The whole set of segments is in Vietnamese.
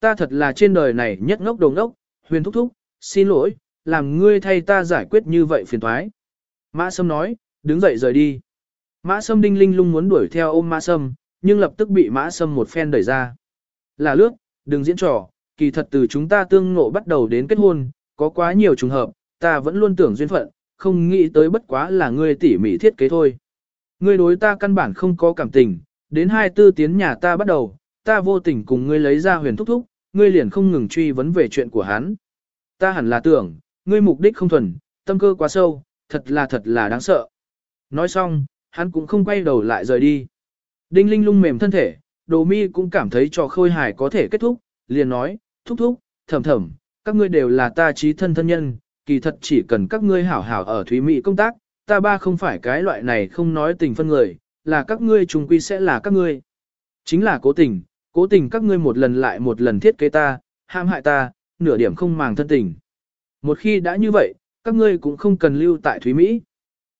ta thật là trên đời này nhất ngốc đồng ngốc, huyền thúc thúc, xin lỗi, làm ngươi thay ta giải quyết như vậy phiền thoái. Mã Sâm nói, đứng dậy rời đi. Mã Sâm đinh linh lung muốn đuổi theo ôm Mã Sâm, nhưng lập tức bị Mã Sâm một phen đẩy ra. Là lướt, đừng diễn trò, kỳ thật từ chúng ta tương ngộ bắt đầu đến kết hôn, có quá nhiều trùng hợp, ta vẫn luôn tưởng duyên phận, không nghĩ tới bất quá là ngươi tỉ mỉ thiết kế thôi. Ngươi đối ta căn bản không có cảm tình, đến hai tư tiến nhà ta bắt đầu, ta vô tình cùng ngươi lấy ra huyền thúc thúc, ngươi liền không ngừng truy vấn về chuyện của hắn. Ta hẳn là tưởng, ngươi mục đích không thuần, tâm cơ quá sâu, thật là thật là đáng sợ. Nói xong, hắn cũng không quay đầu lại rời đi. Đinh Linh lung mềm thân thể, đồ mi cũng cảm thấy trò khôi hài có thể kết thúc, liền nói, thúc thúc, thầm thầm, các ngươi đều là ta trí thân thân nhân, kỳ thật chỉ cần các ngươi hảo hảo ở Thúy Mỹ công tác, ta ba không phải cái loại này không nói tình phân người, là các ngươi trùng quy sẽ là các ngươi. Chính là cố tình, cố tình các ngươi một lần lại một lần thiết kế ta, ham hại ta, nửa điểm không màng thân tình. Một khi đã như vậy, các ngươi cũng không cần lưu tại Thúy Mỹ.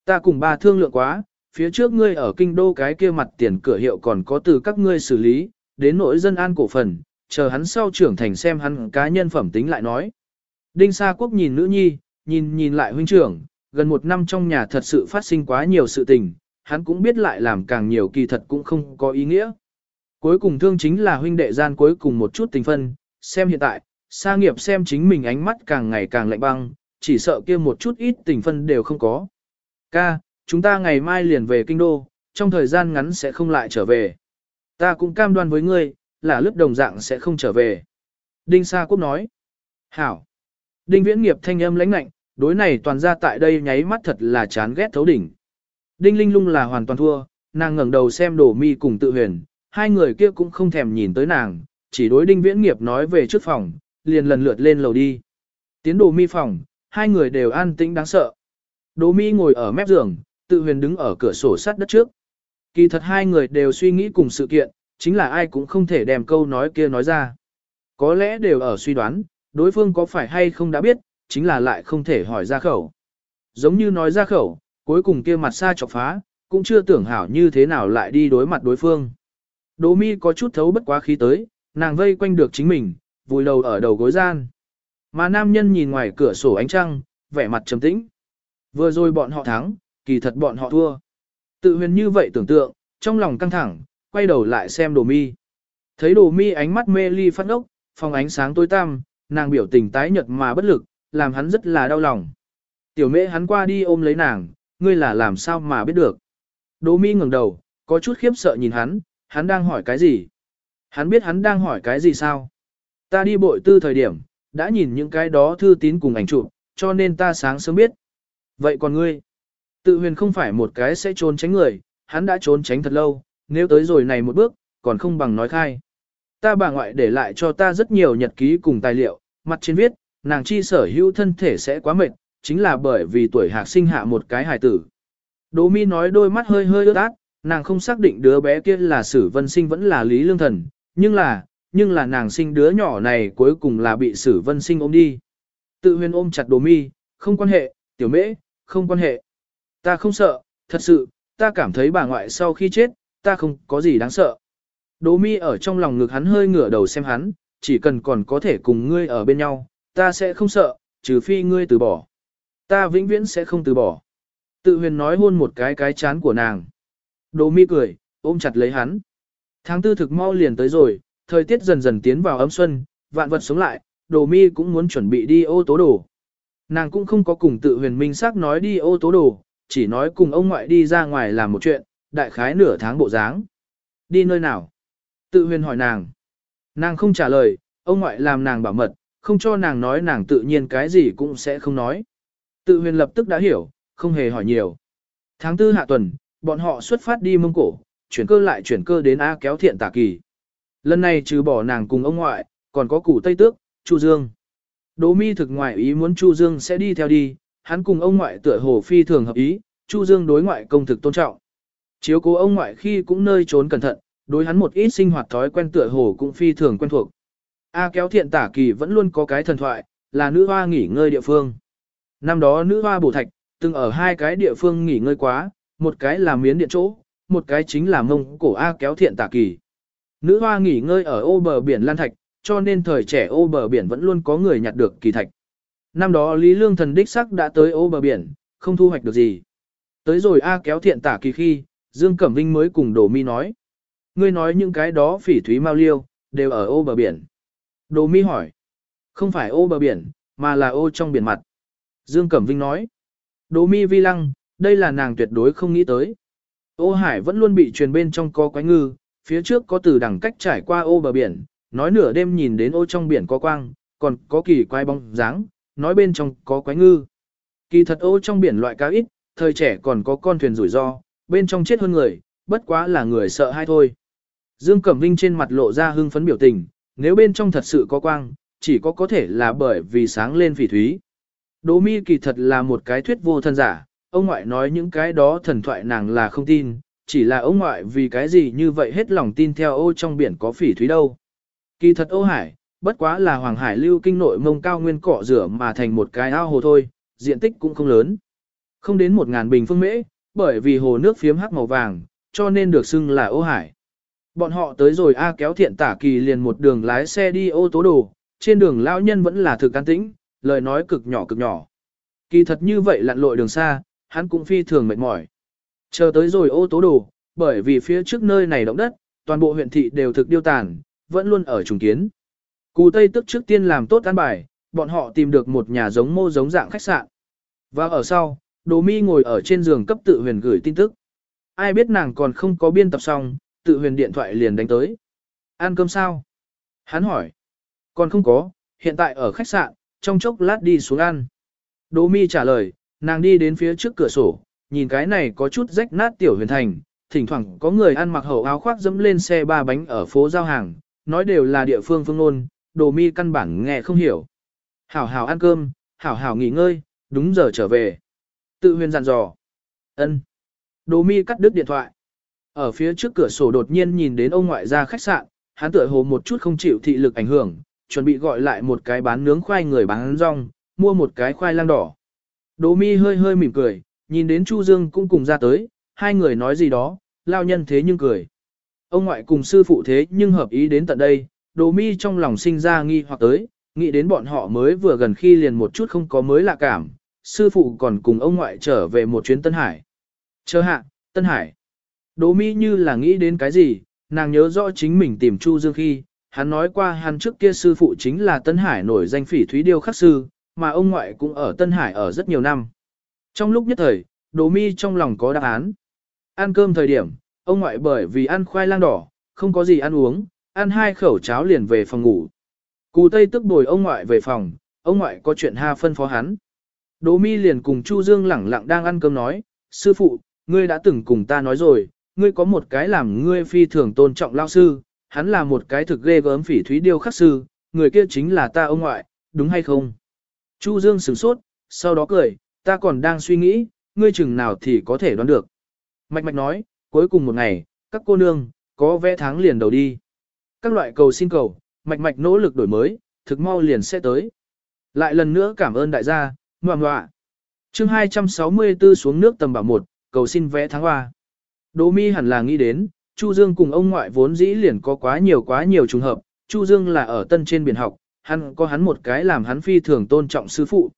Ta cùng ba thương lượng quá, phía trước ngươi ở kinh đô cái kia mặt tiền cửa hiệu còn có từ các ngươi xử lý, đến nỗi dân an cổ phần, chờ hắn sau trưởng thành xem hắn cá nhân phẩm tính lại nói. Đinh Sa Quốc nhìn nữ nhi, nhìn nhìn lại huynh trưởng, gần một năm trong nhà thật sự phát sinh quá nhiều sự tình, hắn cũng biết lại làm càng nhiều kỳ thật cũng không có ý nghĩa. Cuối cùng thương chính là huynh đệ gian cuối cùng một chút tình phân, xem hiện tại, Sa nghiệp xem chính mình ánh mắt càng ngày càng lạnh băng, chỉ sợ kia một chút ít tình phân đều không có. Ca, chúng ta ngày mai liền về kinh đô, trong thời gian ngắn sẽ không lại trở về. Ta cũng cam đoan với ngươi, là lớp đồng dạng sẽ không trở về. Đinh Sa Quốc nói. Hảo. Đinh Viễn Nghiệp thanh âm lãnh lạnh, đối này toàn ra tại đây nháy mắt thật là chán ghét thấu đỉnh. Đinh Linh Lung là hoàn toàn thua, nàng ngẩng đầu xem Đổ Mi cùng Tự Huyền, hai người kia cũng không thèm nhìn tới nàng, chỉ đối Đinh Viễn Nghiệp nói về trước phòng, liền lần lượt lên lầu đi. Tiến đồ Mi phòng, hai người đều an tĩnh đáng sợ. Đỗ Mi ngồi ở mép giường, Tự Huyền đứng ở cửa sổ sắt đất trước. Kỳ thật hai người đều suy nghĩ cùng sự kiện, chính là ai cũng không thể đem câu nói kia nói ra. Có lẽ đều ở suy đoán, đối phương có phải hay không đã biết, chính là lại không thể hỏi ra khẩu. Giống như nói ra khẩu, cuối cùng kia mặt xa chọc phá, cũng chưa tưởng hảo như thế nào lại đi đối mặt đối phương. Đỗ mi có chút thấu bất quá khí tới, nàng vây quanh được chính mình, vùi đầu ở đầu gối gian. Mà nam nhân nhìn ngoài cửa sổ ánh trăng, vẻ mặt trầm tĩnh. Vừa rồi bọn họ thắng, kỳ thật bọn họ thua. Tự huyền như vậy tưởng tượng, trong lòng căng thẳng, quay đầu lại xem đồ mi. Thấy đồ mi ánh mắt mê ly phát ốc, phòng ánh sáng tối tăm, nàng biểu tình tái nhợt mà bất lực, làm hắn rất là đau lòng. Tiểu mễ hắn qua đi ôm lấy nàng, ngươi là làm sao mà biết được. Đồ mi ngẩng đầu, có chút khiếp sợ nhìn hắn, hắn đang hỏi cái gì? Hắn biết hắn đang hỏi cái gì sao? Ta đi bội tư thời điểm, đã nhìn những cái đó thư tín cùng ảnh chụp, cho nên ta sáng sớm biết. Vậy còn ngươi? Tự huyền không phải một cái sẽ trốn tránh người, hắn đã trốn tránh thật lâu, nếu tới rồi này một bước, còn không bằng nói khai. Ta bà ngoại để lại cho ta rất nhiều nhật ký cùng tài liệu, mặt trên viết, nàng chi sở hữu thân thể sẽ quá mệt, chính là bởi vì tuổi hạc sinh hạ một cái hài tử. Đỗ mi nói đôi mắt hơi hơi ướt át, nàng không xác định đứa bé kia là sử vân sinh vẫn là lý lương thần, nhưng là, nhưng là nàng sinh đứa nhỏ này cuối cùng là bị sử vân sinh ôm đi. Tự huyền ôm chặt đồ mi, không quan hệ, tiểu mễ, không quan hệ. Ta không sợ, thật sự, ta cảm thấy bà ngoại sau khi chết, ta không có gì đáng sợ. Đỗ mi ở trong lòng ngực hắn hơi ngửa đầu xem hắn, chỉ cần còn có thể cùng ngươi ở bên nhau, ta sẽ không sợ, trừ phi ngươi từ bỏ. Ta vĩnh viễn sẽ không từ bỏ. Tự huyền nói hôn một cái cái chán của nàng. Đỗ mi cười, ôm chặt lấy hắn. Tháng tư thực mau liền tới rồi, thời tiết dần dần tiến vào ấm xuân, vạn vật sống lại, đồ mi cũng muốn chuẩn bị đi ô tố đồ. Nàng cũng không có cùng tự huyền minh xác nói đi ô tố đồ, chỉ nói cùng ông ngoại đi ra ngoài làm một chuyện, đại khái nửa tháng bộ dáng. Đi nơi nào? Tự huyền hỏi nàng. Nàng không trả lời, ông ngoại làm nàng bảo mật, không cho nàng nói nàng tự nhiên cái gì cũng sẽ không nói. Tự huyền lập tức đã hiểu, không hề hỏi nhiều. Tháng tư hạ tuần, bọn họ xuất phát đi mông cổ, chuyển cơ lại chuyển cơ đến A kéo thiện tả kỳ. Lần này trừ bỏ nàng cùng ông ngoại, còn có củ Tây Tước, Chu Dương. Đỗ mi thực ngoại ý muốn Chu Dương sẽ đi theo đi, hắn cùng ông ngoại tựa hồ phi thường hợp ý, Chu Dương đối ngoại công thực tôn trọng. Chiếu cố ông ngoại khi cũng nơi trốn cẩn thận, đối hắn một ít sinh hoạt thói quen tựa hồ cũng phi thường quen thuộc. A kéo thiện tả kỳ vẫn luôn có cái thần thoại, là nữ hoa nghỉ ngơi địa phương. Năm đó nữ hoa bổ thạch, từng ở hai cái địa phương nghỉ ngơi quá, một cái là miến điện chỗ, một cái chính là mông cổ A kéo thiện tả kỳ. Nữ hoa nghỉ ngơi ở ô bờ biển Lan Thạch, cho nên thời trẻ ô bờ biển vẫn luôn có người nhặt được kỳ thạch. Năm đó Lý Lương Thần đích sắc đã tới ô bờ biển, không thu hoạch được gì. Tới rồi A kéo thiện tả kỳ khi, Dương Cẩm Vinh mới cùng Đồ Mi nói. Ngươi nói những cái đó phỉ thúy mau liêu, đều ở ô bờ biển. Đồ Mi hỏi. Không phải ô bờ biển, mà là ô trong biển mặt. Dương Cẩm Vinh nói. Đồ Mi vi lăng, đây là nàng tuyệt đối không nghĩ tới. Ô hải vẫn luôn bị truyền bên trong có quái ngư, phía trước có từ đẳng cách trải qua ô bờ biển, nói nửa đêm nhìn đến ô trong biển có quang, còn có kỳ quái bóng dáng, nói bên trong có quái ngư. Kỳ thật ô trong biển loại cá ít, thời trẻ còn có con thuyền rủi ro, bên trong chết hơn người, bất quá là người sợ hay thôi. Dương Cẩm Vinh trên mặt lộ ra hưng phấn biểu tình, nếu bên trong thật sự có quang, chỉ có có thể là bởi vì sáng lên phỉ thúy. Đỗ mi kỳ thật là một cái thuyết vô thân giả, ông ngoại nói những cái đó thần thoại nàng là không tin, chỉ là ông ngoại vì cái gì như vậy hết lòng tin theo ô trong biển có phỉ thúy đâu. Kỳ thật ô hải, bất quá là hoàng hải lưu kinh nội mông cao nguyên cỏ rửa mà thành một cái ao hồ thôi, diện tích cũng không lớn. Không đến một ngàn bình phương mễ, bởi vì hồ nước phiếm hắc màu vàng, cho nên được xưng là ô hải. Bọn họ tới rồi A kéo thiện tả kỳ liền một đường lái xe đi ô tố đồ, trên đường lão nhân vẫn là thực can tĩnh, lời nói cực nhỏ cực nhỏ. Kỳ thật như vậy lặn lội đường xa, hắn cũng phi thường mệt mỏi. Chờ tới rồi ô tố đồ, bởi vì phía trước nơi này động đất, toàn bộ huyện thị đều thực điêu tàn, vẫn luôn ở trùng kiến. Cù Tây tức trước tiên làm tốt an bài, bọn họ tìm được một nhà giống mô giống dạng khách sạn. Và ở sau, Đồ Mi ngồi ở trên giường cấp tự huyền gửi tin tức. Ai biết nàng còn không có biên tập xong, tự huyền điện thoại liền đánh tới. Ăn cơm sao? Hắn hỏi. Còn không có, hiện tại ở khách sạn, trong chốc lát đi xuống ăn. Đỗ Mi trả lời, nàng đi đến phía trước cửa sổ, nhìn cái này có chút rách nát tiểu huyền thành, thỉnh thoảng có người ăn mặc hậu áo khoác dẫm lên xe ba bánh ở phố giao hàng, nói đều là địa phương phương ngôn, đồ mi căn bản nghe không hiểu. Hảo hảo ăn cơm, hảo hảo nghỉ ngơi, đúng giờ trở về. Tự huyền dặn dò. ân. Đồ mi cắt đứt điện thoại. Ở phía trước cửa sổ đột nhiên nhìn đến ông ngoại ra khách sạn, hắn tựa hồ một chút không chịu thị lực ảnh hưởng, chuẩn bị gọi lại một cái bán nướng khoai người bán rong, mua một cái khoai lang đỏ. Đỗ mi hơi hơi mỉm cười, nhìn đến Chu Dương cũng cùng ra tới, hai người nói gì đó, lao nhân thế nhưng cười. Ông ngoại cùng sư phụ thế nhưng hợp ý đến tận đây, Đỗ mi trong lòng sinh ra nghi hoặc tới, nghĩ đến bọn họ mới vừa gần khi liền một chút không có mới lạ cảm, sư phụ còn cùng ông ngoại trở về một chuyến Tân Hải. Chờ hạ, Tân Hải. Đỗ mi như là nghĩ đến cái gì, nàng nhớ rõ chính mình tìm Chu Dương khi, hắn nói qua hắn trước kia sư phụ chính là Tân Hải nổi danh phỉ thúy điêu khắc sư, mà ông ngoại cũng ở Tân Hải ở rất nhiều năm. Trong lúc nhất thời, Đỗ mi trong lòng có đáp án. Ăn cơm thời điểm, ông ngoại bởi vì ăn khoai lang đỏ, không có gì ăn uống, ăn hai khẩu cháo liền về phòng ngủ. Cù Tây tức bồi ông ngoại về phòng, ông ngoại có chuyện ha phân phó hắn. Đỗ mi liền cùng Chu Dương lẳng lặng đang ăn cơm nói, sư phụ, ngươi đã từng cùng ta nói rồi, ngươi có một cái làm ngươi phi thường tôn trọng lao sư, hắn là một cái thực ghê gớm phỉ thúy điêu khắc sư, người kia chính là ta ông ngoại, đúng hay không? Chu Dương sửng sốt, sau đó cười, ta còn đang suy nghĩ, ngươi chừng nào thì có thể đoán được. Mạch mạch nói, cuối cùng một ngày, các cô nương, có vẽ tháng liền đầu đi. Các loại cầu xin cầu, mạch mạch nỗ lực đổi mới, thực mau liền sẽ tới. Lại lần nữa cảm ơn đại gia, ngoạ ngoạ. chương 264 xuống nước tầm bảo một, cầu xin vẽ tháng hoa. Đỗ mi hẳn là nghĩ đến, Chu Dương cùng ông ngoại vốn dĩ liền có quá nhiều quá nhiều trùng hợp, Chu Dương là ở tân trên biển học, hắn có hắn một cái làm hắn phi thường tôn trọng sư phụ.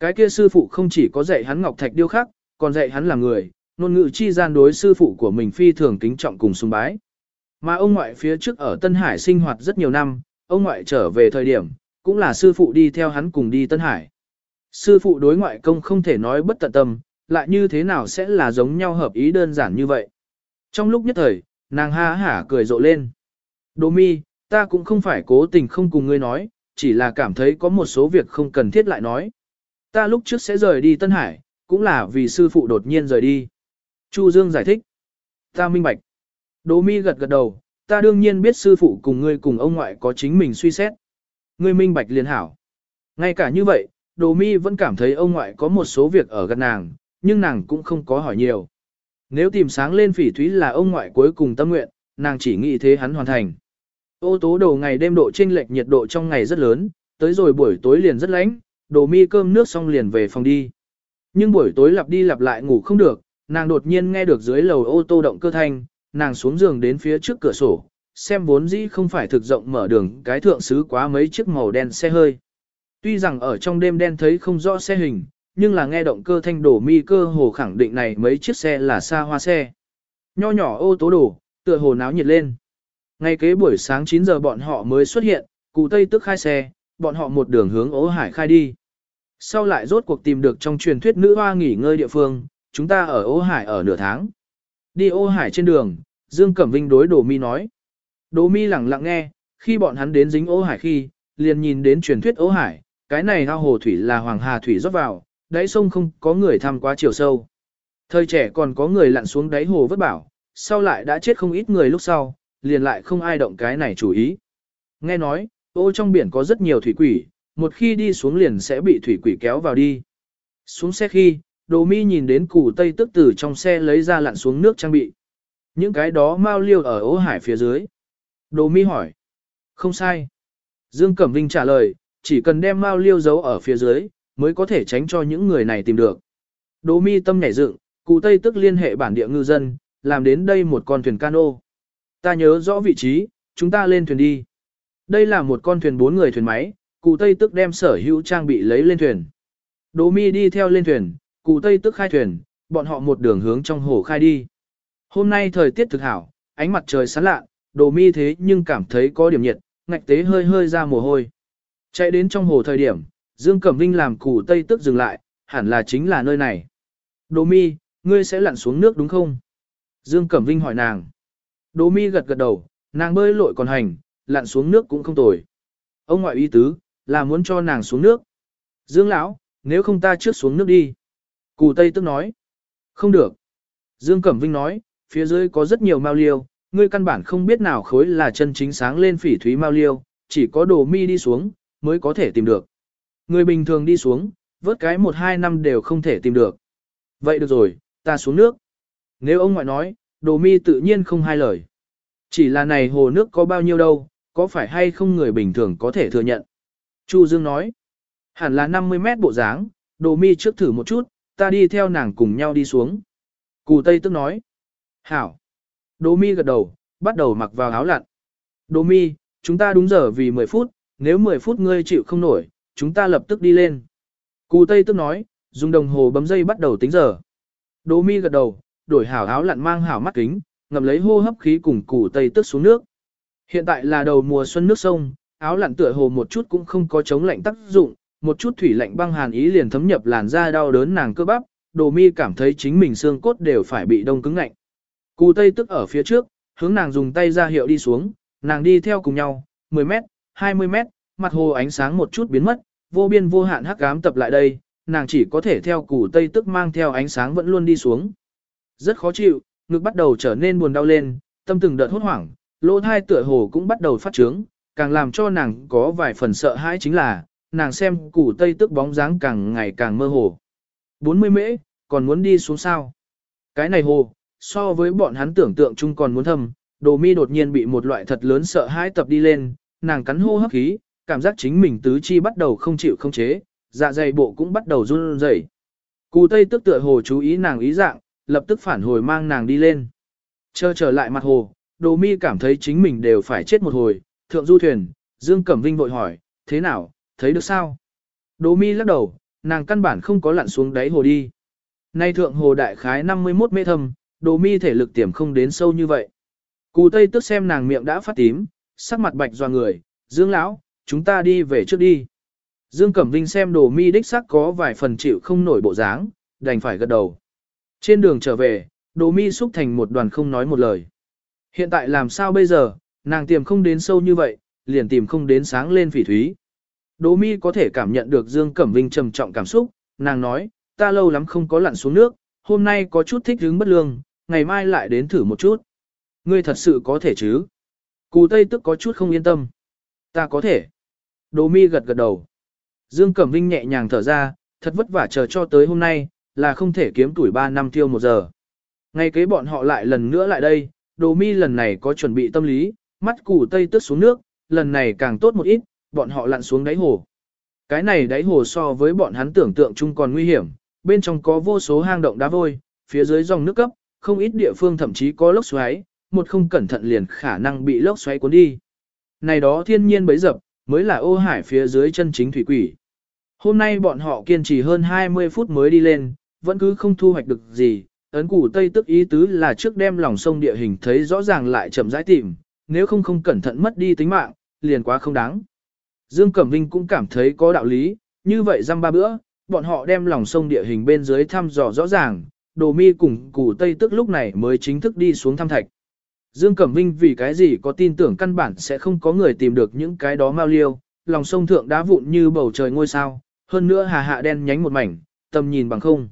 Cái kia sư phụ không chỉ có dạy hắn ngọc thạch điêu khắc, còn dạy hắn làm người, ngôn ngữ chi gian đối sư phụ của mình phi thường kính trọng cùng sùng bái. Mà ông ngoại phía trước ở Tân Hải sinh hoạt rất nhiều năm, ông ngoại trở về thời điểm, cũng là sư phụ đi theo hắn cùng đi Tân Hải. Sư phụ đối ngoại công không thể nói bất tận tâm, lại như thế nào sẽ là giống nhau hợp ý đơn giản như vậy. Trong lúc nhất thời, nàng ha hả cười rộ lên. Đỗ mi, ta cũng không phải cố tình không cùng ngươi nói, chỉ là cảm thấy có một số việc không cần thiết lại nói. Ta lúc trước sẽ rời đi Tân Hải, cũng là vì sư phụ đột nhiên rời đi. Chu Dương giải thích. Ta minh bạch. Đỗ mi gật gật đầu, ta đương nhiên biết sư phụ cùng ngươi cùng ông ngoại có chính mình suy xét. Ngươi minh bạch liền hảo. Ngay cả như vậy, Đỗ mi vẫn cảm thấy ông ngoại có một số việc ở gần nàng, nhưng nàng cũng không có hỏi nhiều. Nếu tìm sáng lên phỉ thúy là ông ngoại cuối cùng tâm nguyện, nàng chỉ nghĩ thế hắn hoàn thành. Ô tố đồ ngày đêm độ chênh lệch nhiệt độ trong ngày rất lớn, tới rồi buổi tối liền rất lạnh, đồ mi cơm nước xong liền về phòng đi. Nhưng buổi tối lặp đi lặp lại ngủ không được, nàng đột nhiên nghe được dưới lầu ô tô động cơ thanh, nàng xuống giường đến phía trước cửa sổ, xem vốn dĩ không phải thực rộng mở đường cái thượng xứ quá mấy chiếc màu đen xe hơi. Tuy rằng ở trong đêm đen thấy không rõ xe hình, nhưng là nghe động cơ thanh đổ mi cơ hồ khẳng định này mấy chiếc xe là xa hoa xe. Nho nhỏ ô tố đổ, tựa hồ náo nhiệt lên. Ngay kế buổi sáng 9 giờ bọn họ mới xuất hiện, cụ Tây tức khai xe, bọn họ một đường hướng ố hải khai đi. Sau lại rốt cuộc tìm được trong truyền thuyết nữ hoa nghỉ ngơi địa phương, chúng ta ở ố hải ở nửa tháng. Đi ô hải trên đường, Dương Cẩm Vinh đối Đồ Mi nói. Đồ Mi lặng lặng nghe, khi bọn hắn đến dính ố hải khi, liền nhìn đến truyền thuyết ố hải, cái này ao hồ thủy là hoàng hà thủy rót vào, đáy sông không có người thăm quá chiều sâu. Thời trẻ còn có người lặn xuống đáy hồ vất bảo, sau lại đã chết không ít người lúc sau, liền lại không ai động cái này chủ ý. Nghe nói, ô trong biển có rất nhiều thủy quỷ, một khi đi xuống liền sẽ bị thủy quỷ kéo vào đi. Xuống xe khi, đồ mi nhìn đến củ tây tức tử trong xe lấy ra lặn xuống nước trang bị. Những cái đó mau liêu ở ố hải phía dưới. Đồ mi hỏi. Không sai. Dương Cẩm Vinh trả lời, chỉ cần đem mau liêu giấu ở phía dưới, mới có thể tránh cho những người này tìm được. Đồ mi tâm nhảy dựng, cụ Tây tức liên hệ bản địa ngư dân, làm đến đây một con thuyền cano. Ta nhớ rõ vị trí, chúng ta lên thuyền đi. Đây là một con thuyền bốn người thuyền máy, cụ Tây tức đem sở hữu trang bị lấy lên thuyền. đỗ mi đi theo lên thuyền, cụ Tây tức khai thuyền, bọn họ một đường hướng trong hồ khai đi. Hôm nay thời tiết thực hảo, ánh mặt trời sáng lạ, đỗ mi thế nhưng cảm thấy có điểm nhiệt, ngạch tế hơi hơi ra mồ hôi. Chạy đến trong hồ thời điểm, Dương Cẩm Vinh làm cụ Tây tức dừng lại, hẳn là chính là nơi này. đỗ mi, ngươi sẽ lặn xuống nước đúng không? Dương Cẩm Vinh hỏi nàng. Đỗ mi gật gật đầu, nàng bơi lội còn hành, lặn xuống nước cũng không tồi. Ông ngoại y tứ, là muốn cho nàng xuống nước. Dương lão, nếu không ta trước xuống nước đi. Cù Tây tức nói. Không được. Dương Cẩm Vinh nói, phía dưới có rất nhiều mao liêu, ngươi căn bản không biết nào khối là chân chính sáng lên phỉ thúy mao liêu, chỉ có đồ mi đi xuống, mới có thể tìm được. Người bình thường đi xuống, vớt cái một hai năm đều không thể tìm được. Vậy được rồi, ta xuống nước. Nếu ông ngoại nói, đồ mi tự nhiên không hai lời. Chỉ là này hồ nước có bao nhiêu đâu, có phải hay không người bình thường có thể thừa nhận. Chu Dương nói, hẳn là 50 mét bộ dáng, đồ mi trước thử một chút, ta đi theo nàng cùng nhau đi xuống. Cù Tây tức nói, hảo. Đồ mi gật đầu, bắt đầu mặc vào áo lặn. Đồ mi, chúng ta đúng giờ vì 10 phút, nếu 10 phút ngươi chịu không nổi, chúng ta lập tức đi lên. Cù Tây tức nói, dùng đồng hồ bấm dây bắt đầu tính giờ. Đỗ mi gật đầu, đổi hảo áo lặn mang hảo mắt kính, ngầm lấy hô hấp khí cùng củ tây tức xuống nước. Hiện tại là đầu mùa xuân nước sông, áo lặn tựa hồ một chút cũng không có chống lạnh tác dụng, một chút thủy lạnh băng hàn ý liền thấm nhập làn da đau đớn nàng cơ bắp, Đồ Mi cảm thấy chính mình xương cốt đều phải bị đông cứng lạnh. Cù Tây tức ở phía trước, hướng nàng dùng tay ra hiệu đi xuống, nàng đi theo cùng nhau, 10 mét, 20 mét, mặt hồ ánh sáng một chút biến mất, vô biên vô hạn hắc ám tập lại đây, nàng chỉ có thể theo củ tây tức mang theo ánh sáng vẫn luôn đi xuống. Rất khó chịu, ngực bắt đầu trở nên buồn đau lên, tâm từng đợt hốt hoảng, lỗ thai tựa hồ cũng bắt đầu phát trướng, càng làm cho nàng có vài phần sợ hãi chính là, nàng xem củ tây tức bóng dáng càng ngày càng mơ hồ. 40 mễ, còn muốn đi xuống sao? Cái này hồ, so với bọn hắn tưởng tượng chung còn muốn thâm, đồ mi đột nhiên bị một loại thật lớn sợ hãi tập đi lên, nàng cắn hô hấp khí, cảm giác chính mình tứ chi bắt đầu không chịu không chế, dạ dày bộ cũng bắt đầu run rẩy. Cù Tây tức tựa hồ chú ý nàng ý dạng, lập tức phản hồi mang nàng đi lên. Chờ trở lại mặt hồ, Đồ Mi cảm thấy chính mình đều phải chết một hồi, thượng du thuyền, Dương Cẩm Vinh vội hỏi, thế nào, thấy được sao? Đồ Mi lắc đầu, nàng căn bản không có lặn xuống đáy hồ đi. Nay thượng hồ đại khái 51 mét thâm, Đồ Mi thể lực tiềm không đến sâu như vậy. Cù Tây tức xem nàng miệng đã phát tím, sắc mặt bạch doa người, Dương lão, chúng ta đi về trước đi. Dương Cẩm Vinh xem đồ mi đích sắc có vài phần chịu không nổi bộ dáng, đành phải gật đầu. Trên đường trở về, đồ mi xúc thành một đoàn không nói một lời. Hiện tại làm sao bây giờ, nàng tìm không đến sâu như vậy, liền tìm không đến sáng lên phỉ thúy. Đồ mi có thể cảm nhận được Dương Cẩm Vinh trầm trọng cảm xúc, nàng nói, ta lâu lắm không có lặn xuống nước, hôm nay có chút thích hứng bất lương, ngày mai lại đến thử một chút. Ngươi thật sự có thể chứ? Cù Tây tức có chút không yên tâm. Ta có thể. Đồ mi gật gật đầu. Dương Cẩm Vinh nhẹ nhàng thở ra, thật vất vả chờ cho tới hôm nay, là không thể kiếm tuổi 3 năm tiêu một giờ. Ngay kế bọn họ lại lần nữa lại đây, đồ mi lần này có chuẩn bị tâm lý, mắt củ tây tức xuống nước, lần này càng tốt một ít, bọn họ lặn xuống đáy hồ. Cái này đáy hồ so với bọn hắn tưởng tượng chung còn nguy hiểm, bên trong có vô số hang động đá vôi, phía dưới dòng nước cấp, không ít địa phương thậm chí có lốc xoáy, một không cẩn thận liền khả năng bị lốc xoáy cuốn đi. Này đó thiên nhiên bấy dập, mới là ô hải phía dưới chân chính thủy quỷ. Hôm nay bọn họ kiên trì hơn 20 phút mới đi lên, vẫn cứ không thu hoạch được gì, ấn củ Tây tức ý tứ là trước đem lòng sông địa hình thấy rõ ràng lại chậm rãi tìm, nếu không không cẩn thận mất đi tính mạng, liền quá không đáng. Dương Cẩm Vinh cũng cảm thấy có đạo lý, như vậy răm ba bữa, bọn họ đem lòng sông địa hình bên dưới thăm dò rõ ràng, đồ mi cùng củ Tây tức lúc này mới chính thức đi xuống thăm thạch. Dương Cẩm Vinh vì cái gì có tin tưởng căn bản sẽ không có người tìm được những cái đó mau liêu, lòng sông thượng đá vụn như bầu trời ngôi sao, hơn nữa hà hạ đen nhánh một mảnh, tầm nhìn bằng không.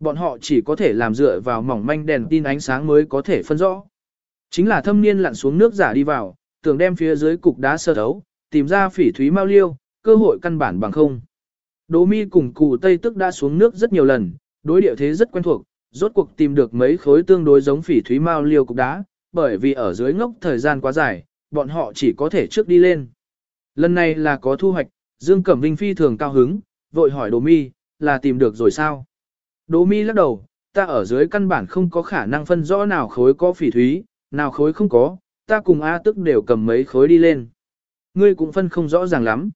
Bọn họ chỉ có thể làm dựa vào mỏng manh đèn tin ánh sáng mới có thể phân rõ. Chính là thâm niên lặn xuống nước giả đi vào, tưởng đem phía dưới cục đá sơ thấu, tìm ra phỉ thúy mau liêu, cơ hội căn bản bằng không. Đỗ mi cùng cụ Tây tức đã xuống nước rất nhiều lần, đối địa thế rất quen thuộc, rốt cuộc tìm được mấy khối tương đối giống phỉ thúy mau liêu cục đá, bởi vì ở dưới ngốc thời gian quá dài, bọn họ chỉ có thể trước đi lên. Lần này là có thu hoạch, Dương Cẩm Vinh phi thường cao hứng, vội hỏi Đỗ Mi, là tìm được rồi sao? Đỗ Mi lắc đầu, ta ở dưới căn bản không có khả năng phân rõ nào khối có phỉ thúy, nào khối không có, ta cùng A tức đều cầm mấy khối đi lên. Ngươi cũng phân không rõ ràng lắm.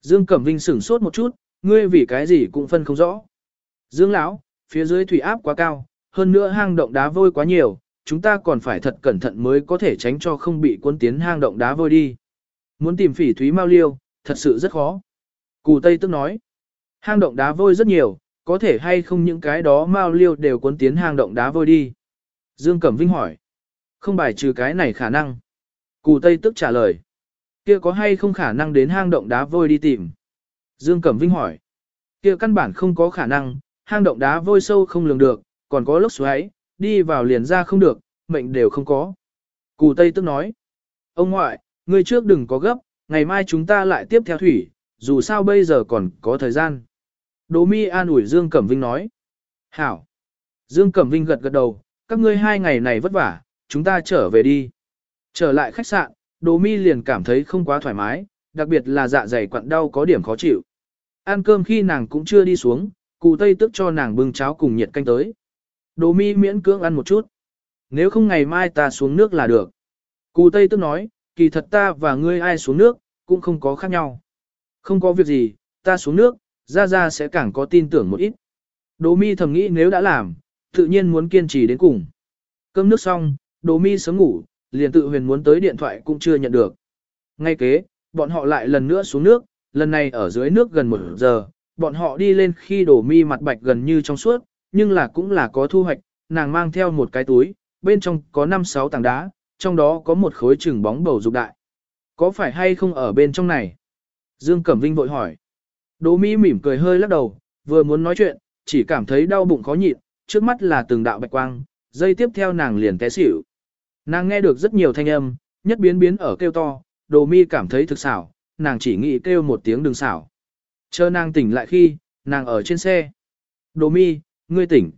Dương Cẩm Vinh sửng sốt một chút, ngươi vì cái gì cũng phân không rõ. Dương lão, phía dưới thủy áp quá cao, hơn nữa hang động đá vôi quá nhiều, chúng ta còn phải thật cẩn thận mới có thể tránh cho không bị cuốn tiến hang động đá vôi đi. Muốn tìm phỉ thúy mau liêu, thật sự rất khó. Cù Tây tức nói, hang động đá vôi rất nhiều, có thể hay không những cái đó mau liêu đều cuốn tiến hang động đá vôi đi. Dương Cẩm Vinh hỏi, không bài trừ cái này khả năng. Cù Tây tức trả lời, kia có hay không khả năng đến hang động đá vôi đi tìm. Dương Cẩm Vinh hỏi, kia căn bản không có khả năng, hang động đá vôi sâu không lường được, còn có lốc xoáy, đi vào liền ra không được, mệnh đều không có. Cù Tây tức nói, ông ngoại, ngươi trước đừng có gấp, ngày mai chúng ta lại tiếp theo thủy, dù sao bây giờ còn có thời gian. Đỗ mi an ủi Dương Cẩm Vinh nói, hảo. Dương Cẩm Vinh gật gật đầu, các ngươi hai ngày này vất vả, chúng ta trở về đi. Trở lại khách sạn, Đỗ mi liền cảm thấy không quá thoải mái, đặc biệt là dạ dày quặn đau có điểm khó chịu. Ăn cơm khi nàng cũng chưa đi xuống, cụ Tây tức cho nàng bưng cháo cùng nhiệt canh tới. Đỗ mi miễn cưỡng ăn một chút. Nếu không ngày mai ta xuống nước là được. Cụ Tây tức nói, kỳ thật ta và ngươi ai xuống nước, cũng không có khác nhau. Không có việc gì, ta xuống nước, ra ra sẽ càng có tin tưởng một ít. Đỗ mi thầm nghĩ nếu đã làm, tự nhiên muốn kiên trì đến cùng. Cơm nước xong, Đỗ mi sớm ngủ, liền tự huyền muốn tới điện thoại cũng chưa nhận được. Ngay kế, bọn họ lại lần nữa xuống nước, lần này ở dưới nước gần một giờ, bọn họ đi lên khi Đỗ mi mặt bạch gần như trong suốt, nhưng là cũng là có thu hoạch, nàng mang theo một cái túi, bên trong có 5-6 tảng đá, trong đó có một khối trừng bóng bầu dục đại. Có phải hay không ở bên trong này? Dương Cẩm Vinh vội hỏi. Đỗ Mỹ mỉm cười hơi lắc đầu, vừa muốn nói chuyện, chỉ cảm thấy đau bụng khó nhịn, trước mắt là từng đạo bạch quang, dây tiếp theo nàng liền té xỉu. Nàng nghe được rất nhiều thanh âm, nhất biến biến ở kêu to, Đỗ Mi cảm thấy thực xảo, nàng chỉ nghĩ kêu một tiếng đừng xảo. Chờ nàng tỉnh lại khi, nàng ở trên xe. Đỗ Mi, ngươi tỉnh.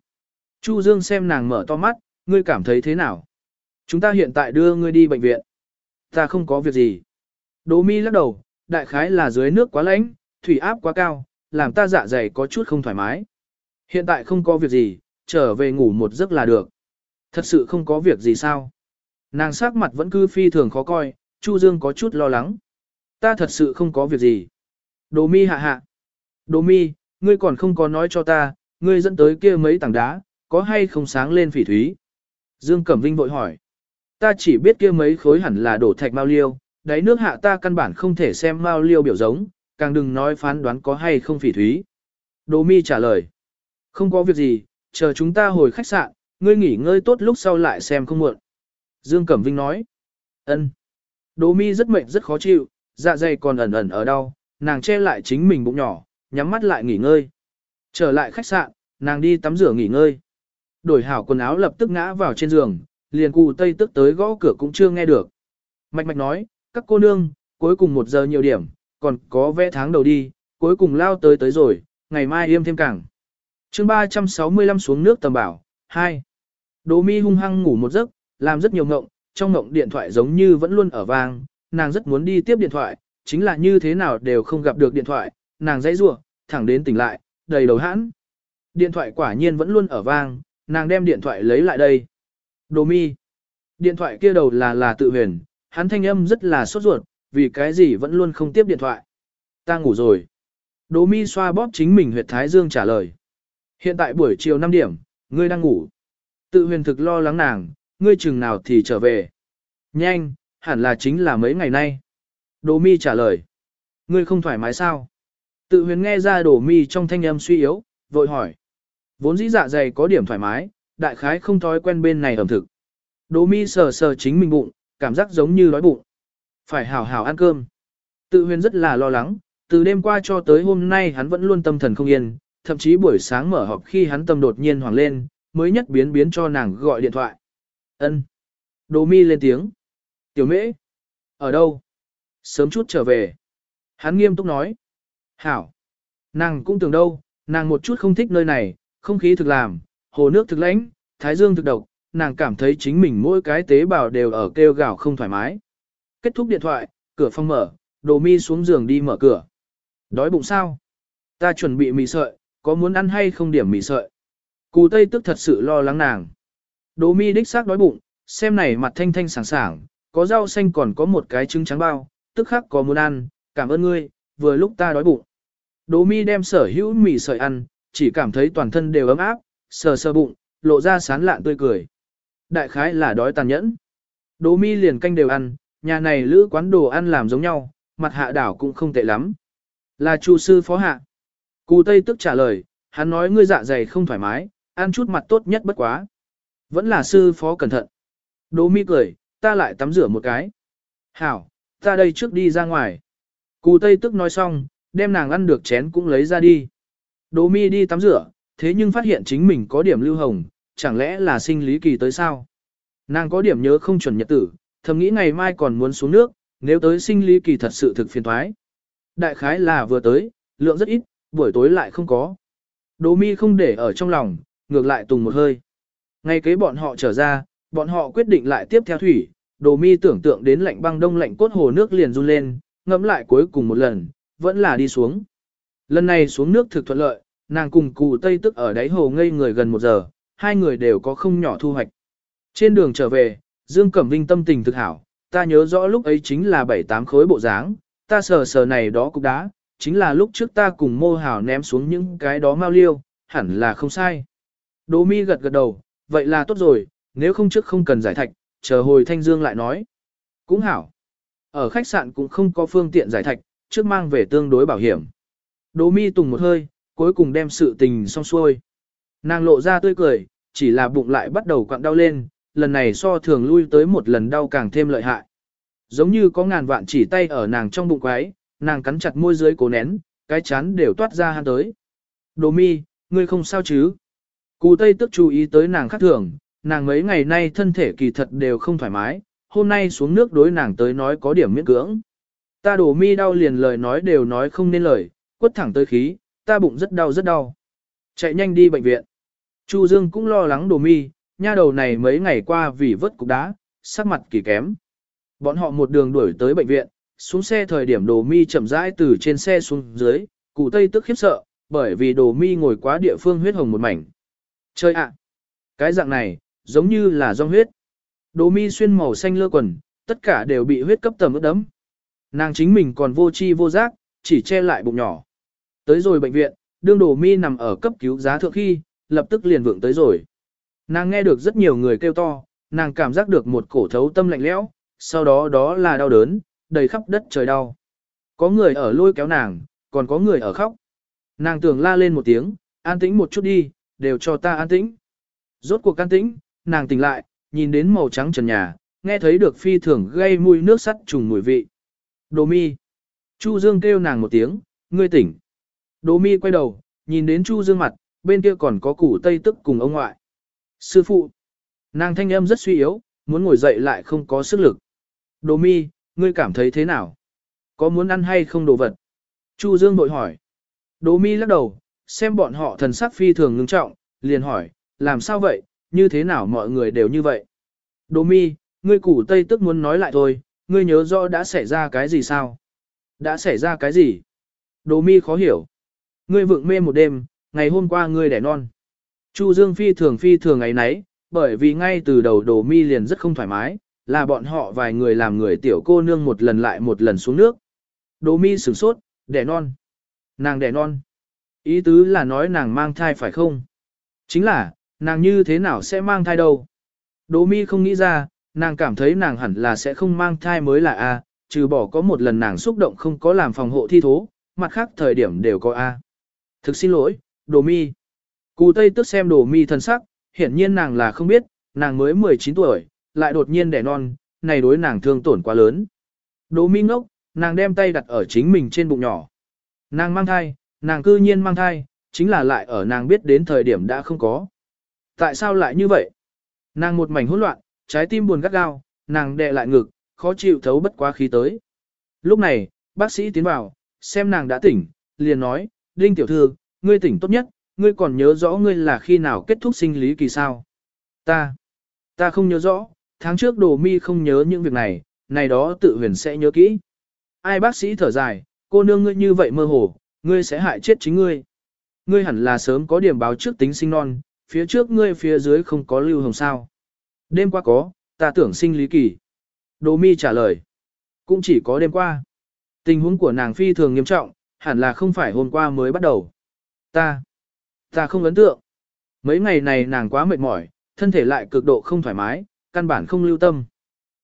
Chu Dương xem nàng mở to mắt, ngươi cảm thấy thế nào? Chúng ta hiện tại đưa ngươi đi bệnh viện. Ta không có việc gì. Đỗ mi lắc đầu, đại khái là dưới nước quá lạnh, thủy áp quá cao, làm ta dạ dày có chút không thoải mái. Hiện tại không có việc gì, trở về ngủ một giấc là được. Thật sự không có việc gì sao? Nàng sắc mặt vẫn cứ phi thường khó coi, Chu Dương có chút lo lắng. Ta thật sự không có việc gì. Đỗ mi hạ hạ. Đỗ mi, ngươi còn không có nói cho ta, ngươi dẫn tới kia mấy tảng đá, có hay không sáng lên phỉ thúy? Dương Cẩm Vinh vội hỏi. Ta chỉ biết kia mấy khối hẳn là đổ thạch mao liêu, đáy nước hạ ta căn bản không thể xem mao liêu biểu giống, càng đừng nói phán đoán có hay không phỉ thúy. Đỗ mi trả lời. Không có việc gì, chờ chúng ta hồi khách sạn, ngươi nghỉ ngơi tốt lúc sau lại xem không muộn. Dương Cẩm Vinh nói. Ân. Đỗ mi rất mệt rất khó chịu, dạ dày còn ẩn ẩn ở đau, nàng che lại chính mình bụng nhỏ, nhắm mắt lại nghỉ ngơi. Trở lại khách sạn, nàng đi tắm rửa nghỉ ngơi. Đổi hảo quần áo lập tức ngã vào trên giường, liền cụ tây tức tới gõ cửa cũng chưa nghe được. Mạch mạch nói, các cô nương, cuối cùng một giờ nhiều điểm, còn có vẽ tháng đầu đi, cuối cùng lao tới tới rồi, ngày mai yêm thêm cảng. chương 365 xuống nước tầm bảo, 2. Đỗ mi hung hăng ngủ một giấc, làm rất nhiều ngộng, trong ngộng điện thoại giống như vẫn luôn ở vang, nàng rất muốn đi tiếp điện thoại, chính là như thế nào đều không gặp được điện thoại, nàng dãy rủa, thẳng đến tỉnh lại, đầy đầu hãn. Điện thoại quả nhiên vẫn luôn ở vang, nàng đem điện thoại lấy lại đây. Đồ mi. Điện thoại kia đầu là là tự huyền, hắn thanh âm rất là sốt ruột, vì cái gì vẫn luôn không tiếp điện thoại. Ta ngủ rồi. Đỗ mi xoa bóp chính mình huyệt thái dương trả lời. Hiện tại buổi chiều 5 điểm, ngươi đang ngủ. Tự huyền thực lo lắng nàng, ngươi chừng nào thì trở về. Nhanh, hẳn là chính là mấy ngày nay. Đỗ mi trả lời. Ngươi không thoải mái sao? Tự huyền nghe ra đỗ mi trong thanh âm suy yếu, vội hỏi. Vốn dĩ dạ dày có điểm thoải mái, đại khái không thói quen bên này ẩm thực. Đỗ mi sờ sờ chính mình bụng, cảm giác giống như đói bụng. Phải hảo hảo ăn cơm. Tự huyền rất là lo lắng, từ đêm qua cho tới hôm nay hắn vẫn luôn tâm thần không yên, thậm chí buổi sáng mở họp khi hắn tâm đột nhiên hoảng lên, mới nhất biến biến cho nàng gọi điện thoại. Ân. Đồ mi lên tiếng. Tiểu mễ. Ở đâu? Sớm chút trở về. Hắn nghiêm túc nói. Hảo. Nàng cũng tưởng đâu, nàng một chút không thích nơi này, không khí thực làm, hồ nước thực lãnh, thái dương thực độc, nàng cảm thấy chính mình mỗi cái tế bào đều ở kêu gào không thoải mái. Kết thúc điện thoại, cửa phòng mở, đồ mi xuống giường đi mở cửa. Đói bụng sao? Ta chuẩn bị mì sợi, có muốn ăn hay không điểm mì sợi? Cù Tây tức thật sự lo lắng nàng. Đồ mi đích xác đói bụng, xem này mặt thanh thanh sảng sảng, có rau xanh còn có một cái trứng trắng bao, tức khắc có muốn ăn, cảm ơn ngươi, vừa lúc ta đói bụng. Đồ mi đem sở hữu mì sợi ăn, chỉ cảm thấy toàn thân đều ấm áp, sờ sờ bụng, lộ ra sán lạn tươi cười. Đại khái là đói tàn nhẫn. Đồ mi liền canh đều ăn, nhà này lữ quán đồ ăn làm giống nhau, mặt hạ đảo cũng không tệ lắm. Là chủ sư phó hạ. Cù Tây tức trả lời, hắn nói ngươi dạ dày không thoải mái, ăn chút mặt tốt nhất bất quá. Vẫn là sư phó cẩn thận. Đỗ mi cười, ta lại tắm rửa một cái. Hảo, ta đây trước đi ra ngoài. Cù Tây tức nói xong, đem nàng ăn được chén cũng lấy ra đi. Đỗ mi đi tắm rửa, thế nhưng phát hiện chính mình có điểm lưu hồng, chẳng lẽ là sinh lý kỳ tới sao? Nàng có điểm nhớ không chuẩn nhật tử, thầm nghĩ ngày mai còn muốn xuống nước, nếu tới sinh lý kỳ thật sự thực phiền thoái. Đại khái là vừa tới, lượng rất ít, buổi tối lại không có. Đỗ mi không để ở trong lòng, ngược lại tùng một hơi. Ngay kế bọn họ trở ra, bọn họ quyết định lại tiếp theo thủy, đồ mi tưởng tượng đến lạnh băng đông lạnh cốt hồ nước liền run lên, ngẫm lại cuối cùng một lần, vẫn là đi xuống. Lần này xuống nước thực thuận lợi, nàng cùng cụ Tây tức ở đáy hồ ngây người gần một giờ, hai người đều có không nhỏ thu hoạch. Trên đường trở về, Dương Cẩm Vinh tâm tình thực hảo, ta nhớ rõ lúc ấy chính là bảy tám khối bộ dáng, ta sờ sờ này đó cục đá, chính là lúc trước ta cùng mô hảo ném xuống những cái đó mau liêu, hẳn là không sai. Đỗ mi gật gật đầu, vậy là tốt rồi, nếu không trước không cần giải thạch, chờ hồi Thanh Dương lại nói. Cũng hảo. Ở khách sạn cũng không có phương tiện giải thạch, trước mang về tương đối bảo hiểm. Đỗ mi tùng một hơi, cuối cùng đem sự tình xong xuôi. Nàng lộ ra tươi cười, chỉ là bụng lại bắt đầu quặn đau lên, lần này so thường lui tới một lần đau càng thêm lợi hại. Giống như có ngàn vạn chỉ tay ở nàng trong bụng quái, nàng cắn chặt môi dưới cố nén, cái chán đều toát ra hắn tới. Đồ mi, ngươi không sao chứ? Cú Tây tức chú ý tới nàng khác thường, nàng mấy ngày nay thân thể kỳ thật đều không thoải mái, hôm nay xuống nước đối nàng tới nói có điểm miễn cưỡng. Ta đổ mi đau liền lời nói đều nói không nên lời, quất thẳng tới khí, ta bụng rất đau rất đau. Chạy nhanh đi bệnh viện. Chu Dương cũng lo lắng đồ mi, nha đầu này mấy ngày qua vì vớt cục đá, sắc mặt kỳ kém. Bọn họ một đường đuổi tới bệnh viện, xuống xe thời điểm đồ mi chậm rãi từ trên xe xuống dưới, cụ tây tức khiếp sợ, bởi vì đồ mi ngồi quá địa phương huyết hồng một mảnh. Chơi ạ! cái dạng này, giống như là do huyết. Đồ mi xuyên màu xanh lơ quần, tất cả đều bị huyết cấp tầm ướt đấm. Nàng chính mình còn vô chi vô giác, chỉ che lại bụng nhỏ. Tới rồi bệnh viện, đương đồ mi nằm ở cấp cứu giá thượng khi, lập tức liền vượng tới rồi. Nàng nghe được rất nhiều người kêu to, nàng cảm giác được một cổ thấu tâm lạnh lẽo, sau đó đó là đau đớn, đầy khắp đất trời đau. Có người ở lôi kéo nàng, còn có người ở khóc. Nàng tưởng la lên một tiếng, an tĩnh một chút đi, đều cho ta an tĩnh. Rốt cuộc an tĩnh, nàng tỉnh lại, nhìn đến màu trắng trần nhà, nghe thấy được phi thường gây mùi nước sắt trùng mùi vị. Đồ mi. Chu Dương kêu nàng một tiếng, ngươi tỉnh. Đồ mi quay đầu, nhìn đến Chu Dương mặt, bên kia còn có củ tây tức cùng ông ngoại. Sư phụ. Nàng thanh âm rất suy yếu, muốn ngồi dậy lại không có sức lực. Đồ mi, ngươi cảm thấy thế nào? Có muốn ăn hay không đồ vật? Chu Dương bội hỏi. Đồ mi lắc đầu, xem bọn họ thần sắc phi thường ngưng trọng, liền hỏi, làm sao vậy, như thế nào mọi người đều như vậy? Đồ mi, ngươi củ tây tức muốn nói lại thôi, ngươi nhớ rõ đã xảy ra cái gì sao? Đã xảy ra cái gì? Đồ mi khó hiểu. Ngươi vượng mê một đêm, ngày hôm qua ngươi đẻ non. Chu Dương phi thường phi thường ấy nấy, bởi vì ngay từ đầu đồ mi liền rất không thoải mái, là bọn họ vài người làm người tiểu cô nương một lần lại một lần xuống nước. Đồ mi sửng sốt, đẻ non. Nàng đẻ non. Ý tứ là nói nàng mang thai phải không? Chính là, nàng như thế nào sẽ mang thai đâu? Đồ mi không nghĩ ra, nàng cảm thấy nàng hẳn là sẽ không mang thai mới là A, trừ bỏ có một lần nàng xúc động không có làm phòng hộ thi thố, mặt khác thời điểm đều có A. Thực xin lỗi, đồ mi. Cù Tây tức xem đồ mi thân sắc, hiển nhiên nàng là không biết, nàng mới 19 tuổi, lại đột nhiên đẻ non, này đối nàng thương tổn quá lớn. Đồ mi ngốc, nàng đem tay đặt ở chính mình trên bụng nhỏ. Nàng mang thai, nàng cư nhiên mang thai, chính là lại ở nàng biết đến thời điểm đã không có. Tại sao lại như vậy? Nàng một mảnh hỗn loạn, trái tim buồn gắt gao, nàng đè lại ngực, khó chịu thấu bất quá khí tới. Lúc này, bác sĩ tiến vào, xem nàng đã tỉnh, liền nói, Đinh tiểu thư, ngươi tỉnh tốt nhất, ngươi còn nhớ rõ ngươi là khi nào kết thúc sinh lý kỳ sao? Ta, ta không nhớ rõ, tháng trước đồ mi không nhớ những việc này, này đó tự huyền sẽ nhớ kỹ. Ai bác sĩ thở dài, cô nương ngươi như vậy mơ hồ, ngươi sẽ hại chết chính ngươi. Ngươi hẳn là sớm có điểm báo trước tính sinh non, phía trước ngươi phía dưới không có lưu hồng sao. Đêm qua có, ta tưởng sinh lý kỳ. Đồ mi trả lời. Cũng chỉ có đêm qua. Tình huống của nàng phi thường nghiêm trọng, hẳn là không phải hôm qua mới bắt đầu. Ta, ta không ấn tượng. Mấy ngày này nàng quá mệt mỏi, thân thể lại cực độ không thoải mái, căn bản không lưu tâm.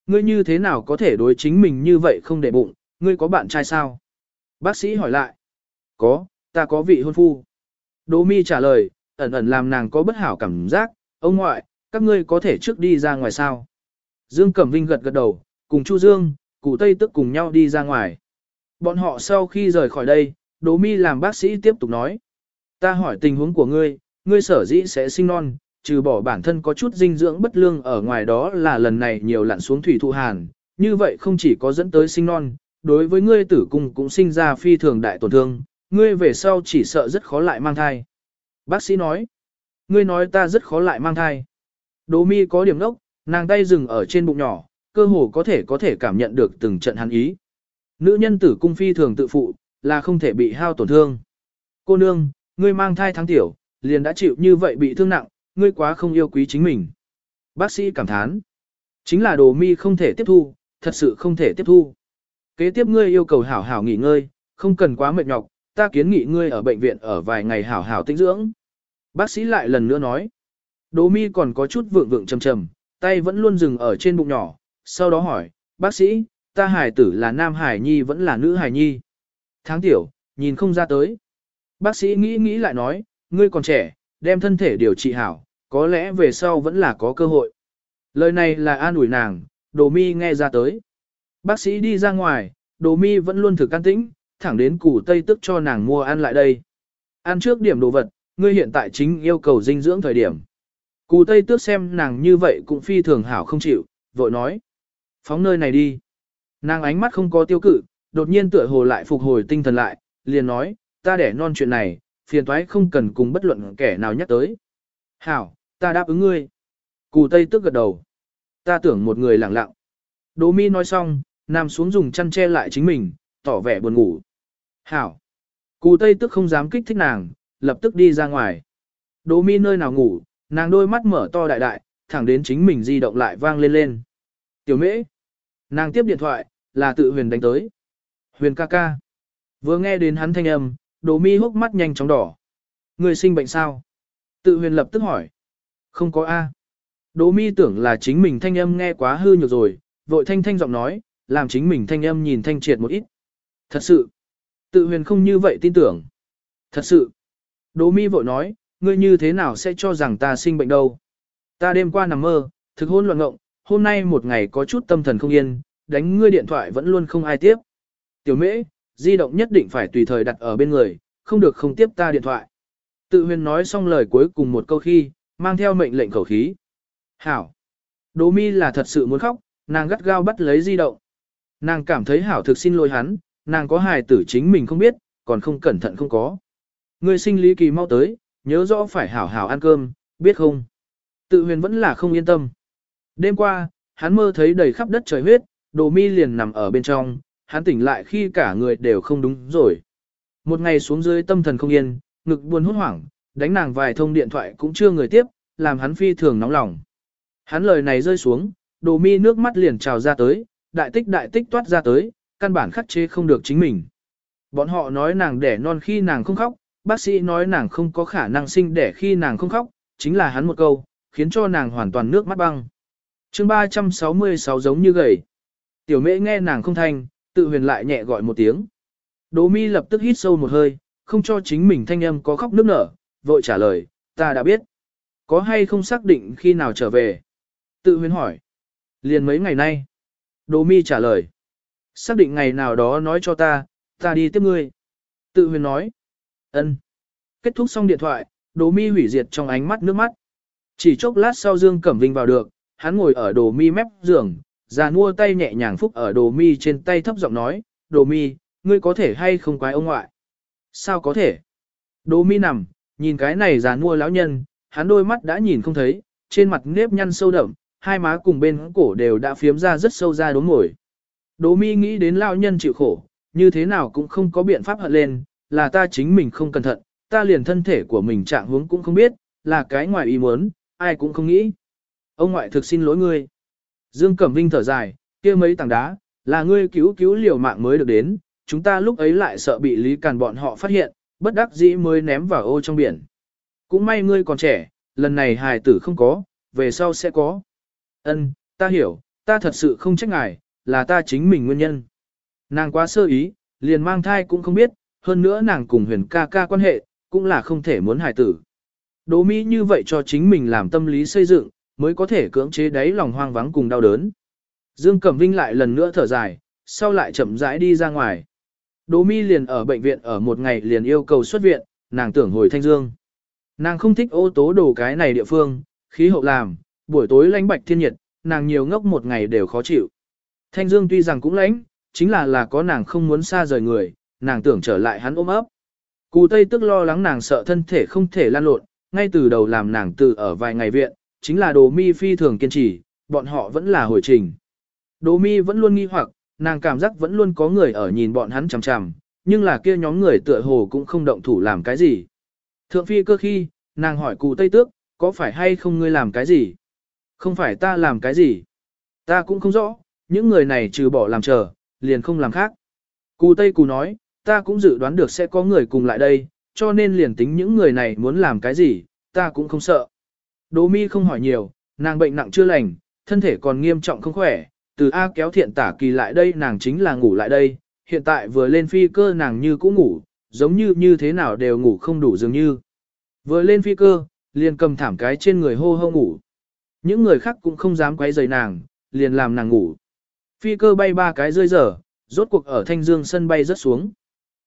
Ngươi như thế nào có thể đối chính mình như vậy không để bụng, ngươi có bạn trai sao? Bác sĩ hỏi lại. Có, ta có vị hôn phu. Đỗ mi trả lời, ẩn ẩn làm nàng có bất hảo cảm giác, ông ngoại, các ngươi có thể trước đi ra ngoài sao? Dương Cẩm Vinh gật gật đầu, cùng Chu Dương, cụ Tây tức cùng nhau đi ra ngoài. Bọn họ sau khi rời khỏi đây, Đỗ Mi làm bác sĩ tiếp tục nói. Ta hỏi tình huống của ngươi, ngươi sở dĩ sẽ sinh non, trừ bỏ bản thân có chút dinh dưỡng bất lương ở ngoài đó là lần này nhiều lặn xuống thủy thụ hàn, như vậy không chỉ có dẫn tới sinh non, đối với ngươi tử cung cũng sinh ra phi thường đại tổn thương, ngươi về sau chỉ sợ rất khó lại mang thai. Bác sĩ nói, ngươi nói ta rất khó lại mang thai. Đỗ mi có điểm đốc, nàng tay dừng ở trên bụng nhỏ, cơ hồ có thể có thể cảm nhận được từng trận hắn ý. Nữ nhân tử cung phi thường tự phụ, là không thể bị hao tổn thương. Cô nương, ngươi mang thai tháng tiểu, liền đã chịu như vậy bị thương nặng, ngươi quá không yêu quý chính mình. Bác sĩ cảm thán. Chính là đồ mi không thể tiếp thu, thật sự không thể tiếp thu. Kế tiếp ngươi yêu cầu hảo hảo nghỉ ngơi, không cần quá mệt nhọc, ta kiến nghị ngươi ở bệnh viện ở vài ngày hảo hảo tĩnh dưỡng. Bác sĩ lại lần nữa nói. Đồ mi còn có chút vượng vượng trầm trầm, tay vẫn luôn dừng ở trên bụng nhỏ, sau đó hỏi, bác sĩ, ta hải tử là nam hải nhi vẫn là nữ hải nhi. Tháng tiểu, nhìn không ra tới. Bác sĩ nghĩ nghĩ lại nói, ngươi còn trẻ, đem thân thể điều trị hảo, có lẽ về sau vẫn là có cơ hội. Lời này là an ủi nàng, đồ mi nghe ra tới. Bác sĩ đi ra ngoài, đồ mi vẫn luôn thử can tĩnh, thẳng đến củ tây tức cho nàng mua ăn lại đây. Ăn trước điểm đồ vật, ngươi hiện tại chính yêu cầu dinh dưỡng thời điểm. Cù tây tước xem nàng như vậy cũng phi thường hảo không chịu, vội nói. Phóng nơi này đi. Nàng ánh mắt không có tiêu cự, đột nhiên tựa hồ lại phục hồi tinh thần lại, liền nói, ta đẻ non chuyện này, phiền toái không cần cùng bất luận kẻ nào nhắc tới. Hảo, ta đáp ứng ngươi. Cù Tây tức gật đầu. Ta tưởng một người lặng lặng. Đỗ mi nói xong, nằm xuống dùng chăn che lại chính mình, tỏ vẻ buồn ngủ. Hảo. Cù Tây tức không dám kích thích nàng, lập tức đi ra ngoài. Đỗ mi nơi nào ngủ, nàng đôi mắt mở to đại đại, thẳng đến chính mình di động lại vang lên lên. Tiểu mễ. Nàng tiếp điện thoại, là tự huyền đánh tới. Huyền ca ca. Vừa nghe đến hắn thanh âm, đồ mi hốc mắt nhanh chóng đỏ. Người sinh bệnh sao? Tự huyền lập tức hỏi. Không có A. Đỗ mi tưởng là chính mình thanh âm nghe quá hư nhược rồi, vội thanh thanh giọng nói, làm chính mình thanh âm nhìn thanh triệt một ít. Thật sự. Tự huyền không như vậy tin tưởng. Thật sự. Đỗ mi vội nói, ngươi như thế nào sẽ cho rằng ta sinh bệnh đâu? Ta đêm qua nằm mơ, thực hôn loạn ngộng, hôm nay một ngày có chút tâm thần không yên, đánh ngươi điện thoại vẫn luôn không ai tiếp. Tiểu mễ, di động nhất định phải tùy thời đặt ở bên người, không được không tiếp ta điện thoại. Tự huyền nói xong lời cuối cùng một câu khi, mang theo mệnh lệnh khẩu khí. Hảo. Đỗ mi là thật sự muốn khóc, nàng gắt gao bắt lấy di động. Nàng cảm thấy hảo thực xin lỗi hắn, nàng có hài tử chính mình không biết, còn không cẩn thận không có. Người sinh lý kỳ mau tới, nhớ rõ phải hảo hảo ăn cơm, biết không? Tự huyền vẫn là không yên tâm. Đêm qua, hắn mơ thấy đầy khắp đất trời huyết, đồ mi liền nằm ở bên trong, hắn tỉnh lại khi cả người đều không đúng rồi. Một ngày xuống dưới tâm thần không yên, ngực buồn hốt hoảng, đánh nàng vài thông điện thoại cũng chưa người tiếp, làm hắn phi thường nóng lòng. Hắn lời này rơi xuống, đồ mi nước mắt liền trào ra tới, đại tích đại tích toát ra tới, căn bản khắc chế không được chính mình. Bọn họ nói nàng đẻ non khi nàng không khóc, bác sĩ nói nàng không có khả năng sinh đẻ khi nàng không khóc, chính là hắn một câu, khiến cho nàng hoàn toàn nước mắt băng. chương 366 giống như gầy. Tiểu mễ nghe nàng không thanh, tự huyền lại nhẹ gọi một tiếng. Đỗ mi lập tức hít sâu một hơi, không cho chính mình thanh âm có khóc nước nở, vội trả lời, ta đã biết. Có hay không xác định khi nào trở về? Tự huyền hỏi. Liền mấy ngày nay. Đỗ mi trả lời. Xác định ngày nào đó nói cho ta, ta đi tiếp ngươi. Tự huyền nói. ân. Kết thúc xong điện thoại, Đỗ mi hủy diệt trong ánh mắt nước mắt. Chỉ chốc lát sau Dương Cẩm Vinh vào được, hắn ngồi ở đồ mi mép giường, già mua tay nhẹ nhàng phúc ở đồ mi trên tay thấp giọng nói, đồ mi, ngươi có thể hay không quái ông ngoại? Sao có thể? Đồ mi nằm, nhìn cái này già mua lão nhân, hắn đôi mắt đã nhìn không thấy, trên mặt nếp nhăn sâu đậm, hai má cùng bên cổ đều đã phiếm ra rất sâu ra đốm ngồi. Đồ mi nghĩ đến lão nhân chịu khổ, như thế nào cũng không có biện pháp hận lên, là ta chính mình không cẩn thận, ta liền thân thể của mình trạng huống cũng không biết, là cái ngoài ý muốn, ai cũng không nghĩ. Ông ngoại thực xin lỗi ngươi. Dương Cẩm Vinh thở dài, kia mấy tảng đá, là ngươi cứu cứu liều mạng mới được đến, chúng ta lúc ấy lại sợ bị Lý Càn bọn họ phát hiện, bất đắc dĩ mới ném vào ô trong biển. Cũng may ngươi còn trẻ, lần này hài tử không có, về sau sẽ có. Ân, ta hiểu, ta thật sự không trách ngài, là ta chính mình nguyên nhân. Nàng quá sơ ý, liền mang thai cũng không biết, hơn nữa nàng cùng huyền ca ca quan hệ, cũng là không thể muốn hài tử. Đỗ Mỹ như vậy cho chính mình làm tâm lý xây dựng, mới có thể cưỡng chế đáy lòng hoang vắng cùng đau đớn. Dương Cẩm Vinh lại lần nữa thở dài, sau lại chậm rãi đi ra ngoài. Đỗ Mi liền ở bệnh viện ở một ngày liền yêu cầu xuất viện, nàng tưởng hồi Thanh Dương. Nàng không thích ô tố đồ cái này địa phương, khí hậu làm, buổi tối lánh bạch thiên nhiệt, nàng nhiều ngốc một ngày đều khó chịu. Thanh Dương tuy rằng cũng lánh, chính là là có nàng không muốn xa rời người, nàng tưởng trở lại hắn ôm ấp. Cù Tây tức lo lắng nàng sợ thân thể không thể lan lộn, ngay từ đầu làm nàng từ ở vài ngày viện, chính là đồ mi phi thường kiên trì, bọn họ vẫn là hồi trình. Đồ mi vẫn luôn nghi hoặc, nàng cảm giác vẫn luôn có người ở nhìn bọn hắn chằm chằm, nhưng là kia nhóm người tựa hồ cũng không động thủ làm cái gì. Thượng phi cơ khi, nàng hỏi cụ Tây Tước, có phải hay không ngươi làm cái gì? Không phải ta làm cái gì? Ta cũng không rõ, những người này trừ bỏ làm chờ, liền không làm khác. Cụ Tây Cụ nói, ta cũng dự đoán được sẽ có người cùng lại đây, cho nên liền tính những người này muốn làm cái gì, ta cũng không sợ. Đỗ mi không hỏi nhiều, nàng bệnh nặng chưa lành, thân thể còn nghiêm trọng không khỏe, từ A kéo thiện tả kỳ lại đây nàng chính là ngủ lại đây, hiện tại vừa lên phi cơ nàng như cũ ngủ, giống như như thế nào đều ngủ không đủ dường như. Vừa lên phi cơ, liền cầm thảm cái trên người hô hô ngủ. Những người khác cũng không dám quấy rầy nàng, liền làm nàng ngủ. Phi cơ bay ba cái rơi dở, rốt cuộc ở Thanh Dương sân bay rớt xuống.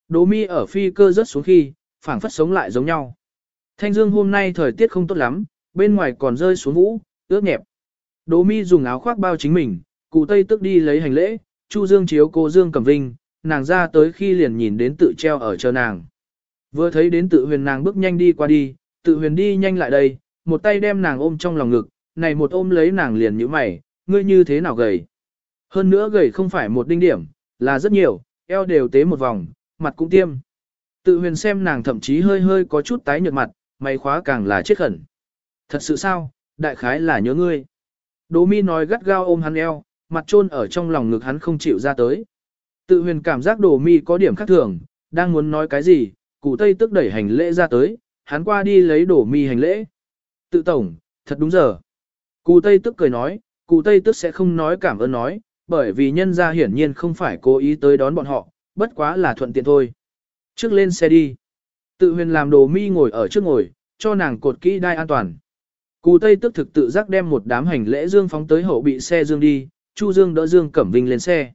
Đỗ mi ở phi cơ rớt xuống khi, phảng phất sống lại giống nhau. Thanh Dương hôm nay thời tiết không tốt lắm, bên ngoài còn rơi xuống vũ, ướt nhẹp. Đỗ Mi dùng áo khoác bao chính mình, cụ Tây tức đi lấy hành lễ, Chu Dương chiếu cô Dương Cẩm Vinh, nàng ra tới khi liền nhìn đến tự treo ở chờ nàng. Vừa thấy đến tự huyền nàng bước nhanh đi qua đi, tự huyền đi nhanh lại đây, một tay đem nàng ôm trong lòng ngực, này một ôm lấy nàng liền như mày, ngươi như thế nào gầy. Hơn nữa gầy không phải một đinh điểm, là rất nhiều, eo đều tế một vòng, mặt cũng tiêm. Tự huyền xem nàng thậm chí hơi hơi có chút tái nhợt mặt, mày khóa càng là chết khẩn. Thật sự sao, đại khái là nhớ ngươi. Đỗ mi nói gắt gao ôm hắn eo, mặt trôn ở trong lòng ngực hắn không chịu ra tới. Tự huyền cảm giác Đỗ mi có điểm khác thường, đang muốn nói cái gì, cụ tây tức đẩy hành lễ ra tới, hắn qua đi lấy Đổ mi hành lễ. Tự tổng, thật đúng giờ. Cụ tây tức cười nói, cụ tây tức sẽ không nói cảm ơn nói, bởi vì nhân gia hiển nhiên không phải cố ý tới đón bọn họ, bất quá là thuận tiện thôi. Trước lên xe đi. Tự huyền làm đồ mi ngồi ở trước ngồi, cho nàng cột kỹ đai an toàn. Cù Tây tức thực tự giác đem một đám hành lễ dương phóng tới hậu bị xe dương đi, Chu Dương đỡ Dương Cẩm Vinh lên xe.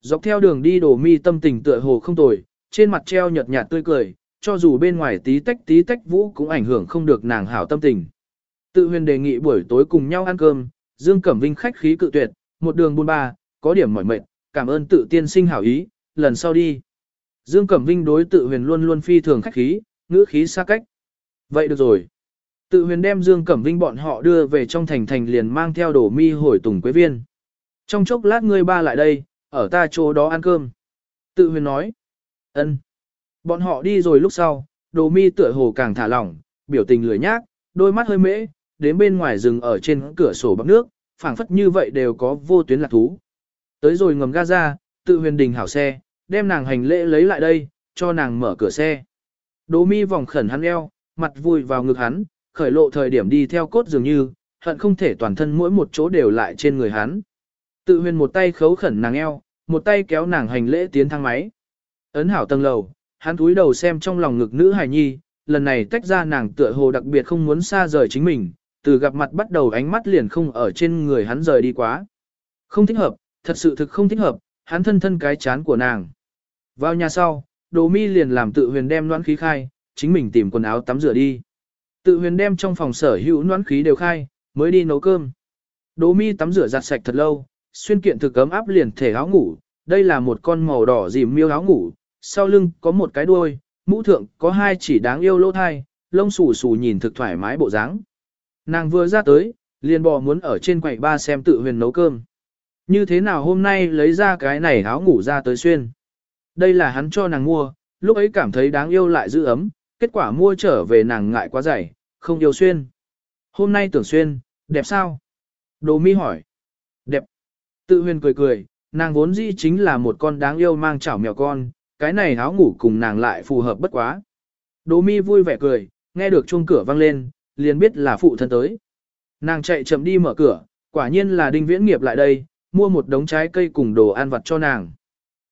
Dọc theo đường đi đồ mi tâm tình tựa hồ không tồi, trên mặt treo nhợt nhạt tươi cười, cho dù bên ngoài tí tách tí tách vũ cũng ảnh hưởng không được nàng hảo tâm tình. Tự huyền đề nghị buổi tối cùng nhau ăn cơm, Dương Cẩm Vinh khách khí cự tuyệt, một đường buôn ba, có điểm mỏi mệt, cảm ơn tự tiên sinh hảo ý, lần sau đi. Dương Cẩm Vinh đối tự huyền luôn luôn phi thường khách khí, ngữ khí xa cách. Vậy được rồi. Tự huyền đem Dương Cẩm Vinh bọn họ đưa về trong thành thành liền mang theo đổ mi hồi tùng quế viên. Trong chốc lát ngươi ba lại đây, ở ta chỗ đó ăn cơm. Tự huyền nói. ân. Bọn họ đi rồi lúc sau, đồ mi tựa hồ càng thả lỏng, biểu tình lười nhác, đôi mắt hơi mễ, đến bên ngoài rừng ở trên cửa sổ bọc nước, phảng phất như vậy đều có vô tuyến lạc thú. Tới rồi ngầm ga ra, tự huyền đình hảo xe, đem nàng hành lễ lấy lại đây, cho nàng mở cửa xe. Đỗ mi vòng khẩn hắn eo, mặt vui vào ngực hắn, khởi lộ thời điểm đi theo cốt dường như, hận không thể toàn thân mỗi một chỗ đều lại trên người hắn. Tự huyền một tay khấu khẩn nàng eo, một tay kéo nàng hành lễ tiến thang máy. Ấn hảo tầng lầu, hắn túi đầu xem trong lòng ngực nữ hài nhi, lần này tách ra nàng tựa hồ đặc biệt không muốn xa rời chính mình, từ gặp mặt bắt đầu ánh mắt liền không ở trên người hắn rời đi quá. Không thích hợp, thật sự thực không thích hợp, hắn thân thân cái chán của nàng. Vào nhà sau, đồ mi liền làm tự huyền đem loãn khí khai, chính mình tìm quần áo tắm rửa đi. Tự huyền đem trong phòng sở hữu noãn khí đều khai, mới đi nấu cơm. Đỗ mi tắm rửa giặt sạch thật lâu, xuyên kiện thực cấm áp liền thể áo ngủ, đây là một con màu đỏ dìm miêu áo ngủ, sau lưng có một cái đuôi, mũ thượng có hai chỉ đáng yêu lỗ thai, lông xù xù nhìn thực thoải mái bộ dáng. Nàng vừa ra tới, liền bò muốn ở trên quầy ba xem tự huyền nấu cơm. Như thế nào hôm nay lấy ra cái này áo ngủ ra tới xuyên. Đây là hắn cho nàng mua, lúc ấy cảm thấy đáng yêu lại giữ ấm, kết quả mua trở về nàng ngại quá dày, không yêu xuyên. Hôm nay tưởng xuyên, đẹp sao? Đồ mi hỏi. Đẹp. Tự huyền cười cười, nàng vốn dĩ chính là một con đáng yêu mang chảo mèo con, cái này áo ngủ cùng nàng lại phù hợp bất quá. Đồ mi vui vẻ cười, nghe được chuông cửa vang lên, liền biết là phụ thân tới. Nàng chạy chậm đi mở cửa, quả nhiên là đinh viễn nghiệp lại đây, mua một đống trái cây cùng đồ ăn vặt cho nàng.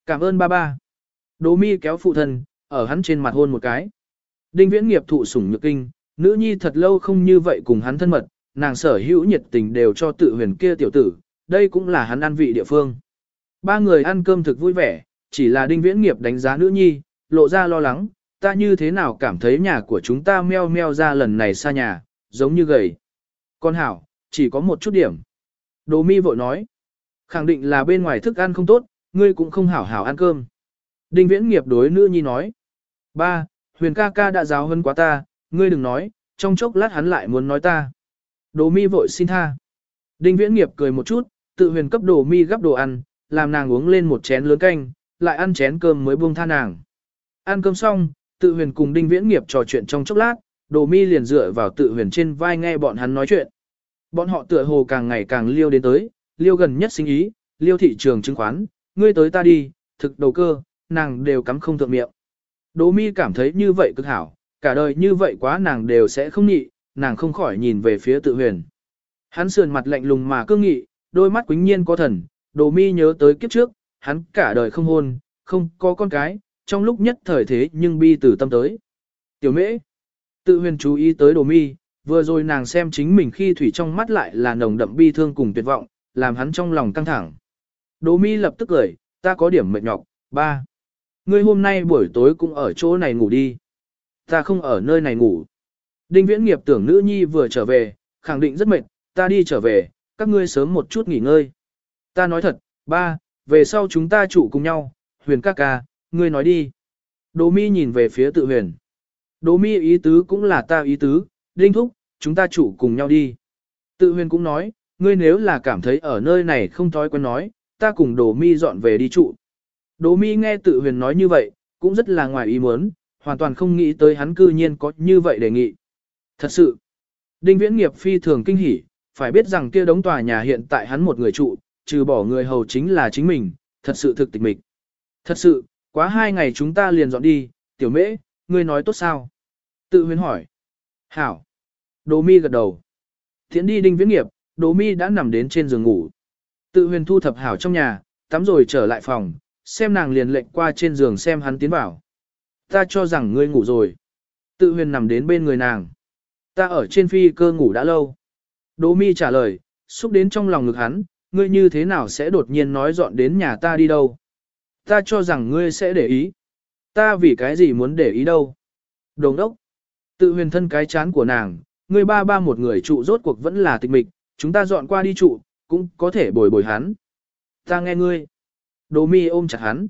Cảm ơn ba ba. Đồ mi kéo phụ thân, ở hắn trên mặt hôn một cái. Đinh viễn nghiệp thụ sủng nhược kinh, nữ nhi thật lâu không như vậy cùng hắn thân mật, nàng sở hữu nhiệt tình đều cho tự huyền kia tiểu tử, đây cũng là hắn ăn vị địa phương. Ba người ăn cơm thực vui vẻ, chỉ là đinh viễn nghiệp đánh giá nữ nhi, lộ ra lo lắng, ta như thế nào cảm thấy nhà của chúng ta meo meo ra lần này xa nhà, giống như gầy. Con hảo, chỉ có một chút điểm. Đồ mi vội nói, khẳng định là bên ngoài thức ăn không tốt, ngươi cũng không hảo hảo ăn cơm. Đinh viễn nghiệp đối nữ nhi nói, ba, huyền ca ca đã giáo hơn quá ta, ngươi đừng nói, trong chốc lát hắn lại muốn nói ta. Đồ mi vội xin tha. Đinh viễn nghiệp cười một chút, tự huyền cấp đồ mi gấp đồ ăn, làm nàng uống lên một chén lớn canh, lại ăn chén cơm mới buông tha nàng. Ăn cơm xong, tự huyền cùng đinh viễn nghiệp trò chuyện trong chốc lát, đồ mi liền dựa vào tự huyền trên vai nghe bọn hắn nói chuyện. Bọn họ tựa hồ càng ngày càng liêu đến tới, liêu gần nhất sinh ý, liêu thị trường chứng khoán, ngươi tới ta đi, thực đầu cơ, nàng đều cắm không thượng miệng. Đỗ mi cảm thấy như vậy cực hảo, cả đời như vậy quá nàng đều sẽ không nhị, nàng không khỏi nhìn về phía tự huyền. Hắn sườn mặt lạnh lùng mà cương nghị, đôi mắt quính nhiên có thần, đồ mi nhớ tới kiếp trước, hắn cả đời không hôn, không có con cái, trong lúc nhất thời thế nhưng bi từ tâm tới. Tiểu mễ, tự huyền chú ý tới đồ mi, vừa rồi nàng xem chính mình khi thủy trong mắt lại là nồng đậm bi thương cùng tuyệt vọng, làm hắn trong lòng căng thẳng. Đồ mi lập tức cười, ta có điểm mệt nhọc, ba. Ngươi hôm nay buổi tối cũng ở chỗ này ngủ đi. Ta không ở nơi này ngủ. Đinh viễn nghiệp tưởng nữ nhi vừa trở về, khẳng định rất mệt, ta đi trở về, các ngươi sớm một chút nghỉ ngơi. Ta nói thật, ba, về sau chúng ta trụ cùng nhau, huyền ca ca, ngươi nói đi. Đỗ mi nhìn về phía tự huyền. Đỗ mi ý tứ cũng là ta ý tứ, đinh thúc, chúng ta trụ cùng nhau đi. Tự huyền cũng nói, ngươi nếu là cảm thấy ở nơi này không thói quen nói, ta cùng Đỗ mi dọn về đi trụ. Đỗ mi nghe tự huyền nói như vậy, cũng rất là ngoài ý muốn, hoàn toàn không nghĩ tới hắn cư nhiên có như vậy đề nghị. Thật sự, đinh viễn nghiệp phi thường kinh hỉ, phải biết rằng kia đống tòa nhà hiện tại hắn một người trụ, trừ bỏ người hầu chính là chính mình, thật sự thực tịch mịch. Thật sự, quá hai ngày chúng ta liền dọn đi, tiểu mễ, ngươi nói tốt sao? Tự huyền hỏi. Hảo. Đỗ mi gật đầu. Thiện đi đinh viễn nghiệp, Đỗ mi đã nằm đến trên giường ngủ. Tự huyền thu thập hảo trong nhà, tắm rồi trở lại phòng, xem nàng liền lệnh qua trên giường xem hắn tiến vào. Ta cho rằng ngươi ngủ rồi. Tự huyền nằm đến bên người nàng. Ta ở trên phi cơ ngủ đã lâu. Đỗ mi trả lời, xúc đến trong lòng ngực hắn, ngươi như thế nào sẽ đột nhiên nói dọn đến nhà ta đi đâu? Ta cho rằng ngươi sẽ để ý. Ta vì cái gì muốn để ý đâu? Đồng đốc. Tự huyền thân cái chán của nàng, ngươi ba ba một người trụ rốt cuộc vẫn là tịch mịch, chúng ta dọn qua đi trụ, cũng có thể bồi bồi hắn. Ta nghe ngươi. Đỗ mi ôm chặt hắn.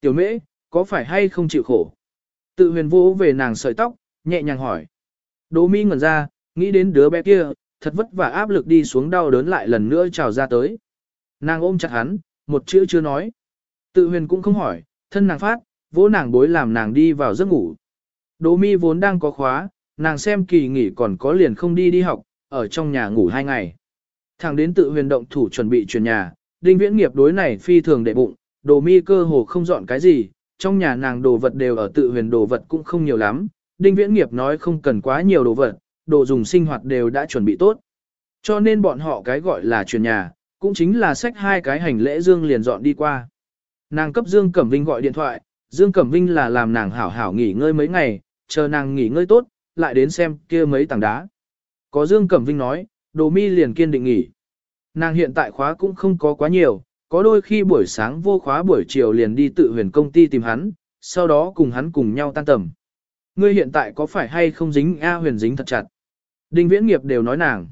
Tiểu mễ, có phải hay không chịu khổ? Tự huyền vô về nàng sợi tóc, nhẹ nhàng hỏi. Đỗ mi ngẩn ra, nghĩ đến đứa bé kia, thật vất vả áp lực đi xuống đau đớn lại lần nữa trào ra tới. Nàng ôm chặt hắn, một chữ chưa nói. Tự huyền cũng không hỏi, thân nàng phát, vỗ nàng bối làm nàng đi vào giấc ngủ. Đỗ mi vốn đang có khóa, nàng xem kỳ nghỉ còn có liền không đi đi học, ở trong nhà ngủ hai ngày. Thằng đến tự huyền động thủ chuẩn bị chuyển nhà, đinh viễn nghiệp đối này phi thường đệ bụng, đồ mi cơ hồ không dọn cái gì, trong nhà nàng đồ vật đều ở tự huyền đồ vật cũng không nhiều lắm, đinh viễn nghiệp nói không cần quá nhiều đồ vật, đồ dùng sinh hoạt đều đã chuẩn bị tốt. Cho nên bọn họ cái gọi là chuyển nhà, cũng chính là sách hai cái hành lễ Dương liền dọn đi qua. Nàng cấp Dương Cẩm Vinh gọi điện thoại, Dương Cẩm Vinh là làm nàng hảo hảo nghỉ ngơi mấy ngày, chờ nàng nghỉ ngơi tốt, lại đến xem kia mấy tảng đá. Có Dương Cẩm Vinh nói, đồ mi liền kiên định nghỉ. Nàng hiện tại khóa cũng không có quá nhiều, có đôi khi buổi sáng vô khóa buổi chiều liền đi tự huyền công ty tìm hắn, sau đó cùng hắn cùng nhau tan tầm. Ngươi hiện tại có phải hay không dính A huyền dính thật chặt? Đinh viễn nghiệp đều nói nàng.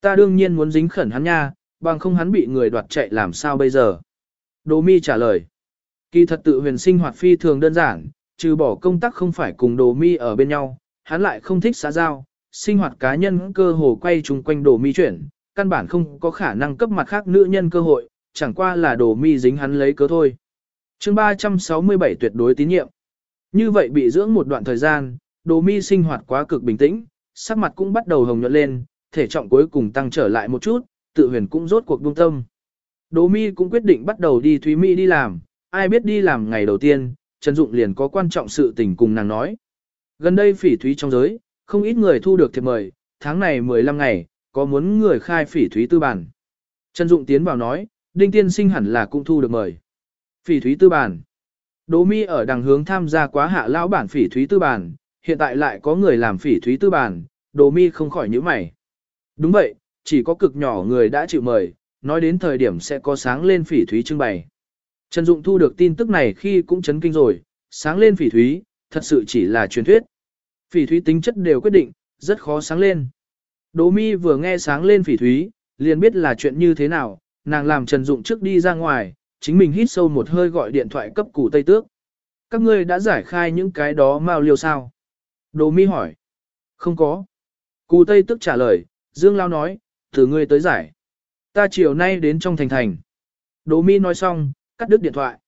Ta đương nhiên muốn dính khẩn hắn nha, bằng không hắn bị người đoạt chạy làm sao bây giờ? Đỗ mi trả lời. Kỳ thật tự huyền sinh hoạt phi thường đơn giản, trừ bỏ công tác không phải cùng đồ mi ở bên nhau, hắn lại không thích xã giao, sinh hoạt cá nhân cơ hồ quay chung quanh đồ mi chuyển, căn bản không có khả năng cấp mặt khác nữ nhân cơ hội, chẳng qua là đồ mi dính hắn lấy cớ thôi. chương 367 tuyệt đối tín nhiệm. Như vậy bị dưỡng một đoạn thời gian, đồ mi sinh hoạt quá cực bình tĩnh, sắc mặt cũng bắt đầu hồng nhuận lên, thể trọng cuối cùng tăng trở lại một chút, tự huyền cũng rốt cuộc buông tâm. Đồ mi cũng quyết định bắt đầu đi Thúy Mỹ đi làm, ai biết đi làm ngày đầu tiên, Trần Dụng liền có quan trọng sự tình cùng nàng nói. Gần đây phỉ thúy trong giới, không ít người thu được thiệp mời, tháng này 15 ngày, có muốn người khai phỉ thúy tư bản. Trần Dụng tiến vào nói, Đinh Tiên Sinh hẳn là cũng thu được mời. Phỉ thúy tư bản. Đỗ Mi ở đằng hướng tham gia quá hạ lão bản phỉ thúy tư bản, hiện tại lại có người làm phỉ thúy tư bản, Đỗ Mi không khỏi nhíu mày. Đúng vậy, chỉ có cực nhỏ người đã chịu mời, nói đến thời điểm sẽ có sáng lên phỉ thúy trưng bày. Trần Dụng thu được tin tức này khi cũng chấn kinh rồi, sáng lên phỉ thúy, thật sự chỉ là truyền thuyết. Phỉ thúy tính chất đều quyết định, rất khó sáng lên. Đỗ Mi vừa nghe sáng lên phỉ thúy, liền biết là chuyện như thế nào, nàng làm Trần Dụng trước đi ra ngoài, chính mình hít sâu một hơi gọi điện thoại cấp củ Tây Tước. Các ngươi đã giải khai những cái đó mao liêu sao? Đỗ Mi hỏi. Không có. Cụ Tây Tước trả lời, Dương Lao nói, từ ngươi tới giải. Ta chiều nay đến trong thành thành. Đỗ Mi nói xong, cắt đứt điện thoại.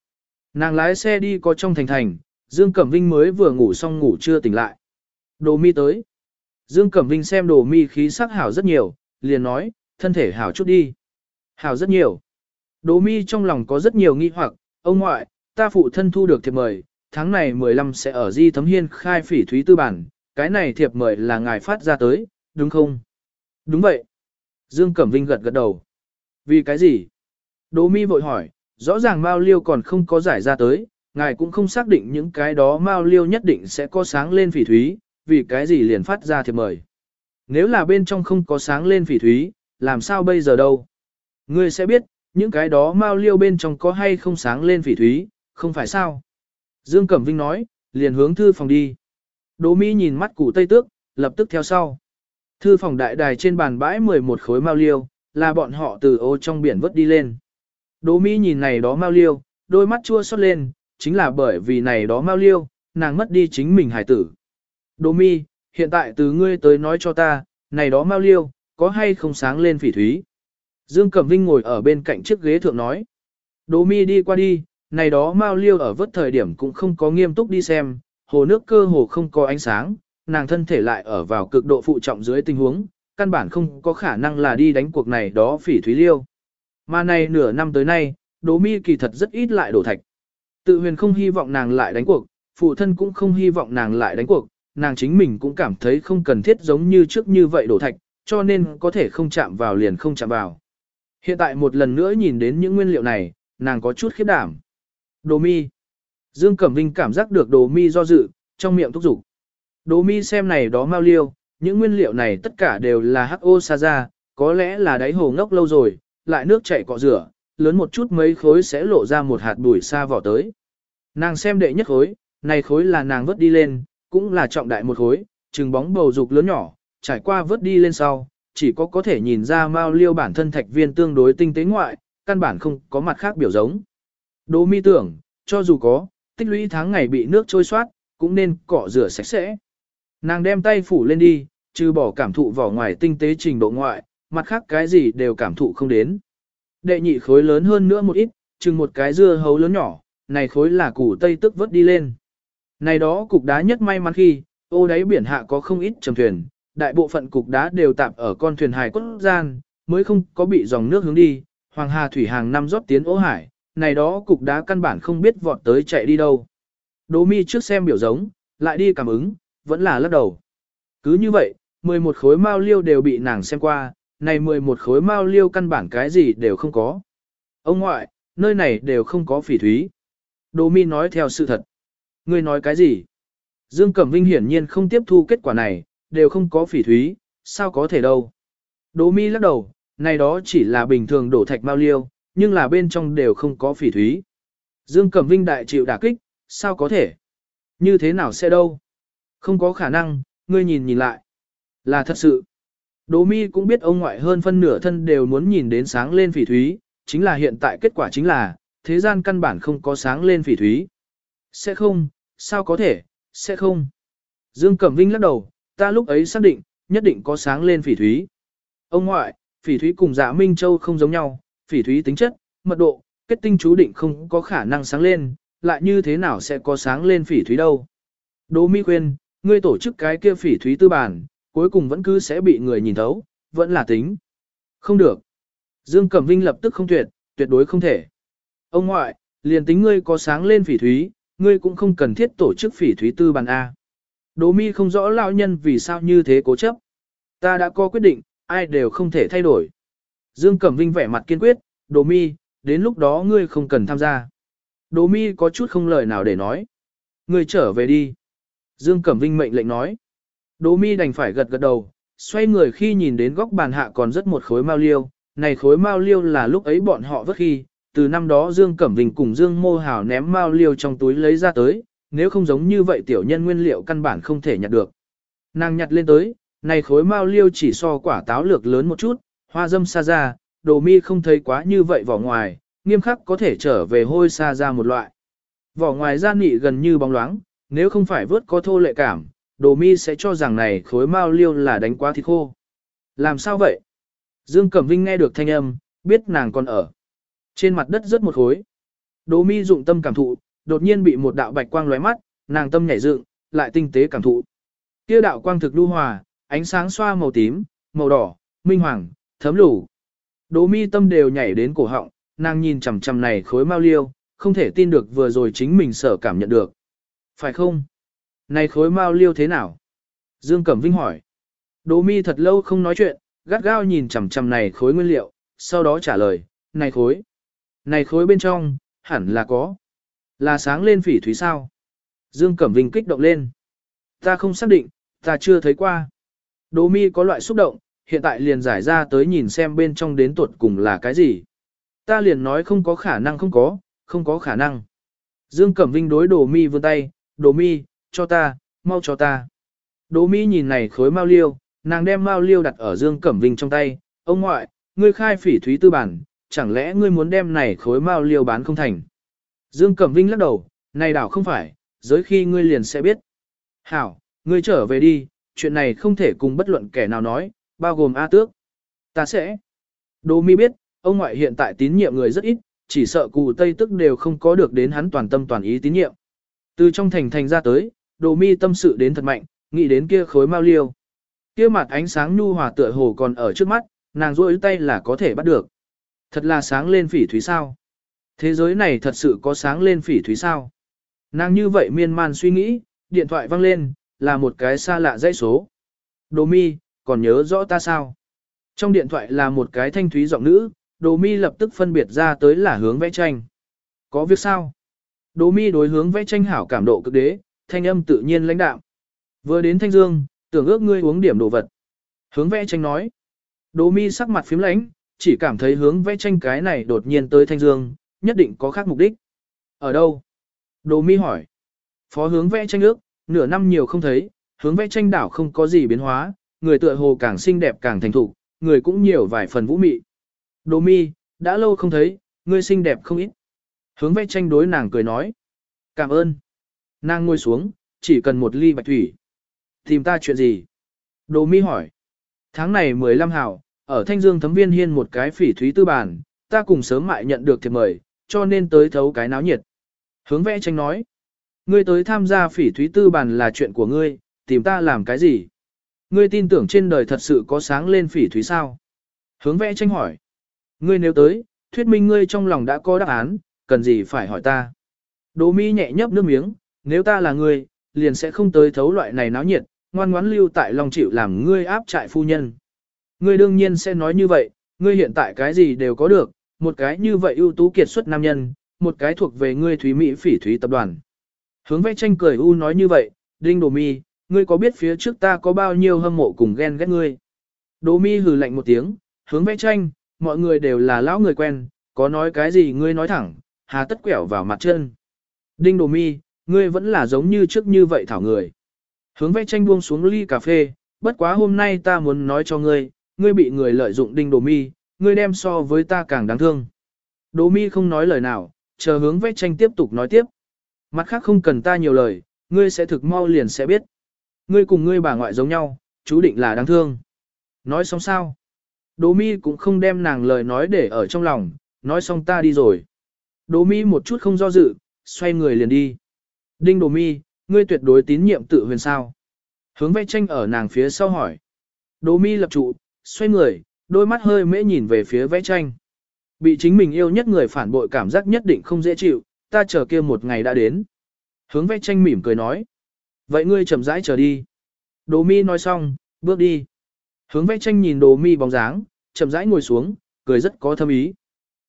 Nàng lái xe đi có trong thành thành, Dương Cẩm Vinh mới vừa ngủ xong ngủ chưa tỉnh lại. Đồ mi tới. Dương Cẩm Vinh xem đồ mi khí sắc hảo rất nhiều, liền nói, thân thể hảo chút đi. Hảo rất nhiều. Đồ mi trong lòng có rất nhiều nghi hoặc, ông ngoại, ta phụ thân thu được thiệp mời, tháng này 15 sẽ ở Di Thấm Hiên khai phỉ thúy tư bản, cái này thiệp mời là ngài phát ra tới, đúng không? Đúng vậy. Dương Cẩm Vinh gật gật đầu. Vì cái gì? Đỗ mi vội hỏi, rõ ràng Mao Liêu còn không có giải ra tới, ngài cũng không xác định những cái đó Mao Liêu nhất định sẽ có sáng lên phỉ thúy, vì cái gì liền phát ra thiệp mời. Nếu là bên trong không có sáng lên phỉ thúy, làm sao bây giờ đâu? Ngươi sẽ biết, những cái đó Mao Liêu bên trong có hay không sáng lên phỉ thúy, không phải sao? Dương Cẩm Vinh nói, liền hướng thư phòng đi. Đỗ Mỹ nhìn mắt cụ Tây Tước, lập tức theo sau. Thư phòng đại đài trên bàn bãi 11 khối Mao Liêu, là bọn họ từ ô trong biển vớt đi lên. Đỗ Mỹ nhìn này đó mau liêu, đôi mắt chua xót lên, chính là bởi vì này đó mau liêu, nàng mất đi chính mình hải tử. Đỗ Mi, hiện tại từ ngươi tới nói cho ta, này đó mau liêu, có hay không sáng lên phỉ thúy. Dương Cẩm Vinh ngồi ở bên cạnh chiếc ghế thượng nói. Đỗ Mi đi qua đi, này đó mau liêu ở vớt thời điểm cũng không có nghiêm túc đi xem, hồ nước cơ hồ không có ánh sáng, nàng thân thể lại ở vào cực độ phụ trọng dưới tình huống, căn bản không có khả năng là đi đánh cuộc này đó phỉ thúy liêu. Mà này nửa năm tới nay, Đỗ Mi kỳ thật rất ít lại đổ thạch. Tự huyền không hy vọng nàng lại đánh cuộc, phụ thân cũng không hy vọng nàng lại đánh cuộc, nàng chính mình cũng cảm thấy không cần thiết giống như trước như vậy đổ thạch, cho nên có thể không chạm vào liền không chạm vào. Hiện tại một lần nữa nhìn đến những nguyên liệu này, nàng có chút khiếp đảm. Đồ mi. Dương Cẩm Vinh cảm giác được đồ mi do dự, trong miệng thúc giục. Đồ mi xem này đó mau liêu, những nguyên liệu này tất cả đều là HO sa ra, có lẽ là đáy hồ ngốc lâu rồi, lại nước chảy cọ rửa, lớn một chút mấy khối sẽ lộ ra một hạt bụi sa vỏ tới. Nàng xem đệ nhất khối, này khối là nàng vớt đi lên, cũng là trọng đại một khối, trừng bóng bầu dục lớn nhỏ, trải qua vớt đi lên sau, chỉ có có thể nhìn ra mao liêu bản thân thạch viên tương đối tinh tế ngoại, căn bản không có mặt khác biểu giống. Đỗ mi tưởng, cho dù có, tích lũy tháng ngày bị nước trôi xoát, cũng nên cọ rửa sạch sẽ. Nàng đem tay phủ lên đi, trừ bỏ cảm thụ vỏ ngoài tinh tế trình độ ngoại, mặt khác cái gì đều cảm thụ không đến. Đệ nhị khối lớn hơn nữa một ít, chừng một cái dưa hấu lớn nhỏ, này khối là củ tây tức vớt đi lên. Này đó cục đá nhất may mắn khi, ô đáy biển hạ có không ít trầm thuyền, đại bộ phận cục đá đều tạp ở con thuyền hải cốt gian, mới không có bị dòng nước hướng đi, Hoàng Hà thủy hàng năm rót tiến ố hải, này đó cục đá căn bản không biết vọt tới chạy đi đâu. Đỗ mi trước xem biểu giống, lại đi cảm ứng, vẫn là lắc đầu. Cứ như vậy, 11 khối mao liêu đều bị nàng xem qua, này 11 khối mao liêu căn bản cái gì đều không có. Ông ngoại, nơi này đều không có phỉ thúy. Đỗ mi nói theo sự thật. Ngươi nói cái gì? Dương Cẩm Vinh hiển nhiên không tiếp thu kết quả này, đều không có phỉ thúy, sao có thể đâu. Đỗ mi lắc đầu, này đó chỉ là bình thường đổ thạch bao liêu, nhưng là bên trong đều không có phỉ thúy. Dương Cẩm Vinh đại chịu đả kích, sao có thể? Như thế nào sẽ đâu? Không có khả năng, ngươi nhìn nhìn lại. Là thật sự. Đỗ mi cũng biết ông ngoại hơn phân nửa thân đều muốn nhìn đến sáng lên phỉ thúy, chính là hiện tại kết quả chính là, thế gian căn bản không có sáng lên phỉ thúy. Sẽ không, sao có thể, sẽ không. Dương Cẩm Vinh lắc đầu, ta lúc ấy xác định, nhất định có sáng lên phỉ thúy. Ông ngoại, phỉ thúy cùng dạ Minh Châu không giống nhau, phỉ thúy tính chất, mật độ, kết tinh chú định không có khả năng sáng lên, lại như thế nào sẽ có sáng lên phỉ thúy đâu. Đỗ Mi khuyên, ngươi tổ chức cái kia phỉ thúy tư bản, cuối cùng vẫn cứ sẽ bị người nhìn thấu, vẫn là tính. Không được. Dương Cẩm Vinh lập tức không tuyệt, tuyệt đối không thể. Ông ngoại, liền tính ngươi có sáng lên phỉ thúy, ngươi cũng không cần thiết tổ chức phỉ thúy tư Bàn A. Đỗ mi không rõ lão nhân vì sao như thế cố chấp. Ta đã có quyết định, ai đều không thể thay đổi. Dương Cẩm Vinh vẻ mặt kiên quyết, Đỗ mi, đến lúc đó ngươi không cần tham gia. Đỗ mi có chút không lời nào để nói. Ngươi trở về đi. Dương Cẩm Vinh mệnh lệnh nói. Đỗ mi đành phải gật gật đầu, xoay người khi nhìn đến góc bàn hạ còn rất một khối mao liêu. Này khối mao liêu là lúc ấy bọn họ vất khi, từ năm đó Dương Cẩm Vinh cùng Dương Mô Hảo ném mao liêu trong túi lấy ra tới, nếu không giống như vậy tiểu nhân nguyên liệu căn bản không thể nhặt được. Nàng nhặt lên tới, này khối mao liêu chỉ so quả táo lược lớn một chút, hoa dâm xa ra, đồ mi không thấy quá như vậy vỏ ngoài, nghiêm khắc có thể trở về hôi xa ra một loại. Vỏ ngoài da nị gần như bóng loáng, nếu không phải vớt có thô lệ cảm, đồ mi sẽ cho rằng này khối mao liêu là đánh quá thịt khô. Làm sao vậy? Dương Cẩm Vinh nghe được thanh âm, biết nàng còn ở. Trên mặt đất rớt một khối. Đỗ mi dụng tâm cảm thụ, đột nhiên bị một đạo bạch quang lóe mắt, nàng tâm nhảy dựng, lại tinh tế cảm thụ. Kia đạo quang thực lưu hòa, ánh sáng xoa màu tím, màu đỏ, minh hoàng, thấm lủ. Đỗ mi tâm đều nhảy đến cổ họng, nàng nhìn chằm chằm này khối mau liêu, không thể tin được vừa rồi chính mình sở cảm nhận được. Phải không? Này khối mau liêu thế nào? Dương Cẩm Vinh hỏi. Đỗ mi thật lâu không nói chuyện, gắt gao nhìn chằm chằm này khối nguyên liệu, sau đó trả lời, này khối. Này khối bên trong, hẳn là có. Là sáng lên phỉ thúy sao? Dương Cẩm Vinh kích động lên. Ta không xác định, ta chưa thấy qua. Đỗ mi có loại xúc động, hiện tại liền giải ra tới nhìn xem bên trong đến tuột cùng là cái gì. Ta liền nói không có khả năng không có, không có khả năng. Dương Cẩm Vinh đối Đỗ mi vươn tay, Đỗ mi, cho ta, mau cho ta. Đỗ mi nhìn này khối mau liêu, nàng đem mau liêu đặt ở Dương Cẩm Vinh trong tay, ông ngoại, ngươi khai phỉ thúy tư bản, chẳng lẽ ngươi muốn đem này khối mao liêu bán không thành. Dương Cẩm Vinh lắc đầu, này đảo không phải, giới khi ngươi liền sẽ biết. Hảo, ngươi trở về đi, chuyện này không thể cùng bất luận kẻ nào nói, bao gồm A Tước. Ta sẽ. Đỗ mi biết, ông ngoại hiện tại tín nhiệm người rất ít, chỉ sợ cụ Tây Tức đều không có được đến hắn toàn tâm toàn ý tín nhiệm. Từ trong thành thành ra tới, Đỗ mi tâm sự đến thật mạnh, nghĩ đến kia khối mao liêu. Kia mặt ánh sáng nhu hòa tựa hồ còn ở trước mắt, nàng duỗi tay là có thể bắt được. Thật là sáng lên phỉ thúy sao. Thế giới này thật sự có sáng lên phỉ thúy sao? Nàng như vậy miên man suy nghĩ, điện thoại vang lên, là một cái xa lạ dãy số. Đồ mi, còn nhớ rõ ta sao? Trong điện thoại là một cái thanh thúy giọng nữ, đồ mi lập tức phân biệt ra tới là hướng vẽ tranh. Có việc sao? Đồ mi đối hướng vẽ tranh hảo cảm độ cực đế, thanh âm tự nhiên lãnh đạo. Vừa đến thanh dương, tưởng ước ngươi uống điểm đồ vật. Hướng vẽ tranh nói. Đồ mi sắc mặt phím lãnh, chỉ cảm thấy hướng vẽ tranh cái này đột nhiên tới thanh dương, nhất định có khác mục đích. Ở đâu? Đồ mi hỏi. Phó hướng vẽ tranh ước, nửa năm nhiều không thấy, hướng vẽ tranh đảo không có gì biến hóa, người tựa hồ càng xinh đẹp càng thành thục, người cũng nhiều vài phần vũ mị. Đồ mi, đã lâu không thấy, người xinh đẹp không ít. Hướng vẽ tranh đối nàng cười nói. Cảm ơn. Nàng ngồi xuống, chỉ cần một ly bạch thủy. Tìm ta chuyện gì? Đồ mi hỏi. Tháng này 15 hảo, ở Thanh Dương thấm viên hiên một cái phỉ thúy tư bản, ta cùng sớm mại nhận được thiệp mời, cho nên tới thấu cái náo nhiệt. Hướng vẽ tranh nói, ngươi tới tham gia phỉ thúy tư bàn là chuyện của ngươi, tìm ta làm cái gì? Ngươi tin tưởng trên đời thật sự có sáng lên phỉ thúy sao? Hướng vẽ tranh hỏi. Ngươi nếu tới, thuyết minh ngươi trong lòng đã có đáp án, cần gì phải hỏi ta? Đỗ mi nhẹ nhấp nước miếng, nếu ta là ngươi, liền sẽ không tới thấu loại này náo nhiệt, ngoan ngoãn lưu tại lòng chịu làm ngươi áp trại phu nhân. Ngươi đương nhiên sẽ nói như vậy, ngươi hiện tại cái gì đều có được, một cái như vậy ưu tú kiệt xuất nam nhân, một cái thuộc về ngươi thúy mỹ phỉ thúy tập đoàn. Hướng vẽ tranh cười u nói như vậy, đinh đồ mi, ngươi có biết phía trước ta có bao nhiêu hâm mộ cùng ghen ghét ngươi. Đồ mi hừ lạnh một tiếng, hướng vẽ tranh, mọi người đều là lão người quen, có nói cái gì ngươi nói thẳng, hà tất quẹo vào mặt chân. Đinh đồ mi, ngươi vẫn là giống như trước như vậy thảo người. Hướng vẽ tranh buông xuống ly cà phê, bất quá hôm nay ta muốn nói cho ngươi, ngươi bị người lợi dụng đinh đồ mi, ngươi đem so với ta càng đáng thương. Đồ mi không nói lời nào, chờ hướng vẽ tranh tiếp tục nói tiếp. Mặt khác không cần ta nhiều lời, ngươi sẽ thực mau liền sẽ biết. Ngươi cùng ngươi bà ngoại giống nhau, chú định là đáng thương. Nói xong sao? Đỗ mi cũng không đem nàng lời nói để ở trong lòng, nói xong ta đi rồi. Đỗ mi một chút không do dự, xoay người liền đi. Đinh Đỗ mi, ngươi tuyệt đối tín nhiệm tự huyền sao. Hướng vẽ tranh ở nàng phía sau hỏi. Đỗ mi lập trụ, xoay người, đôi mắt hơi mễ nhìn về phía vẽ tranh. Bị chính mình yêu nhất người phản bội cảm giác nhất định không dễ chịu, ta chờ kia một ngày đã đến. Hướng vẽ tranh mỉm cười nói. Vậy ngươi chậm rãi chờ đi. Đồ mi nói xong, bước đi. Hướng vẽ tranh nhìn đồ mi bóng dáng, chậm rãi ngồi xuống, cười rất có thâm ý.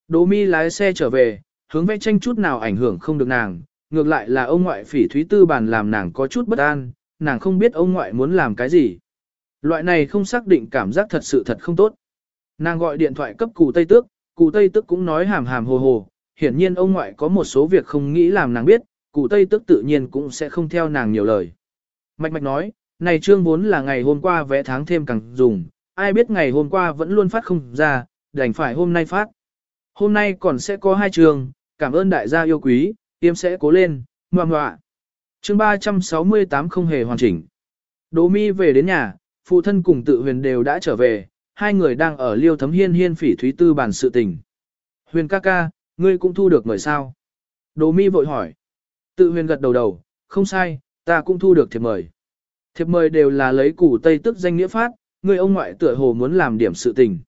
Đồ mi lái xe trở về, hướng vẽ tranh chút nào ảnh hưởng không được nàng, ngược lại là ông ngoại phỉ thúy tư bàn làm nàng có chút bất an, nàng không biết ông ngoại muốn làm cái gì. Loại này không xác định cảm giác thật sự thật không tốt. Nàng gọi điện thoại cấp cụ Tây Tước, cụ Tây Tước cũng nói hàm hàm hồ hồ, hiển nhiên ông ngoại có một số việc không nghĩ làm nàng biết, cụ Tây Tước tự nhiên cũng sẽ không theo nàng nhiều lời. Mạch Mạch nói, này trương vốn là ngày hôm qua vẽ tháng thêm càng dùng, ai biết ngày hôm qua vẫn luôn phát không ra, đành phải hôm nay phát. Hôm nay còn sẽ có hai trường, cảm ơn đại gia yêu quý, tiêm sẽ cố lên, ngoan ngoạ. Chương 368 không hề hoàn chỉnh. Đỗ mi về đến nhà, phụ thân cùng tự huyền đều đã trở về, hai người đang ở liêu thấm hiên hiên phỉ thúy tư bàn sự tình. Huyền ca ca, ngươi cũng thu được mời sao? Đỗ mi vội hỏi. Tự huyền gật đầu đầu, không sai, ta cũng thu được thiệp mời. Thiệp mời đều là lấy củ tây tức danh nghĩa phát, người ông ngoại tựa hồ muốn làm điểm sự tình.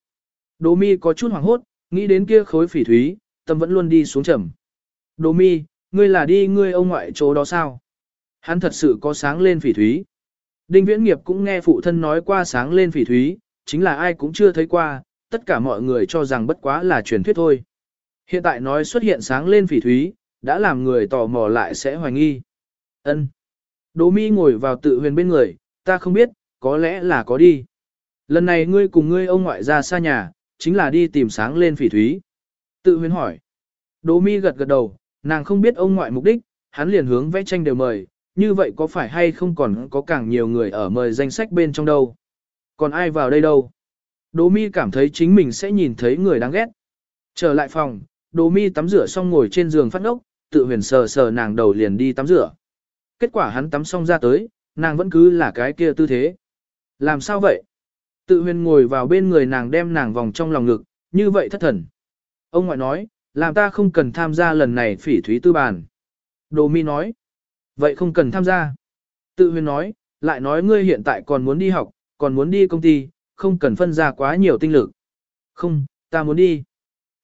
Đỗ mi có chút hoảng hốt, nghĩ đến kia khối phỉ thúy, tâm vẫn luôn đi xuống trầm. Đỗ mi, ngươi là đi ngươi ông ngoại chỗ đó sao? Hắn thật sự có sáng lên phỉ thúy. Đinh Viễn Nghiệp cũng nghe phụ thân nói qua sáng lên phỉ thúy, chính là ai cũng chưa thấy qua, tất cả mọi người cho rằng bất quá là truyền thuyết thôi. Hiện tại nói xuất hiện sáng lên phỉ thúy, đã làm người tò mò lại sẽ hoài nghi. Ân. Đỗ mi ngồi vào tự huyền bên người, ta không biết, có lẽ là có đi. Lần này ngươi cùng ngươi ông ngoại ra xa nhà, chính là đi tìm sáng lên phỉ thúy. Tự huyền hỏi. Đỗ mi gật gật đầu, nàng không biết ông ngoại mục đích, hắn liền hướng vẽ tranh đều mời, như vậy có phải hay không còn có càng nhiều người ở mời danh sách bên trong đâu. Còn ai vào đây đâu? Đỗ mi cảm thấy chính mình sẽ nhìn thấy người đáng ghét. Trở lại phòng, Đỗ mi tắm rửa xong ngồi trên giường phát ốc, tự huyền sờ sờ nàng đầu liền đi tắm rửa. Kết quả hắn tắm xong ra tới, nàng vẫn cứ là cái kia tư thế. Làm sao vậy? Tự huyền ngồi vào bên người nàng đem nàng vòng trong lòng ngực, như vậy thất thần. Ông ngoại nói, làm ta không cần tham gia lần này phỉ thúy tư bàn. Đồ mi nói, vậy không cần tham gia. Tự huyền nói, lại nói ngươi hiện tại còn muốn đi học, còn muốn đi công ty, không cần phân ra quá nhiều tinh lực. Không, ta muốn đi.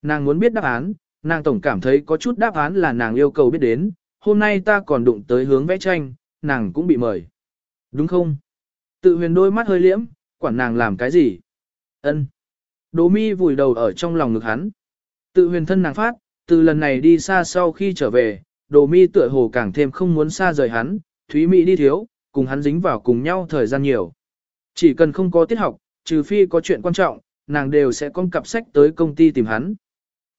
Nàng muốn biết đáp án, nàng tổng cảm thấy có chút đáp án là nàng yêu cầu biết đến, hôm nay ta còn đụng tới hướng vẽ tranh, nàng cũng bị mời. Đúng không? Tự huyền đôi mắt hơi liễm, quản nàng làm cái gì? Ân. Đố mi vùi đầu ở trong lòng ngực hắn. Tự huyền thân nàng phát, từ lần này đi xa sau khi trở về, Đồ mi tựa hồ càng thêm không muốn xa rời hắn, Thúy Mỹ đi thiếu, cùng hắn dính vào cùng nhau thời gian nhiều. Chỉ cần không có tiết học, trừ phi có chuyện quan trọng, nàng đều sẽ con cặp sách tới công ty tìm hắn.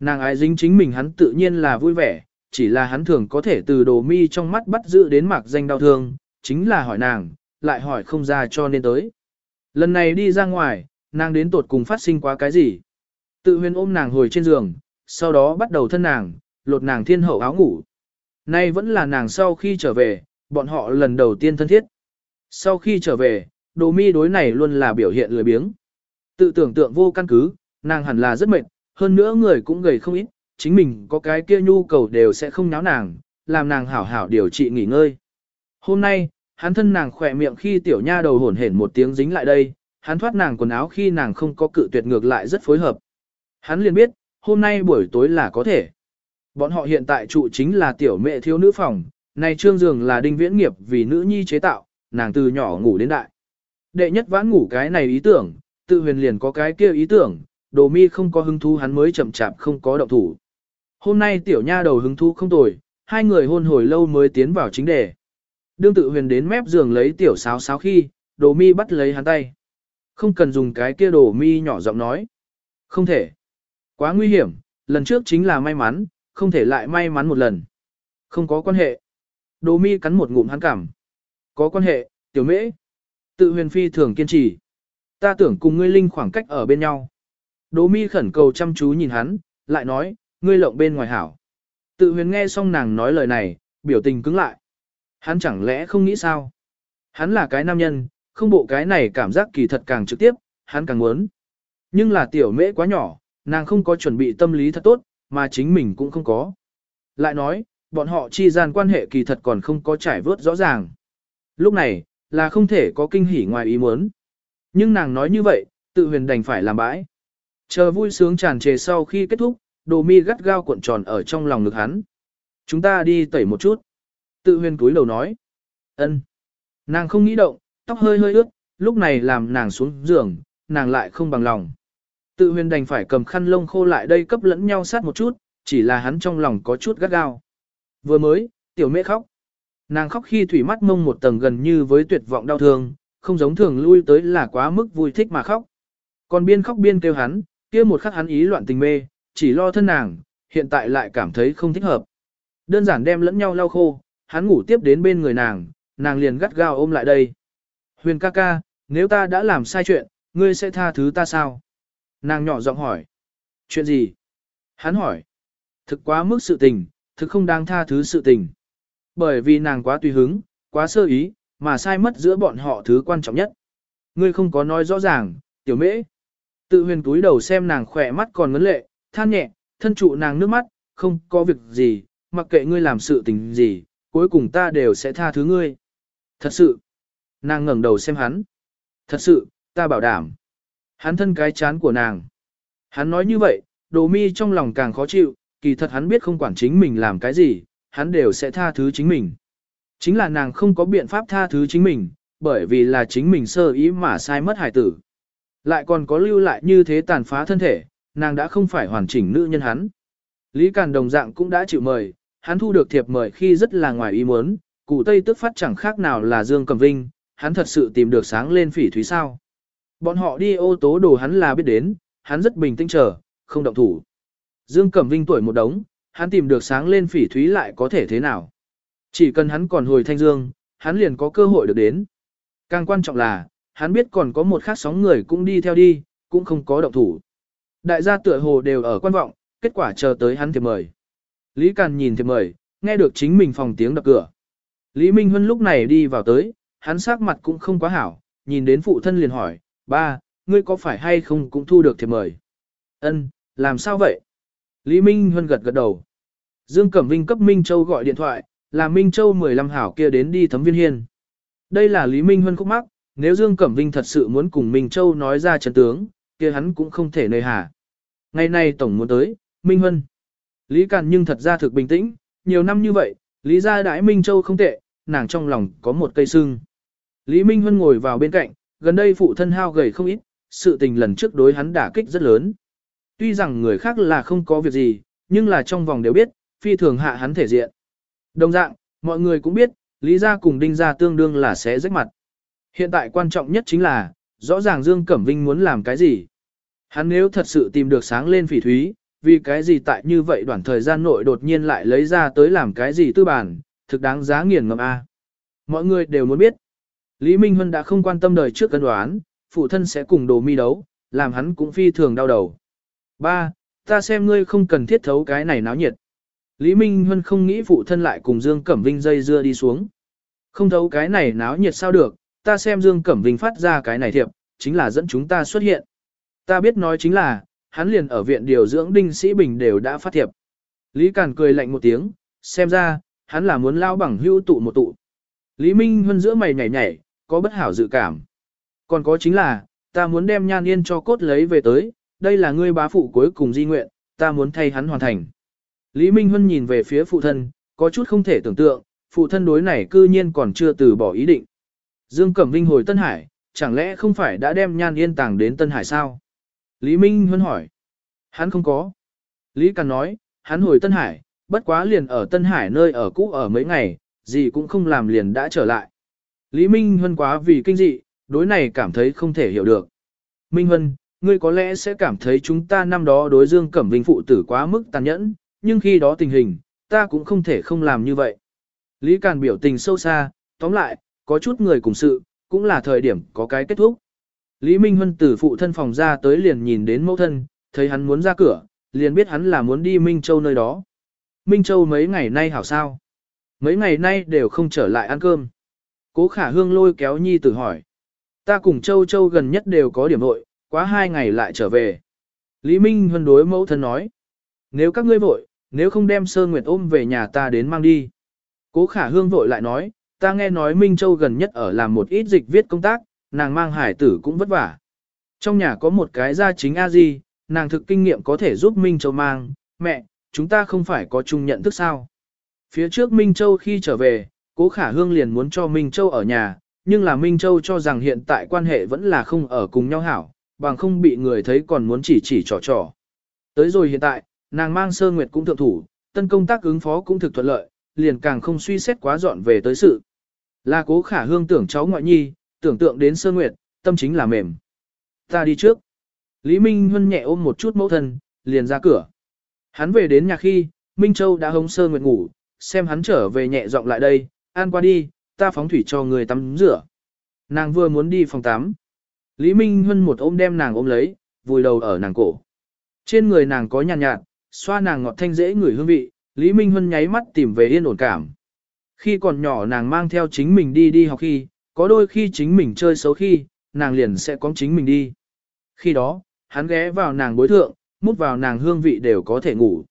Nàng ái dính chính mình hắn tự nhiên là vui vẻ, chỉ là hắn thường có thể từ đồ mi trong mắt bắt giữ đến mạc danh đau thương, chính là hỏi nàng, lại hỏi không ra cho nên tới. Lần này đi ra ngoài, nàng đến tột cùng phát sinh quá cái gì? Tự huyền ôm nàng hồi trên giường, sau đó bắt đầu thân nàng, lột nàng thiên hậu áo ngủ. Nay vẫn là nàng sau khi trở về, bọn họ lần đầu tiên thân thiết. Sau khi trở về, đồ mi đối này luôn là biểu hiện lười biếng. Tự tưởng tượng vô căn cứ, nàng hẳn là rất mệt, hơn nữa người cũng gầy không ít, chính mình có cái kia nhu cầu đều sẽ không náo nàng, làm nàng hảo hảo điều trị nghỉ ngơi. Hôm nay, hắn thân nàng khỏe miệng khi tiểu nha đầu hổn hển một tiếng dính lại đây, hắn thoát nàng quần áo khi nàng không có cự tuyệt ngược lại rất phối hợp. Hắn liền biết, hôm nay buổi tối là có thể. Bọn họ hiện tại trụ chính là tiểu mẹ thiếu nữ phòng, này trương giường là đinh viễn nghiệp vì nữ nhi chế tạo, nàng từ nhỏ ngủ đến đại. Đệ nhất vãn ngủ cái này ý tưởng, tự huyền liền có cái kia ý tưởng, đồ mi không có hứng thú hắn mới chậm chạp không có động thủ. Hôm nay tiểu nha đầu hứng thú không tồi, hai người hôn hồi lâu mới tiến vào chính đề. Đương tự huyền đến mép giường lấy tiểu sáo sáo khi, đồ mi bắt lấy hắn tay. Không cần dùng cái kia đồ mi nhỏ giọng nói. Không thể. Quá nguy hiểm, lần trước chính là may mắn, không thể lại may mắn một lần. Không có quan hệ. Đồ mi cắn một ngụm hắn cảm. Có quan hệ, tiểu mễ. Tự huyền phi thường kiên trì. Ta tưởng cùng ngươi linh khoảng cách ở bên nhau. Đồ mi khẩn cầu chăm chú nhìn hắn, lại nói, ngươi lộng bên ngoài hảo. Tự huyền nghe xong nàng nói lời này, biểu tình cứng lại. Hắn chẳng lẽ không nghĩ sao? Hắn là cái nam nhân, không bộ cái này cảm giác kỳ thật càng trực tiếp, hắn càng muốn. Nhưng là tiểu mễ quá nhỏ, nàng không có chuẩn bị tâm lý thật tốt, mà chính mình cũng không có. Lại nói, bọn họ chi gian quan hệ kỳ thật còn không có trải vớt rõ ràng. Lúc này, là không thể có kinh hỉ ngoài ý muốn. Nhưng nàng nói như vậy, tự huyền đành phải làm bãi. Chờ vui sướng tràn trề sau khi kết thúc, đồ mi gắt gao cuộn tròn ở trong lòng ngực hắn. Chúng ta đi tẩy một chút. Tự huyền cúi đầu nói. ân. Nàng không nghĩ động, tóc hơi hơi ướt, lúc này làm nàng xuống giường, nàng lại không bằng lòng. Tự huyền đành phải cầm khăn lông khô lại đây cấp lẫn nhau sát một chút, chỉ là hắn trong lòng có chút gắt gao. Vừa mới, tiểu mẹ khóc. Nàng khóc khi thủy mắt mông một tầng gần như với tuyệt vọng đau thương, không giống thường lui tới là quá mức vui thích mà khóc. Còn biên khóc biên kêu hắn, kia một khắc hắn ý loạn tình mê, chỉ lo thân nàng, hiện tại lại cảm thấy không thích hợp. Đơn giản đem lẫn nhau lau khô, hắn ngủ tiếp đến bên người nàng, nàng liền gắt gao ôm lại đây. Huyền ca ca, nếu ta đã làm sai chuyện, ngươi sẽ tha thứ ta sao? Nàng nhỏ giọng hỏi. Chuyện gì? Hắn hỏi. Thực quá mức sự tình, thực không đáng tha thứ sự tình. Bởi vì nàng quá tùy hứng, quá sơ ý, mà sai mất giữa bọn họ thứ quan trọng nhất. Ngươi không có nói rõ ràng, tiểu mễ. Tự huyền túi đầu xem nàng khỏe mắt còn ngấn lệ, than nhẹ, thân trụ nàng nước mắt, không có việc gì, mặc kệ ngươi làm sự tình gì, cuối cùng ta đều sẽ tha thứ ngươi. Thật sự. Nàng ngẩng đầu xem hắn. Thật sự, ta bảo đảm. Hắn thân cái chán của nàng. Hắn nói như vậy, đồ mi trong lòng càng khó chịu, kỳ thật hắn biết không quản chính mình làm cái gì, hắn đều sẽ tha thứ chính mình. Chính là nàng không có biện pháp tha thứ chính mình, bởi vì là chính mình sơ ý mà sai mất hải tử. Lại còn có lưu lại như thế tàn phá thân thể, nàng đã không phải hoàn chỉnh nữ nhân hắn. Lý Càn đồng dạng cũng đã chịu mời, hắn thu được thiệp mời khi rất là ngoài ý muốn, cụ Tây tức phát chẳng khác nào là Dương Cầm Vinh, hắn thật sự tìm được sáng lên phỉ thúy sao. Bọn họ đi ô tố đồ hắn là biết đến, hắn rất bình tĩnh chờ, không động thủ. Dương Cẩm Vinh tuổi một đống, hắn tìm được sáng lên phỉ thúy lại có thể thế nào. Chỉ cần hắn còn hồi thanh dương, hắn liền có cơ hội được đến. Càng quan trọng là, hắn biết còn có một khác sóng người cũng đi theo đi, cũng không có động thủ. Đại gia tựa hồ đều ở quan vọng, kết quả chờ tới hắn thiệp mời. Lý Càn nhìn thiệp mời, nghe được chính mình phòng tiếng đập cửa. Lý Minh Huân lúc này đi vào tới, hắn sắc mặt cũng không quá hảo, nhìn đến phụ thân liền hỏi, ba, ngươi có phải hay không cũng thu được thiệp mời? Ân, làm sao vậy? Lý Minh Huân gật gật đầu. Dương Cẩm Vinh cấp Minh Châu gọi điện thoại, là Minh Châu 15 hảo kia đến đi thấm viên hiên. Đây là Lý Minh Huân khúc mắc, nếu Dương Cẩm Vinh thật sự muốn cùng Minh Châu nói ra trận tướng, kia hắn cũng không thể nơi hà. Ngày nay Tổng muốn tới, Minh Huân. Lý Càn nhưng thật ra thực bình tĩnh, nhiều năm như vậy, Lý gia đãi Minh Châu không tệ, nàng trong lòng có một cây sưng. Lý Minh Huân ngồi vào bên cạnh, gần đây phụ thân hao gầy không ít, sự tình lần trước đối hắn đả kích rất lớn. Tuy rằng người khác là không có việc gì, nhưng là trong vòng đều biết, phi thường hạ hắn thể diện. Đồng dạng, mọi người cũng biết, Lý gia cùng Đinh gia tương đương là sẽ rách mặt. Hiện tại quan trọng nhất chính là, rõ ràng Dương Cẩm Vinh muốn làm cái gì. Hắn nếu thật sự tìm được sáng lên phỉ thúy, vì cái gì tại như vậy đoạn thời gian nội đột nhiên lại lấy ra tới làm cái gì tư bản, thực đáng giá nghiền ngầm A. Mọi người đều muốn biết. Lý Minh Huân đã không quan tâm đời trước cân đoán, phụ thân sẽ cùng đồ mi đấu, làm hắn cũng phi thường đau đầu. Ba, ta xem ngươi không cần thiết thấu cái này náo nhiệt. Lý Minh Huân không nghĩ phụ thân lại cùng Dương Cẩm Vinh dây dưa đi xuống. Không thấu cái này náo nhiệt sao được, ta xem Dương Cẩm Vinh phát ra cái này thiệp, chính là dẫn chúng ta xuất hiện. Ta biết nói chính là, hắn liền ở viện điều dưỡng Đinh Sĩ Bình đều đã phát thiệp. Lý Càn cười lạnh một tiếng, xem ra, hắn là muốn lao bằng hưu tụ một tụ. Lý Minh Huân giữa mày nhảy nhảy, có bất hảo dự cảm. Còn có chính là, ta muốn đem nhan yên cho cốt lấy về tới, đây là ngươi bá phụ cuối cùng di nguyện, ta muốn thay hắn hoàn thành. Lý Minh Huân nhìn về phía phụ thân, có chút không thể tưởng tượng, phụ thân đối này cư nhiên còn chưa từ bỏ ý định. Dương Cẩm Vinh hồi Tân Hải, chẳng lẽ không phải đã đem nhan yên tàng đến Tân Hải sao? Lý Minh Huân hỏi. Hắn không có. Lý Càn nói, hắn hồi Tân Hải, bất quá liền ở Tân Hải nơi ở cũ ở mấy ngày, gì cũng không làm liền đã trở lại. Lý Minh Huân quá vì kinh dị, đối này cảm thấy không thể hiểu được. Minh Huân, ngươi có lẽ sẽ cảm thấy chúng ta năm đó đối Dương Cẩm Vinh phụ tử quá mức tàn nhẫn, nhưng khi đó tình hình, ta cũng không thể không làm như vậy. Lý Càn biểu tình sâu xa, tóm lại, có chút người cùng sự, cũng là thời điểm có cái kết thúc. Lý Minh Huân từ phụ thân phòng ra tới liền nhìn đến mẫu thân, thấy hắn muốn ra cửa, liền biết hắn là muốn đi Minh Châu nơi đó. Minh Châu mấy ngày nay hảo sao? Mấy ngày nay đều không trở lại ăn cơm. Cố khả hương lôi kéo nhi tử hỏi. Ta cùng Châu Châu gần nhất đều có điểm vội, quá hai ngày lại trở về. Lý Minh Huân đối mẫu thân nói. Nếu các ngươi vội, nếu không đem Sơ Nguyệt ôm về nhà ta đến mang đi. Cố khả hương vội lại nói, ta nghe nói Minh Châu gần nhất ở làm một ít dịch viết công tác, nàng mang hải tử cũng vất vả. Trong nhà có một cái gia chính a di, nàng thực kinh nghiệm có thể giúp Minh Châu mang, mẹ, chúng ta không phải có chung nhận thức sao. Phía trước Minh Châu khi trở về, cố khả hương liền muốn cho Minh Châu ở nhà, nhưng là Minh Châu cho rằng hiện tại quan hệ vẫn là không ở cùng nhau hảo, bằng không bị người thấy còn muốn chỉ chỉ trò trò. Tới rồi hiện tại, nàng mang sơ nguyệt cũng thượng thủ, tân công tác ứng phó cũng thực thuận lợi, liền càng không suy xét quá dọn về tới sự. Là cố khả hương tưởng cháu ngoại nhi, tưởng tượng đến sơ nguyệt, tâm chính là mềm. Ta đi trước. Lý Minh Huân nhẹ ôm một chút mẫu thân, liền ra cửa. Hắn về đến nhà khi, Minh Châu đã hống sơ nguyệt ngủ, xem hắn trở về nhẹ giọng lại đây, an qua đi, ta phóng thủy cho người tắm rửa. Nàng vừa muốn đi phòng tắm. Lý Minh Huân một ôm đem nàng ôm lấy, vùi đầu ở nàng cổ. Trên người nàng có nhàn nhạt, nhạt, xoa nàng ngọt thanh dễ ngửi hương vị, Lý Minh Huân nháy mắt tìm về yên ổn cảm. Khi còn nhỏ nàng mang theo chính mình đi đi học khi, có đôi khi chính mình chơi xấu khi, nàng liền sẽ có chính mình đi. Khi đó, hắn ghé vào nàng bối thượng, mút vào nàng hương vị đều có thể ngủ.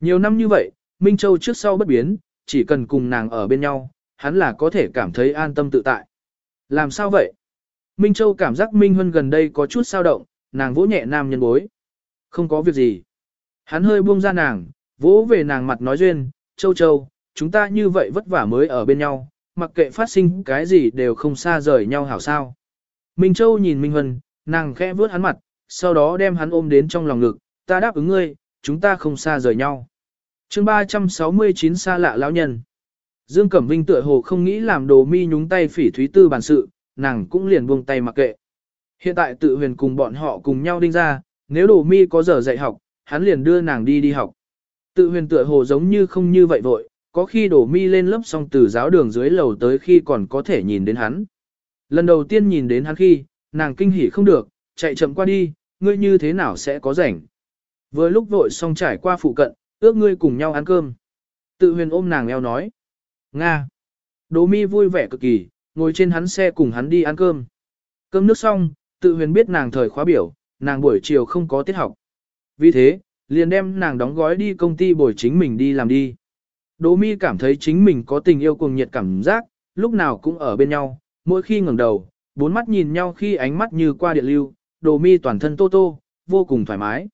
Nhiều năm như vậy, Minh Châu trước sau bất biến, chỉ cần cùng nàng ở bên nhau, hắn là có thể cảm thấy an tâm tự tại. Làm sao vậy? Minh Châu cảm giác Minh Huân gần đây có chút sao động, nàng vỗ nhẹ nam nhân bối. Không có việc gì. Hắn hơi buông ra nàng, vỗ về nàng mặt nói duyên, Châu Châu, chúng ta như vậy vất vả mới ở bên nhau, mặc kệ phát sinh cái gì đều không xa rời nhau hảo sao. Minh Châu nhìn Minh Huân, nàng khẽ vướt hắn mặt, sau đó đem hắn ôm đến trong lòng ngực, ta đáp ứng ngươi, chúng ta không xa rời nhau. chương 369 xa lạ lão nhân. Dương Cẩm Vinh tựa hồ không nghĩ làm đồ mi nhúng tay phỉ thúy tư bản sự, nàng cũng liền buông tay mặc kệ. Hiện tại tự huyền cùng bọn họ cùng nhau đinh ra, nếu đồ mi có giờ dạy học, hắn liền đưa nàng đi đi học. Tự huyền tựa hồ giống như không như vậy vội, có khi đổ mi lên lớp xong từ giáo đường dưới lầu tới khi còn có thể nhìn đến hắn. Lần đầu tiên nhìn đến hắn khi, nàng kinh hỉ không được, chạy chậm qua đi, ngươi như thế nào sẽ có rảnh. Vừa lúc vội xong trải qua phụ cận, ước ngươi cùng nhau ăn cơm. Tự huyền ôm nàng eo nói. Nga. Đỗ mi vui vẻ cực kỳ, ngồi trên hắn xe cùng hắn đi ăn cơm. Cơm nước xong, tự huyền biết nàng thời khóa biểu, nàng buổi chiều không có tiết học. Vì thế, liền đem nàng đóng gói đi công ty bồi chính mình đi làm đi. Đỗ mi cảm thấy chính mình có tình yêu cùng nhiệt cảm giác, lúc nào cũng ở bên nhau, mỗi khi ngẩng đầu, bốn mắt nhìn nhau khi ánh mắt như qua điện lưu, Đỗ mi toàn thân tô tô, vô cùng thoải mái.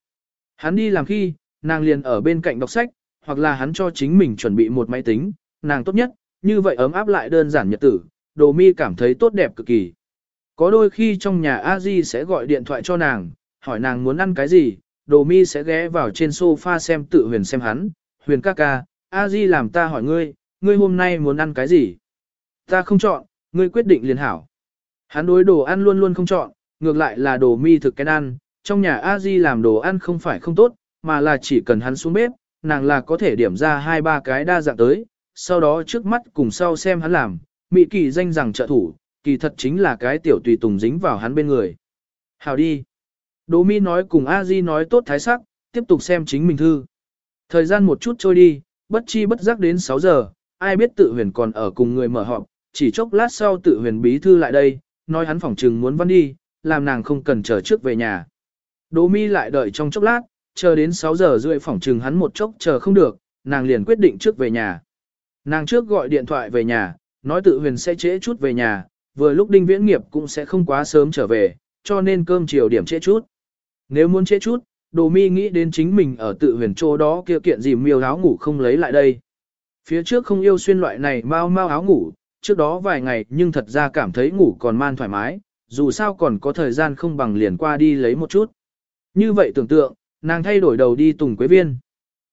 Hắn đi làm khi, nàng liền ở bên cạnh đọc sách, hoặc là hắn cho chính mình chuẩn bị một máy tính, nàng tốt nhất, như vậy ấm áp lại đơn giản nhật tử, đồ mi cảm thấy tốt đẹp cực kỳ. Có đôi khi trong nhà a di sẽ gọi điện thoại cho nàng, hỏi nàng muốn ăn cái gì, đồ mi sẽ ghé vào trên sofa xem tự huyền xem hắn, huyền ca ca, A Di làm ta hỏi ngươi, ngươi hôm nay muốn ăn cái gì? Ta không chọn, ngươi quyết định liền hảo. Hắn đối đồ ăn luôn luôn không chọn, ngược lại là đồ mi thực cái ăn, trong nhà A Di làm đồ ăn không phải không tốt, mà là chỉ cần hắn xuống bếp, nàng là có thể điểm ra hai ba cái đa dạng tới, sau đó trước mắt cùng sau xem hắn làm, Mỹ kỳ danh rằng trợ thủ, kỳ thật chính là cái tiểu tùy tùng dính vào hắn bên người. Hảo đi. Đỗ mi nói cùng A Di nói tốt thái sắc, tiếp tục xem chính mình thư. Thời gian một chút trôi đi, bất chi bất giác đến 6 giờ, ai biết tự huyền còn ở cùng người mở họp, chỉ chốc lát sau tự huyền bí thư lại đây, nói hắn phỏng trừng muốn văn đi, làm nàng không cần chờ trước về nhà. Đỗ mi lại đợi trong chốc lát, chờ đến 6 giờ rưỡi phỏng trừng hắn một chốc chờ không được, nàng liền quyết định trước về nhà. Nàng trước gọi điện thoại về nhà, nói tự huyền sẽ trễ chút về nhà, vừa lúc đinh viễn nghiệp cũng sẽ không quá sớm trở về, cho nên cơm chiều điểm trễ chút. Nếu muốn trễ chút, đồ mi nghĩ đến chính mình ở tự huyền chỗ đó kia kiện gì miêu áo ngủ không lấy lại đây. Phía trước không yêu xuyên loại này mau mau áo ngủ, trước đó vài ngày nhưng thật ra cảm thấy ngủ còn man thoải mái, dù sao còn có thời gian không bằng liền qua đi lấy một chút. Như vậy tưởng tượng, nàng thay đổi đầu đi Tùng Quế Viên.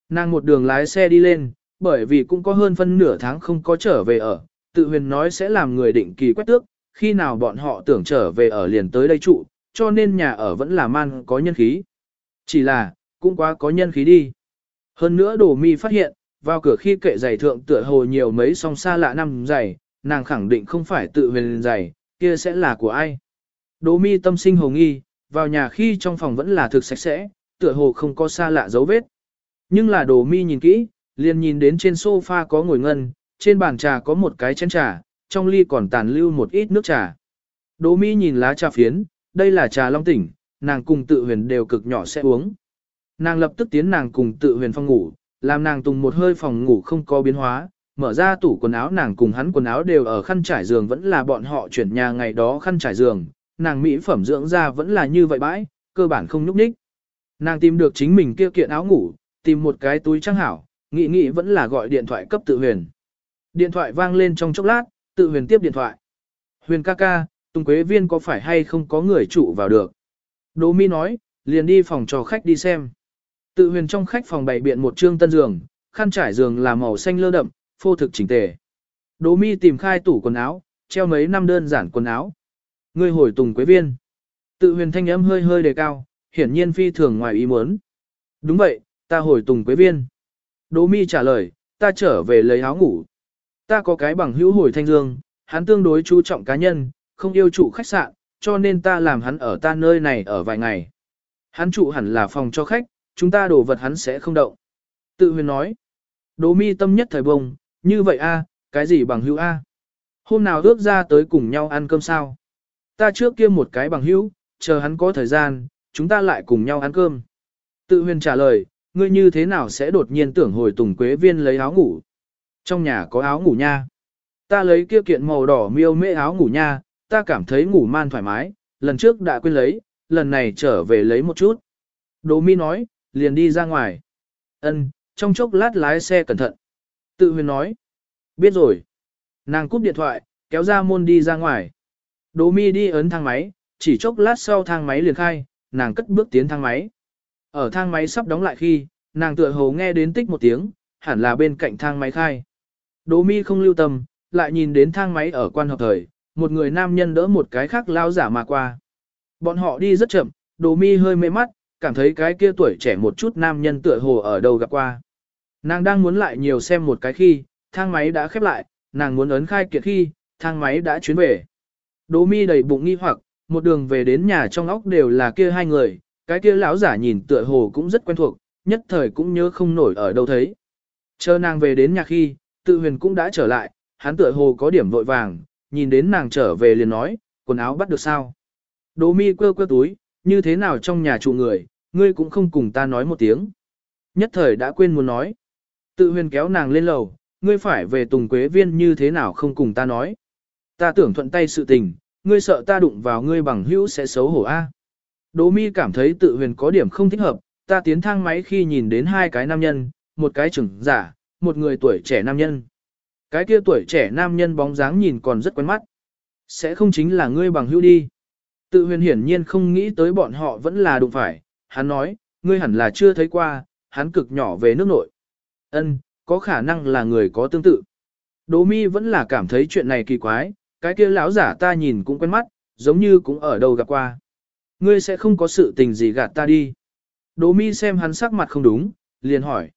Nàng một đường lái xe đi lên, bởi vì cũng có hơn phân nửa tháng không có trở về ở, tự huyền nói sẽ làm người định kỳ quét tước, khi nào bọn họ tưởng trở về ở liền tới đây trụ, cho nên nhà ở vẫn là man có nhân khí. Chỉ là, cũng quá có nhân khí đi. Hơn nữa đồ mi phát hiện, vào cửa khi kệ giày thượng tựa hồ nhiều mấy song xa lạ năm giày, nàng khẳng định không phải tự huyền giày, kia sẽ là của ai. Đồ mi tâm sinh hồ nghi, vào nhà khi trong phòng vẫn là thực sạch sẽ, tựa hồ không có xa lạ dấu vết. Nhưng là đồ mi nhìn kỹ, liền nhìn đến trên sofa có ngồi ngân, trên bàn trà có một cái chén trà, trong ly còn tàn lưu một ít nước trà. đỗ mỹ nhìn lá trà phiến, đây là trà long tỉnh, nàng cùng tự huyền đều cực nhỏ sẽ uống. Nàng lập tức tiến nàng cùng tự huyền phòng ngủ, làm nàng tùng một hơi phòng ngủ không có biến hóa, mở ra tủ quần áo nàng cùng hắn quần áo đều ở khăn trải giường vẫn là bọn họ chuyển nhà ngày đó khăn trải giường, nàng mỹ phẩm dưỡng da vẫn là như vậy bãi, cơ bản không nhúc nhích. Nàng tìm được chính mình kia kiện áo ngủ, tìm một cái túi trang hảo, nghĩ nghĩ vẫn là gọi điện thoại cấp tự huyền. Điện thoại vang lên trong chốc lát, tự huyền tiếp điện thoại. Huyền ca ca, Tùng Quế Viên có phải hay không có người trụ vào được? Đỗ Mi nói, liền đi phòng cho khách đi xem. Tự huyền trong khách phòng bày biện một trương tân giường, khăn trải giường là màu xanh lơ đậm, phô thực chỉnh tề. Đỗ Mi tìm khai tủ quần áo, treo mấy năm đơn giản quần áo. Ngươi hồi Tùng Quế Viên. Tự huyền thanh âm hơi hơi đề cao, hiển nhiên phi thường ngoài ý muốn. Đúng vậy, ta hồi Tùng Quế Viên. Đỗ Mi trả lời, ta trở về lấy áo ngủ. Ta có cái bằng hữu hồi thanh dương, hắn tương đối chú trọng cá nhân, không yêu trụ khách sạn, cho nên ta làm hắn ở ta nơi này ở vài ngày. Hắn trụ hẳn là phòng cho khách, chúng ta đổ vật hắn sẽ không động. Tự huyền nói. Đỗ mi tâm nhất thời bông, như vậy a, cái gì bằng hữu a? Hôm nào ước ra tới cùng nhau ăn cơm sao? Ta trước kia một cái bằng hữu, chờ hắn có thời gian, chúng ta lại cùng nhau ăn cơm. Tự huyền trả lời, ngươi như thế nào sẽ đột nhiên tưởng hồi tùng quế viên lấy áo ngủ? Trong nhà có áo ngủ nha. Ta lấy kia kiện màu đỏ miêu mễ áo ngủ nha, ta cảm thấy ngủ man thoải mái, lần trước đã quên lấy, lần này trở về lấy một chút. Đỗ mi nói, liền đi ra ngoài. Ân, trong chốc lát lái xe cẩn thận. Tự huyền nói. Biết rồi. Nàng cúp điện thoại, kéo ra môn đi ra ngoài. Đỗ mi đi ấn thang máy, chỉ chốc lát sau thang máy liền khai, nàng cất bước tiến thang máy. Ở thang máy sắp đóng lại khi, nàng tựa hồ nghe đến tích một tiếng, hẳn là bên cạnh thang máy khai. Đỗ mi không lưu tâm, lại nhìn đến thang máy ở quan hợp thời, một người nam nhân đỡ một cái khác lao giả mà qua. Bọn họ đi rất chậm, Đỗ mi hơi mê mắt, cảm thấy cái kia tuổi trẻ một chút nam nhân tựa hồ ở đâu gặp qua. Nàng đang muốn lại nhiều xem một cái khi, thang máy đã khép lại, nàng muốn ấn khai kiệt khi, thang máy đã chuyến về. Đỗ mi đầy bụng nghi hoặc, một đường về đến nhà trong óc đều là kia hai người, cái kia lão giả nhìn tựa hồ cũng rất quen thuộc, nhất thời cũng nhớ không nổi ở đâu thấy. Chờ nàng về đến nhà khi, tự huyền cũng đã trở lại, hắn tựa hồ có điểm vội vàng, nhìn đến nàng trở về liền nói, quần áo bắt được sao. Đỗ mi quơ quơ túi, như thế nào trong nhà trụ người, ngươi cũng không cùng ta nói một tiếng. Nhất thời đã quên muốn nói. Tự huyền kéo nàng lên lầu, ngươi phải về tùng quế viên như thế nào không cùng ta nói. Ta tưởng thuận tay sự tình, ngươi sợ ta đụng vào ngươi bằng hữu sẽ xấu hổ a. Đỗ mi cảm thấy tự huyền có điểm không thích hợp, ta tiến thang máy khi nhìn đến hai cái nam nhân, một cái trưởng giả, một người tuổi trẻ nam nhân. Cái kia tuổi trẻ nam nhân bóng dáng nhìn còn rất quen mắt. Sẽ không chính là ngươi bằng hữu đi. Tự huyền hiển nhiên không nghĩ tới bọn họ vẫn là đụng phải. Hắn nói, ngươi hẳn là chưa thấy qua, hắn cực nhỏ về nước nội. Ân, có khả năng là người có tương tự. Đỗ mi vẫn là cảm thấy chuyện này kỳ quái, cái kia lão giả ta nhìn cũng quen mắt, giống như cũng ở đâu gặp qua. Ngươi sẽ không có sự tình gì gạt ta đi. Đỗ mi xem hắn sắc mặt không đúng, liền hỏi.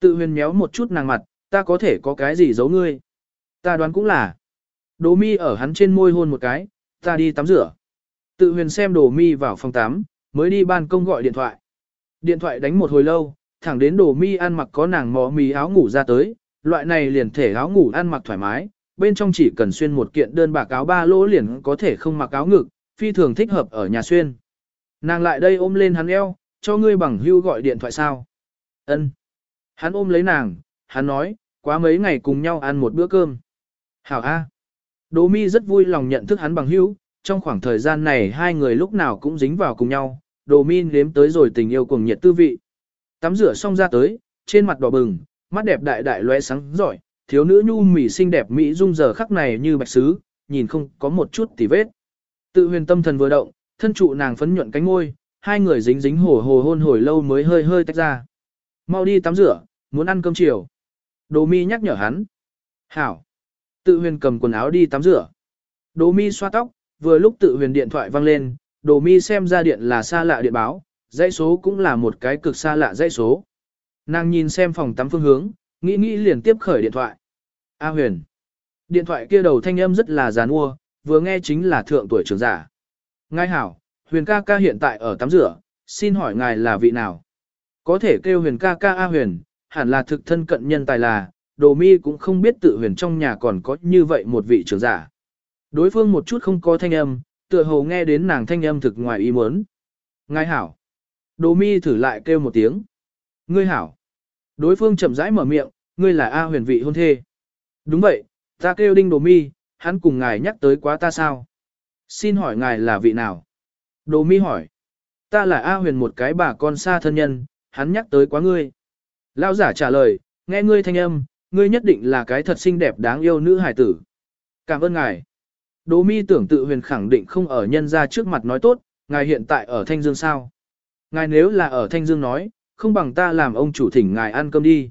Tự huyền méo một chút nàng mặt, ta có thể có cái gì giấu ngươi. Ta đoán cũng là. Đỗ mi ở hắn trên môi hôn một cái, ta đi tắm rửa. Tự huyền xem đồ mi vào phòng tắm, mới đi ban công gọi điện thoại. Điện thoại đánh một hồi lâu, thẳng đến đồ mi ăn mặc có nàng mò mì áo ngủ ra tới, loại này liền thể áo ngủ ăn mặc thoải mái, bên trong chỉ cần xuyên một kiện đơn bạc áo ba lỗ liền có thể không mặc áo ngực, phi thường thích hợp ở nhà xuyên. Nàng lại đây ôm lên hắn eo, cho ngươi bằng hưu gọi điện thoại sao. Ân. Hắn ôm lấy nàng, hắn nói, quá mấy ngày cùng nhau ăn một bữa cơm. Hảo A. Đỗ mi rất vui lòng nhận thức hắn bằng hữu, trong khoảng thời gian này hai người lúc nào cũng dính vào cùng nhau, Đỗ mi nếm tới rồi tình yêu cùng nhiệt tư vị. Tắm rửa xong ra tới, trên mặt đỏ bừng, mắt đẹp đại đại lóe sáng giỏi, thiếu nữ nhu mỉ xinh đẹp mỹ dung giờ khắc này như bạch sứ, nhìn không có một chút tì vết. Tự huyền tâm thần vừa động, thân trụ nàng phấn nhuận cánh môi, hai người dính dính hổ hồ hôn hồi lâu mới hơi hơi tách ra. Mau đi tắm rửa, muốn ăn cơm chiều. Đồ mi nhắc nhở hắn. Hảo. Tự huyền cầm quần áo đi tắm rửa. Đồ mi xoa tóc, vừa lúc tự huyền điện thoại vang lên, đồ mi xem ra điện là xa lạ điện báo, dãy số cũng là một cái cực xa lạ dãy số. Nàng nhìn xem phòng tắm phương hướng, nghĩ nghĩ liền tiếp khởi điện thoại. A huyền. Điện thoại kia đầu thanh âm rất là giàn ua, vừa nghe chính là thượng tuổi trưởng giả. Ngài hảo, huyền ca ca hiện tại ở tắm rửa, xin hỏi ngài là vị nào? Có thể kêu huyền ca ca A huyền, hẳn là thực thân cận nhân tài là, đồ mi cũng không biết tự huyền trong nhà còn có như vậy một vị trưởng giả. Đối phương một chút không có thanh âm, tựa hồ nghe đến nàng thanh âm thực ngoài ý muốn. Ngài hảo. Đồ mi thử lại kêu một tiếng. Ngươi hảo. Đối phương chậm rãi mở miệng, ngươi là A huyền vị hôn thê. Đúng vậy, ta kêu đinh đồ mi, hắn cùng ngài nhắc tới quá ta sao? Xin hỏi ngài là vị nào? Đồ mi hỏi. Ta là A huyền một cái bà con xa thân nhân, hắn nhắc tới quá ngươi. Lao giả trả lời, nghe ngươi thanh âm, ngươi nhất định là cái thật xinh đẹp đáng yêu nữ hải tử. Cảm ơn ngài. Đỗ mi tưởng tự huyền khẳng định không ở nhân ra trước mặt nói tốt, ngài hiện tại ở Thanh Dương sao? Ngài nếu là ở Thanh Dương nói, không bằng ta làm ông chủ thỉnh ngài ăn cơm đi.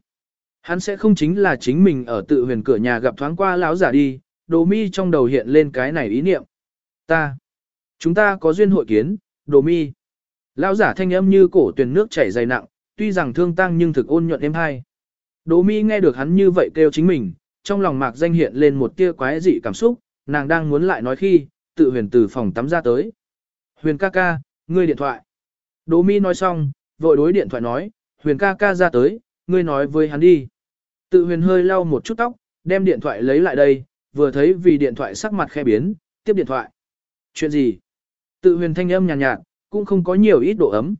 Hắn sẽ không chính là chính mình ở tự huyền cửa nhà gặp thoáng qua lão giả đi, đồ mi trong đầu hiện lên cái này ý niệm. Ta, chúng ta có duyên hội kiến, đồ mi. Lão giả thanh âm như cổ tuyền nước chảy dày nặng, tuy rằng thương tăng nhưng thực ôn nhuận êm hay. Đồ mi nghe được hắn như vậy kêu chính mình, trong lòng mạc danh hiện lên một tia quái dị cảm xúc, nàng đang muốn lại nói khi, tự huyền từ phòng tắm ra tới. Huyền ca ca, ngươi điện thoại. Đồ mi nói xong, vội đối điện thoại nói, huyền ca ca ra tới, ngươi nói với hắn đi. Tự huyền hơi lau một chút tóc, đem điện thoại lấy lại đây, vừa thấy vì điện thoại sắc mặt khe biến, tiếp điện thoại. Chuyện gì? Tự huyền thanh âm nhàn nhạt, nhạt, cũng không có nhiều ít độ ấm.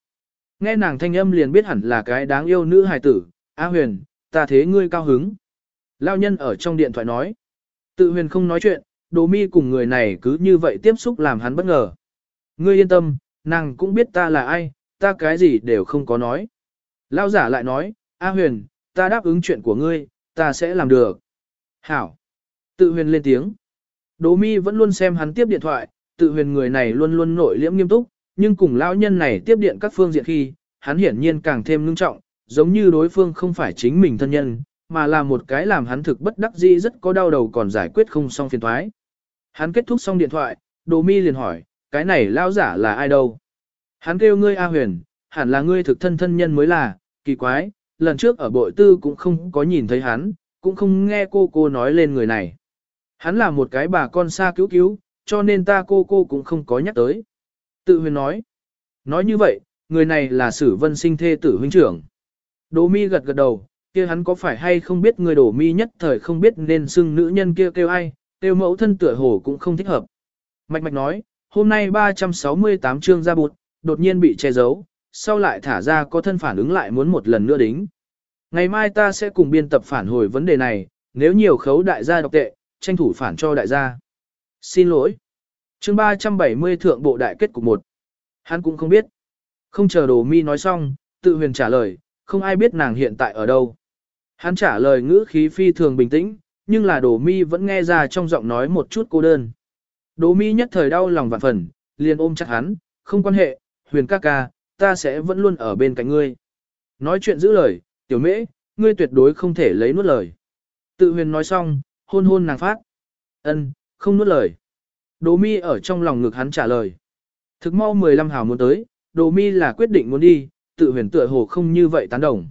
Nghe nàng thanh âm liền biết hẳn là cái đáng yêu nữ hài tử, A huyền, ta thế ngươi cao hứng. Lao nhân ở trong điện thoại nói. Tự huyền không nói chuyện, đồ mi cùng người này cứ như vậy tiếp xúc làm hắn bất ngờ. Ngươi yên tâm, nàng cũng biết ta là ai, ta cái gì đều không có nói. Lao giả lại nói, A huyền, ta đáp ứng chuyện của ngươi, ta sẽ làm được. Hảo. Tự huyền lên tiếng. Đỗ mi vẫn luôn xem hắn tiếp điện thoại, tự huyền người này luôn luôn nội liễm nghiêm túc, nhưng cùng lão nhân này tiếp điện các phương diện khi, hắn hiển nhiên càng thêm ngưng trọng, giống như đối phương không phải chính mình thân nhân, mà là một cái làm hắn thực bất đắc dĩ rất có đau đầu còn giải quyết không xong phiền thoái. Hắn kết thúc xong điện thoại, Đỗ Mi liền hỏi, cái này lão giả là ai đâu? Hắn kêu ngươi A Huyền, hẳn là ngươi thực thân thân nhân mới là, kỳ quái, lần trước ở bội tư cũng không có nhìn thấy hắn, cũng không nghe cô cô nói lên người này. Hắn là một cái bà con xa cứu cứu, cho nên ta cô cô cũng không có nhắc tới. Tự huyền nói. Nói như vậy, người này là sử vân sinh thê tử huynh trưởng. Đỗ mi gật gật đầu, kia hắn có phải hay không biết người đổ mi nhất thời không biết nên xưng nữ nhân kia kêu ai, kêu mẫu thân tựa hồ cũng không thích hợp. Mạch mạch nói, hôm nay 368 chương ra bụt, đột nhiên bị che giấu, sau lại thả ra có thân phản ứng lại muốn một lần nữa đính. Ngày mai ta sẽ cùng biên tập phản hồi vấn đề này, nếu nhiều khấu đại gia độc tệ, tranh thủ phản cho đại gia. Xin lỗi. Chương 370 thượng bộ đại kết cục 1. Hắn cũng không biết. Không chờ đồ mi nói xong, tự huyền trả lời, không ai biết nàng hiện tại ở đâu. Hắn trả lời ngữ khí phi thường bình tĩnh, nhưng là đồ mi vẫn nghe ra trong giọng nói một chút cô đơn. Đồ mi nhất thời đau lòng vạn phần, liền ôm chặt hắn, không quan hệ, huyền ca ca, ta sẽ vẫn luôn ở bên cạnh ngươi. Nói chuyện giữ lời, tiểu mễ, ngươi tuyệt đối không thể lấy nuốt lời. Tự huyền nói xong, hôn hôn nàng phát. ân, không nuốt lời. Đồ mi ở trong lòng ngực hắn trả lời. Thực mau 15 hào muốn tới, đồ mi là quyết định muốn đi, tự huyền tựa hồ không như vậy tán đồng.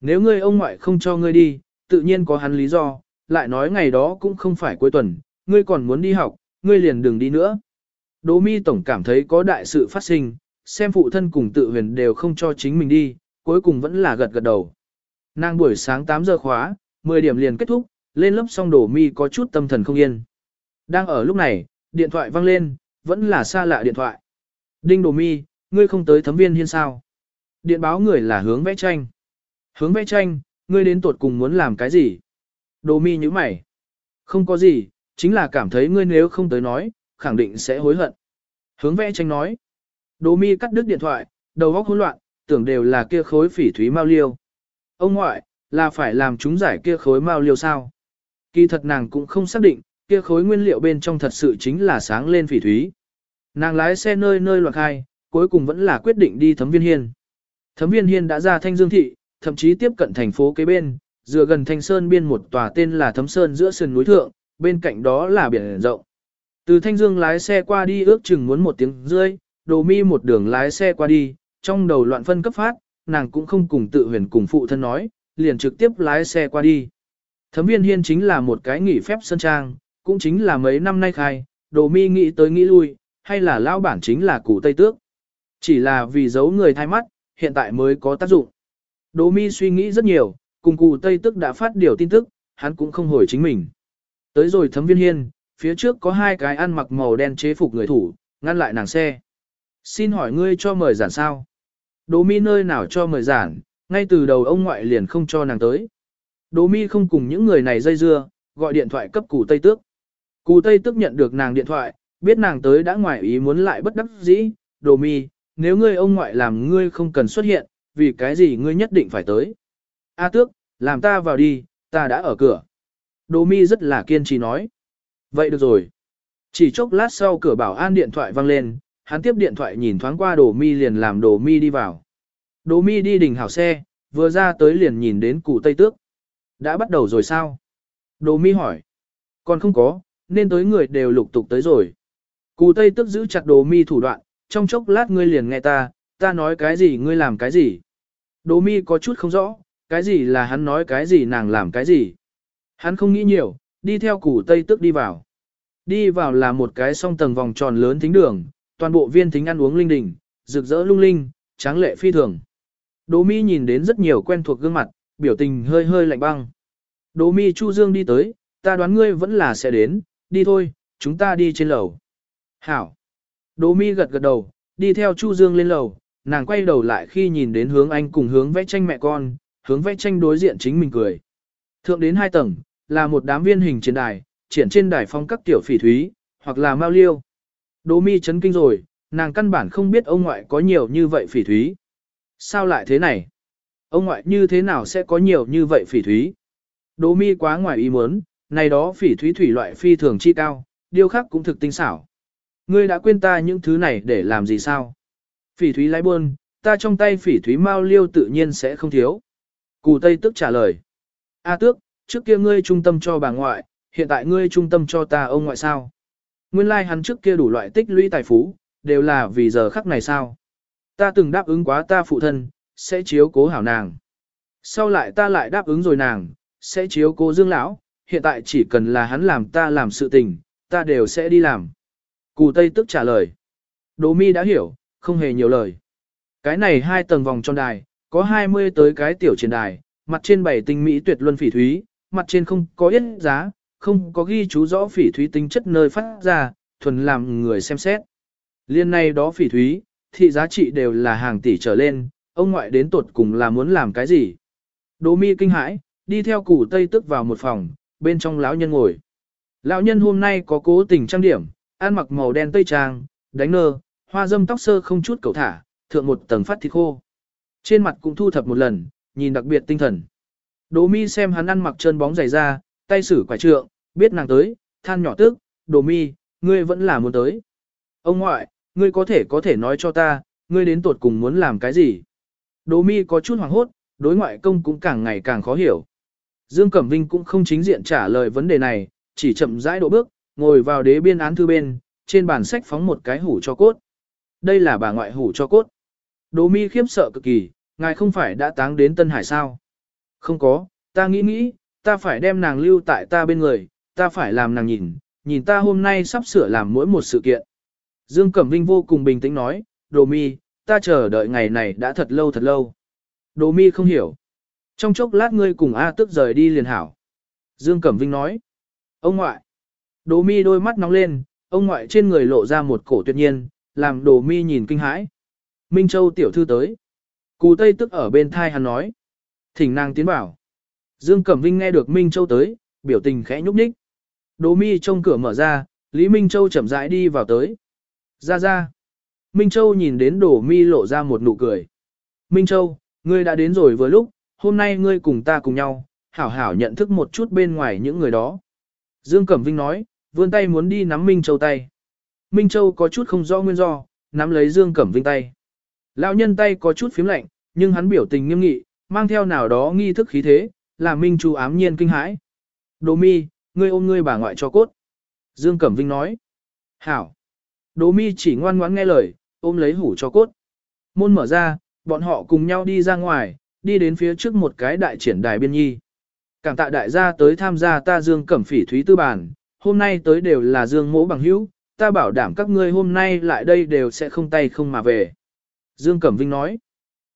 Nếu ngươi ông ngoại không cho ngươi đi, tự nhiên có hắn lý do, lại nói ngày đó cũng không phải cuối tuần, ngươi còn muốn đi học, ngươi liền đừng đi nữa. Đỗ mi tổng cảm thấy có đại sự phát sinh, xem phụ thân cùng tự huyền đều không cho chính mình đi, cuối cùng vẫn là gật gật đầu. Nàng buổi sáng 8 giờ khóa, 10 điểm liền kết thúc, lên lớp xong đổ mi có chút tâm thần không yên. Đang ở lúc này, điện thoại vang lên, vẫn là xa lạ điện thoại. Đinh đồ mi, ngươi không tới thấm viên hiên sao? Điện báo người là hướng vẽ tranh. Hướng vẽ tranh, ngươi đến tuột cùng muốn làm cái gì? Đồ mi như mày. Không có gì, chính là cảm thấy ngươi nếu không tới nói, khẳng định sẽ hối hận. Hướng vẽ tranh nói. đồ mi cắt đứt điện thoại, đầu óc hỗn loạn, tưởng đều là kia khối phỉ thúy mao liêu. Ông ngoại, là phải làm chúng giải kia khối mao liêu sao? Kỳ thật nàng cũng không xác định, kia khối nguyên liệu bên trong thật sự chính là sáng lên phỉ thúy. Nàng lái xe nơi nơi loạn khai, cuối cùng vẫn là quyết định đi thấm viên hiên. Thấm viên hiên đã ra thanh dương thị, thậm chí tiếp cận thành phố kế bên, dựa gần thanh sơn biên một tòa tên là thấm sơn giữa sườn núi thượng, bên cạnh đó là biển rộng. Từ thanh dương lái xe qua đi ước chừng muốn một tiếng rưỡi, đồ mi một đường lái xe qua đi, trong đầu loạn phân cấp phát, nàng cũng không cùng tự huyền cùng phụ thân nói, liền trực tiếp lái xe qua đi. Thấm viên hiên chính là một cái nghỉ phép sân trang, cũng chính là mấy năm nay khai, đồ mi nghĩ tới nghĩ lui, hay là lao bản chính là củ Tây Tước. Chỉ là vì giấu người thay mắt, hiện tại mới có tác dụng. Đồ mi suy nghĩ rất nhiều, cùng cụ Tây Tước đã phát điều tin tức, hắn cũng không hồi chính mình. Tới rồi thấm viên hiên, phía trước có hai cái ăn mặc màu đen chế phục người thủ, ngăn lại nàng xe. Xin hỏi ngươi cho mời giản sao? Đồ mi nơi nào cho mời giản, ngay từ đầu ông ngoại liền không cho nàng tới. Đỗ mi không cùng những người này dây dưa, gọi điện thoại cấp Cù Tây Tước. Cù Tây Tước nhận được nàng điện thoại, biết nàng tới đã ngoài ý muốn lại bất đắc dĩ. Đỗ mi, nếu ngươi ông ngoại làm ngươi không cần xuất hiện, vì cái gì ngươi nhất định phải tới. A Tước, làm ta vào đi, ta đã ở cửa. Đỗ mi rất là kiên trì nói. Vậy được rồi. Chỉ chốc lát sau cửa bảo an điện thoại vang lên, hắn tiếp điện thoại nhìn thoáng qua Đỗ mi liền làm Đỗ mi đi vào. Đỗ mi đi đỉnh hảo xe, vừa ra tới liền nhìn đến cụ Tây Tước. Đã bắt đầu rồi sao? Đồ mi hỏi. Còn không có, nên tới người đều lục tục tới rồi. Cù Tây tức giữ chặt đồ mi thủ đoạn, trong chốc lát ngươi liền nghe ta, ta nói cái gì ngươi làm cái gì. Đồ mi có chút không rõ, cái gì là hắn nói cái gì nàng làm cái gì. Hắn không nghĩ nhiều, đi theo củ Tây tức đi vào. Đi vào là một cái song tầng vòng tròn lớn thính đường, toàn bộ viên thính ăn uống linh đình, rực rỡ lung linh, tráng lệ phi thường. Đồ Mi nhìn đến rất nhiều quen thuộc gương mặt, biểu tình hơi hơi lạnh băng. Đỗ Mi Chu Dương đi tới, ta đoán ngươi vẫn là sẽ đến, đi thôi, chúng ta đi trên lầu. Hảo. Đỗ Mi gật gật đầu, đi theo Chu Dương lên lầu, nàng quay đầu lại khi nhìn đến hướng anh cùng hướng vẽ tranh mẹ con, hướng vẽ tranh đối diện chính mình cười. Thượng đến hai tầng, là một đám viên hình trên đài, triển trên đài phong các tiểu phỉ thúy, hoặc là mao liêu. Đỗ mi chấn kinh rồi, nàng căn bản không biết ông ngoại có nhiều như vậy phỉ thúy. Sao lại thế này? Ông ngoại như thế nào sẽ có nhiều như vậy phỉ thúy? Đỗ mi quá ngoài ý muốn, này đó phỉ thúy thủy loại phi thường chi cao, điều khác cũng thực tinh xảo. Ngươi đã quên ta những thứ này để làm gì sao? Phỉ thúy lái buôn, ta trong tay phỉ thúy mao liêu tự nhiên sẽ không thiếu. Cù Tây tức trả lời. A à, tước, trước kia ngươi trung tâm cho bà ngoại, hiện tại ngươi trung tâm cho ta ông ngoại sao? Nguyên lai like hắn trước kia đủ loại tích lũy tài phú, đều là vì giờ khắc này sao? Ta từng đáp ứng quá ta phụ thân, sẽ chiếu cố hảo nàng. Sau lại ta lại đáp ứng rồi nàng, sẽ chiếu cố dương lão, hiện tại chỉ cần là hắn làm ta làm sự tình, ta đều sẽ đi làm. Cù Tây tức trả lời. Đỗ mi đã hiểu, không hề nhiều lời. Cái này hai tầng vòng tròn đài, có 20 tới cái tiểu trên đài, mặt trên bảy tinh mỹ tuyệt luân phỉ thúy, mặt trên không có yết giá, không có ghi chú rõ phỉ thúy tính chất nơi phát ra, thuần làm người xem xét. Liên này đó phỉ thúy, thị giá trị đều là hàng tỷ trở lên, ông ngoại đến tuột cùng là muốn làm cái gì. Đỗ mi kinh hãi, đi theo củ tây tức vào một phòng, bên trong lão nhân ngồi. Lão nhân hôm nay có cố tình trang điểm, ăn mặc màu đen tây trang, đánh nơ, hoa dâm tóc sơ không chút cầu thả, thượng một tầng phát thịt khô. Trên mặt cũng thu thập một lần, nhìn đặc biệt tinh thần. Đỗ mi xem hắn ăn mặc chân bóng dày ra, tay sử quả trượng, biết nàng tới, than nhỏ tức, Đỗ mi, ngươi vẫn là muốn tới. Ông ngoại, ngươi có thể có thể nói cho ta, ngươi đến tuột cùng muốn làm cái gì? Đỗ mi có chút hoảng hốt, đối ngoại công cũng càng ngày càng khó hiểu. Dương Cẩm Vinh cũng không chính diện trả lời vấn đề này, chỉ chậm rãi độ bước, ngồi vào đế biên án thư bên, trên bàn sách phóng một cái hủ cho cốt. Đây là bà ngoại hủ cho cốt. Đỗ mi khiếp sợ cực kỳ, ngài không phải đã táng đến Tân Hải sao? Không có, ta nghĩ nghĩ, ta phải đem nàng lưu tại ta bên người, ta phải làm nàng nhìn, nhìn ta hôm nay sắp sửa làm mỗi một sự kiện. Dương Cẩm Vinh vô cùng bình tĩnh nói, Đồ Mi, ta chờ đợi ngày này đã thật lâu thật lâu. Đồ Mi không hiểu. Trong chốc lát ngươi cùng A tức rời đi liền hảo. Dương Cẩm Vinh nói, ông ngoại. Đồ Mi đôi mắt nóng lên, ông ngoại trên người lộ ra một cổ tuyệt nhiên, làm Đồ Mi nhìn kinh hãi. Minh Châu tiểu thư tới. Cù Tây tức ở bên thai hắn nói. Thỉnh nàng tiến bảo. Dương Cẩm Vinh nghe được Minh Châu tới, biểu tình khẽ nhúc nhích. Đỗ mi trong cửa mở ra, Lý Minh Châu chậm rãi đi vào tới. Ra ra. Minh Châu nhìn đến Đỗ mi lộ ra một nụ cười. Minh Châu, ngươi đã đến rồi vừa lúc, hôm nay ngươi cùng ta cùng nhau, hảo hảo nhận thức một chút bên ngoài những người đó. Dương Cẩm Vinh nói, vươn tay muốn đi nắm Minh Châu tay. Minh Châu có chút không rõ nguyên do, nắm lấy Dương Cẩm Vinh tay. Lão nhân tay có chút phím lạnh, nhưng hắn biểu tình nghiêm nghị, mang theo nào đó nghi thức khí thế, làm Minh Chu ám nhiên kinh hãi. Đỗ mi, ngươi ôm ngươi bà ngoại cho cốt. Dương Cẩm Vinh nói. Hảo. Đỗ mi chỉ ngoan ngoãn nghe lời, ôm lấy hủ cho cốt. Môn mở ra, bọn họ cùng nhau đi ra ngoài, đi đến phía trước một cái đại triển đài biên nhi. Cảm tạ đại gia tới tham gia ta Dương Cẩm Phỉ Thúy Tư Bản, hôm nay tới đều là Dương mỗ bằng hữu, ta bảo đảm các ngươi hôm nay lại đây đều sẽ không tay không mà về. Dương Cẩm Vinh nói.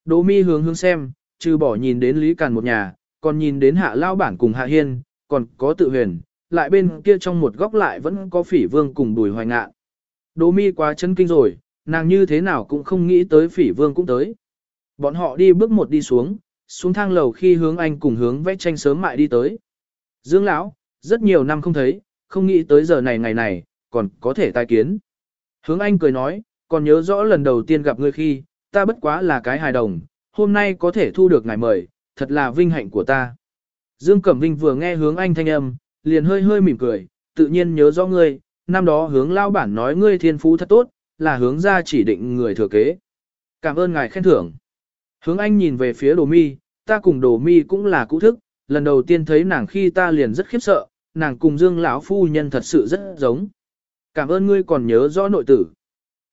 Đỗ mi hướng hướng xem, trừ bỏ nhìn đến Lý Càn một nhà, còn nhìn đến Hạ Lao Bản cùng Hạ Hiên, còn có tự huyền, lại bên kia trong một góc lại vẫn có phỉ vương cùng đùi hoài ngạn. Đỗ mi quá chân kinh rồi, nàng như thế nào cũng không nghĩ tới phỉ vương cũng tới. Bọn họ đi bước một đi xuống, xuống thang lầu khi hướng anh cùng hướng vẽ tranh sớm mại đi tới. Dương lão, rất nhiều năm không thấy, không nghĩ tới giờ này ngày này, còn có thể tai kiến. Hướng anh cười nói, còn nhớ rõ lần đầu tiên gặp ngươi khi, ta bất quá là cái hài đồng, hôm nay có thể thu được ngài mời, thật là vinh hạnh của ta. Dương Cẩm Vinh vừa nghe hướng anh thanh âm, liền hơi hơi mỉm cười, tự nhiên nhớ rõ ngươi, năm đó hướng lao bản nói ngươi thiên phú thật tốt, là hướng ra chỉ định người thừa kế. Cảm ơn ngài khen thưởng. Hướng anh nhìn về phía đồ mi, ta cùng đồ mi cũng là cũ thức, lần đầu tiên thấy nàng khi ta liền rất khiếp sợ, nàng cùng Dương lão phu nhân thật sự rất giống. Cảm ơn ngươi còn nhớ rõ nội tử.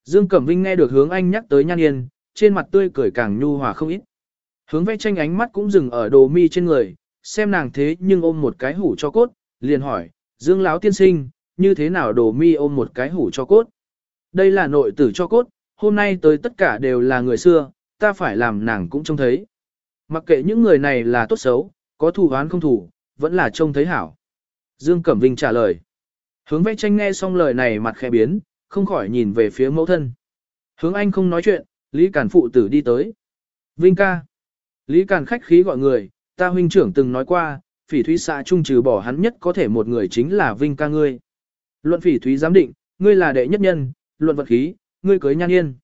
Dương Cẩm Vinh nghe được hướng anh nhắc tới nhan yên, trên mặt tươi cười càng nhu hòa không ít. Hướng vẽ tranh ánh mắt cũng dừng ở đồ mi trên người, xem nàng thế nhưng ôm một cái hủ cho cốt, liền hỏi, Dương lão tiên sinh, như thế nào đồ mi ôm một cái hủ cho cốt? Đây là nội tử cho cốt, hôm nay tới tất cả đều là người xưa, ta phải làm nàng cũng trông thấy. Mặc kệ những người này là tốt xấu, có thù hoán không thủ, vẫn là trông thấy hảo. Dương Cẩm Vinh trả lời. Hướng vẽ tranh nghe xong lời này mặt khẽ biến, không khỏi nhìn về phía mẫu thân. Hướng anh không nói chuyện, Lý Cản phụ tử đi tới. Vinh ca. Lý Cản khách khí gọi người, ta huynh trưởng từng nói qua, phỉ thúy xã trung trừ bỏ hắn nhất có thể một người chính là Vinh ca ngươi. Luận phỉ thúy giám định, ngươi là đệ nhất nhân, luận vật khí, ngươi cưới nhan yên.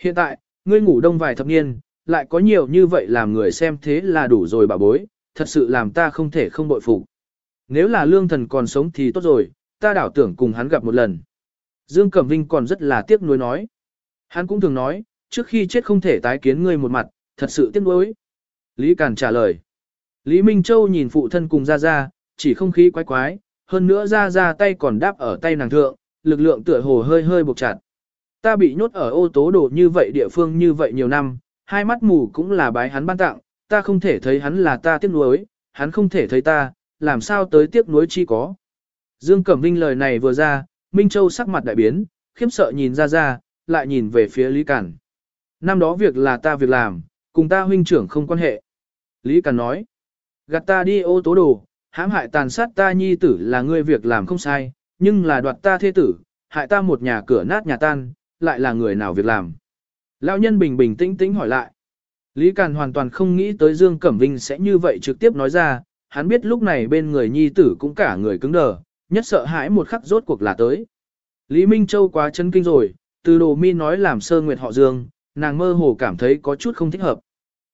Hiện tại, ngươi ngủ đông vài thập niên, lại có nhiều như vậy làm người xem thế là đủ rồi bà bối, thật sự làm ta không thể không bội phục. Nếu là lương thần còn sống thì tốt rồi, ta đảo tưởng cùng hắn gặp một lần. Dương Cẩm Vinh còn rất là tiếc nuối nói. Hắn cũng thường nói, trước khi chết không thể tái kiến ngươi một mặt, thật sự tiếc nuối. Lý Càn trả lời. Lý Minh Châu nhìn phụ thân cùng ra ra, chỉ không khí quái quái, hơn nữa ra ra tay còn đáp ở tay nàng thượng, lực lượng tựa hồ hơi hơi buộc chặt. Ta bị nhốt ở ô tố đồ như vậy địa phương như vậy nhiều năm, hai mắt mù cũng là bái hắn ban tặng, ta không thể thấy hắn là ta tiếc nuối, hắn không thể thấy ta, làm sao tới tiếc nuối chi có. Dương Cẩm Vinh lời này vừa ra, Minh Châu sắc mặt đại biến, khiếp sợ nhìn ra ra, lại nhìn về phía Lý Cản. Năm đó việc là ta việc làm, cùng ta huynh trưởng không quan hệ. Lý Cản nói, gạt ta đi ô tố đồ, hãm hại tàn sát ta nhi tử là ngươi việc làm không sai, nhưng là đoạt ta thế tử, hại ta một nhà cửa nát nhà tan, lại là người nào việc làm. Lão nhân bình bình tĩnh tĩnh hỏi lại. Lý Càn hoàn toàn không nghĩ tới Dương Cẩm Vinh sẽ như vậy trực tiếp nói ra, hắn biết lúc này bên người nhi tử cũng cả người cứng đờ, nhất sợ hãi một khắc rốt cuộc là tới. Lý Minh Châu quá chân kinh rồi, từ đồ mi nói làm sơ nguyệt họ Dương, nàng mơ hồ cảm thấy có chút không thích hợp.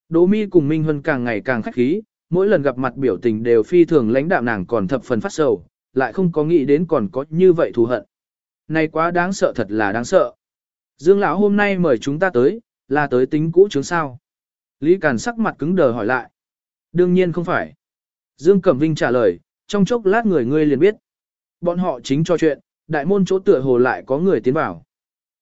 Đồ mi cùng Minh Huân càng ngày càng khách khí, mỗi lần gặp mặt biểu tình đều phi thường lãnh đạm nàng còn thập phần phát sầu, lại không có nghĩ đến còn có như vậy thù hận. Này quá đáng sợ thật là đáng sợ. Dương lão hôm nay mời chúng ta tới, là tới tính cũ chướng sao. Lý Càn sắc mặt cứng đờ hỏi lại. Đương nhiên không phải. Dương Cẩm Vinh trả lời, trong chốc lát người ngươi liền biết. Bọn họ chính cho chuyện, đại môn chỗ tựa hồ lại có người tiến vào.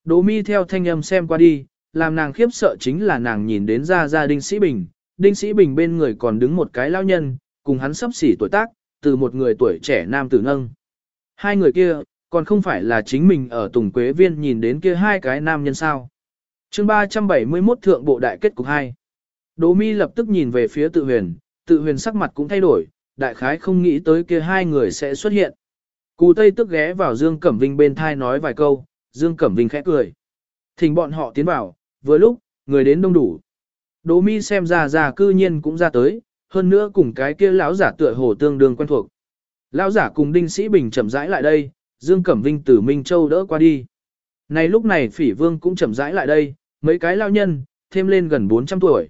Đỗ mi theo thanh âm xem qua đi, làm nàng khiếp sợ chính là nàng nhìn đến ra gia Đinh Sĩ Bình. Đinh Sĩ Bình bên người còn đứng một cái lao nhân, cùng hắn sắp xỉ tuổi tác, từ một người tuổi trẻ nam tử nâng. Hai người kia, còn không phải là chính mình ở Tùng Quế Viên nhìn đến kia hai cái nam nhân sao. chương 371 Thượng Bộ Đại Kết Cục 2 Đỗ mi lập tức nhìn về phía tự huyền, tự huyền sắc mặt cũng thay đổi, đại khái không nghĩ tới kia hai người sẽ xuất hiện. Cù Tây tức ghé vào Dương Cẩm Vinh bên thai nói vài câu, Dương Cẩm Vinh khẽ cười. Thỉnh bọn họ tiến vào, vừa lúc, người đến đông đủ. Đỗ mi xem ra ra cư nhiên cũng ra tới, hơn nữa cùng cái kia lão giả tựa hồ tương đương quen thuộc. Lão giả cùng Đinh Sĩ Bình chậm rãi lại đây, Dương Cẩm Vinh từ Minh Châu đỡ qua đi. Này lúc này Phỉ Vương cũng chậm rãi lại đây, mấy cái lao nhân, thêm lên gần 400 tuổi.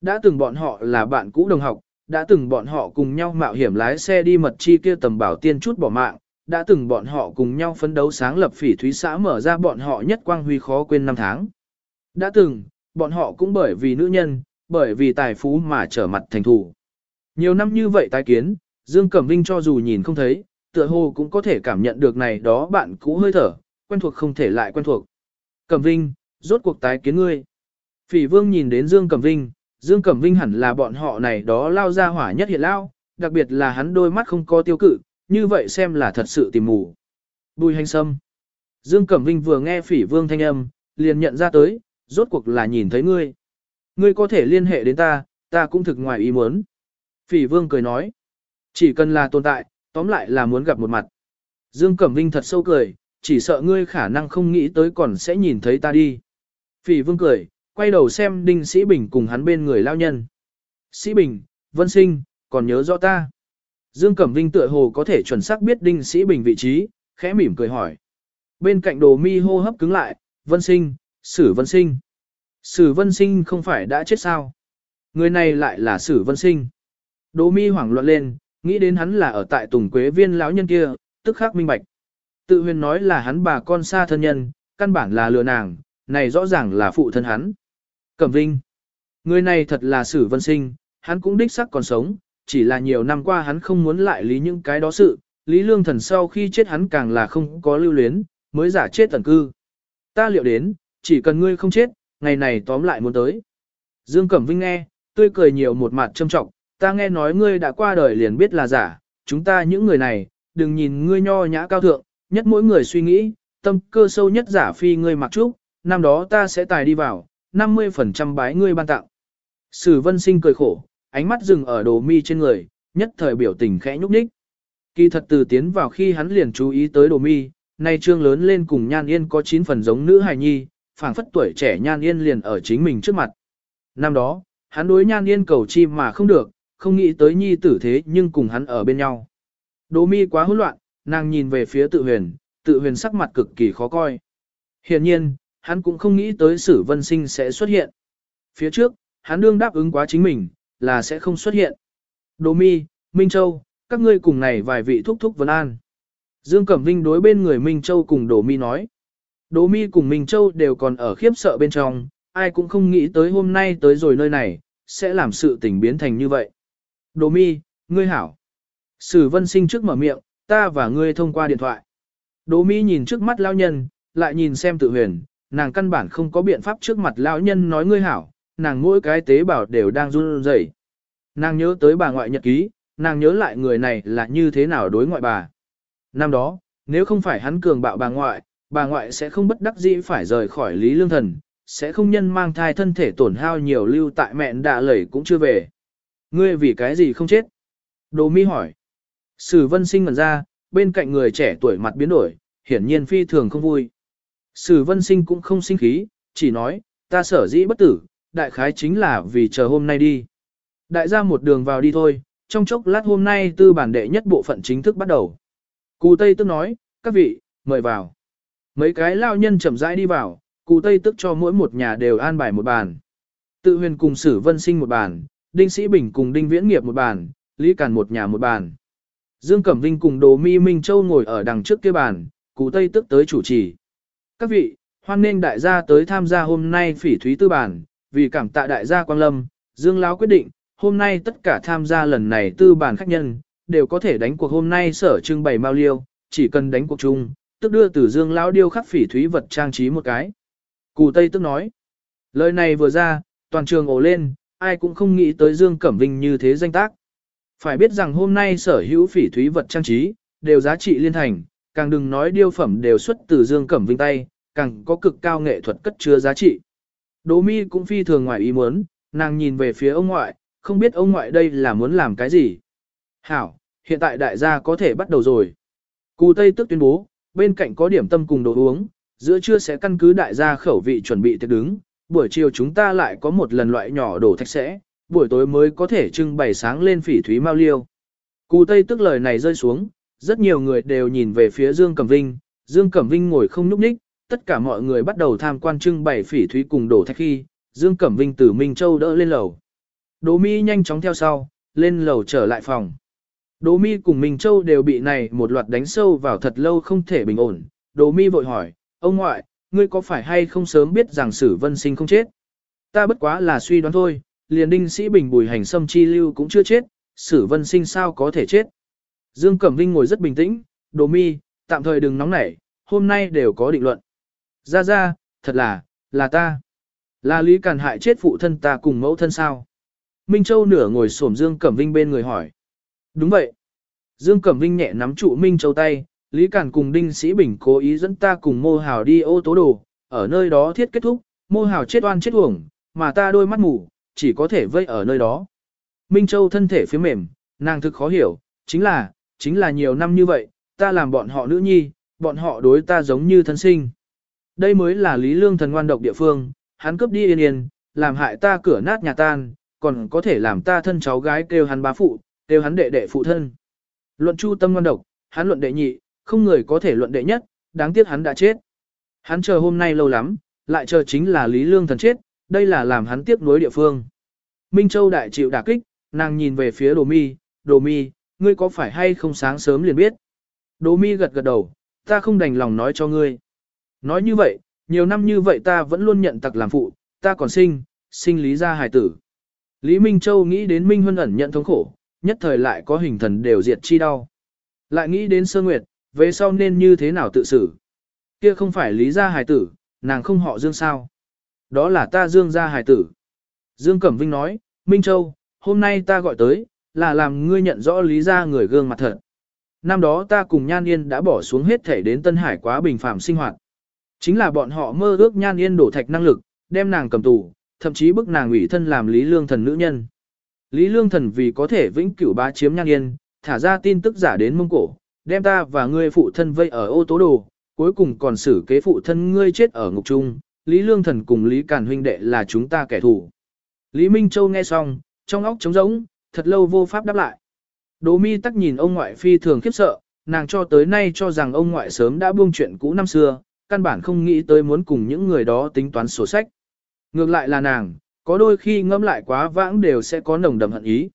Đã từng bọn họ là bạn cũ đồng học, đã từng bọn họ cùng nhau mạo hiểm lái xe đi mật chi kia tầm bảo tiên chút bỏ mạng, đã từng bọn họ cùng nhau phấn đấu sáng lập phỉ thúy xã mở ra bọn họ nhất quang huy khó quên năm tháng. Đã từng, bọn họ cũng bởi vì nữ nhân, bởi vì tài phú mà trở mặt thành thủ. Nhiều năm như vậy tái kiến, Dương Cẩm Vinh cho dù nhìn không thấy, tựa hồ cũng có thể cảm nhận được này đó bạn cũ hơi thở, quen thuộc không thể lại quen thuộc. Cẩm Vinh, rốt cuộc tái kiến ngươi. Phỉ Vương nhìn đến Dương Cẩm Vinh, Dương Cẩm Vinh hẳn là bọn họ này đó lao ra hỏa nhất hiện lao, đặc biệt là hắn đôi mắt không có tiêu cự, như vậy xem là thật sự tìm mù. Bùi hành sâm. Dương Cẩm Vinh vừa nghe phỉ vương thanh âm, liền nhận ra tới, rốt cuộc là nhìn thấy ngươi. Ngươi có thể liên hệ đến ta, ta cũng thực ngoài ý muốn. Phỉ vương cười nói. Chỉ cần là tồn tại, tóm lại là muốn gặp một mặt. Dương Cẩm Vinh thật sâu cười, chỉ sợ ngươi khả năng không nghĩ tới còn sẽ nhìn thấy ta đi. Phỉ vương cười, quay đầu xem Đinh Sĩ Bình cùng hắn bên người lao nhân. Sĩ Bình, Vân Sinh, còn nhớ rõ ta. Dương Cẩm Vinh tựa hồ có thể chuẩn xác biết Đinh Sĩ Bình vị trí, khẽ mỉm cười hỏi. Bên cạnh đồ mi hô hấp cứng lại, Vân Sinh, Sử Vân Sinh. Sử Vân Sinh không phải đã chết sao? Người này lại là Sử Vân Sinh. Đỗ mi hoảng loạn lên, nghĩ đến hắn là ở tại Tùng Quế Viên lão nhân kia, tức khắc minh bạch. Tự huyền nói là hắn bà con xa thân nhân, căn bản là lừa nàng, này rõ ràng là phụ thân hắn. Cẩm Vinh. Người này thật là Sử Vân Sinh, hắn cũng đích sắc còn sống, chỉ là nhiều năm qua hắn không muốn lại lý những cái đó sự, Lý Lương Thần sau khi chết hắn càng là không có lưu luyến, mới giả chết tần cư. Ta liệu đến, chỉ cần ngươi không chết, ngày này tóm lại muốn tới. Dương Cẩm Vinh nghe, tươi cười nhiều một mặt trâm trọng, ta nghe nói ngươi đã qua đời liền biết là giả, chúng ta những người này, đừng nhìn ngươi nho nhã cao thượng, nhất mỗi người suy nghĩ, tâm cơ sâu nhất giả phi ngươi mặc trúc, năm đó ta sẽ tài đi vào, 50% bái ngươi ban tặng. Sử vân sinh cười khổ, ánh mắt dừng ở đồ mi trên người, nhất thời biểu tình khẽ nhúc nhích. Kỳ thật từ tiến vào khi hắn liền chú ý tới đồ mi, nay trương lớn lên cùng nhan yên có 9 phần giống nữ hài nhi, phảng phất tuổi trẻ nhan yên liền ở chính mình trước mặt. Năm đó, hắn đối nhan yên cầu chi mà không được, không nghĩ tới nhi tử thế nhưng cùng hắn ở bên nhau. Đỗ mi quá hỗn loạn, nàng nhìn về phía tự huyền, tự huyền sắc mặt cực kỳ khó coi. Hiện nhiên, hắn cũng không nghĩ tới sử vân sinh sẽ xuất hiện. Phía trước, hắn đương đáp ứng quá chính mình, là sẽ không xuất hiện. Đỗ Mi, Minh Châu, các ngươi cùng này vài vị thúc thúc vấn an. Dương Cẩm Vinh đối bên người Minh Châu cùng Đỗ Mi nói. Đỗ Mi cùng Minh Châu đều còn ở khiếp sợ bên trong, ai cũng không nghĩ tới hôm nay tới rồi nơi này, sẽ làm sự tình biến thành như vậy. Đỗ Mi, ngươi hảo. Sử Vân Sinh trước mở miệng, ta và ngươi thông qua điện thoại. Đỗ Mi nhìn trước mắt lão nhân, lại nhìn xem tự huyền, nàng căn bản không có biện pháp trước mặt lão nhân nói ngươi hảo, nàng mỗi cái tế bào đều đang run rẩy. Nàng nhớ tới bà ngoại nhật ký, nàng nhớ lại người này là như thế nào đối ngoại bà. Năm đó, nếu không phải hắn cường bạo bà ngoại, bà ngoại sẽ không bất đắc dĩ phải rời khỏi Lý Lương Thần, sẽ không nhân mang thai thân thể tổn hao nhiều lưu tại mẹn đạ lẩy cũng chưa về. Ngươi vì cái gì không chết? Đồ mi hỏi. Sử vân sinh ngẩn ra, bên cạnh người trẻ tuổi mặt biến đổi, hiển nhiên phi thường không vui. Sử vân sinh cũng không sinh khí, chỉ nói, ta sở dĩ bất tử, đại khái chính là vì chờ hôm nay đi. Đại gia một đường vào đi thôi, trong chốc lát hôm nay tư bản đệ nhất bộ phận chính thức bắt đầu. cù Tây tức nói, các vị, mời vào. Mấy cái lao nhân chậm rãi đi vào, cụ Tây tức cho mỗi một nhà đều an bài một bàn. Tự huyền cùng sử vân sinh một bàn, Đinh Sĩ Bình cùng Đinh Viễn Nghiệp một bàn, Lý Càn một nhà một bàn. Dương Cẩm Vinh cùng Đồ Mi Minh Châu ngồi ở đằng trước kia bàn, cụ Tây tức tới chủ trì. Các vị, hoan nghênh đại gia tới tham gia hôm nay phỉ thúy tư bản, vì cảm tạ đại gia Quang Lâm, Dương Lão quyết định, hôm nay tất cả tham gia lần này tư bản khách nhân, đều có thể đánh cuộc hôm nay sở trưng bày mao liêu, chỉ cần đánh cuộc chung, tức đưa từ Dương Lão điêu khắc phỉ thúy vật trang trí một cái. Cù Tây tức nói, lời này vừa ra, toàn trường ồ lên, ai cũng không nghĩ tới Dương Cẩm Vinh như thế danh tác. Phải biết rằng hôm nay sở hữu phỉ thúy vật trang trí, đều giá trị liên thành, càng đừng nói điêu phẩm đều xuất từ Dương Cẩm Vinh tay, càng có cực cao nghệ thuật cất chứa giá trị. Đỗ mi cũng phi thường ngoài ý muốn, nàng nhìn về phía ông ngoại, không biết ông ngoại đây là muốn làm cái gì. Hảo, hiện tại đại gia có thể bắt đầu rồi. Cù Tây tức tuyên bố, bên cạnh có điểm tâm cùng đồ uống, giữa trưa sẽ căn cứ đại gia khẩu vị chuẩn bị tiệc đứng, buổi chiều chúng ta lại có một lần loại nhỏ đồ thạch sẽ, buổi tối mới có thể trưng bày sáng lên phỉ thúy mao liêu. cù Tây tức lời này rơi xuống, rất nhiều người đều nhìn về phía Dương Cẩm Vinh, Dương Cẩm Vinh ngồi không nhúc nhích, tất cả mọi người bắt đầu tham quan trưng bày phỉ thúy cùng đổ thạch khi, Dương Cẩm Vinh từ Minh Châu đỡ lên lầu. Đỗ Mi nhanh chóng theo sau, lên lầu trở lại phòng. Đỗ Mi cùng Minh Châu đều bị này một loạt đánh sâu vào thật lâu không thể bình ổn. Đỗ Mi vội hỏi, ông ngoại, ngươi có phải hay không sớm biết rằng Sử Vân Sinh không chết? Ta bất quá là suy đoán thôi, liền đinh sĩ bình bùi hành xâm chi lưu cũng chưa chết, Sử Vân Sinh sao có thể chết? Dương Cẩm Vinh ngồi rất bình tĩnh, Đỗ Mi, tạm thời đừng nóng nảy, hôm nay đều có định luận. Ra ra, thật là, là ta. Là Lý Càn hại chết phụ thân ta cùng mẫu thân sao? Minh Châu nửa ngồi xổm Dương Cẩm Vinh bên người hỏi. Đúng vậy. Dương Cẩm Vinh nhẹ nắm trụ Minh Châu tay, Lý cản cùng Đinh Sĩ Bình cố ý dẫn ta cùng Mô Hào đi ô tố đồ, ở nơi đó thiết kết thúc, Mô Hào chết oan chết uổng, mà ta đôi mắt mù, chỉ có thể vây ở nơi đó. Minh Châu thân thể phía mềm, nàng thực khó hiểu, chính là, chính là nhiều năm như vậy, ta làm bọn họ nữ nhi, bọn họ đối ta giống như thân sinh. Đây mới là Lý Lương thần ngoan độc địa phương, hắn cướp đi yên yên, làm hại ta cửa nát nhà tan, còn có thể làm ta thân cháu gái kêu hắn bá phụ, đều hắn đệ đệ phụ thân. Luận chu tâm ngon độc, hắn luận đệ nhị, không người có thể luận đệ nhất, đáng tiếc hắn đã chết. Hắn chờ hôm nay lâu lắm, lại chờ chính là Lý Lương thần chết, đây là làm hắn tiếc nuối địa phương. Minh Châu đại chịu đả kích, nàng nhìn về phía Đồ Mi, Đồ Mi, ngươi có phải hay không sáng sớm liền biết. Đồ Mi gật gật đầu, ta không đành lòng nói cho ngươi. Nói như vậy, nhiều năm như vậy ta vẫn luôn nhận tặc làm phụ, ta còn sinh, sinh lý gia hài tử. Lý Minh Châu nghĩ đến Minh Huân ẩn nhận thống khổ, nhất thời lại có hình thần đều diệt chi đau. Lại nghĩ đến Sơ Nguyệt, về sau nên như thế nào tự xử. Kia không phải lý gia hài tử, nàng không họ Dương sao. Đó là ta Dương gia hài tử. Dương Cẩm Vinh nói, Minh Châu, hôm nay ta gọi tới, là làm ngươi nhận rõ lý gia người gương mặt thật. Năm đó ta cùng Nhan Yên đã bỏ xuống hết thể đến Tân Hải quá bình phạm sinh hoạt. Chính là bọn họ mơ ước Nhan Yên đổ thạch năng lực, đem nàng cầm tù, thậm chí bức nàng ủy thân làm Lý Lương Thần nữ nhân. Lý Lương Thần vì có thể vĩnh cửu bá chiếm Nhan Yên, thả ra tin tức giả đến Mông Cổ, đem ta và ngươi phụ thân vây ở ô tố đồ, cuối cùng còn xử kế phụ thân ngươi chết ở ngục trung, Lý Lương Thần cùng Lý Càn huynh đệ là chúng ta kẻ thù. Lý Minh Châu nghe xong, trong óc trống rỗng, thật lâu vô pháp đáp lại. Đỗ mi tắc nhìn ông ngoại phi thường khiếp sợ, nàng cho tới nay cho rằng ông ngoại sớm đã buông chuyện cũ năm xưa, căn bản không nghĩ tới muốn cùng những người đó tính toán sổ sách. Ngược lại là nàng, có đôi khi ngẫm lại quá vãng đều sẽ có nồng đầm hận ý.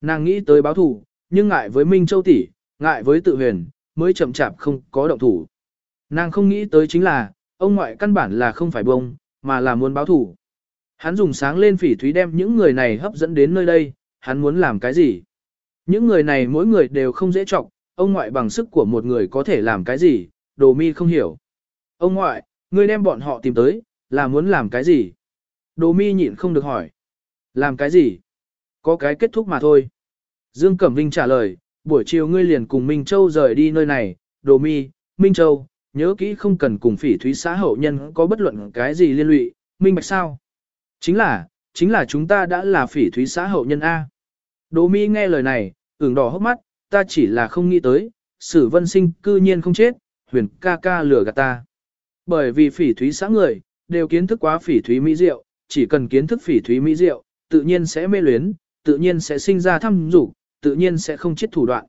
Nàng nghĩ tới báo thù, nhưng ngại với Minh Châu tỷ, ngại với tự huyền, mới chậm chạp không có động thủ. Nàng không nghĩ tới chính là, ông ngoại căn bản là không phải bông, mà là muốn báo thù. Hắn dùng sáng lên phỉ thúy đem những người này hấp dẫn đến nơi đây, hắn muốn làm cái gì? Những người này mỗi người đều không dễ trọng, ông ngoại bằng sức của một người có thể làm cái gì, đồ mi không hiểu. Ông ngoại, ngươi đem bọn họ tìm tới, là muốn làm cái gì? Đồ mi nhịn không được hỏi. Làm cái gì? Có cái kết thúc mà thôi. Dương Cẩm Vinh trả lời, buổi chiều ngươi liền cùng Minh Châu rời đi nơi này, đồ mi, Minh Châu, nhớ kỹ không cần cùng phỉ thúy xã hậu nhân có bất luận cái gì liên lụy, minh bạch sao? Chính là, chính là chúng ta đã là phỉ thúy xã hậu nhân A. Đồ mi nghe lời này, ửng đỏ hốc mắt, ta chỉ là không nghĩ tới, sử vân sinh cư nhiên không chết, huyền ca ca lừa gạt ta. Bởi vì phỉ thúy xã người, đều kiến thức quá phỉ thúy mỹ diệu, chỉ cần kiến thức phỉ thúy mỹ diệu, tự nhiên sẽ mê luyến, tự nhiên sẽ sinh ra tham dục, tự nhiên sẽ không chết thủ đoạn.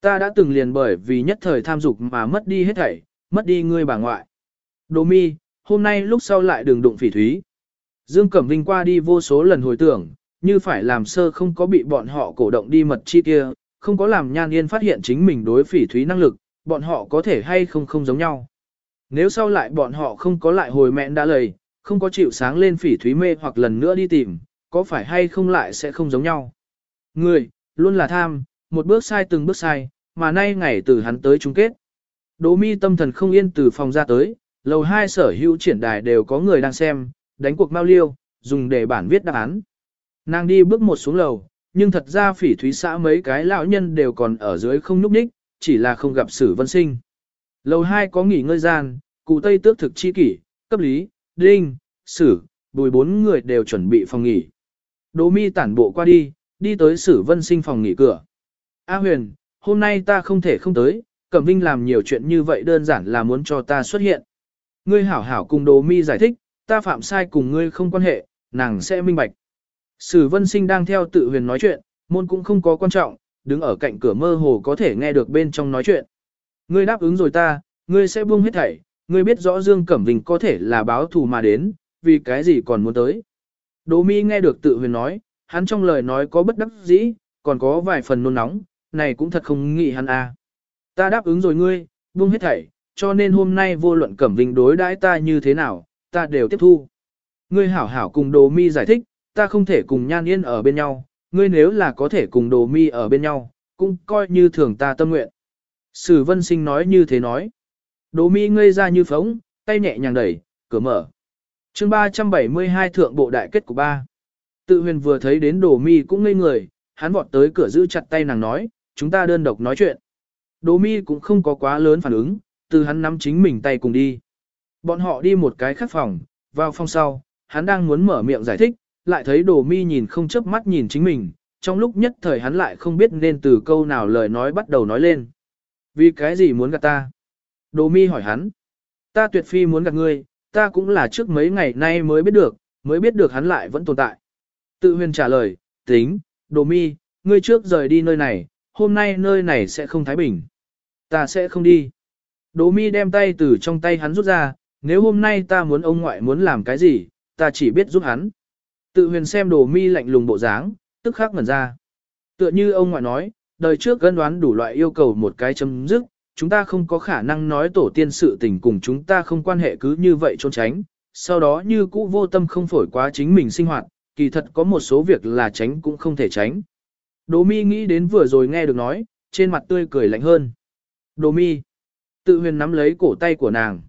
Ta đã từng liền bởi vì nhất thời tham dục mà mất đi hết thảy, mất đi ngươi bà ngoại. Đồ mi, hôm nay lúc sau lại đừng đụng phỉ thúy. Dương Cẩm Vinh qua đi vô số lần hồi tưởng, như phải làm sơ không có bị bọn họ cổ động đi mật chi kia, không có làm nhan yên phát hiện chính mình đối phỉ thúy năng lực, bọn họ có thể hay không không giống nhau. Nếu sau lại bọn họ không có lại hồi mẹn đã lời, không có chịu sáng lên phỉ thúy mê hoặc lần nữa đi tìm, có phải hay không lại sẽ không giống nhau. Người, luôn là tham, một bước sai từng bước sai, mà nay ngày từ hắn tới chung kết. Đỗ mi tâm thần không yên từ phòng ra tới, lầu hai sở hữu triển đài đều có người đang xem, đánh cuộc mau liêu, dùng để bản viết đáp án. Nàng đi bước một xuống lầu, nhưng thật ra phỉ thúy xã mấy cái lão nhân đều còn ở dưới không núp ních, chỉ là không gặp sử vân sinh. Lầu hai có nghỉ ngơi gian, cụ tây tước thực chi kỷ, cấp lý, đinh, sử, bùi bốn người đều chuẩn bị phòng nghỉ. Đỗ mi tản bộ qua đi, đi tới sử vân sinh phòng nghỉ cửa. A huyền, hôm nay ta không thể không tới, Cẩm Vinh làm nhiều chuyện như vậy đơn giản là muốn cho ta xuất hiện. Ngươi hảo hảo cùng Đỗ mi giải thích, ta phạm sai cùng ngươi không quan hệ, nàng sẽ minh bạch. Sử vân sinh đang theo tự huyền nói chuyện, môn cũng không có quan trọng, đứng ở cạnh cửa mơ hồ có thể nghe được bên trong nói chuyện. Ngươi đáp ứng rồi ta, ngươi sẽ buông hết thảy, ngươi biết rõ Dương Cẩm Vinh có thể là báo thù mà đến, vì cái gì còn muốn tới. Đỗ Mi nghe được tự huyền nói, hắn trong lời nói có bất đắc dĩ, còn có vài phần nôn nóng, này cũng thật không nghĩ hắn à. Ta đáp ứng rồi ngươi, buông hết thảy, cho nên hôm nay vô luận Cẩm Vinh đối đãi ta như thế nào, ta đều tiếp thu. Ngươi hảo hảo cùng Đỗ Mi giải thích, ta không thể cùng Nhan Yên ở bên nhau, ngươi nếu là có thể cùng Đỗ Mi ở bên nhau, cũng coi như thường ta tâm nguyện. Sử Vân Sinh nói như thế nói. Đồ Mi ngây ra như phóng, tay nhẹ nhàng đẩy, cửa mở. Chương 372 thượng bộ đại kết của ba. Tự huyền vừa thấy đến Đồ Mi cũng ngây người, hắn vọt tới cửa giữ chặt tay nàng nói, chúng ta đơn độc nói chuyện. Đồ Mi cũng không có quá lớn phản ứng, từ hắn nắm chính mình tay cùng đi. Bọn họ đi một cái khác phòng, vào phòng sau, hắn đang muốn mở miệng giải thích, lại thấy đồ mi nhìn không chớp mắt nhìn chính mình, trong lúc nhất thời hắn lại không biết nên từ câu nào lời nói bắt đầu nói lên. Vì cái gì muốn gạt ta? Đồ mi hỏi hắn. Ta tuyệt phi muốn gặp ngươi, ta cũng là trước mấy ngày nay mới biết được, mới biết được hắn lại vẫn tồn tại. Tự huyền trả lời, tính, đồ mi, ngươi trước rời đi nơi này, hôm nay nơi này sẽ không thái bình. Ta sẽ không đi. Đồ mi đem tay từ trong tay hắn rút ra, nếu hôm nay ta muốn ông ngoại muốn làm cái gì, ta chỉ biết giúp hắn. Tự huyền xem đồ mi lạnh lùng bộ dáng, tức khắc ngẩn ra. Tựa như ông ngoại nói, đời trước gân đoán đủ loại yêu cầu một cái chấm dứt, chúng ta không có khả năng nói tổ tiên sự tình cùng chúng ta không quan hệ cứ như vậy trốn tránh, sau đó như cũ vô tâm không phổi quá chính mình sinh hoạt, kỳ thật có một số việc là tránh cũng không thể tránh. Đồ mi nghĩ đến vừa rồi nghe được nói, trên mặt tươi cười lạnh hơn. Đồ mi, tự huyền nắm lấy cổ tay của nàng.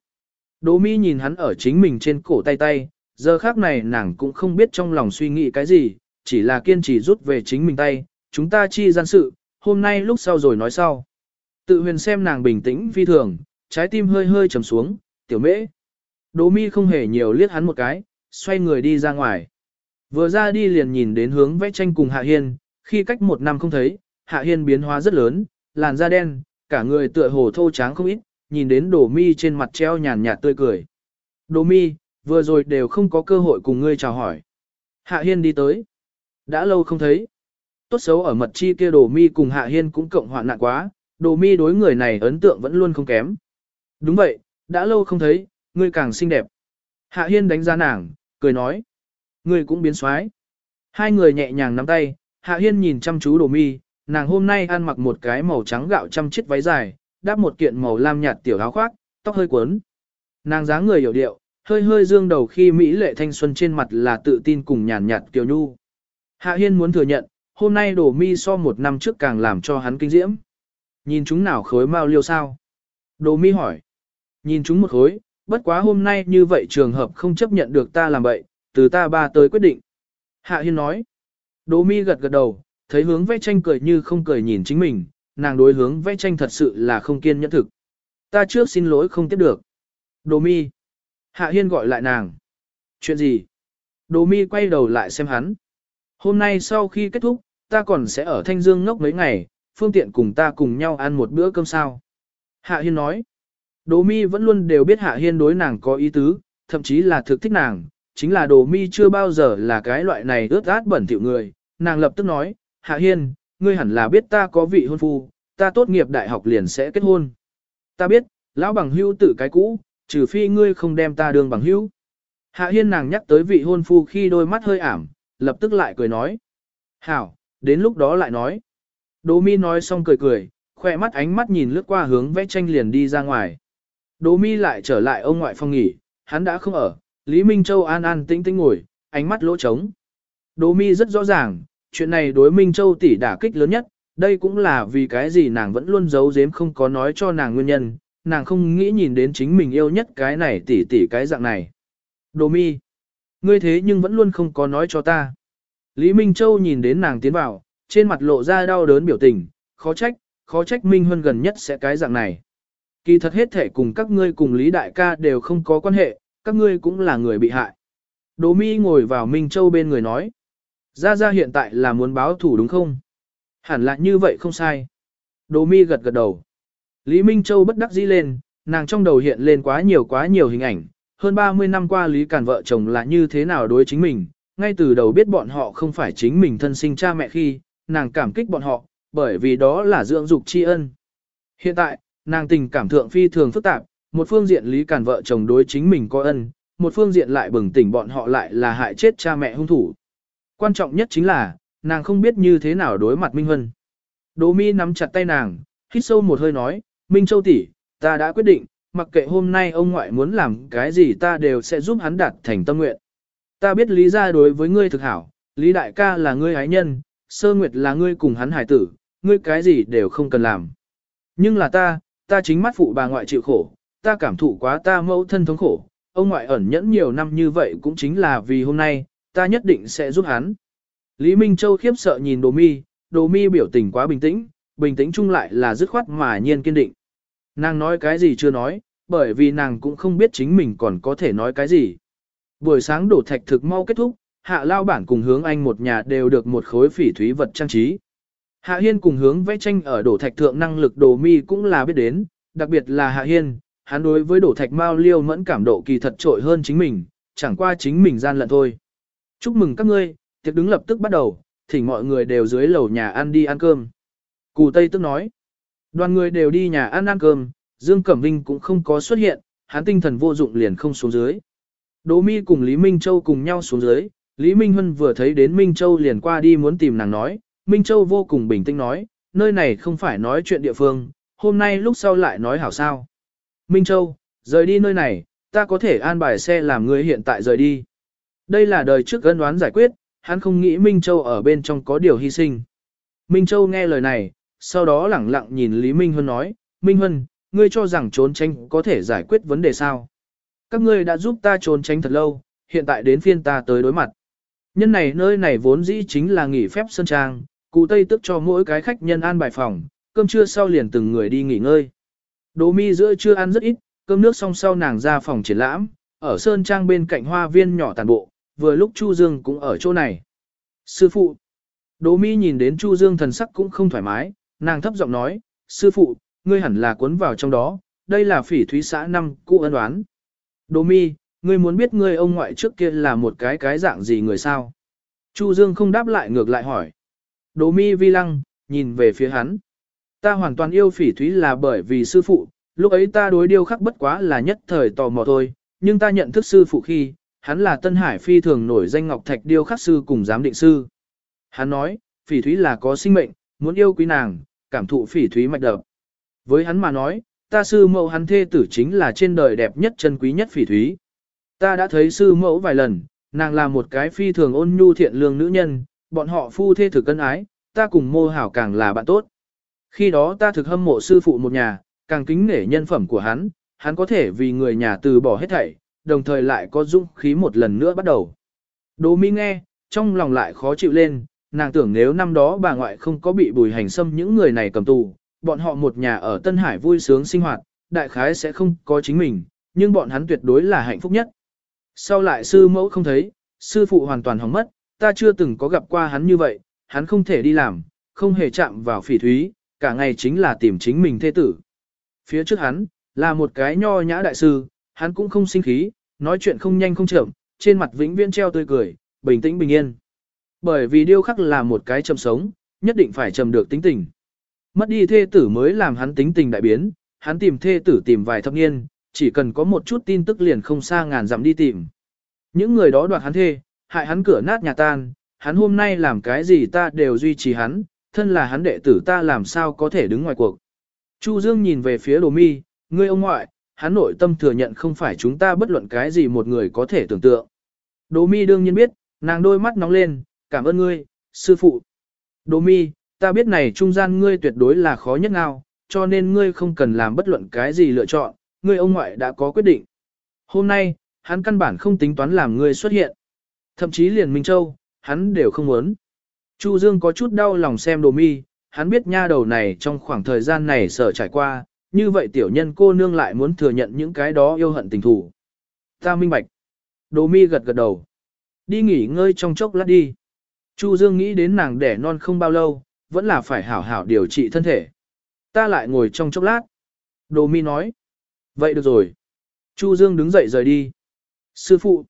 Đồ mi nhìn hắn ở chính mình trên cổ tay tay, giờ khác này nàng cũng không biết trong lòng suy nghĩ cái gì, chỉ là kiên trì rút về chính mình tay, chúng ta chi gian sự, hôm nay lúc sau rồi nói sau. Tự huyền xem nàng bình tĩnh phi thường, trái tim hơi hơi trầm xuống, tiểu mễ. Đỗ mi không hề nhiều liếc hắn một cái, xoay người đi ra ngoài. Vừa ra đi liền nhìn đến hướng vẽ tranh cùng Hạ Hiên, khi cách một năm không thấy, Hạ Hiên biến hóa rất lớn, làn da đen, cả người tựa hồ thô tráng không ít, nhìn đến Đỗ mi trên mặt treo nhàn nhạt tươi cười. Đỗ mi, vừa rồi đều không có cơ hội cùng ngươi chào hỏi. Hạ Hiên đi tới. Đã lâu không thấy. Tốt xấu ở mật chi kia Đỗ mi cùng Hạ Hiên cũng cộng hoạn nạn quá, Đồ mi đối người này ấn tượng vẫn luôn không kém. Đúng vậy, đã lâu không thấy, ngươi càng xinh đẹp. Hạ Hiên đánh giá nàng, cười nói. Ngươi cũng biến xoái. Hai người nhẹ nhàng nắm tay, Hạ Hiên nhìn chăm chú đồ mi, nàng hôm nay ăn mặc một cái màu trắng gạo chăm chiếc váy dài, đáp một kiện màu lam nhạt tiểu áo khoác, tóc hơi cuốn. Nàng dáng người hiểu điệu, hơi hơi dương đầu khi Mỹ lệ thanh xuân trên mặt là tự tin cùng nhàn nhạt kiều nhu. Hạ Hiên muốn thừa nhận, hôm nay đổ mi so một năm trước càng làm cho hắn kinh diễm. Nhìn chúng nào khối mau liêu sao? Đồ mi hỏi. Nhìn chúng một khối, bất quá hôm nay như vậy trường hợp không chấp nhận được ta làm vậy, từ ta ba tới quyết định. Hạ Hiên nói. Đồ mi gật gật đầu, thấy hướng vẽ tranh cười như không cười nhìn chính mình, nàng đối hướng vẽ tranh thật sự là không kiên nhẫn thực. Ta trước xin lỗi không tiếp được. Đồ mi. Hạ Hiên gọi lại nàng. Chuyện gì? Đồ mi quay đầu lại xem hắn. Hôm nay sau khi kết thúc, ta còn sẽ ở Thanh Dương ngốc mấy ngày, phương tiện cùng ta cùng nhau ăn một bữa cơm sao. Hạ Hiên nói. Đồ mi vẫn luôn đều biết Hạ Hiên đối nàng có ý tứ, thậm chí là thực thích nàng, chính là đồ mi chưa bao giờ là cái loại này ướt át bẩn thỉu người. Nàng lập tức nói, Hạ Hiên, ngươi hẳn là biết ta có vị hôn phu, ta tốt nghiệp đại học liền sẽ kết hôn. Ta biết, lão bằng hưu tử cái cũ, trừ phi ngươi không đem ta đường bằng hữu. Hạ hiên nàng nhắc tới vị hôn phu khi đôi mắt hơi ảm, lập tức lại cười nói. Hảo, đến lúc đó lại nói. Đỗ mi nói xong cười cười, khoe mắt ánh mắt nhìn lướt qua hướng vẽ tranh liền đi ra ngoài. Đỗ mi lại trở lại ông ngoại phòng nghỉ, hắn đã không ở, Lý Minh Châu an an tĩnh tĩnh ngồi, ánh mắt lỗ trống. Đỗ mi rất rõ ràng, chuyện này đối Minh Châu tỷ đả kích lớn nhất, đây cũng là vì cái gì nàng vẫn luôn giấu giếm không có nói cho nàng nguyên nhân, nàng không nghĩ nhìn đến chính mình yêu nhất cái này tỷ tỷ cái dạng này. Đỗ mi, ngươi thế nhưng vẫn luôn không có nói cho ta. Lý Minh Châu nhìn đến nàng tiến vào, trên mặt lộ ra đau đớn biểu tình, khó trách, khó trách Minh Huân gần nhất sẽ cái dạng này. Kỳ thật hết thể cùng các ngươi cùng Lý Đại ca đều không có quan hệ, các ngươi cũng là người bị hại. Đỗ mi ngồi vào Minh Châu bên người nói. Gia Gia hiện tại là muốn báo thủ đúng không? Hẳn là như vậy không sai. Đỗ mi gật gật đầu. Lý Minh Châu bất đắc dĩ lên, nàng trong đầu hiện lên quá nhiều quá nhiều hình ảnh, hơn 30 năm qua Lý Càn vợ chồng là như thế nào đối chính mình, ngay từ đầu biết bọn họ không phải chính mình thân sinh cha mẹ khi, nàng cảm kích bọn họ, bởi vì đó là dưỡng dục tri ân. Hiện tại, nàng tình cảm thượng phi thường phức tạp, một phương diện lý cản vợ chồng đối chính mình có ân, một phương diện lại bừng tỉnh bọn họ lại là hại chết cha mẹ hung thủ. Quan trọng nhất chính là, nàng không biết như thế nào đối mặt Minh Hân. Đỗ Mi nắm chặt tay nàng, hít sâu một hơi nói, Minh Châu tỷ, ta đã quyết định, mặc kệ hôm nay ông ngoại muốn làm cái gì ta đều sẽ giúp hắn đạt thành tâm nguyện. Ta biết lý gia đối với ngươi thực hảo, lý đại ca là ngươi ái nhân, sơ nguyệt là ngươi cùng hắn hải tử, ngươi cái gì đều không cần làm. Nhưng là ta, ta chính mắt phụ bà ngoại chịu khổ, ta cảm thụ quá ta mẫu thân thống khổ, ông ngoại ẩn nhẫn nhiều năm như vậy cũng chính là vì hôm nay, ta nhất định sẽ giúp hắn. Lý Minh Châu khiếp sợ nhìn Đồ Mi, Đồ Mi biểu tình quá bình tĩnh, bình tĩnh chung lại là dứt khoát mà nhiên kiên định. Nàng nói cái gì chưa nói, bởi vì nàng cũng không biết chính mình còn có thể nói cái gì. Buổi sáng đổ thạch thực mau kết thúc, hạ lao bản cùng hướng anh một nhà đều được một khối phỉ thúy vật trang trí. Hạ Hiên cùng hướng vẽ tranh ở đổ thạch thượng năng lực đồ mi cũng là biết đến, đặc biệt là Hạ Hiên, hắn đối với đổ thạch mao liêu mẫn cảm độ kỳ thật trội hơn chính mình, chẳng qua chính mình gian lận thôi. Chúc mừng các ngươi, tiệc đứng lập tức bắt đầu, thỉnh mọi người đều dưới lầu nhà ăn đi ăn cơm. Cù Tây tức nói, đoàn người đều đi nhà ăn ăn cơm, Dương Cẩm Vinh cũng không có xuất hiện, hắn tinh thần vô dụng liền không xuống dưới. Đỗ Mi cùng Lý Minh Châu cùng nhau xuống dưới, Lý Minh Huân vừa thấy đến Minh Châu liền qua đi muốn tìm nàng nói, Minh Châu vô cùng bình tĩnh nói, nơi này không phải nói chuyện địa phương, hôm nay lúc sau lại nói hảo sao. Minh Châu, rời đi nơi này, ta có thể an bài xe làm người hiện tại rời đi. Đây là đời trước gân đoán giải quyết, hắn không nghĩ Minh Châu ở bên trong có điều hy sinh. Minh Châu nghe lời này, sau đó lẳng lặng nhìn Lý Minh Huân nói, Minh Huân, ngươi cho rằng trốn tránh có thể giải quyết vấn đề sao. Các ngươi đã giúp ta trốn tránh thật lâu, hiện tại đến phiên ta tới đối mặt. Nhân này nơi này vốn dĩ chính là nghỉ phép sân trang, cụ Tây tức cho mỗi cái khách nhân an bài phòng, cơm trưa sau liền từng người đi nghỉ ngơi. Đỗ mi giữa trưa ăn rất ít, cơm nước xong sau nàng ra phòng triển lãm, ở sơn trang bên cạnh hoa viên nhỏ tàn bộ, vừa lúc Chu Dương cũng ở chỗ này. Sư phụ. Đỗ mi nhìn đến Chu Dương thần sắc cũng không thoải mái, nàng thấp giọng nói, sư phụ, ngươi hẳn là cuốn vào trong đó, đây là phỉ thúy xã năm cụ ân đoán. Đỗ mi, ngươi muốn biết ngươi ông ngoại trước kia là một cái cái dạng gì người sao? Chu Dương không đáp lại ngược lại hỏi. Đỗ mi vi lăng, nhìn về phía hắn. Ta hoàn toàn yêu phỉ thúy là bởi vì sư phụ, lúc ấy ta đối điêu khắc bất quá là nhất thời tò mò thôi, nhưng ta nhận thức sư phụ khi, hắn là Tân Hải phi thường nổi danh Ngọc Thạch điêu khắc sư cùng giám định sư. Hắn nói, phỉ thúy là có sinh mệnh, muốn yêu quý nàng, cảm thụ phỉ thúy mạch đập. Với hắn mà nói, ta sư mẫu hắn thê tử chính là trên đời đẹp nhất chân quý nhất phỉ thúy. Ta đã thấy sư mẫu vài lần, nàng là một cái phi thường ôn nhu thiện lương nữ nhân, bọn họ phu thê thực cân ái, ta cùng mô hảo càng là bạn tốt. Khi đó ta thực hâm mộ sư phụ một nhà, càng kính nể nhân phẩm của hắn, hắn có thể vì người nhà từ bỏ hết thảy, đồng thời lại có dũng khí một lần nữa bắt đầu. Đỗ Mi nghe, trong lòng lại khó chịu lên, nàng tưởng nếu năm đó bà ngoại không có bị bùi hành xâm những người này cầm tù, bọn họ một nhà ở Tân Hải vui sướng sinh hoạt, đại khái sẽ không có chính mình, nhưng bọn hắn tuyệt đối là hạnh phúc nhất. Sau lại sư mẫu không thấy, sư phụ hoàn toàn hỏng mất, ta chưa từng có gặp qua hắn như vậy, hắn không thể đi làm, không hề chạm vào phỉ thúy, cả ngày chính là tìm chính mình thê tử. Phía trước hắn, là một cái nho nhã đại sư, hắn cũng không sinh khí, nói chuyện không nhanh không chậm, trên mặt vĩnh viễn treo tươi cười, bình tĩnh bình yên. Bởi vì điêu khắc là một cái chậm sống, nhất định phải trầm được tính tình. Mất đi thê tử mới làm hắn tính tình đại biến, hắn tìm thê tử tìm vài thập niên, chỉ cần có một chút tin tức liền không xa ngàn dặm đi tìm. Những người đó đoạt hắn thê, hại hắn cửa nát nhà tan, hắn hôm nay làm cái gì ta đều duy trì hắn, thân là hắn đệ tử ta làm sao có thể đứng ngoài cuộc. Chu Dương nhìn về phía đồ mi, ngươi ông ngoại, hắn nội tâm thừa nhận không phải chúng ta bất luận cái gì một người có thể tưởng tượng. Đồ mi đương nhiên biết, nàng đôi mắt nóng lên, cảm ơn ngươi, sư phụ. Đồ mi, ta biết này trung gian ngươi tuyệt đối là khó nhất nào, cho nên ngươi không cần làm bất luận cái gì lựa chọn, ngươi ông ngoại đã có quyết định. Hôm nay, hắn căn bản không tính toán làm ngươi xuất hiện. Thậm chí liền Minh Châu, hắn đều không muốn. Chu Dương có chút đau lòng xem đồ mi, hắn biết nha đầu này trong khoảng thời gian này sợ trải qua, như vậy tiểu nhân cô nương lại muốn thừa nhận những cái đó yêu hận tình thủ. Ta minh bạch. Đồ mi gật gật đầu. Đi nghỉ ngơi trong chốc lát đi. Chu Dương nghĩ đến nàng đẻ non không bao lâu, vẫn là phải hảo hảo điều trị thân thể. Ta lại ngồi trong chốc lát. Đồ mi nói. Vậy được rồi. Chu Dương đứng dậy rời đi. Sư phụ.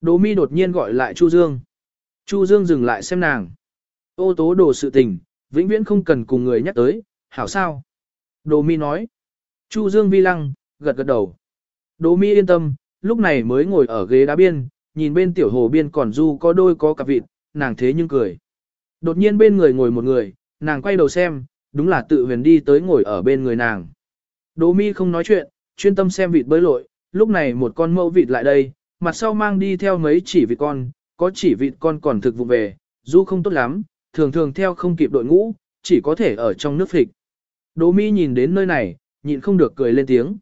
đỗ mi đột nhiên gọi lại Chu Dương. Chu Dương dừng lại xem nàng. Ô tố đồ sự tình, Vĩnh viễn không cần cùng người nhắc tới, hảo sao? đỗ mi nói. Chu Dương vi lăng, gật gật đầu. đỗ mi yên tâm, lúc này mới ngồi ở ghế đá biên, nhìn bên tiểu hồ biên còn du có đôi có cặp vịt, nàng thế nhưng cười. Đột nhiên bên người ngồi một người, nàng quay đầu xem, đúng là tự huyền đi tới ngồi ở bên người nàng. Đỗ mi không nói chuyện, chuyên tâm xem vịt bơi lội, lúc này một con mẫu vịt lại đây, mặt sau mang đi theo mấy chỉ vịt con, có chỉ vịt con còn thực vụ về, du không tốt lắm, thường thường theo không kịp đội ngũ, chỉ có thể ở trong nước phịch. Đỗ mi nhìn đến nơi này, nhịn không được cười lên tiếng.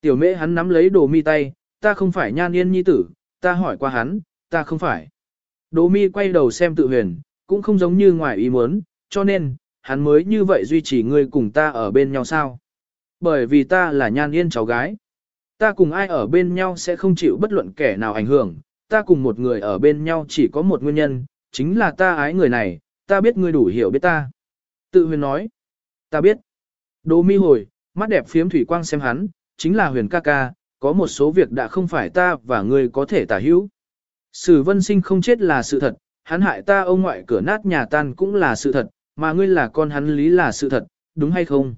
Tiểu mễ hắn nắm lấy đồ mi tay, ta không phải nhan yên nhi tử, ta hỏi qua hắn, ta không phải. Đỗ mi quay đầu xem tự huyền, cũng không giống như ngoài ý muốn, cho nên, hắn mới như vậy duy trì ngươi cùng ta ở bên nhau sao. Bởi vì ta là nhan yên cháu gái. Ta cùng ai ở bên nhau sẽ không chịu bất luận kẻ nào ảnh hưởng, ta cùng một người ở bên nhau chỉ có một nguyên nhân, chính là ta ái người này, ta biết ngươi đủ hiểu biết ta. Tự huyền nói, ta biết. Đỗ mi hồi, mắt đẹp phiếm thủy quang xem hắn, chính là huyền ca ca, có một số việc đã không phải ta và ngươi có thể tả hữu. Sử vân sinh không chết là sự thật, hắn hại ta ông ngoại cửa nát nhà tan cũng là sự thật, mà ngươi là con hắn lý là sự thật, đúng hay không?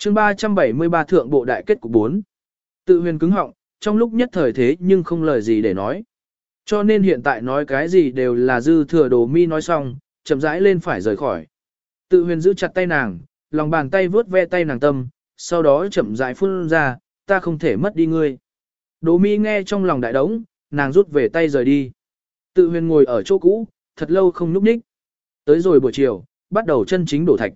Chương 373 thượng bộ đại kết cục 4. Tự huyền cứng họng, trong lúc nhất thời thế nhưng không lời gì để nói. Cho nên hiện tại nói cái gì đều là dư thừa đồ mi nói xong, chậm rãi lên phải rời khỏi. Tự huyền giữ chặt tay nàng, lòng bàn tay vướt ve tay nàng tâm, sau đó chậm rãi phun ra, ta không thể mất đi ngươi. Đồ mi nghe trong lòng đại đống, nàng rút về tay rời đi. Tự huyền ngồi ở chỗ cũ, thật lâu không núp ních. Tới rồi buổi chiều, bắt đầu chân chính đổ thạch.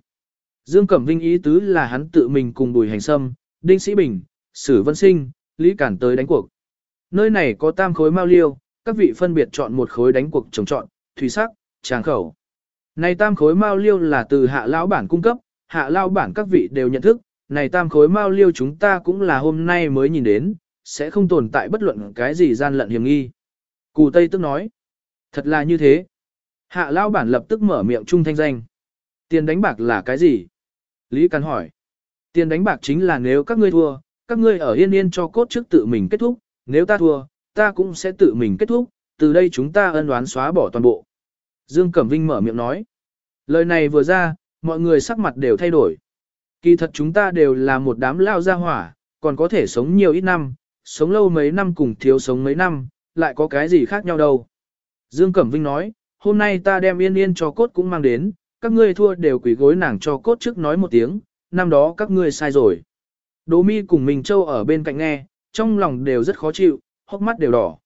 Dương Cẩm Vinh ý tứ là hắn tự mình cùng Bùi Hành Sâm, Đinh Sĩ Bình, Sử Vân Sinh, Lý Cản tới đánh cuộc. Nơi này có tam khối mao liêu, các vị phân biệt chọn một khối đánh cuộc trồng chọn, thủy sắc, tràng khẩu. Này tam khối mao liêu là từ hạ lão bản cung cấp, hạ lão bản các vị đều nhận thức, này tam khối mao liêu chúng ta cũng là hôm nay mới nhìn đến, sẽ không tồn tại bất luận cái gì gian lận hiểm nghi. Cù Tây tức nói, thật là như thế. Hạ lão bản lập tức mở miệng trung thanh danh. Tiền đánh bạc là cái gì? Lý Càn hỏi. Tiền đánh bạc chính là nếu các ngươi thua, các ngươi ở yên yên cho cốt trước tự mình kết thúc, nếu ta thua, ta cũng sẽ tự mình kết thúc, từ đây chúng ta ân đoán xóa bỏ toàn bộ. Dương Cẩm Vinh mở miệng nói. Lời này vừa ra, mọi người sắc mặt đều thay đổi. Kỳ thật chúng ta đều là một đám lao gia hỏa, còn có thể sống nhiều ít năm, sống lâu mấy năm cùng thiếu sống mấy năm, lại có cái gì khác nhau đâu. Dương Cẩm Vinh nói, hôm nay ta đem yên yên cho cốt cũng mang đến, các ngươi thua đều quỷ gối nàng cho cốt trước nói một tiếng, năm đó các ngươi sai rồi. Đỗ mi cùng mình châu ở bên cạnh nghe, trong lòng đều rất khó chịu, hốc mắt đều đỏ.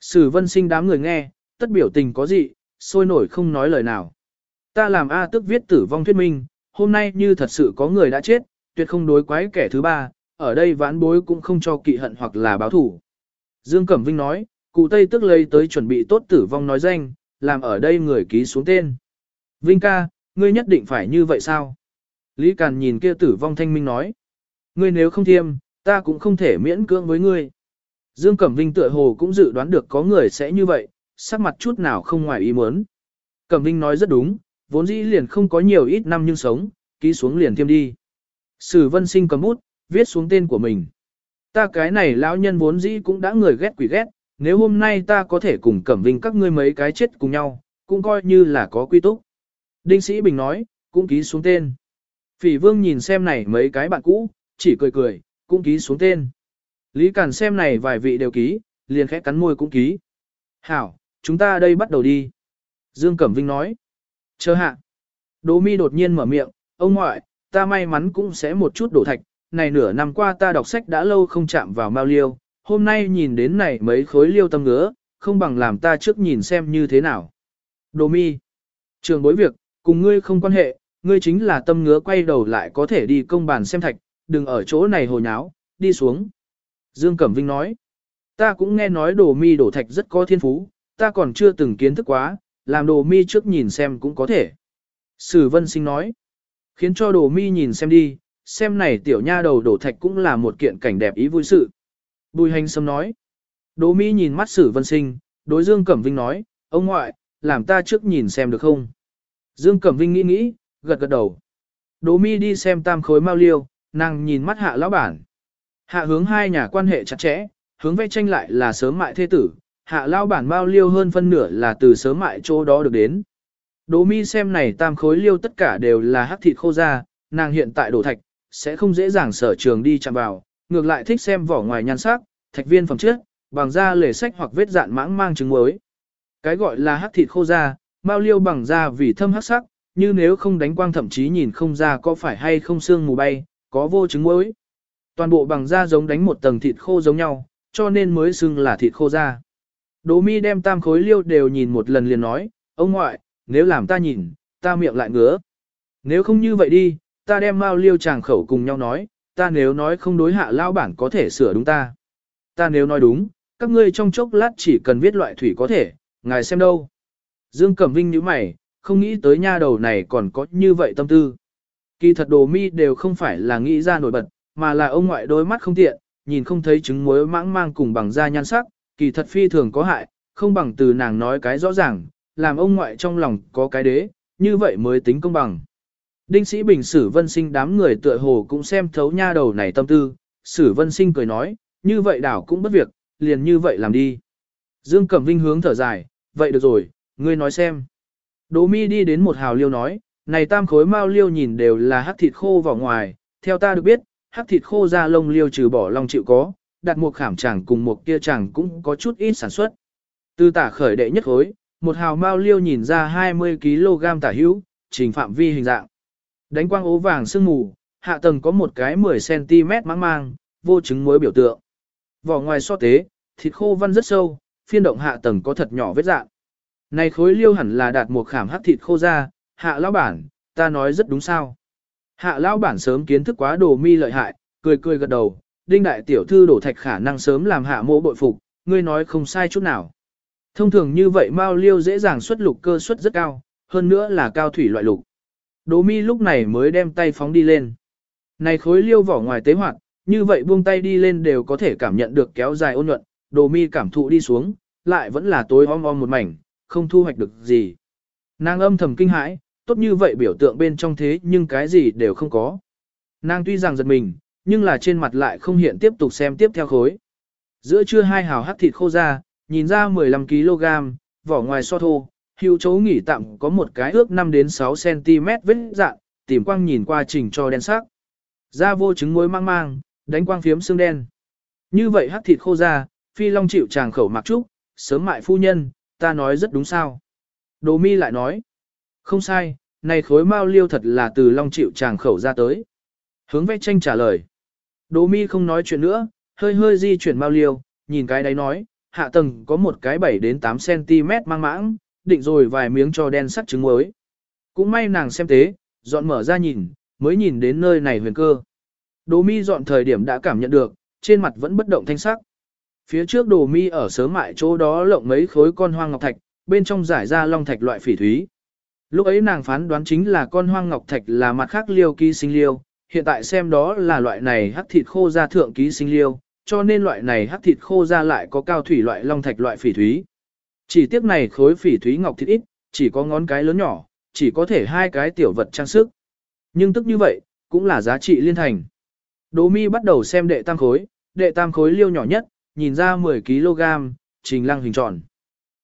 Sử vân sinh đám người nghe, tất biểu tình có gì, sôi nổi không nói lời nào. Ta làm A tức viết tử vong thuyết minh, hôm nay như thật sự có người đã chết, tuyệt không đối quái kẻ thứ ba, ở đây vãn bối cũng không cho kỵ hận hoặc là báo thủ. Dương Cẩm Vinh nói, cụ Tây tức lấy tới chuẩn bị tốt tử vong nói danh, làm ở đây người ký xuống tên. Vinh ca, ngươi nhất định phải như vậy sao? Lý Càn nhìn kia tử vong thanh minh nói. Ngươi nếu không thiêm, ta cũng không thể miễn cưỡng với ngươi. Dương Cẩm Vinh tựa hồ cũng dự đoán được có người sẽ như vậy, sắc mặt chút nào không ngoài ý muốn. Cẩm Vinh nói rất đúng, vốn dĩ liền không có nhiều ít năm nhưng sống, ký xuống liền thiêm đi. Sử Vân Sinh cầm bút, viết xuống tên của mình. Ta cái này lão nhân vốn dĩ cũng đã người ghét quỷ ghét, nếu hôm nay ta có thể cùng Cẩm Vinh các ngươi mấy cái chết cùng nhau, cũng coi như là có quy túc. Đinh Sĩ Bình nói, cũng ký xuống tên. Phỉ Vương nhìn xem này mấy cái bạn cũ, chỉ cười cười, cũng ký xuống tên. Lý Cản xem này vài vị đều ký, liền khẽ cắn môi cũng ký. Hảo, chúng ta đây bắt đầu đi. Dương Cẩm Vinh nói. Chờ hạ. Đỗ mi đột nhiên mở miệng, ông ngoại, ta may mắn cũng sẽ một chút đổ thạch. Này nửa năm qua ta đọc sách đã lâu không chạm vào mao liêu, hôm nay nhìn đến này mấy khối liêu tâm ngứa, không bằng làm ta trước nhìn xem như thế nào. Đỗ mi. Trường bối việc, cùng ngươi không quan hệ, ngươi chính là tâm ngứa quay đầu lại có thể đi công bàn xem thạch, đừng ở chỗ này hồ nháo, đi xuống. Dương Cẩm Vinh nói, ta cũng nghe nói đồ mi đổ thạch rất có thiên phú, ta còn chưa từng kiến thức quá, làm đồ mi trước nhìn xem cũng có thể. Sử Vân Sinh nói, khiến cho đồ mi nhìn xem đi, xem này tiểu nha đầu đổ thạch cũng là một kiện cảnh đẹp ý vui sự. Bùi hành sâm nói, đồ mi nhìn mắt Sử Vân Sinh, đối Dương Cẩm Vinh nói, ông ngoại, làm ta trước nhìn xem được không? Dương Cẩm Vinh nghĩ nghĩ, gật gật đầu. Đỗ mi đi xem tam khối mau liêu, nàng nhìn mắt hạ lão bản. Hạ hướng hai nhà quan hệ chặt chẽ, hướng vẽ tranh lại là sớm mại thế tử, hạ lão bản mau liêu hơn phân nửa là từ sớm mại chỗ đó được đến. Đỗ mi xem này tam khối liêu tất cả đều là hắc thịt khô ra, nàng hiện tại đổ thạch, sẽ không dễ dàng sở trường đi chạm vào, ngược lại thích xem vỏ ngoài nhan sắc, thạch viên phẩm chất, bằng da lề sách hoặc vết dạn mãng mang trứng muối. Cái gọi là hắc thịt khô da mao liêu bằng da vì thâm hắc sắc, như nếu không đánh quang thậm chí nhìn không ra có phải hay không xương mù bay, có vô chứng mối. Toàn bộ bằng da giống đánh một tầng thịt khô giống nhau, cho nên mới xưng là thịt khô da. Đỗ mi đem tam khối liêu đều nhìn một lần liền nói, ông ngoại, nếu làm ta nhìn, ta miệng lại ngứa. Nếu không như vậy đi, ta đem mao liêu chàng khẩu cùng nhau nói, ta nếu nói không đối hạ lao bản có thể sửa đúng ta. Ta nếu nói đúng, các ngươi trong chốc lát chỉ cần viết loại thủy có thể, ngài xem đâu. Dương Cẩm Vinh nhíu mày, không nghĩ tới nha đầu này còn có như vậy tâm tư. Kỳ thật đồ mi đều không phải là nghĩ ra nổi bật, mà là ông ngoại đôi mắt không tiện, nhìn không thấy trứng muối mãng mang cùng bằng da nhan sắc, kỳ thật phi thường có hại, không bằng từ nàng nói cái rõ ràng, làm ông ngoại trong lòng có cái đế, như vậy mới tính công bằng. Đinh sĩ bình sử vân sinh đám người tựa hồ cũng xem thấu nha đầu này tâm tư, sử vân sinh cười nói, như vậy đảo cũng bất việc, liền như vậy làm đi. Dương Cẩm Vinh hướng thở dài, vậy được rồi, ngươi nói xem. Đỗ mi đi đến một hào liêu nói, này tam khối mao liêu nhìn đều là hắc thịt khô vào ngoài, theo ta được biết, hắc thịt khô ra lông liêu trừ bỏ long chịu có, đặt một khảm chẳng cùng một kia chẳng cũng có chút ít sản xuất. Từ tả khởi đệ nhất khối, một hào mao liêu nhìn ra 20kg tả hữu, trình phạm vi hình dạng. Đánh quang ố vàng sương mù, hạ tầng có một cái 10cm mang mang, vô chứng muối biểu tượng. Vỏ ngoài so tế, thịt khô văn rất sâu, phiên động hạ tầng có thật nhỏ vết dạng. Này khối liêu hẳn là đạt một khảm hắc thịt khô ra, hạ lão bản, ta nói rất đúng sao. Hạ lão bản sớm kiến thức quá đồ mi lợi hại, cười cười gật đầu, đinh đại tiểu thư đổ thạch khả năng sớm làm hạ mộ bội phục, ngươi nói không sai chút nào. Thông thường như vậy mao liêu dễ dàng xuất lục cơ suất rất cao, hơn nữa là cao thủy loại lục. Đỗ mi lúc này mới đem tay phóng đi lên. Này khối liêu vỏ ngoài tế hoạt, như vậy buông tay đi lên đều có thể cảm nhận được kéo dài ôn nhuận, đồ mi cảm thụ đi xuống, lại vẫn là tối om om một mảnh, không thu hoạch được gì. Nàng âm thầm kinh hãi, tốt như vậy biểu tượng bên trong thế nhưng cái gì đều không có. Nàng tuy rằng giật mình, nhưng là trên mặt lại không hiện tiếp tục xem tiếp theo khối. Giữa trưa hai hào hắc thịt khô ra, nhìn ra 15kg, vỏ ngoài so thô, hữu chấu nghỉ tạm có một cái ước 5 đến 6 cm vết dạng, tìm quang nhìn qua trình cho đen sắc. Da vô trứng muối mang mang, đánh quang phiếm xương đen. Như vậy hắc thịt khô ra, phi long chịu chàng khẩu mặc trúc, sớm mại phu nhân, ta nói rất đúng sao. Đồ mi lại nói, không sai, này khối mao liêu thật là từ long chịu chàng khẩu ra tới. Hướng vẽ tranh trả lời. Đồ mi không nói chuyện nữa, hơi hơi di chuyển mao liêu, nhìn cái đấy nói, hạ tầng có một cái 7 đến 8 cm mang mãng, định rồi vài miếng cho đen sắc trứng muối. Cũng may nàng xem tế, dọn mở ra nhìn, mới nhìn đến nơi này huyền cơ. Đồ mi dọn thời điểm đã cảm nhận được, trên mặt vẫn bất động thanh sắc. Phía trước đồ mi ở sớm mại chỗ đó lộng mấy khối con hoang ngọc thạch, bên trong giải ra long thạch loại phỉ thúy. Lúc ấy nàng phán đoán chính là con hoang ngọc thạch là mặt khác liêu ký sinh liêu, hiện tại xem đó là loại này hắc thịt khô ra thượng ký sinh liêu, cho nên loại này hắc thịt khô ra lại có cao thủy loại long thạch loại phỉ thúy. Chỉ tiếc này khối phỉ thúy ngọc thịt ít, chỉ có ngón cái lớn nhỏ, chỉ có thể hai cái tiểu vật trang sức. Nhưng tức như vậy, cũng là giá trị liên thành. Đỗ mi bắt đầu xem đệ tam khối, đệ tam khối liêu nhỏ nhất, nhìn ra 10kg, trình lăng hình tròn.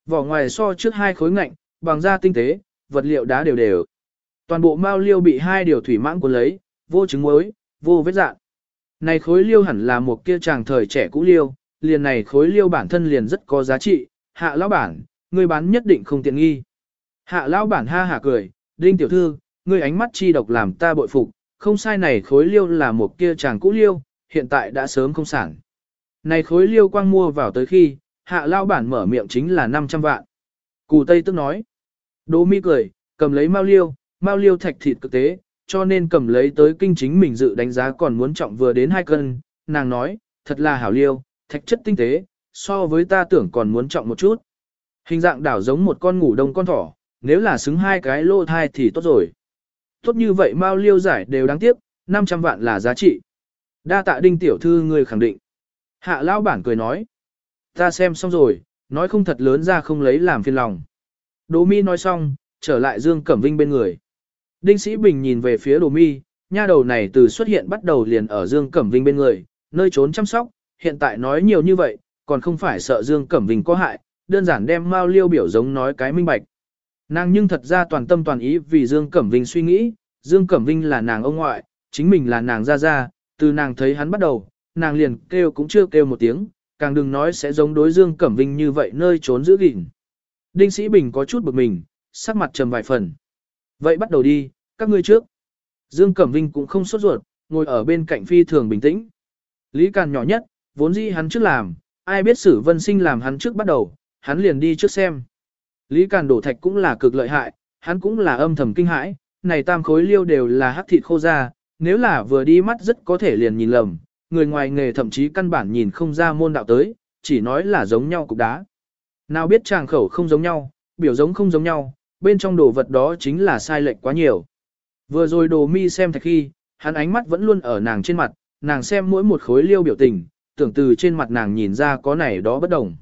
Vỏ ngoài so trước hai khối ngạnh, bằng da tinh tế, vật liệu đá đều đều. Toàn bộ mao liêu bị hai điều thủy mãng cuốn lấy, vô trứng muối, vô vết dạng. Này khối liêu hẳn là một kia chàng thời trẻ cũ liêu, liền này khối liêu bản thân liền rất có giá trị, hạ lão bản, ngươi bán nhất định không tiện nghi. Hạ lão bản ha hả cười, đinh tiểu thư, ngươi ánh mắt chi độc làm ta bội phục, không sai này khối liêu là một kia chàng cũ liêu, hiện tại đã sớm không sản. Này khối liêu quang mua vào tới khi, hạ lao bản mở miệng chính là 500 vạn. Cù Tây tức nói. Đỗ mi cười, cầm lấy mao liêu, mao liêu thạch thịt cực tế, cho nên cầm lấy tới kinh chính mình dự đánh giá còn muốn trọng vừa đến hai cân. Nàng nói, thật là hảo liêu, thạch chất tinh tế, so với ta tưởng còn muốn trọng một chút. Hình dạng đảo giống một con ngủ đông con thỏ, nếu là xứng hai cái lô thai thì tốt rồi. Tốt như vậy Mao Liêu giải đều đáng tiếc, 500 vạn là giá trị. Đa tạ đinh tiểu thư người khẳng định. Hạ lão bản cười nói. Ta xem xong rồi, nói không thật lớn ra không lấy làm phiền lòng. Đỗ mi nói xong, trở lại Dương Cẩm Vinh bên người. Đinh Sĩ Bình nhìn về phía Đỗ mi, nha đầu này từ xuất hiện bắt đầu liền ở Dương Cẩm Vinh bên người, nơi trốn chăm sóc, hiện tại nói nhiều như vậy, còn không phải sợ Dương Cẩm Vinh có hại, đơn giản đem Mao Liêu biểu giống nói cái minh bạch. Nàng nhưng thật ra toàn tâm toàn ý vì Dương Cẩm Vinh suy nghĩ, Dương Cẩm Vinh là nàng ông ngoại, chính mình là nàng ra ra, từ nàng thấy hắn bắt đầu, nàng liền kêu cũng chưa kêu một tiếng, càng đừng nói sẽ giống đối Dương Cẩm Vinh như vậy nơi trốn giữ gìn. Đinh Sĩ Bình có chút bực mình, sắc mặt trầm vài phần. Vậy bắt đầu đi, các ngươi trước. Dương Cẩm Vinh cũng không sốt ruột, ngồi ở bên cạnh phi thường bình tĩnh. Lý Càn nhỏ nhất, vốn dĩ hắn trước làm, ai biết Sử Vân Sinh làm hắn trước bắt đầu, hắn liền đi trước xem. Lý Càn đổ thạch cũng là cực lợi hại, hắn cũng là âm thầm kinh hãi, này tam khối liêu đều là hắc thịt khô ra, nếu là vừa đi mắt rất có thể liền nhìn lầm, người ngoài nghề thậm chí căn bản nhìn không ra môn đạo tới, chỉ nói là giống nhau cục đá. Nào biết tràng khẩu không giống nhau, biểu giống không giống nhau, bên trong đồ vật đó chính là sai lệch quá nhiều. Vừa rồi đồ mi xem thạch khi, hắn ánh mắt vẫn luôn ở nàng trên mặt, nàng xem mỗi một khối liêu biểu tình, tưởng từ trên mặt nàng nhìn ra có này đó bất đồng.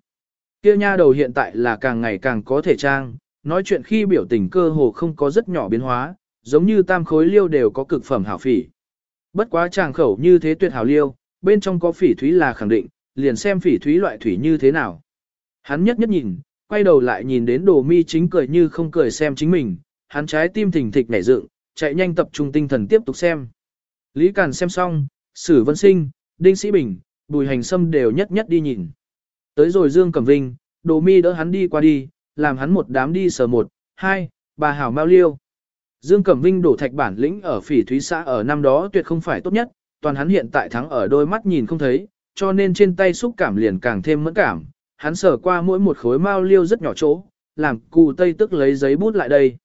Kia nha đầu hiện tại là càng ngày càng có thể trang, nói chuyện khi biểu tình cơ hồ không có rất nhỏ biến hóa, giống như tam khối liêu đều có cực phẩm hảo phỉ. Bất quá chàng khẩu như thế tuyệt hảo liêu, bên trong có phỉ thúy là khẳng định, liền xem phỉ thúy loại thủy như thế nào. Hắn nhất nhất nhìn, quay đầu lại nhìn đến đồ mi chính cười như không cười xem chính mình, hắn trái tim thình thịch nảy dựng, chạy nhanh tập trung tinh thần tiếp tục xem. Lý Càn xem xong, Sử Vân Sinh, Đinh Sĩ Bình, Bùi Hành Sâm đều nhất nhất đi nhìn. Tới rồi Dương Cẩm Vinh, đồ mi đỡ hắn đi qua đi, làm hắn một đám đi sờ một, hai, bà hảo mau liêu. Dương Cẩm Vinh đổ thạch bản lĩnh ở phỉ thúy xã ở năm đó tuyệt không phải tốt nhất, toàn hắn hiện tại thắng ở đôi mắt nhìn không thấy, cho nên trên tay xúc cảm liền càng thêm mẫn cảm. Hắn sờ qua mỗi một khối mao liêu rất nhỏ chỗ, làm cụ tây tức lấy giấy bút lại đây.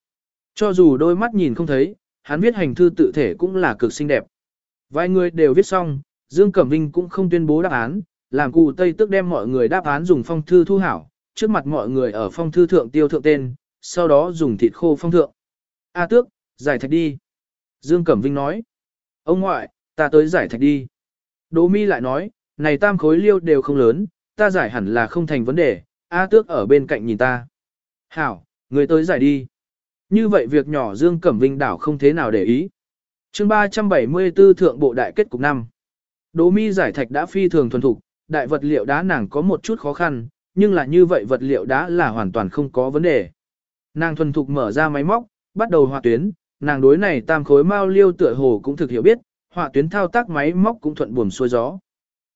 Cho dù đôi mắt nhìn không thấy, hắn viết hành thư tự thể cũng là cực xinh đẹp. Vài người đều viết xong, Dương Cẩm Vinh cũng không tuyên bố đáp án, làm cụ tây tức đem mọi người đáp án dùng phong thư thu hảo, trước mặt mọi người ở phong thư thượng tiêu thượng tên, sau đó dùng thịt khô phong thượng. A tước, giải thạch đi. Dương Cẩm Vinh nói. Ông ngoại, ta tới giải thạch đi. Đỗ mi lại nói, này tam khối liêu đều không lớn, ta giải hẳn là không thành vấn đề, A tước ở bên cạnh nhìn ta. Hảo, người tới giải đi. Như vậy việc nhỏ Dương Cẩm Vinh đảo không thế nào để ý. chương 374 thượng bộ đại kết cục năm. Đỗ mi giải thạch đã phi thường thuần thục, đại vật liệu đá nàng có một chút khó khăn, nhưng là như vậy vật liệu đá là hoàn toàn không có vấn đề. Nàng thuần thục mở ra máy móc, bắt đầu họa tuyến, nàng đối này tam khối mao liêu tựa hồ cũng thực hiểu biết, họa tuyến thao tác máy móc cũng thuận buồm xuôi gió.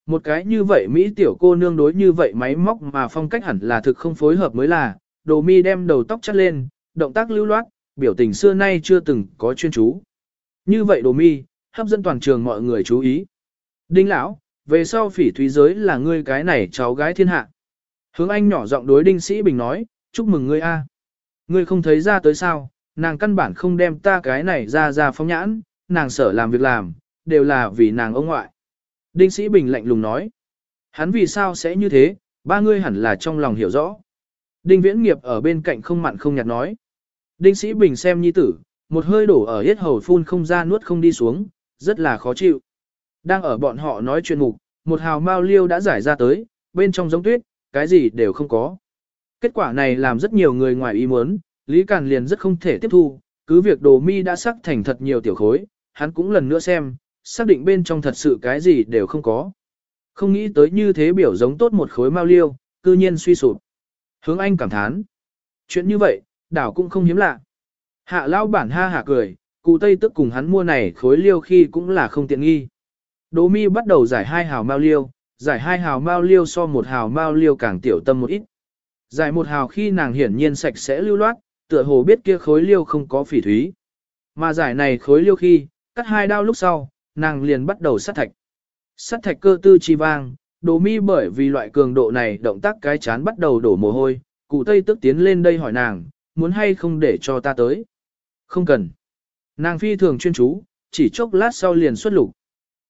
Một cái như vậy Mỹ tiểu cô nương đối như vậy máy móc mà phong cách hẳn là thực không phối hợp mới là, đồ mi đem đầu tóc chắt lên, động tác lưu loát, biểu tình xưa nay chưa từng có chuyên chú. Như vậy đồ mi, hấp dẫn toàn trường mọi người chú ý. Đinh lão, về sau phỉ thúy giới là ngươi cái này cháu gái thiên hạ. Hướng anh nhỏ giọng đối đinh sĩ bình nói, chúc mừng ngươi a. Ngươi không thấy ra tới sao, nàng căn bản không đem ta cái này ra ra phóng nhãn, nàng sở làm việc làm, đều là vì nàng ông ngoại. Đinh sĩ bình lạnh lùng nói, hắn vì sao sẽ như thế, ba ngươi hẳn là trong lòng hiểu rõ. Đinh viễn nghiệp ở bên cạnh không mặn không nhạt nói. Đinh sĩ bình xem nhi tử, một hơi đổ ở hết hầu phun không ra nuốt không đi xuống, rất là khó chịu. Đang ở bọn họ nói chuyện mục, một hào mao liêu đã giải ra tới, bên trong giống tuyết, cái gì đều không có. Kết quả này làm rất nhiều người ngoài ý muốn, Lý Càn liền rất không thể tiếp thu, cứ việc đồ mi đã sắc thành thật nhiều tiểu khối, hắn cũng lần nữa xem, xác định bên trong thật sự cái gì đều không có. Không nghĩ tới như thế biểu giống tốt một khối mao liêu, cư nhiên suy sụp. Hướng Anh cảm thán. Chuyện như vậy, đảo cũng không hiếm lạ. Hạ lao bản ha hạ cười, cụ Tây tức cùng hắn mua này khối liêu khi cũng là không tiện nghi. Đỗ mi bắt đầu giải hai hào mao liêu, giải hai hào mao liêu so một hào mao liêu càng tiểu tâm một ít. Giải một hào khi nàng hiển nhiên sạch sẽ lưu loát, tựa hồ biết kia khối liêu không có phỉ thúy. Mà giải này khối liêu khi, cắt hai đao lúc sau, nàng liền bắt đầu sát thạch. Sát thạch cơ tư chi vang, đồ mi bởi vì loại cường độ này động tác cái chán bắt đầu đổ mồ hôi, cụ tây tức tiến lên đây hỏi nàng, muốn hay không để cho ta tới. Không cần. Nàng phi thường chuyên chú, chỉ chốc lát sau liền xuất lục.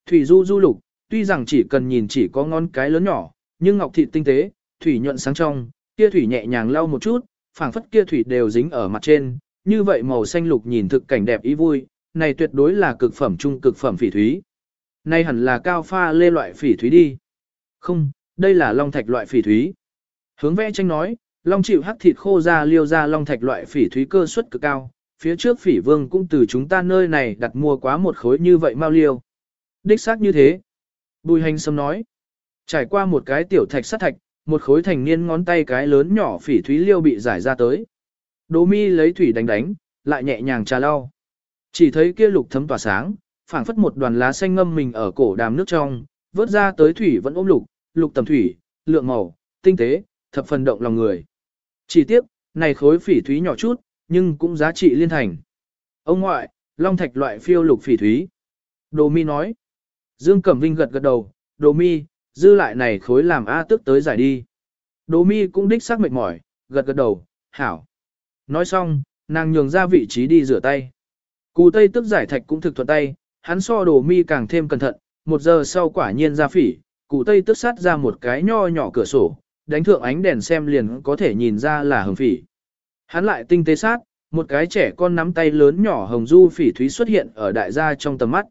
Thủy du du lục, tuy rằng chỉ cần nhìn chỉ có ngón cái lớn nhỏ, nhưng ngọc thịt tinh tế, thủy nhuận sáng trong, kia thủy nhẹ nhàng lau một chút, phảng phất kia thủy đều dính ở mặt trên, như vậy màu xanh lục nhìn thực cảnh đẹp ý vui, này tuyệt đối là cực phẩm trung cực phẩm phỉ thúy. Này hẳn là cao pha lê loại phỉ thúy đi. Không, đây là long thạch loại phỉ thúy. Hướng vẽ tranh nói, long chịu hắc thịt khô ra liêu ra long thạch loại phỉ thúy cơ suất cực cao, phía trước phỉ vương cũng từ chúng ta nơi này đặt mua quá một khối như vậy mau liêu. Đích xác như thế. Bùi hành sâm nói, trải qua một cái tiểu thạch sắt thạch, một khối thành niên ngón tay cái lớn nhỏ phỉ thúy liêu bị giải ra tới. Đỗ mi lấy thủy đánh đánh, lại nhẹ nhàng trà lau. Chỉ thấy kia lục thấm tỏa sáng, phảng phất một đoàn lá xanh ngâm mình ở cổ đàm nước trong, vớt ra tới thủy vẫn ôm lục, lục tầm thủy, lượng màu, tinh tế, thập phần động lòng người. Chỉ tiếc, này khối phỉ thúy nhỏ chút, nhưng cũng giá trị liên thành. Ông ngoại, long thạch loại phiêu lục phỉ thúy. Đồ mi nói. Dương Cẩm Vinh gật gật đầu, đồ mi, dư lại này khối làm A tức tới giải đi. Đỗ mi cũng đích xác mệt mỏi, gật gật đầu, hảo. Nói xong, nàng nhường ra vị trí đi rửa tay. Cù Tây tức giải thạch cũng thực thuận tay, hắn so đồ mi càng thêm cẩn thận, một giờ sau quả nhiên ra phỉ, cụ Tây tức sát ra một cái nho nhỏ cửa sổ, đánh thượng ánh đèn xem liền có thể nhìn ra là hồng phỉ. Hắn lại tinh tế sát, một cái trẻ con nắm tay lớn nhỏ hồng du phỉ thúy xuất hiện ở đại gia trong tầm mắt.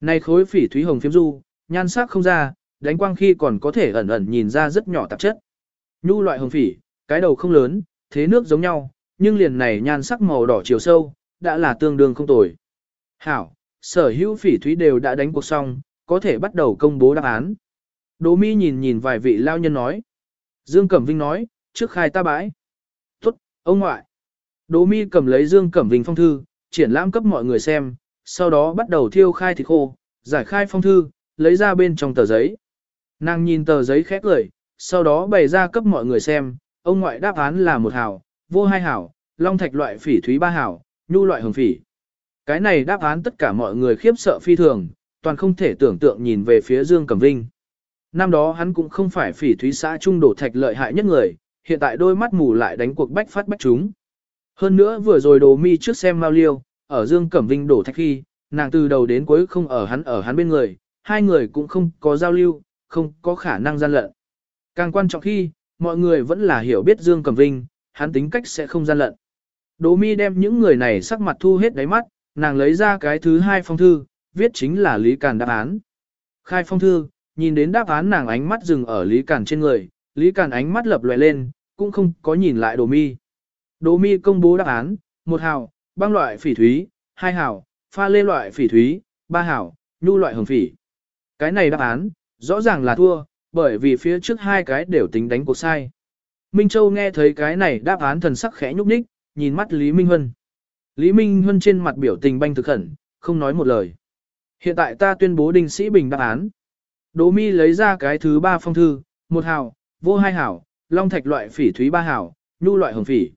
Này khối phỉ thúy hồng phiếm du, nhan sắc không ra, đánh quang khi còn có thể ẩn ẩn nhìn ra rất nhỏ tạp chất. Nhu loại hồng phỉ, cái đầu không lớn, thế nước giống nhau, nhưng liền này nhan sắc màu đỏ chiều sâu, đã là tương đương không tồi. Hảo, sở hữu phỉ thúy đều đã đánh cuộc xong, có thể bắt đầu công bố đáp án. Đỗ mi nhìn nhìn vài vị lao nhân nói. Dương Cẩm Vinh nói, trước khai ta bãi. Tốt, ông ngoại. Đỗ mi cầm lấy Dương Cẩm Vinh phong thư, triển lãm cấp mọi người xem, sau đó bắt đầu thiêu khai thịt khô, giải khai phong thư, lấy ra bên trong tờ giấy. Nàng nhìn tờ giấy khép lời, sau đó bày ra cấp mọi người xem, ông ngoại đáp án là một hảo, vô hai hảo, long thạch loại phỉ thúy ba hảo, nhu loại hồng phỉ. Cái này đáp án tất cả mọi người khiếp sợ phi thường, toàn không thể tưởng tượng nhìn về phía Dương Cẩm Vinh. Năm đó hắn cũng không phải phỉ thúy xã trung đổ thạch lợi hại nhất người, hiện tại đôi mắt mù lại đánh cuộc bách phát bách chúng. Hơn nữa vừa rồi đồ mi trước xem Mao Liêu, ở Dương Cẩm Vinh đổ thạch khi, nàng từ đầu đến cuối không ở hắn ở hắn bên người, hai người cũng không có giao lưu, không có khả năng gian lận. Càng quan trọng khi, mọi người vẫn là hiểu biết Dương Cẩm Vinh, hắn tính cách sẽ không gian lận. Đỗ mi đem những người này sắc mặt thu hết đáy mắt, nàng lấy ra cái thứ hai phong thư, viết chính là Lý Càn đáp án. Khai phong thư, nhìn đến đáp án nàng ánh mắt dừng ở Lý Càn trên người, Lý Càn ánh mắt lập lòe lên, cũng không có nhìn lại Đỗ Mi. Đỗ Mi công bố đáp án, một hào, băng loại phỉ thúy, hai hào, pha lê loại phỉ thúy, ba hào, nhu loại hồng phỉ. Cái này đáp án, rõ ràng là thua, bởi vì phía trước hai cái đều tính đánh cuộc sai. Minh Châu nghe thấy cái này đáp án thần sắc khẽ nhúc nhích, nhìn mắt Lý Minh Huân. Lý Minh Huân trên mặt biểu tình banh thực khẩn, không nói một lời. Hiện tại ta tuyên bố Đinh Sĩ Bình đáp án. Đỗ Mi lấy ra cái thứ ba phong thư, một hào, vô hai hảo, long thạch loại phỉ thúy ba hảo, nhu loại hồng phỉ.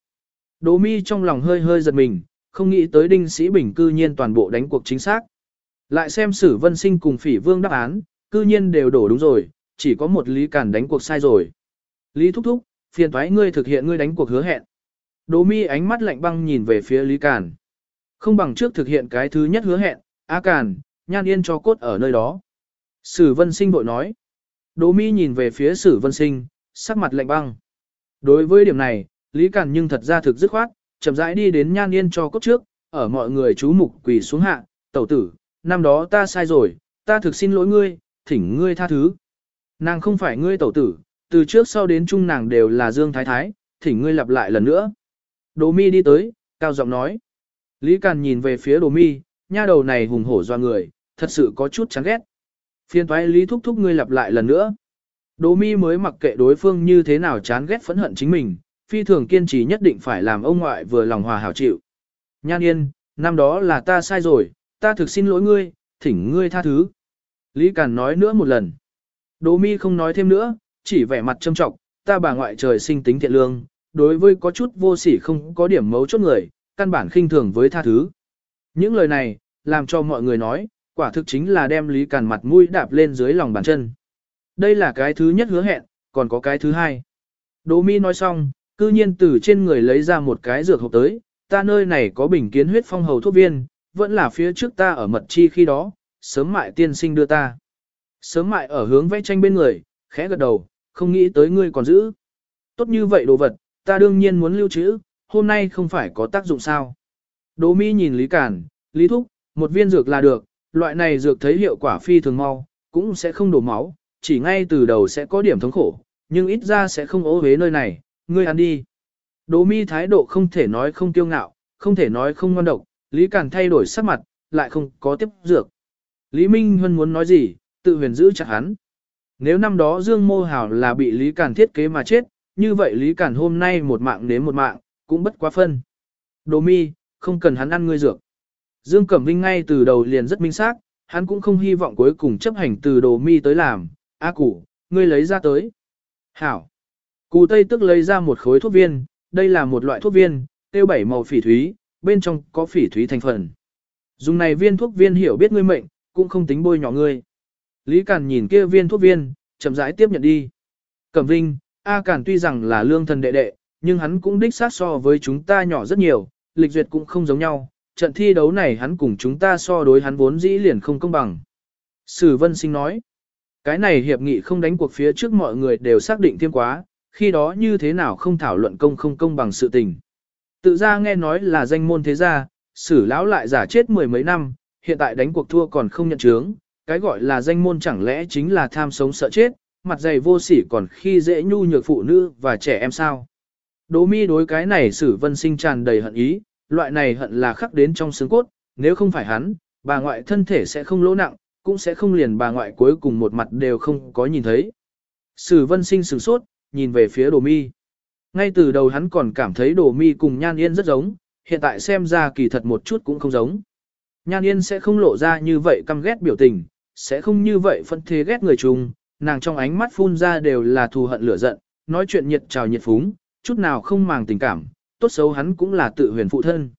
Đỗ Mi trong lòng hơi hơi giật mình, không nghĩ tới Đinh Sĩ Bình cư nhiên toàn bộ đánh cuộc chính xác. Lại xem Sử Vân Sinh cùng Phỉ Vương đáp án, cư nhiên đều đổ đúng rồi, chỉ có một Lý Cản đánh cuộc sai rồi. Lý thúc thúc, phiền thoái ngươi thực hiện ngươi đánh cuộc hứa hẹn. Đỗ Mi ánh mắt lạnh băng nhìn về phía Lý Cản. Không bằng trước thực hiện cái thứ nhất hứa hẹn, A Cản, nhan yên cho cốt ở nơi đó. Sử Vân Sinh bội nói. Đỗ Mi nhìn về phía Sử Vân Sinh, sắc mặt lạnh băng. Đối với điểm này, Lý Cản nhưng thật ra thực dứt khoát, chậm rãi đi đến nhan yên cho cốt trước, ở mọi người chú mục quỳ xuống hạ, tẩu tử, năm đó ta sai rồi, ta thực xin lỗi ngươi, thỉnh ngươi tha thứ. Nàng không phải ngươi tẩu tử, từ trước sau đến chung nàng đều là Dương Thái Thái, thỉnh ngươi lặp lại lần nữa. Đồ mi đi tới, cao giọng nói. Lý Càn nhìn về phía đồ mi, nha đầu này hùng hổ doa người, thật sự có chút chán ghét. Phiên thoái Lý thúc thúc ngươi lặp lại lần nữa. Đồ mi mới mặc kệ đối phương như thế nào chán ghét phẫn hận chính mình, phi thường kiên trì nhất định phải làm ông ngoại vừa lòng hòa hảo chịu. Nhan yên, năm đó là ta sai rồi, ta thực xin lỗi ngươi, thỉnh ngươi tha thứ. Lý Càn nói nữa một lần. Đỗ mi không nói thêm nữa, chỉ vẻ mặt trâm trọng, ta bà ngoại trời sinh tính thiện lương, đối với có chút vô sỉ không có điểm mấu chốt người, căn bản khinh thường với tha thứ. Những lời này, làm cho mọi người nói, quả thực chính là đem Lý Càn mặt mũi đạp lên dưới lòng bàn chân. Đây là cái thứ nhất hứa hẹn, còn có cái thứ hai. Đỗ mi nói xong, cư nhiên từ trên người lấy ra một cái dược hộp tới, ta nơi này có bình kiến huyết phong hầu thuốc viên, vẫn là phía trước ta ở mật chi khi đó, sớm mại tiên sinh đưa ta. Sớm mại ở hướng vẽ tranh bên người, khẽ gật đầu, không nghĩ tới ngươi còn giữ. Tốt như vậy đồ vật, ta đương nhiên muốn lưu trữ, hôm nay không phải có tác dụng sao. Đỗ mi nhìn Lý Cản, Lý Thúc, một viên dược là được, loại này dược thấy hiệu quả phi thường mau, cũng sẽ không đổ máu, chỉ ngay từ đầu sẽ có điểm thống khổ, nhưng ít ra sẽ không ố hế nơi này, ngươi ăn đi. Đỗ mi thái độ không thể nói không kiêu ngạo, không thể nói không ngon độc, Lý Cản thay đổi sắc mặt, lại không có tiếp dược. Lý Minh Huân muốn nói gì, tự huyền giữ chặt hắn. Nếu năm đó Dương Mô Hảo là bị Lý Cản thiết kế mà chết, như vậy Lý Cản hôm nay một mạng nếm một mạng, cũng bất quá phân. Đồ mi, không cần hắn ăn ngươi dược. Dương Cẩm Vinh ngay từ đầu liền rất minh xác, hắn cũng không hy vọng cuối cùng chấp hành từ đồ mi tới làm. A Củ, ngươi lấy ra tới. Hảo. Cù Tây tức lấy ra một khối thuốc viên, đây là một loại thuốc viên, tiêu bảy màu phỉ thúy, bên trong có phỉ thúy thành phần. Dùng này viên thuốc viên hiểu biết ngươi mệnh, cũng không tính bôi nhỏ ngươi. Lý Càn nhìn kia viên thuốc viên, chậm rãi tiếp nhận đi. Cẩm Vinh, A Càn tuy rằng là lương thần đệ đệ, nhưng hắn cũng đích sát so với chúng ta nhỏ rất nhiều, lịch duyệt cũng không giống nhau, trận thi đấu này hắn cùng chúng ta so đối hắn vốn dĩ liền không công bằng. Sử Vân Sinh nói, cái này hiệp nghị không đánh cuộc phía trước mọi người đều xác định thêm quá, khi đó như thế nào không thảo luận công không công bằng sự tình. Tự ra nghe nói là danh môn thế gia, sử lão lại giả chết mười mấy năm, hiện tại đánh cuộc thua còn không nhận chướng, cái gọi là danh môn chẳng lẽ chính là tham sống sợ chết, mặt dày vô sỉ còn khi dễ nhu nhược phụ nữ và trẻ em sao. Đỗ mi đối cái này sử vân sinh tràn đầy hận ý, loại này hận là khắc đến trong xương cốt, nếu không phải hắn, bà ngoại thân thể sẽ không lỗ nặng, cũng sẽ không liền bà ngoại cuối cùng một mặt đều không có nhìn thấy. Sử vân sinh sử sốt, nhìn về phía đồ mi. Ngay từ đầu hắn còn cảm thấy đồ mi cùng nhan yên rất giống, hiện tại xem ra kỳ thật một chút cũng không giống. Nhan yên sẽ không lộ ra như vậy căm ghét biểu tình, sẽ không như vậy phân thế ghét người chung, nàng trong ánh mắt phun ra đều là thù hận lửa giận, nói chuyện nhiệt trào nhiệt phúng, chút nào không màng tình cảm, tốt xấu hắn cũng là tự huyền phụ thân.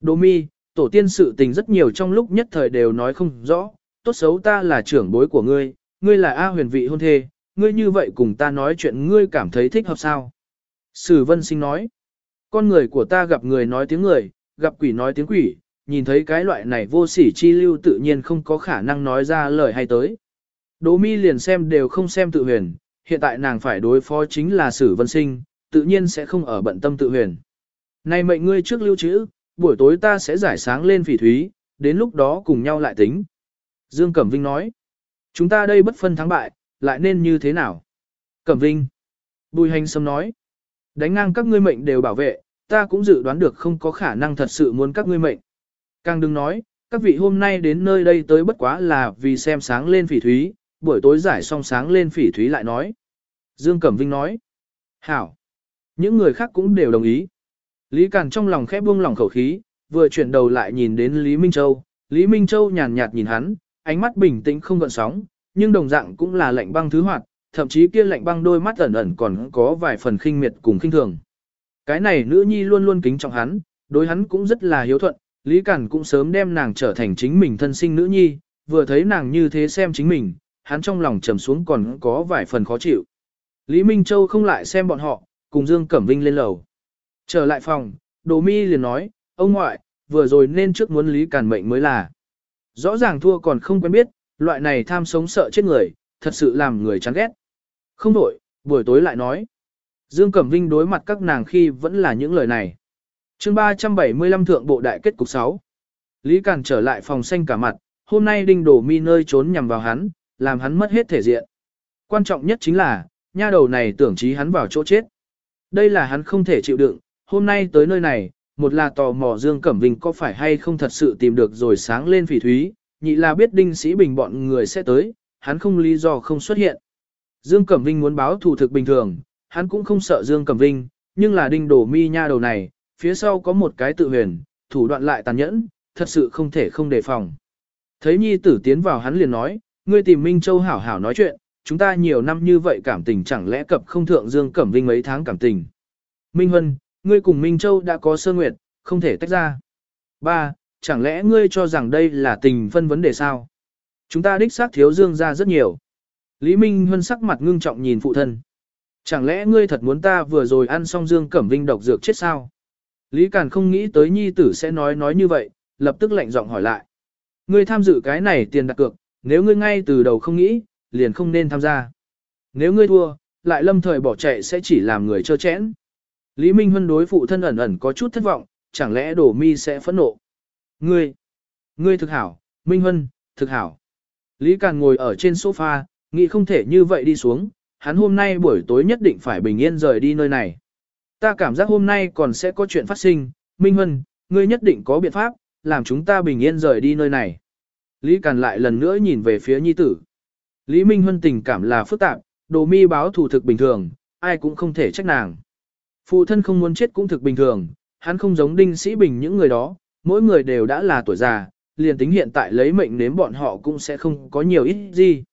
Đỗ mi, tổ tiên sự tình rất nhiều trong lúc nhất thời đều nói không rõ, tốt xấu ta là trưởng bối của ngươi, ngươi là A huyền vị hôn thê, ngươi như vậy cùng ta nói chuyện ngươi cảm thấy thích hợp sao? Sử vân sinh nói, con người của ta gặp người nói tiếng người, gặp quỷ nói tiếng quỷ, nhìn thấy cái loại này vô sỉ chi lưu tự nhiên không có khả năng nói ra lời hay tới. Đỗ mi liền xem đều không xem tự huyền, hiện tại nàng phải đối phó chính là sử vân sinh, tự nhiên sẽ không ở bận tâm tự huyền. Này mệnh ngươi trước lưu trữ, buổi tối ta sẽ giải sáng lên phỉ thúy, đến lúc đó cùng nhau lại tính. Dương Cẩm Vinh nói, chúng ta đây bất phân thắng bại, lại nên như thế nào? Cẩm Vinh. Bùi hành sâm nói, đánh ngang các ngươi mệnh đều bảo vệ, ta cũng dự đoán được không có khả năng thật sự muốn các ngươi mệnh. Càng đừng nói, các vị hôm nay đến nơi đây tới bất quá là vì xem sáng lên phỉ thúy, buổi tối giải xong sáng lên phỉ thúy lại nói. Dương Cẩm Vinh nói, hảo. Những người khác cũng đều đồng ý. Lý Càn trong lòng khẽ buông lòng khẩu khí, vừa chuyển đầu lại nhìn đến Lý Minh Châu. Lý Minh Châu nhàn nhạt nhìn hắn, ánh mắt bình tĩnh không gợn sóng, nhưng đồng dạng cũng là lạnh băng thứ hoạt, thậm chí kia lạnh băng đôi mắt ẩn ẩn còn có vài phần khinh miệt cùng khinh thường. Cái này nữ nhi luôn luôn kính trọng hắn, đối hắn cũng rất là hiếu thuận, Lý Cẩn cũng sớm đem nàng trở thành chính mình thân sinh nữ nhi, vừa thấy nàng như thế xem chính mình, hắn trong lòng trầm xuống còn có vài phần khó chịu. Lý Minh Châu không lại xem bọn họ, cùng Dương Cẩm Vinh lên lầu. Trở lại phòng, Đồ Mi liền nói, ông ngoại, vừa rồi nên trước muốn Lý Cản mệnh mới là. Rõ ràng thua còn không quen biết, loại này tham sống sợ chết người, thật sự làm người chán ghét. Không đổi, buổi tối lại nói. Dương Cẩm Vinh đối mặt các nàng khi vẫn là những lời này chương 375 thượng bộ đại kết cục 6. Lý Cản trở lại phòng xanh cả mặt, hôm nay đinh đổ mi nơi trốn nhằm vào hắn, làm hắn mất hết thể diện. Quan trọng nhất chính là, nha đầu này tưởng trí hắn vào chỗ chết. Đây là hắn không thể chịu đựng, hôm nay tới nơi này, một là tò mò Dương Cẩm Vinh có phải hay không thật sự tìm được rồi sáng lên phỉ thúy, nhị là biết đinh sĩ bình bọn người sẽ tới, hắn không lý do không xuất hiện. Dương Cẩm Vinh muốn báo thù thực bình thường, hắn cũng không sợ Dương Cẩm Vinh, nhưng là đinh đổ mi nha đầu này, phía sau có một cái tự huyền, thủ đoạn lại tàn nhẫn, thật sự không thể không đề phòng. Thấy nhi tử tiến vào hắn liền nói, ngươi tìm Minh Châu hảo hảo nói chuyện, chúng ta nhiều năm như vậy cảm tình chẳng lẽ cập không thượng Dương Cẩm Vinh mấy tháng cảm tình. Minh Huân, ngươi cùng Minh Châu đã có sơ nguyệt, không thể tách ra. Ba, chẳng lẽ ngươi cho rằng đây là tình phân vấn đề sao? Chúng ta đích xác thiếu Dương ra rất nhiều. Lý Minh Huân sắc mặt ngưng trọng nhìn phụ thân. Chẳng lẽ ngươi thật muốn ta vừa rồi ăn xong Dương Cẩm Vinh độc dược chết sao? Lý Càn không nghĩ tới nhi tử sẽ nói nói như vậy, lập tức lạnh giọng hỏi lại. Ngươi tham dự cái này tiền đặt cược, nếu ngươi ngay từ đầu không nghĩ, liền không nên tham gia. Nếu ngươi thua, lại lâm thời bỏ chạy sẽ chỉ làm người trơ chẽn. Lý Minh Huân đối phụ thân ẩn ẩn có chút thất vọng, chẳng lẽ đổ mi sẽ phẫn nộ. Ngươi, ngươi thực hảo, Minh Huân, thực hảo. Lý Càn ngồi ở trên sofa, nghĩ không thể như vậy đi xuống, hắn hôm nay buổi tối nhất định phải bình yên rời đi nơi này. Ta cảm giác hôm nay còn sẽ có chuyện phát sinh, Minh Huân, ngươi nhất định có biện pháp, làm chúng ta bình yên rời đi nơi này. Lý Càn lại lần nữa nhìn về phía nhi tử. Lý Minh Huân tình cảm là phức tạp, đồ mi báo thủ thực bình thường, ai cũng không thể trách nàng. Phụ thân không muốn chết cũng thực bình thường, hắn không giống đinh sĩ bình những người đó, mỗi người đều đã là tuổi già, liền tính hiện tại lấy mệnh nếm bọn họ cũng sẽ không có nhiều ít gì.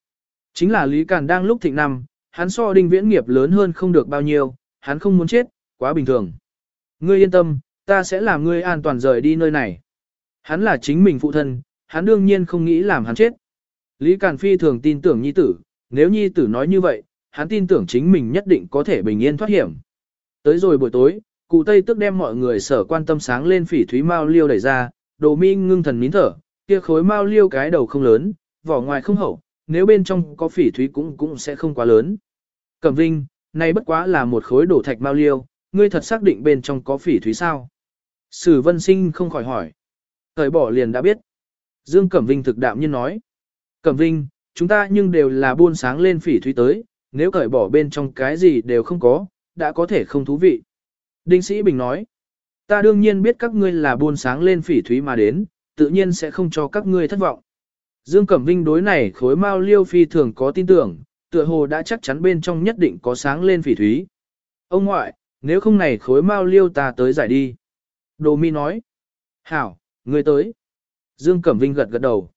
Chính là Lý Càn đang lúc thịnh năm, hắn so đinh viễn nghiệp lớn hơn không được bao nhiêu, hắn không muốn chết, quá bình thường. Ngươi yên tâm, ta sẽ làm ngươi an toàn rời đi nơi này. Hắn là chính mình phụ thân, hắn đương nhiên không nghĩ làm hắn chết. Lý Càn Phi thường tin tưởng nhi tử, nếu nhi tử nói như vậy, hắn tin tưởng chính mình nhất định có thể bình yên thoát hiểm. Tới rồi buổi tối, cụ Tây tức đem mọi người sở quan tâm sáng lên phỉ thúy mao liêu đẩy ra, đồ mi ngưng thần nín thở, kia khối mao liêu cái đầu không lớn, vỏ ngoài không hậu, nếu bên trong có phỉ thúy cũng cũng sẽ không quá lớn. Cẩm Vinh, này bất quá là một khối đổ thạch mao liêu, ngươi thật xác định bên trong có phỉ thúy sao? Sử Vân Sinh không khỏi hỏi. Thời bỏ liền đã biết. Dương Cẩm Vinh thực đạm nhiên nói. Cẩm Vinh, chúng ta nhưng đều là buôn sáng lên phỉ thúy tới, nếu cởi bỏ bên trong cái gì đều không có, đã có thể không thú vị. Đinh Sĩ Bình nói. Ta đương nhiên biết các ngươi là buôn sáng lên phỉ thúy mà đến, tự nhiên sẽ không cho các ngươi thất vọng. Dương Cẩm Vinh đối này khối mao liêu phi thường có tin tưởng, tựa hồ đã chắc chắn bên trong nhất định có sáng lên phỉ thúy. Ông ngoại, nếu không này khối mao liêu ta tới giải đi. Đồ mi nói. Hảo, người tới. Dương Cẩm Vinh gật gật đầu.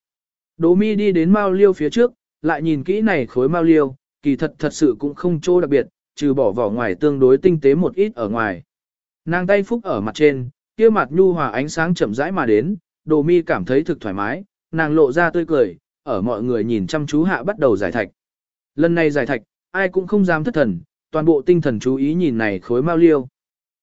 Đồ mi đi đến mao liêu phía trước, lại nhìn kỹ này khối mao liêu, kỳ thật thật sự cũng không chỗ đặc biệt, trừ bỏ vỏ ngoài tương đối tinh tế một ít ở ngoài. Nàng tay phúc ở mặt trên, kia mặt nhu hòa ánh sáng chậm rãi mà đến, đồ mi cảm thấy thực thoải mái, nàng lộ ra tươi cười, ở mọi người nhìn chăm chú hạ bắt đầu giải thạch. Lần này giải thạch, ai cũng không dám thất thần, toàn bộ tinh thần chú ý nhìn này khối mau liêu.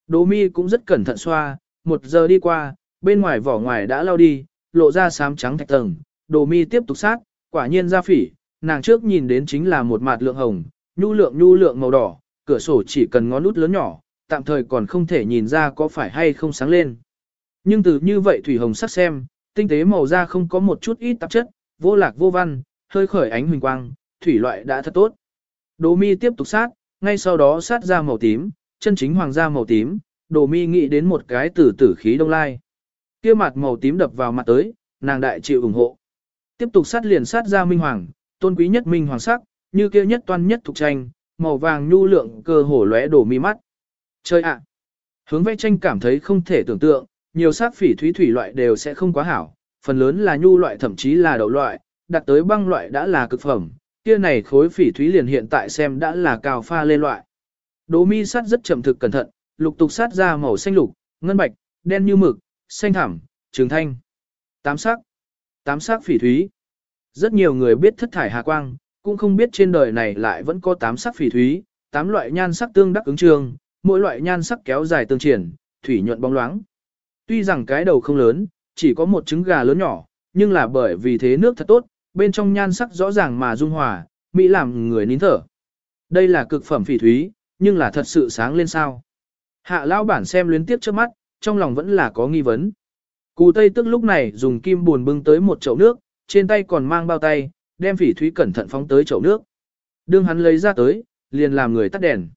Đỗ mi cũng rất cẩn thận xoa, một giờ đi qua, bên ngoài vỏ ngoài đã lao đi, lộ ra xám trắng thạch tầng, đồ mi tiếp tục sát, quả nhiên ra phỉ, nàng trước nhìn đến chính là một mặt lượng hồng, nhu lượng nhu lượng màu đỏ, cửa sổ chỉ cần ngón nút lớn nhỏ, tạm thời còn không thể nhìn ra có phải hay không sáng lên. Nhưng từ như vậy thủy hồng sắc xem, tinh tế màu da không có một chút ít tạp chất, vô lạc vô văn, hơi khởi ánh huỳnh quang, thủy loại đã thật tốt. Đồ mi tiếp tục sát, ngay sau đó sát ra màu tím, chân chính hoàng gia màu tím, đồ mi nghĩ đến một cái tử tử khí đông lai. kia mặt màu tím đập vào mặt tới, nàng đại chịu ủng hộ. Tiếp tục sát liền sát ra minh hoàng, tôn quý nhất minh hoàng sắc, như kia nhất toan nhất thuộc tranh, màu vàng nhu lượng cơ hổ lóe đổ mi mắt. Chơi ạ! Hướng vẽ tranh cảm thấy không thể tưởng tượng, nhiều sắc phỉ thúy thủy loại đều sẽ không quá hảo, phần lớn là nhu loại thậm chí là đậu loại, đặt tới băng loại đã là cực phẩm, kia này khối phỉ thúy liền hiện tại xem đã là cao pha lên loại. Đỗ mi sát rất chậm thực cẩn thận, lục tục sát ra màu xanh lục, ngân bạch, đen như mực, xanh thẳm, trường thanh. Tám sắc. Tám sắc phỉ thúy. Rất nhiều người biết thất thải hà quang, cũng không biết trên đời này lại vẫn có tám sắc phỉ thúy, tám loại nhan sắc tương đắc ứng trường, mỗi loại nhan sắc kéo dài tương triển, thủy nhuận bóng loáng. Tuy rằng cái đầu không lớn, chỉ có một trứng gà lớn nhỏ, nhưng là bởi vì thế nước thật tốt, bên trong nhan sắc rõ ràng mà dung hòa, mỹ làm người nín thở. Đây là cực phẩm phỉ thúy, nhưng là thật sự sáng lên sao. Hạ lão bản xem luyến tiếp trước mắt, trong lòng vẫn là có nghi vấn. Cù Tây tức lúc này dùng kim buồn bưng tới một chậu nước, trên tay còn mang bao tay, đem phỉ thúy cẩn thận phóng tới chậu nước. Đương hắn lấy ra tới, liền làm người tắt đèn.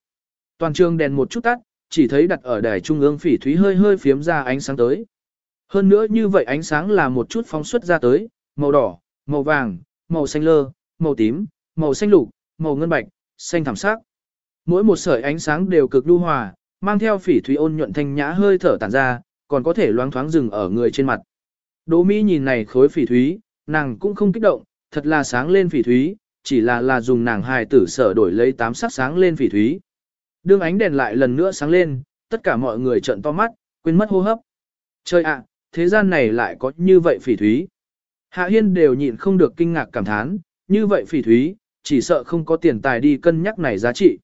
Toàn trường đèn một chút tắt, chỉ thấy đặt ở đài trung ương phỉ thúy hơi hơi phiếm ra ánh sáng tới. Hơn nữa như vậy ánh sáng là một chút phóng xuất ra tới, màu đỏ, màu vàng, màu xanh lơ, màu tím, màu xanh lục, màu ngân bạch, xanh thảm sắc. Mỗi một sợi ánh sáng đều cực lưu hòa, mang theo phỉ thúy ôn nhuận thanh nhã hơi thở tản ra, còn có thể loáng thoáng dừng ở người trên mặt. Đỗ Mỹ nhìn này khối phỉ thúy, nàng cũng không kích động, thật là sáng lên phỉ thúy, chỉ là là dùng nàng hài tử sở đổi lấy tám sắc sáng lên phỉ thúy. Đương ánh đèn lại lần nữa sáng lên, tất cả mọi người trợn to mắt, quên mất hô hấp. Trời ạ, thế gian này lại có như vậy phỉ thúy. Hạ Hiên đều nhịn không được kinh ngạc cảm thán, như vậy phỉ thúy, chỉ sợ không có tiền tài đi cân nhắc này giá trị.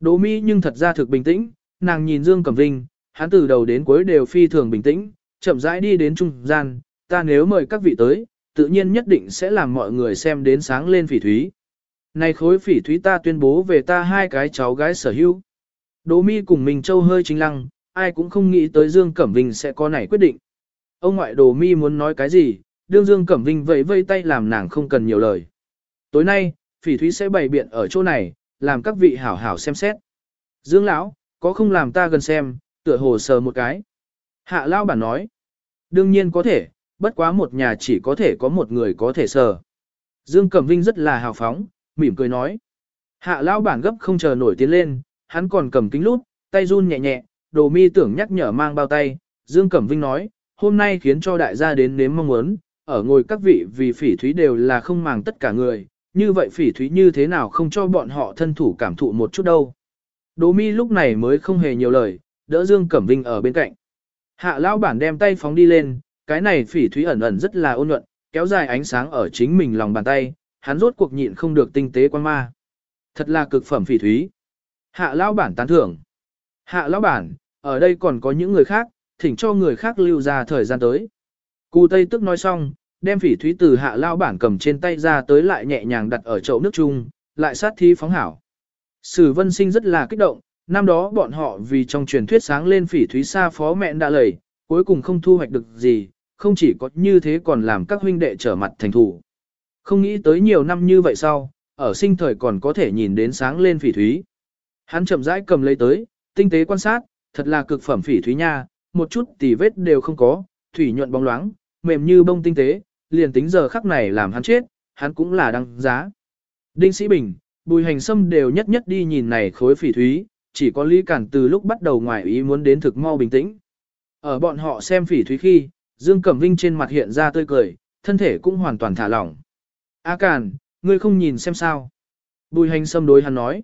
Đỗ Mi nhưng thật ra thực bình tĩnh, nàng nhìn Dương Cẩm Vinh, hắn từ đầu đến cuối đều phi thường bình tĩnh, chậm rãi đi đến trung gian, ta nếu mời các vị tới, tự nhiên nhất định sẽ làm mọi người xem đến sáng lên phỉ thúy. Này khối phỉ thúy ta tuyên bố về ta hai cái cháu gái sở hữu. Đỗ Mi cùng mình châu hơi chính lăng, ai cũng không nghĩ tới Dương Cẩm Vinh sẽ có này quyết định. Ông ngoại Đỗ Mi muốn nói cái gì, đương Dương Cẩm Vinh vẫy vây tay làm nàng không cần nhiều lời. Tối nay, phỉ thúy sẽ bày biện ở chỗ này, làm các vị hảo hảo xem xét. Dương lão, có không làm ta gần xem, tựa hồ sờ một cái. Hạ Lao bản nói, đương nhiên có thể, bất quá một nhà chỉ có thể có một người có thể sờ. Dương Cẩm Vinh rất là hào phóng, mỉm cười nói. Hạ Lao bản gấp không chờ nổi tiến lên, hắn còn cầm kính lút, tay run nhẹ nhẹ, đồ mi tưởng nhắc nhở mang bao tay, Dương Cẩm Vinh nói, hôm nay khiến cho đại gia đến nếm mong muốn, ở ngồi các vị vì phỉ thúy đều là không màng tất cả người, như vậy phỉ thúy như thế nào không cho bọn họ thân thủ cảm thụ một chút đâu. Đỗ mi lúc này mới không hề nhiều lời, đỡ Dương Cẩm Vinh ở bên cạnh. Hạ lão bản đem tay phóng đi lên, cái này phỉ thúy ẩn ẩn rất là ôn nhuận, kéo dài ánh sáng ở chính mình lòng bàn tay, hắn rốt cuộc nhịn không được tinh tế quan ma. Thật là cực phẩm phỉ thúy. Hạ lão bản tán thưởng. Hạ lão bản, ở đây còn có những người khác, thỉnh cho người khác lưu ra thời gian tới. Cù Tây tức nói xong, đem phỉ thúy từ hạ lão bản cầm trên tay ra tới lại nhẹ nhàng đặt ở chậu nước chung, lại sát thí phóng hảo. Sử vân sinh rất là kích động, năm đó bọn họ vì trong truyền thuyết sáng lên phỉ thúy xa phó mẹ đã lầy, cuối cùng không thu hoạch được gì, không chỉ có như thế còn làm các huynh đệ trở mặt thành thủ. Không nghĩ tới nhiều năm như vậy sau, ở sinh thời còn có thể nhìn đến sáng lên phỉ thúy. Hắn chậm rãi cầm lấy tới, tinh tế quan sát, thật là cực phẩm phỉ thúy nha, một chút tì vết đều không có, thủy nhuận bóng loáng, mềm như bông tinh tế, liền tính giờ khắc này làm hắn chết, hắn cũng là đăng giá. Đinh Sĩ Bình, Bùi Hành Sâm đều nhất nhất đi nhìn này khối phỉ thúy, chỉ có Lý Cản từ lúc bắt đầu ngoài ý muốn đến thực mau bình tĩnh. Ở bọn họ xem phỉ thúy khi, Dương Cẩm Vinh trên mặt hiện ra tươi cười, thân thể cũng hoàn toàn thả lỏng. A Cản, ngươi không nhìn xem sao. Bùi hành Sâm đối hắn nói.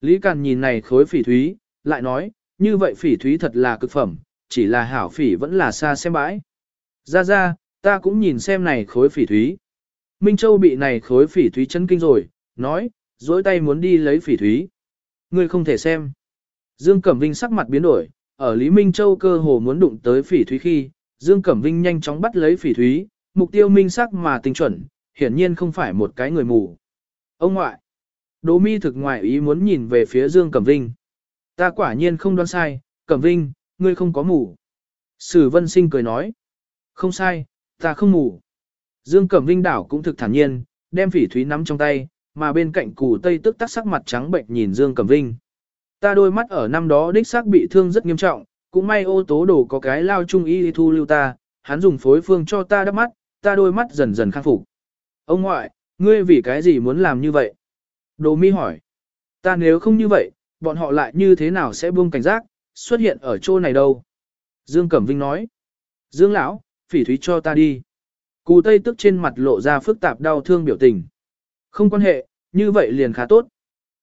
Lý Cản nhìn này khối phỉ thúy, lại nói, như vậy phỉ thúy thật là cực phẩm, chỉ là hảo phỉ vẫn là xa xem bãi. Ra ra, ta cũng nhìn xem này khối phỉ thúy. Minh Châu bị này khối phỉ thúy chân kinh rồi, nói, dối tay muốn đi lấy phỉ thúy. Ngươi không thể xem. Dương Cẩm Vinh sắc mặt biến đổi, ở Lý Minh Châu cơ hồ muốn đụng tới phỉ thúy khi, Dương Cẩm Vinh nhanh chóng bắt lấy phỉ thúy, mục tiêu minh sắc mà tinh chuẩn, hiển nhiên không phải một cái người mù. Ông ngoại, Đỗ mi thực ngoại ý muốn nhìn về phía Dương Cẩm Vinh. Ta quả nhiên không đoán sai, Cẩm Vinh, ngươi không có mù. Sử Vân Sinh cười nói. Không sai, ta không ngủ. Dương Cẩm Vinh đảo cũng thực thản nhiên, đem phỉ thúy nắm trong tay, mà bên cạnh củ tây tức tắc sắc mặt trắng bệnh nhìn Dương Cẩm Vinh. Ta đôi mắt ở năm đó đích xác bị thương rất nghiêm trọng, cũng may ô tố đồ có cái lao trung y thu lưu ta, hắn dùng phối phương cho ta đắp mắt, ta đôi mắt dần dần khắc phục. Ông ngoại, ngươi vì cái gì muốn làm như vậy? Đồ mi hỏi. Ta nếu không như vậy, bọn họ lại như thế nào sẽ buông cảnh giác, xuất hiện ở chỗ này đâu? Dương Cẩm Vinh nói. Dương lão, phỉ thúy cho ta đi. Cù Tây tức trên mặt lộ ra phức tạp đau thương biểu tình. Không quan hệ, như vậy liền khá tốt.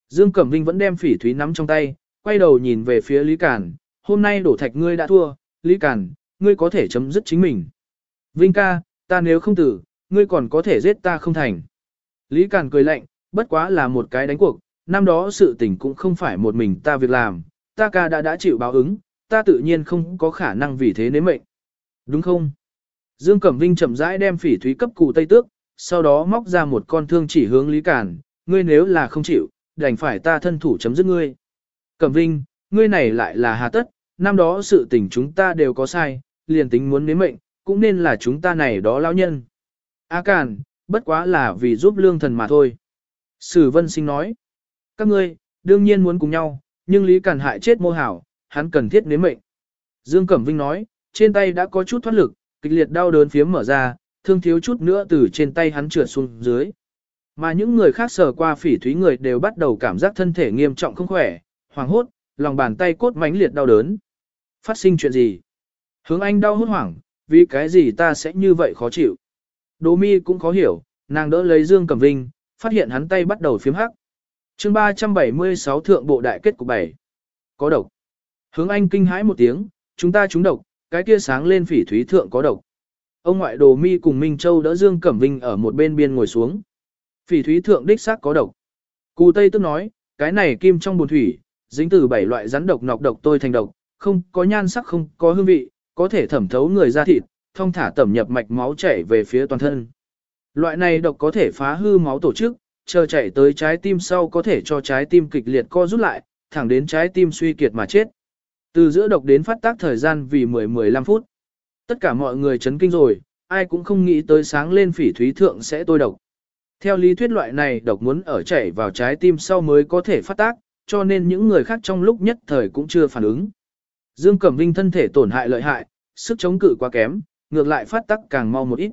Dương Cẩm Vinh vẫn đem phỉ thúy nắm trong tay, quay đầu nhìn về phía Lý Cản, hôm nay đổ thạch ngươi đã thua, Lý Cản, ngươi có thể chấm dứt chính mình. Vinh ca, ta nếu không tử, ngươi còn có thể giết ta không thành. Lý Cản cười lạnh, bất quá là một cái đánh cuộc, năm đó sự tình cũng không phải một mình ta việc làm, ta ca đã đã chịu báo ứng, ta tự nhiên không có khả năng vì thế nếm mệnh. Đúng không? Dương Cẩm Vinh chậm rãi đem phỉ thúy cấp cụ Tây Tước, sau đó móc ra một con thương chỉ hướng Lý Cản, ngươi nếu là không chịu, đành phải ta thân thủ chấm dứt ngươi. Cẩm Vinh, ngươi này lại là hà tất, năm đó sự tình chúng ta đều có sai, liền tính muốn nếm mệnh, cũng nên là chúng ta này đó lão nhân. A Cản, bất quá là vì giúp lương thần mà thôi. Sử Vân Sinh nói, các ngươi, đương nhiên muốn cùng nhau, nhưng Lý Cản hại chết mô hảo, hắn cần thiết nếm mệnh. Dương Cẩm Vinh nói, trên tay đã có chút thoát lực, kịch liệt đau đớn phiếm mở ra, thương thiếu chút nữa từ trên tay hắn trượt xuống dưới. Mà những người khác sờ qua phỉ thúy người đều bắt đầu cảm giác thân thể nghiêm trọng không khỏe, hoảng hốt, lòng bàn tay cốt mãnh liệt đau đớn. Phát sinh chuyện gì? Hướng anh đau hốt hoảng, vì cái gì ta sẽ như vậy khó chịu? Đỗ mi cũng khó hiểu, nàng đỡ lấy Dương Cẩm Vinh, phát hiện hắn tay bắt đầu phiếm hắc. chương 376 thượng bộ đại kết của bảy Có độc. Hướng anh kinh hãi một tiếng, chúng ta trúng độc, cái kia sáng lên phỉ thúy thượng có độc. Ông ngoại đồ mi cùng Minh Châu đỡ Dương Cẩm Vinh ở một bên biên ngồi xuống. Phỉ thúy thượng đích xác có độc. Cù Tây tức nói, cái này kim trong bùn thủy, dính từ bảy loại rắn độc nọc độc tôi thành độc, không có nhan sắc không có hương vị, có thể thẩm thấu người da thịt, thông thả tẩm nhập mạch máu chảy về phía toàn thân. Loại này độc có thể phá hư máu tổ chức, chờ chạy tới trái tim sau có thể cho trái tim kịch liệt co rút lại, thẳng đến trái tim suy kiệt mà chết. Từ giữa độc đến phát tác thời gian vì 10-15 phút. Tất cả mọi người chấn kinh rồi, ai cũng không nghĩ tới sáng lên phỉ thúy thượng sẽ tôi độc. Theo lý thuyết loại này độc muốn ở chảy vào trái tim sau mới có thể phát tác, cho nên những người khác trong lúc nhất thời cũng chưa phản ứng. Dương Cẩm Vinh thân thể tổn hại lợi hại, sức chống cự quá kém, ngược lại phát tác càng mau một ít.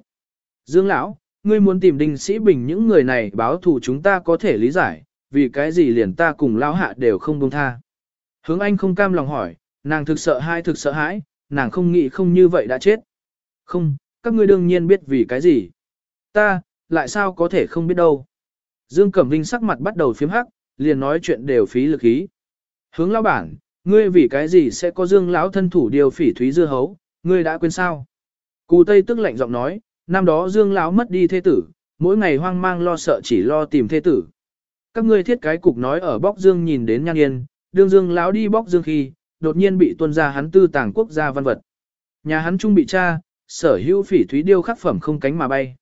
Dương lão, ngươi muốn tìm Đinh Sĩ Bình những người này báo thù chúng ta có thể lý giải, vì cái gì liền ta cùng lão hạ đều không buông tha. Hướng Anh không cam lòng hỏi, nàng thực sợ hai thực sợ hãi, nàng không nghĩ không như vậy đã chết. Không, các ngươi đương nhiên biết vì cái gì. Ta, lại sao có thể không biết đâu. Dương Cẩm Vinh sắc mặt bắt đầu phiếm hắc, liền nói chuyện đều phí lực ý. Hướng lão bản, ngươi vì cái gì sẽ có Dương lão thân thủ điều phỉ thúy dưa hấu, ngươi đã quên sao? Cù Tây tức lạnh giọng nói, năm đó Dương lão mất đi thế tử, mỗi ngày hoang mang lo sợ chỉ lo tìm thế tử. Các ngươi thiết cái cục nói ở bóc Dương nhìn đến nhan yên, đương Dương lão đi bóc Dương khi, đột nhiên bị tuân ra hắn tư tàng quốc gia văn vật. Nhà hắn trung bị cha, sở hữu phỉ thúy điêu khắc phẩm không cánh mà bay.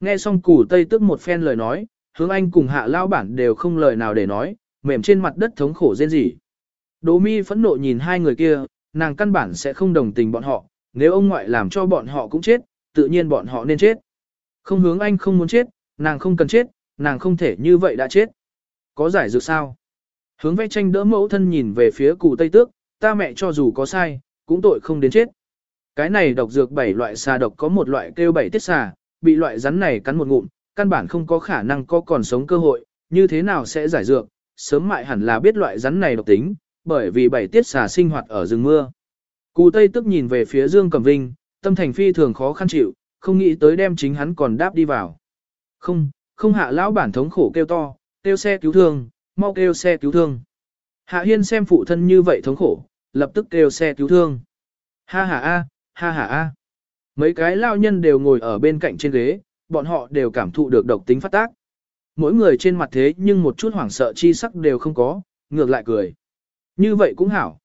Nghe xong củ tây tức một phen lời nói, hướng anh cùng hạ lao bản đều không lời nào để nói, mềm trên mặt đất thống khổ rên rỉ. Đỗ mi phẫn nộ nhìn hai người kia, nàng căn bản sẽ không đồng tình bọn họ, nếu ông ngoại làm cho bọn họ cũng chết, tự nhiên bọn họ nên chết. Không hướng anh không muốn chết, nàng không cần chết, nàng không thể như vậy đã chết. Có giải dược sao? Hướng vẽ tranh đỡ mẫu thân nhìn về phía cụ Tây Tước, ta mẹ cho dù có sai, cũng tội không đến chết. Cái này độc dược bảy loại xà độc có một loại kêu bảy tiết xà, bị loại rắn này cắn một ngụm, căn bản không có khả năng có còn sống cơ hội, như thế nào sẽ giải dược, sớm mại hẳn là biết loại rắn này độc tính, bởi vì bảy tiết xà sinh hoạt ở rừng mưa. Cù Tây tức nhìn về phía Dương Cẩm Vinh, tâm thành phi thường khó khăn chịu, không nghĩ tới đem chính hắn còn đáp đi vào. Không, không hạ lão bản thống khổ kêu to, kêu xe cứu thương, mau kêu xe cứu thương. Hạ Hiên xem phụ thân như vậy thống khổ, lập tức kêu xe cứu thương. Ha ha a, ha ha a. Mấy cái lao nhân đều ngồi ở bên cạnh trên ghế, bọn họ đều cảm thụ được độc tính phát tác. Mỗi người trên mặt thế nhưng một chút hoảng sợ chi sắc đều không có, ngược lại cười. Như vậy cũng hảo.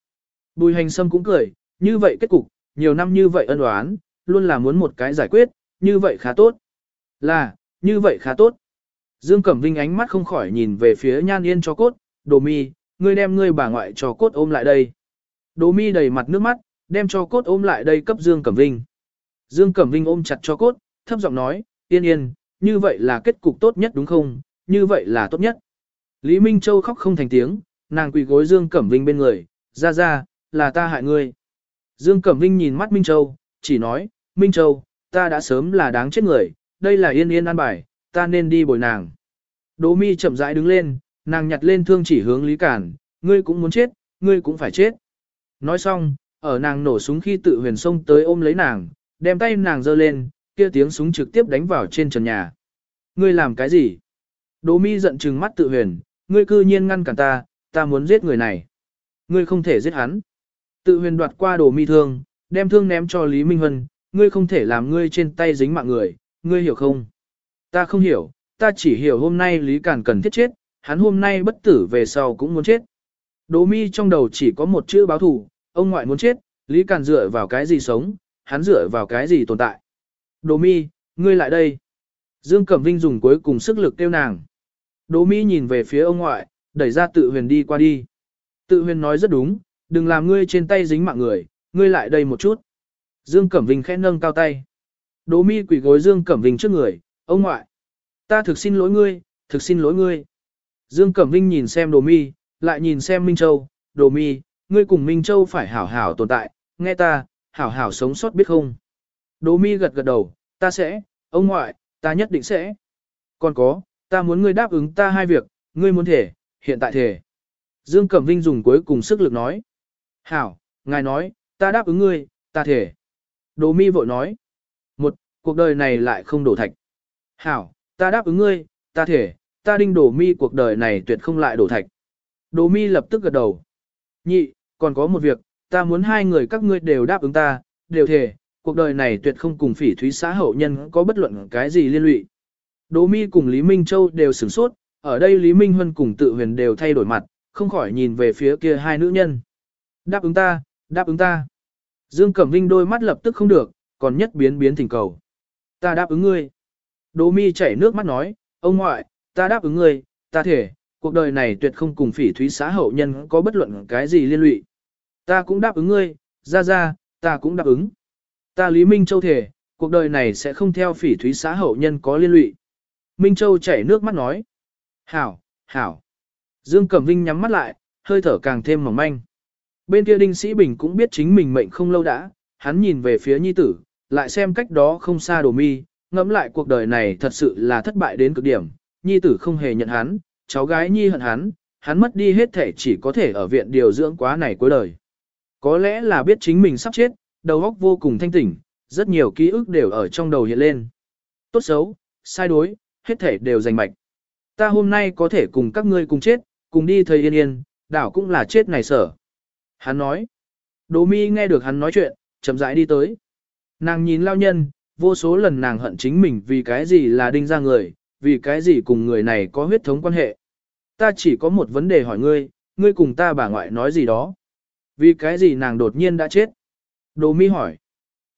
Bùi hành sâm cũng cười, như vậy kết cục, nhiều năm như vậy ân oán, luôn là muốn một cái giải quyết, như vậy khá tốt. Là, như vậy khá tốt. Dương Cẩm Vinh ánh mắt không khỏi nhìn về phía nhan yên cho cốt, đồ mi, ngươi đem ngươi bà ngoại cho cốt ôm lại đây. Đỗ mi đầy mặt nước mắt, đem cho cốt ôm lại đây cấp Dương Cẩm Vinh. Dương Cẩm Vinh ôm chặt cho cốt, thấp giọng nói, yên yên, như vậy là kết cục tốt nhất đúng không, như vậy là tốt nhất. Lý Minh Châu khóc không thành tiếng, nàng quỳ gối Dương Cẩm Vinh bên người, ra ra, là ta hại ngươi. Dương Cẩm Vinh nhìn mắt Minh Châu, chỉ nói, Minh Châu, ta đã sớm là đáng chết người, đây là yên yên an bài, ta nên đi bồi nàng. Đỗ mi chậm rãi đứng lên, nàng nhặt lên thương chỉ hướng Lý Cản, ngươi cũng muốn chết, ngươi cũng phải chết. Nói xong, ở nàng nổ súng khi tự huyền sông tới ôm lấy nàng, đem tay nàng giơ lên, kia tiếng súng trực tiếp đánh vào trên trần nhà. Ngươi làm cái gì? Đỗ mi giận trừng mắt tự huyền, ngươi cư nhiên ngăn cản ta, ta muốn giết người này. Ngươi không thể giết hắn. Tự huyền đoạt qua đồ mi thương, đem thương ném cho Lý Minh Hân, ngươi không thể làm ngươi trên tay dính mạng người, ngươi hiểu không? Ta không hiểu, ta chỉ hiểu hôm nay Lý Cản cần thiết chết, hắn hôm nay bất tử về sau cũng muốn chết. Đỗ mi trong đầu chỉ có một chữ báo thù, ông ngoại muốn chết, Lý Càn dựa vào cái gì sống, hắn dựa vào cái gì tồn tại. Đỗ mi, ngươi lại đây. Dương Cẩm Vinh dùng cuối cùng sức lực kêu nàng. Đỗ mi nhìn về phía ông ngoại, đẩy ra tự huyền đi qua đi. Tự huyền nói rất đúng, đừng làm ngươi trên tay dính mạng người, ngươi lại đây một chút. Dương Cẩm Vinh khẽ nâng cao tay. Đỗ mi quỳ gối Dương Cẩm Vinh trước người, ông ngoại. Ta thực xin lỗi ngươi, thực xin lỗi ngươi. Dương Cẩm Vinh nhìn xem Đồ Mi, lại nhìn xem Minh Châu, Đồ Mi, ngươi cùng Minh Châu phải hảo hảo tồn tại, nghe ta, hảo hảo sống sót biết không. Đồ Mi gật gật đầu, ta sẽ, ông ngoại, ta nhất định sẽ. Còn có, ta muốn ngươi đáp ứng ta hai việc, ngươi muốn thể, hiện tại thể. Dương Cẩm Vinh dùng cuối cùng sức lực nói. Hảo, ngài nói, ta đáp ứng ngươi, ta thể. Đồ Mi vội nói. Một, cuộc đời này lại không đổ thạch. Hảo, ta đáp ứng ngươi, ta thể, ta đinh đổ mi cuộc đời này tuyệt không lại đổ thạch. Đỗ mi lập tức gật đầu. Nhị, còn có một việc, ta muốn hai người các ngươi đều đáp ứng ta, đều thể, cuộc đời này tuyệt không cùng phỉ thúy xã hậu nhân có bất luận cái gì liên lụy. Đỗ mi cùng Lý Minh Châu đều sửng sốt, ở đây Lý Minh Huân cùng tự huyền đều thay đổi mặt, không khỏi nhìn về phía kia hai nữ nhân. Đáp ứng ta, đáp ứng ta. Dương Cẩm Vinh đôi mắt lập tức không được, còn nhất biến biến thỉnh cầu. Ta đáp ứng ngươi. Đỗ mi chảy nước mắt nói, ông ngoại, ta đáp ứng ngươi, ta thể, cuộc đời này tuyệt không cùng phỉ thúy xã hậu nhân có bất luận cái gì liên lụy. Ta cũng đáp ứng ngươi, ra ra, ta cũng đáp ứng. Ta Lý Minh Châu thể, cuộc đời này sẽ không theo phỉ thúy xã hậu nhân có liên lụy. Minh Châu chảy nước mắt nói. Hảo, hảo. Dương Cẩm Vinh nhắm mắt lại, hơi thở càng thêm mỏng manh. Bên kia Đinh Sĩ Bình cũng biết chính mình mệnh không lâu đã, hắn nhìn về phía nhi tử, lại xem cách đó không xa đồ mi, ngẫm lại cuộc đời này thật sự là thất bại đến cực điểm, nhi tử không hề nhận hắn, cháu gái nhi hận hắn, hắn mất đi hết thể chỉ có thể ở viện điều dưỡng quá này cuối đời. Có lẽ là biết chính mình sắp chết, đầu óc vô cùng thanh tỉnh, rất nhiều ký ức đều ở trong đầu hiện lên. Tốt xấu, sai đối, hết thể đều giành mạch. Ta hôm nay có thể cùng các ngươi cùng chết, cùng đi thời yên yên, đảo cũng là chết này sở. Hắn nói. Đỗ mi nghe được hắn nói chuyện, chậm rãi đi tới. Nàng nhìn lao nhân, vô số lần nàng hận chính mình vì cái gì là đinh ra người, vì cái gì cùng người này có huyết thống quan hệ. Ta chỉ có một vấn đề hỏi ngươi, ngươi cùng ta bà ngoại nói gì đó. Vì cái gì nàng đột nhiên đã chết? Đồ mi hỏi.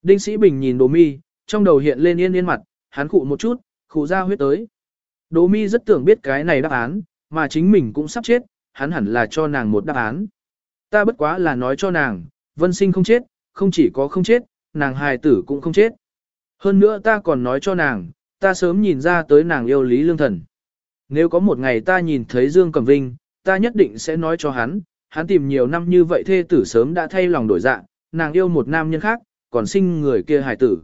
Đinh sĩ bình nhìn đồ mi, trong đầu hiện lên yên yên mặt, hắn khụ một chút, khụ ra huyết tới. Đồ mi rất tưởng biết cái này đáp án, mà chính mình cũng sắp chết, hắn hẳn là cho nàng một đáp án. Ta bất quá là nói cho nàng, vân sinh không chết, không chỉ có không chết, nàng hài tử cũng không chết. Hơn nữa ta còn nói cho nàng, ta sớm nhìn ra tới nàng yêu Lý Lương Thần. Nếu có một ngày ta nhìn thấy Dương Cẩm Vinh, ta nhất định sẽ nói cho hắn, hắn tìm nhiều năm như vậy thê tử sớm đã thay lòng đổi dạng, nàng yêu một nam nhân khác, còn sinh người kia hài tử.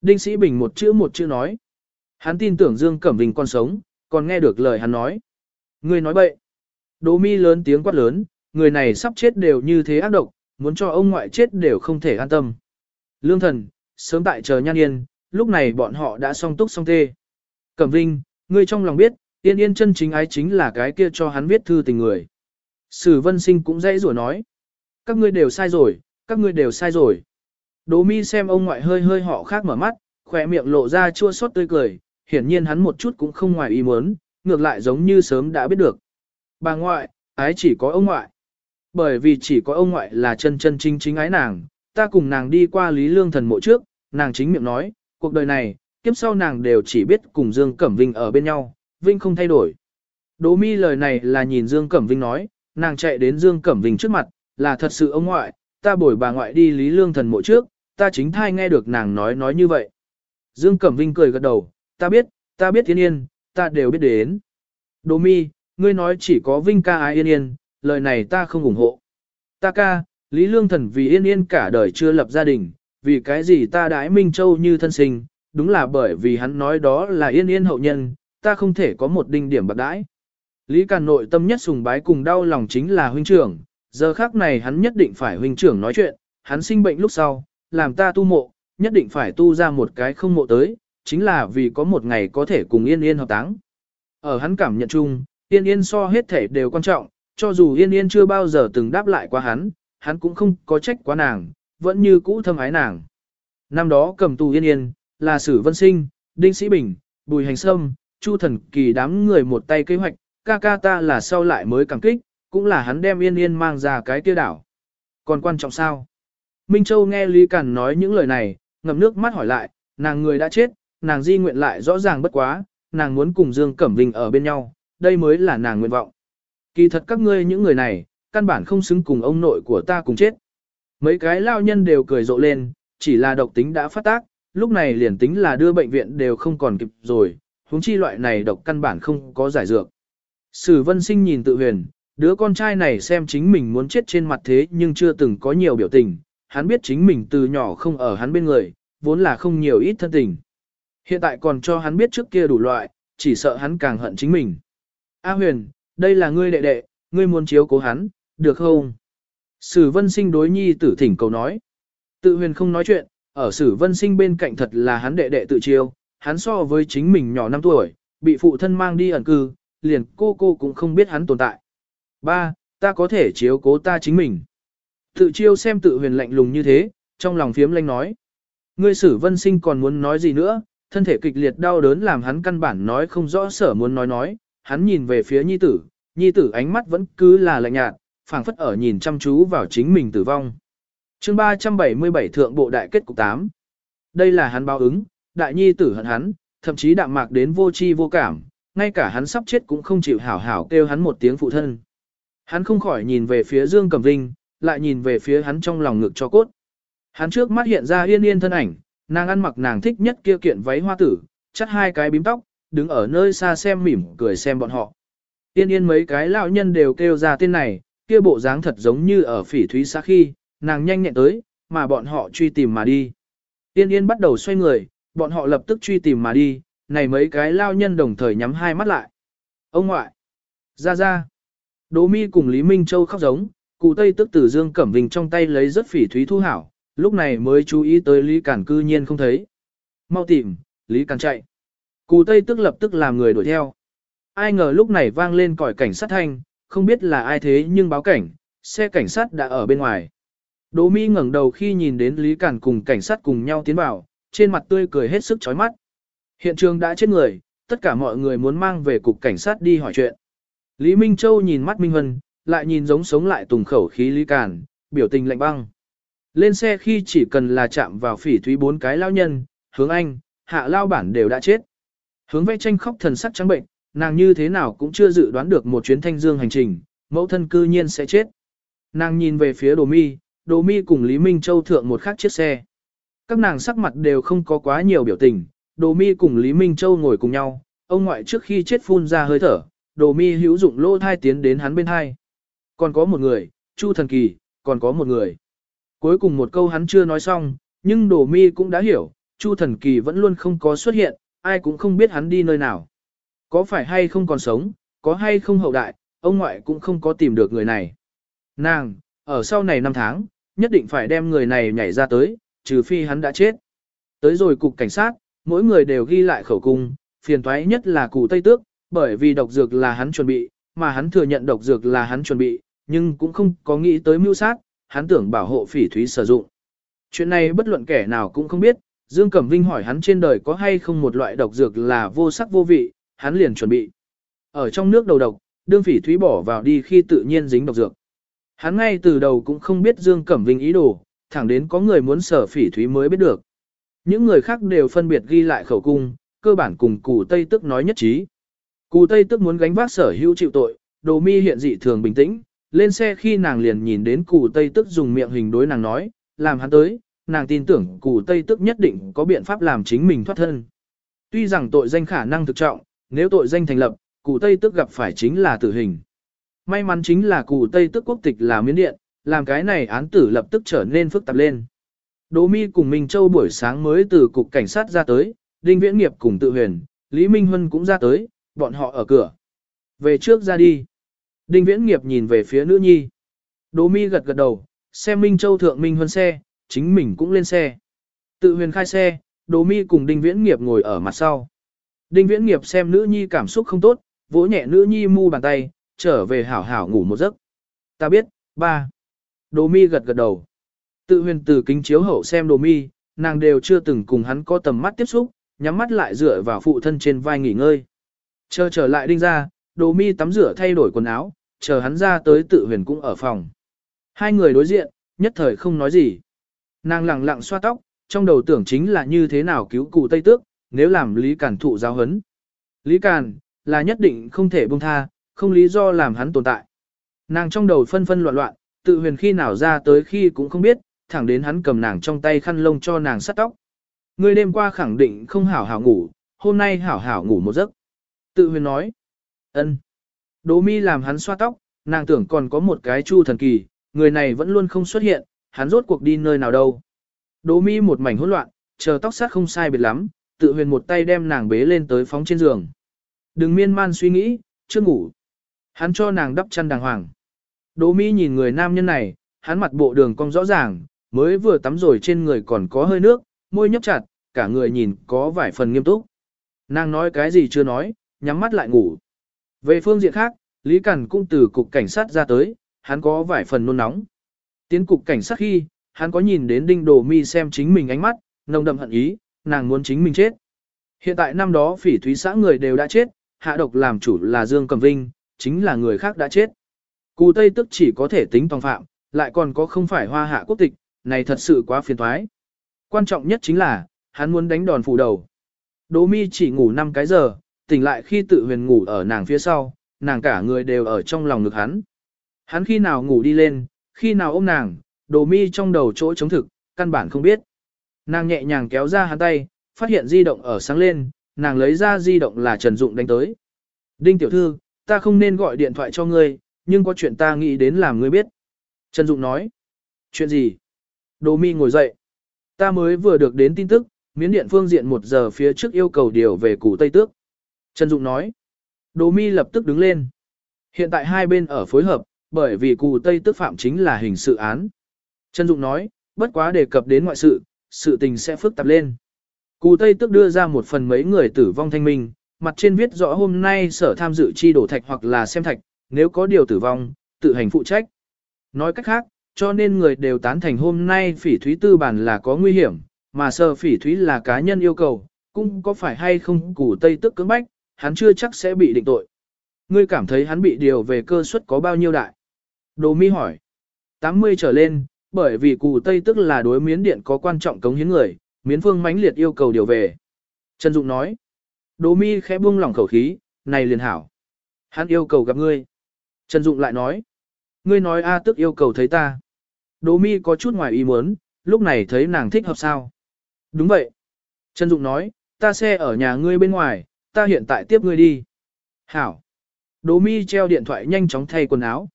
Đinh Sĩ Bình một chữ một chữ nói. Hắn tin tưởng Dương Cẩm Vinh còn sống, còn nghe được lời hắn nói. Người nói bậy. Đỗ mi lớn tiếng quát lớn, người này sắp chết đều như thế ác độc, muốn cho ông ngoại chết đều không thể an tâm. Lương thần, sớm tại chờ nhan yên, lúc này bọn họ đã song túc song tê. Cẩm Vinh, ngươi trong lòng biết, yên yên chân chính ái chính là cái kia cho hắn viết thư tình người. Sử vân sinh cũng dãy rủa nói. Các ngươi đều sai rồi, các ngươi đều sai rồi. Đỗ mi xem ông ngoại hơi hơi họ khác mở mắt, khỏe miệng lộ ra chua xót tươi cười, hiển nhiên hắn một chút cũng không ngoài ý muốn, ngược lại giống như sớm đã biết được. Bà ngoại, ái chỉ có ông ngoại. Bởi vì chỉ có ông ngoại là chân chân chính chính ái nàng, ta cùng nàng đi qua Lý Lương Thần mộ trước, nàng chính miệng nói, cuộc đời này, kiếp sau nàng đều chỉ biết cùng Dương Cẩm Vinh ở bên nhau, Vinh không thay đổi. Đỗ mi lời này là nhìn Dương Cẩm Vinh nói, nàng chạy đến Dương Cẩm Vinh trước mặt, là thật sự ông ngoại, ta bồi bà ngoại đi Lý Lương Thần mộ trước, ta chính thai nghe được nàng nói nói như vậy. Dương Cẩm Vinh cười gật đầu, ta biết, ta biết Yên Yên, ta đều biết đến. Đỗ mi, ngươi nói chỉ có Vinh ca ái Yên Yên, lời này ta không ủng hộ. Ta ca, Lý Lương Thần vì Yên Yên cả đời chưa lập gia đình, vì cái gì ta đãi Minh Châu như thân sinh, đúng là bởi vì hắn nói đó là Yên Yên hậu nhân, ta không thể có một đinh điểm bạc đãi. Lý Càn nội tâm nhất sùng bái cùng đau lòng chính là huynh trưởng, giờ khác này hắn nhất định phải huynh trưởng nói chuyện, hắn sinh bệnh lúc sau, làm ta tu mộ, nhất định phải tu ra một cái không mộ tới, chính là vì có một ngày có thể cùng Yên Yên hợp táng. Ở hắn cảm nhận chung, Yên Yên so hết thể đều quan trọng, cho dù Yên Yên chưa bao giờ từng đáp lại qua hắn, hắn cũng không có trách quá nàng, vẫn như cũ thâm ái nàng. Năm đó cầm tù Yên Yên, là Sử Vân Sinh, Đinh Sĩ Bình, Bùi Hành Sâm, Chu Thần Kỳ đám người một tay kế hoạch, ca ca ta là sau lại mới cảm kích, cũng là hắn đem Yên Yên mang ra cái kia đảo. Còn quan trọng sao? Minh Châu nghe Lý Cẩn nói những lời này, ngầm nước mắt hỏi lại, nàng người đã chết, nàng di nguyện lại rõ ràng bất quá, nàng muốn cùng Dương Cẩm Vinh ở bên nhau, đây mới là nàng nguyện vọng. Kỳ thật các ngươi những người này, căn bản không xứng cùng ông nội của ta cùng chết. Mấy cái lao nhân đều cười rộ lên, chỉ là độc tính đã phát tác, lúc này liền tính là đưa bệnh viện đều không còn kịp rồi, huống chi loại này độc căn bản không có giải dược. Sử vân sinh nhìn tự huyền, đứa con trai này xem chính mình muốn chết trên mặt thế nhưng chưa từng có nhiều biểu tình, hắn biết chính mình từ nhỏ không ở hắn bên người, vốn là không nhiều ít thân tình. Hiện tại còn cho hắn biết trước kia đủ loại, chỉ sợ hắn càng hận chính mình. A huyền, đây là ngươi đệ đệ, ngươi muốn chiếu cố hắn, được không? Sử vân sinh đối nhi tử thỉnh cầu nói. Tự huyền không nói chuyện, ở sử vân sinh bên cạnh thật là hắn đệ đệ tự chiêu, hắn so với chính mình nhỏ 5 tuổi, bị phụ thân mang đi ẩn cư, liền cô cô cũng không biết hắn tồn tại. Ba, ta có thể chiếu cố ta chính mình. Tự chiêu xem tự huyền lạnh lùng như thế, trong lòng phiếm lanh nói. Ngươi sử vân sinh còn muốn nói gì nữa, thân thể kịch liệt đau đớn làm hắn căn bản nói không rõ sở muốn nói nói, hắn nhìn về phía nhi tử, nhi tử ánh mắt vẫn cứ là lạnh nhạt, phảng phất ở nhìn chăm chú vào chính mình tử vong. chương 377 thượng bộ đại kết cục 8. Đây là hắn báo ứng, đại nhi tử hận hắn, thậm chí đạm mạc đến vô chi vô cảm, ngay cả hắn sắp chết cũng không chịu hảo hảo kêu hắn một tiếng phụ thân. Hắn không khỏi nhìn về phía Dương Cẩm Vinh, lại nhìn về phía hắn trong lòng ngực cho cốt. Hắn trước mắt hiện ra yên yên thân ảnh, nàng ăn mặc nàng thích nhất kia kiện váy hoa tử, chắt hai cái bím tóc, đứng ở nơi xa xem mỉm cười xem bọn họ. Yên yên mấy cái lão nhân đều kêu ra tên này, kia bộ dáng thật giống như ở phỉ thúy xã khi, nàng nhanh nhẹn tới, mà bọn họ truy tìm mà đi. Tiên yên bắt đầu xoay người, bọn họ lập tức truy tìm mà đi, này mấy cái lao nhân đồng thời nhắm hai mắt lại. Ông ngoại! Ra ra! Đỗ mi cùng Lý Minh Châu khóc giống, Cụ Tây tức từ Dương Cẩm Vinh trong tay lấy rất phỉ thúy thu hảo, lúc này mới chú ý tới Lý Cản cư nhiên không thấy. Mau tìm, Lý Cản chạy. Cụ Tây tức lập tức làm người đuổi theo. Ai ngờ lúc này vang lên còi cảnh sát thanh, không biết là ai thế nhưng báo cảnh, xe cảnh sát đã ở bên ngoài. Đỗ Mi ngẩng đầu khi nhìn đến Lý Cản cùng cảnh sát cùng nhau tiến vào, trên mặt tươi cười hết sức chói mắt. Hiện trường đã chết người, tất cả mọi người muốn mang về cục cảnh sát đi hỏi chuyện. Lý Minh Châu nhìn mắt Minh Hân, lại nhìn giống sống lại tùng khẩu khí Lý Cản, biểu tình lạnh băng. Lên xe khi chỉ cần là chạm vào phỉ thúy bốn cái lao nhân, hướng anh, hạ lao bản đều đã chết. Hướng vẽ tranh khóc thần sắc trắng bệnh, nàng như thế nào cũng chưa dự đoán được một chuyến thanh dương hành trình, mẫu thân cư nhiên sẽ chết. Nàng nhìn về phía đồ mi, đồ mi cùng Lý Minh Châu thượng một khắc chiếc xe. Các nàng sắc mặt đều không có quá nhiều biểu tình, đồ mi cùng Lý Minh Châu ngồi cùng nhau, ông ngoại trước khi chết phun ra hơi thở, đồ mi hữu dụng lô thai tiến đến hắn bên hai. Còn có một người, Chu Thần Kỳ, còn có một người. Cuối cùng một câu hắn chưa nói xong, nhưng đồ mi cũng đã hiểu, Chu Thần Kỳ vẫn luôn không có xuất hiện, ai cũng không biết hắn đi nơi nào. Có phải hay không còn sống, có hay không hậu đại, ông ngoại cũng không có tìm được người này. Nàng, ở sau này năm tháng, nhất định phải đem người này nhảy ra tới, trừ phi hắn đã chết. Tới rồi cục cảnh sát, mỗi người đều ghi lại khẩu cung, phiền toái nhất là cụ Tây Tước, bởi vì độc dược là hắn chuẩn bị, mà hắn thừa nhận độc dược là hắn chuẩn bị, nhưng cũng không có nghĩ tới mưu sát, hắn tưởng bảo hộ phỉ thúy sử dụng. Chuyện này bất luận kẻ nào cũng không biết, Dương Cẩm Vinh hỏi hắn trên đời có hay không một loại độc dược là vô sắc vô vị, hắn liền chuẩn bị. Ở trong nước đầu độc, đương phỉ thúy bỏ vào đi khi tự nhiên dính độc dược. Hắn ngay từ đầu cũng không biết Dương Cẩm Vinh ý đồ, thẳng đến có người muốn sở phỉ thúy mới biết được. Những người khác đều phân biệt ghi lại khẩu cung, cơ bản cùng cù Tây Tức nói nhất trí. cù Tây Tức muốn gánh vác sở hữu chịu tội, đồ mi hiện dị thường bình tĩnh, lên xe khi nàng liền nhìn đến cù Tây Tức dùng miệng hình đối nàng nói, làm hắn tới, nàng tin tưởng cù Tây Tức nhất định có biện pháp làm chính mình thoát thân. Tuy rằng tội danh khả năng thực trọng, nếu tội danh thành lập, cụ Tây Tức gặp phải chính là tử hình. May mắn chính là cụ Tây Tức quốc tịch là miến điện, làm cái này án tử lập tức trở nên phức tạp lên. Đỗ Mi cùng Minh Châu buổi sáng mới từ cục cảnh sát ra tới, Đinh Viễn Nghiệp cùng tự huyền, Lý Minh Huân cũng ra tới, bọn họ ở cửa. Về trước ra đi. Đinh Viễn Nghiệp nhìn về phía nữ nhi. Đỗ Mi gật gật đầu, xem Minh Châu thượng Minh Huân xe, chính mình cũng lên xe. Tự huyền khai xe, Đỗ Mi cùng Đinh Viễn Nghiệp ngồi ở mặt sau. Đinh Viễn Nghiệp xem nữ nhi cảm xúc không tốt, vỗ nhẹ nữ nhi mu bàn tay, trở về hảo hảo ngủ một giấc. Ta biết, ba. Đồ Mi gật gật đầu. Tự huyền từ kính chiếu hậu xem đồ Mi, nàng đều chưa từng cùng hắn có tầm mắt tiếp xúc, nhắm mắt lại dựa vào phụ thân trên vai nghỉ ngơi. Chờ trở lại đinh ra, đồ Mi tắm rửa thay đổi quần áo, chờ hắn ra tới tự huyền cũng ở phòng. Hai người đối diện, nhất thời không nói gì. Nàng lặng lặng xoa tóc, trong đầu tưởng chính là như thế nào cứu cụ Tây Tước, nếu làm Lý Cản thụ giáo hấn. Lý Cản là nhất định không thể buông tha, không lý do làm hắn tồn tại. Nàng trong đầu phân phân loạn loạn, tự huyền khi nào ra tới khi cũng không biết, thẳng đến hắn cầm nàng trong tay khăn lông cho nàng sắt tóc. Người đêm qua khẳng định không hảo hảo ngủ, hôm nay hảo hảo ngủ một giấc. Tự huyền nói. ân. Đỗ mi làm hắn xoa tóc, nàng tưởng còn có một cái chu thần kỳ, người này vẫn luôn không xuất hiện, hắn rốt cuộc đi nơi nào đâu. Đỗ mi một mảnh hỗn loạn, chờ tóc sát không sai biệt lắm, tự huyền một tay đem nàng bế lên tới phóng trên giường. Đừng miên man suy nghĩ, chưa ngủ. Hắn cho nàng đắp chăn đàng hoàng. Đỗ Mỹ nhìn người nam nhân này, hắn mặt bộ đường cong rõ ràng, mới vừa tắm rồi trên người còn có hơi nước, môi nhấp chặt, cả người nhìn có vài phần nghiêm túc. Nàng nói cái gì chưa nói, nhắm mắt lại ngủ. Về phương diện khác, Lý Cẩn cũng từ cục cảnh sát ra tới, hắn có vài phần nôn nóng. Tiến cục cảnh sát khi, hắn có nhìn đến đinh đồ mi xem chính mình ánh mắt, nồng đậm hận ý, nàng muốn chính mình chết. Hiện tại năm đó phỉ thúy xã người đều đã chết, hạ độc làm chủ là Dương Cầm Vinh, chính là người khác đã chết. Cù Tây tức chỉ có thể tính tòng phạm, lại còn có không phải hoa hạ quốc tịch, này thật sự quá phiền thoái. Quan trọng nhất chính là, hắn muốn đánh đòn phủ đầu. Đỗ mi chỉ ngủ 5 cái giờ, tỉnh lại khi tự huyền ngủ ở nàng phía sau, nàng cả người đều ở trong lòng ngực hắn. Hắn khi nào ngủ đi lên, khi nào ôm nàng, đồ mi trong đầu chỗ chống thực, căn bản không biết. Nàng nhẹ nhàng kéo ra hắn tay, phát hiện di động ở sáng lên, nàng lấy ra di động là Trần Dụng đánh tới. Đinh tiểu thư, ta không nên gọi điện thoại cho ngươi, nhưng có chuyện ta nghĩ đến làm ngươi biết. Trần Dụng nói. Chuyện gì? Đồ mi ngồi dậy. Ta mới vừa được đến tin tức, miến điện phương diện một giờ phía trước yêu cầu điều về củ Tây Tước. Trần Dụng nói. Đồ mi lập tức đứng lên. Hiện tại hai bên ở phối hợp, bởi vì cù Tây Tước phạm chính là hình sự án. Trần Dụng nói, bất quá đề cập đến ngoại sự, sự tình sẽ phức tạp lên. Cù Tây tức đưa ra một phần mấy người tử vong thanh minh, mặt trên viết rõ hôm nay sở tham dự chi đổ thạch hoặc là xem thạch, nếu có điều tử vong, tự hành phụ trách. Nói cách khác, cho nên người đều tán thành hôm nay phỉ thúy tư bản là có nguy hiểm, mà sở phỉ thúy là cá nhân yêu cầu, cũng có phải hay không củ tây tức cưỡng bách, hắn chưa chắc sẽ bị định tội. Ngươi cảm thấy hắn bị điều về cơ suất có bao nhiêu đại? Đồ mi hỏi. 80 trở lên, bởi vì cù tây tức là đối miến điện có quan trọng cống hiến người, miến phương mãnh liệt yêu cầu điều về. Trần Dụng nói. Đồ mi khẽ buông lỏng khẩu khí, này liền hảo. Hắn yêu cầu gặp ngươi. Trần Dụng lại nói. Ngươi nói A tức yêu cầu thấy ta. Đồ mi có chút ngoài ý muốn, lúc này thấy nàng thích hợp sao. Đúng vậy. Trần Dụng nói, ta xe ở nhà ngươi bên ngoài, ta hiện tại tiếp ngươi đi. Hảo. Đỗ mi treo điện thoại nhanh chóng thay quần áo.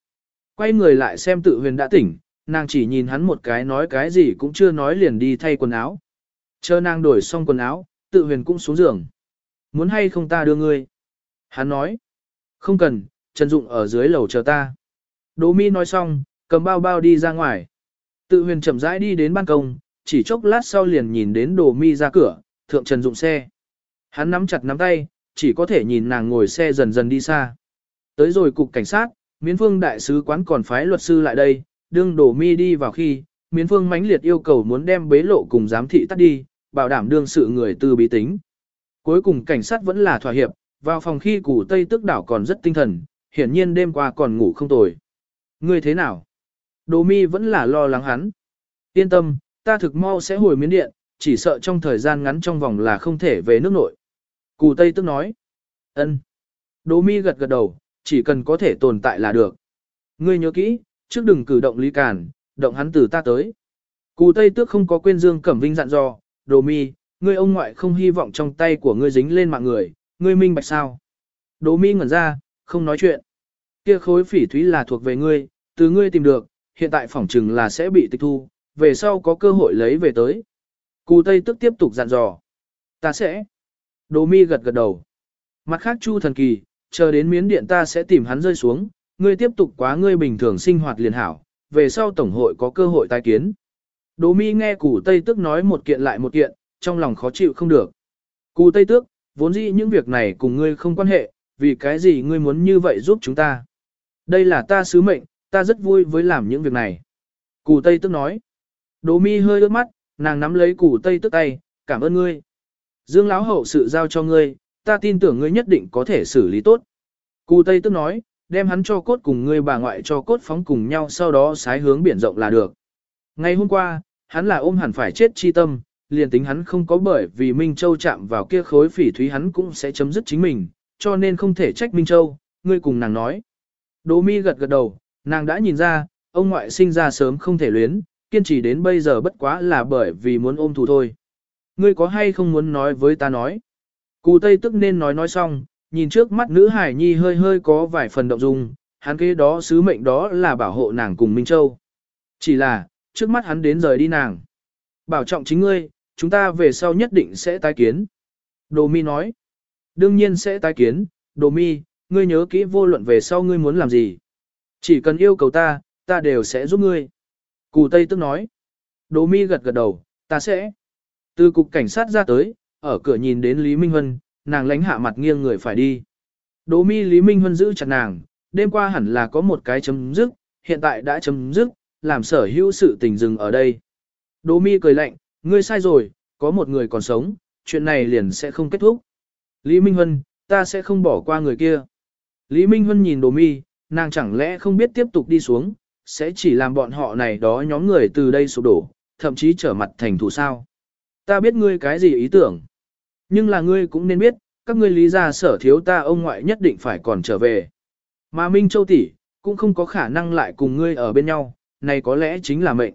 Quay người lại xem tự huyền đã tỉnh, nàng chỉ nhìn hắn một cái nói cái gì cũng chưa nói liền đi thay quần áo. Chờ nàng đổi xong quần áo, tự huyền cũng xuống giường. Muốn hay không ta đưa ngươi? Hắn nói. Không cần, Trần Dụng ở dưới lầu chờ ta. Đỗ mi nói xong, cầm bao bao đi ra ngoài. Tự huyền chậm rãi đi đến ban công, chỉ chốc lát sau liền nhìn đến Đỗ mi ra cửa, thượng Trần Dụng xe. Hắn nắm chặt nắm tay, chỉ có thể nhìn nàng ngồi xe dần dần đi xa. Tới rồi cục cảnh sát, miến phương đại sứ quán còn phái luật sư lại đây, đương đổ mi đi vào khi, miến phương mãnh liệt yêu cầu muốn đem bế lộ cùng giám thị tắt đi, bảo đảm đương sự người tư bí tính. Cuối cùng cảnh sát vẫn là thỏa hiệp, vào phòng khi củ tây tức đảo còn rất tinh thần, hiển nhiên đêm qua còn ngủ không tồi. Ngươi thế nào? Đồ mi vẫn là lo lắng hắn. Yên tâm, ta thực mau sẽ hồi miến điện, chỉ sợ trong thời gian ngắn trong vòng là không thể về nước nội. Cù Tây tức nói. ân. Đỗ mi gật gật đầu, chỉ cần có thể tồn tại là được. Ngươi nhớ kỹ, trước đừng cử động lý cản, động hắn từ ta tới. Cù Tây Tước không có quên Dương Cẩm Vinh dặn dò, Đồ Mi, ngươi ông ngoại không hy vọng trong tay của ngươi dính lên mạng người, ngươi minh bạch sao? Đồ Mi ngẩn ra, không nói chuyện. Kia khối phỉ thúy là thuộc về ngươi, từ ngươi tìm được, hiện tại phỏng chừng là sẽ bị tịch thu, về sau có cơ hội lấy về tới. Cù Tây Tước tiếp tục dặn dò. Ta sẽ. Đồ mi gật gật đầu. Mặt khác Chu thần kỳ, chờ đến miến điện ta sẽ tìm hắn rơi xuống, ngươi tiếp tục quá ngươi bình thường sinh hoạt liền hảo, về sau tổng hội có cơ hội tái kiến. Đỗ mi nghe Cù Tây Tước nói một kiện lại một kiện, trong lòng khó chịu không được. Cù Tây Tước, vốn dĩ những việc này cùng ngươi không quan hệ, vì cái gì ngươi muốn như vậy giúp chúng ta. Đây là ta sứ mệnh, ta rất vui với làm những việc này. Cù Tây Tước nói. Đỗ mi hơi ướt mắt, nàng nắm lấy Cù Tây Tước tay, cảm ơn ngươi. Dương lão hậu sự giao cho ngươi, ta tin tưởng ngươi nhất định có thể xử lý tốt. Cù Tây Tước nói, đem hắn cho cốt cùng ngươi bà ngoại cho cốt phóng cùng nhau sau đó sái hướng biển rộng là được. Ngày hôm qua, hắn là ôm hẳn phải chết chi tâm, liền tính hắn không có bởi vì Minh Châu chạm vào kia khối phỉ thúy hắn cũng sẽ chấm dứt chính mình, cho nên không thể trách Minh Châu, ngươi cùng nàng nói. Đỗ mi gật gật đầu, nàng đã nhìn ra, ông ngoại sinh ra sớm không thể luyến, kiên trì đến bây giờ bất quá là bởi vì muốn ôm thù thôi. Ngươi có hay không muốn nói với ta nói? Cù Tây tức nên nói nói xong, nhìn trước mắt nữ hải nhi hơi hơi có vài phần động dung, hắn kế đó sứ mệnh đó là bảo hộ nàng cùng Minh Châu. Chỉ là, trước mắt hắn đến rời đi nàng. Bảo trọng chính ngươi, chúng ta về sau nhất định sẽ tái kiến. Đồ mi nói. Đương nhiên sẽ tái kiến, đồ mi, ngươi nhớ kỹ vô luận về sau ngươi muốn làm gì. Chỉ cần yêu cầu ta, ta đều sẽ giúp ngươi. Cù Tây tức nói. Đồ mi gật gật đầu, ta sẽ. Từ cục cảnh sát ra tới, ở cửa nhìn đến Lý Minh Huân, nàng lánh hạ mặt nghiêng người phải đi. Đỗ mi Lý Minh Huân giữ chặt nàng, đêm qua hẳn là có một cái chấm dứt, hiện tại đã chấm dứt, làm sở hữu sự tình dừng ở đây. Đỗ mi cười lạnh, ngươi sai rồi, có một người còn sống, chuyện này liền sẽ không kết thúc. Lý Minh Huân, ta sẽ không bỏ qua người kia. Lý Minh Huân nhìn Đỗ mi, nàng chẳng lẽ không biết tiếp tục đi xuống, sẽ chỉ làm bọn họ này đó nhóm người từ đây sụp đổ, thậm chí trở mặt thành thù sao. Ta biết ngươi cái gì ý tưởng. Nhưng là ngươi cũng nên biết, các ngươi lý gia sở thiếu ta ông ngoại nhất định phải còn trở về. Mà Minh Châu tỷ cũng không có khả năng lại cùng ngươi ở bên nhau, này có lẽ chính là mệnh.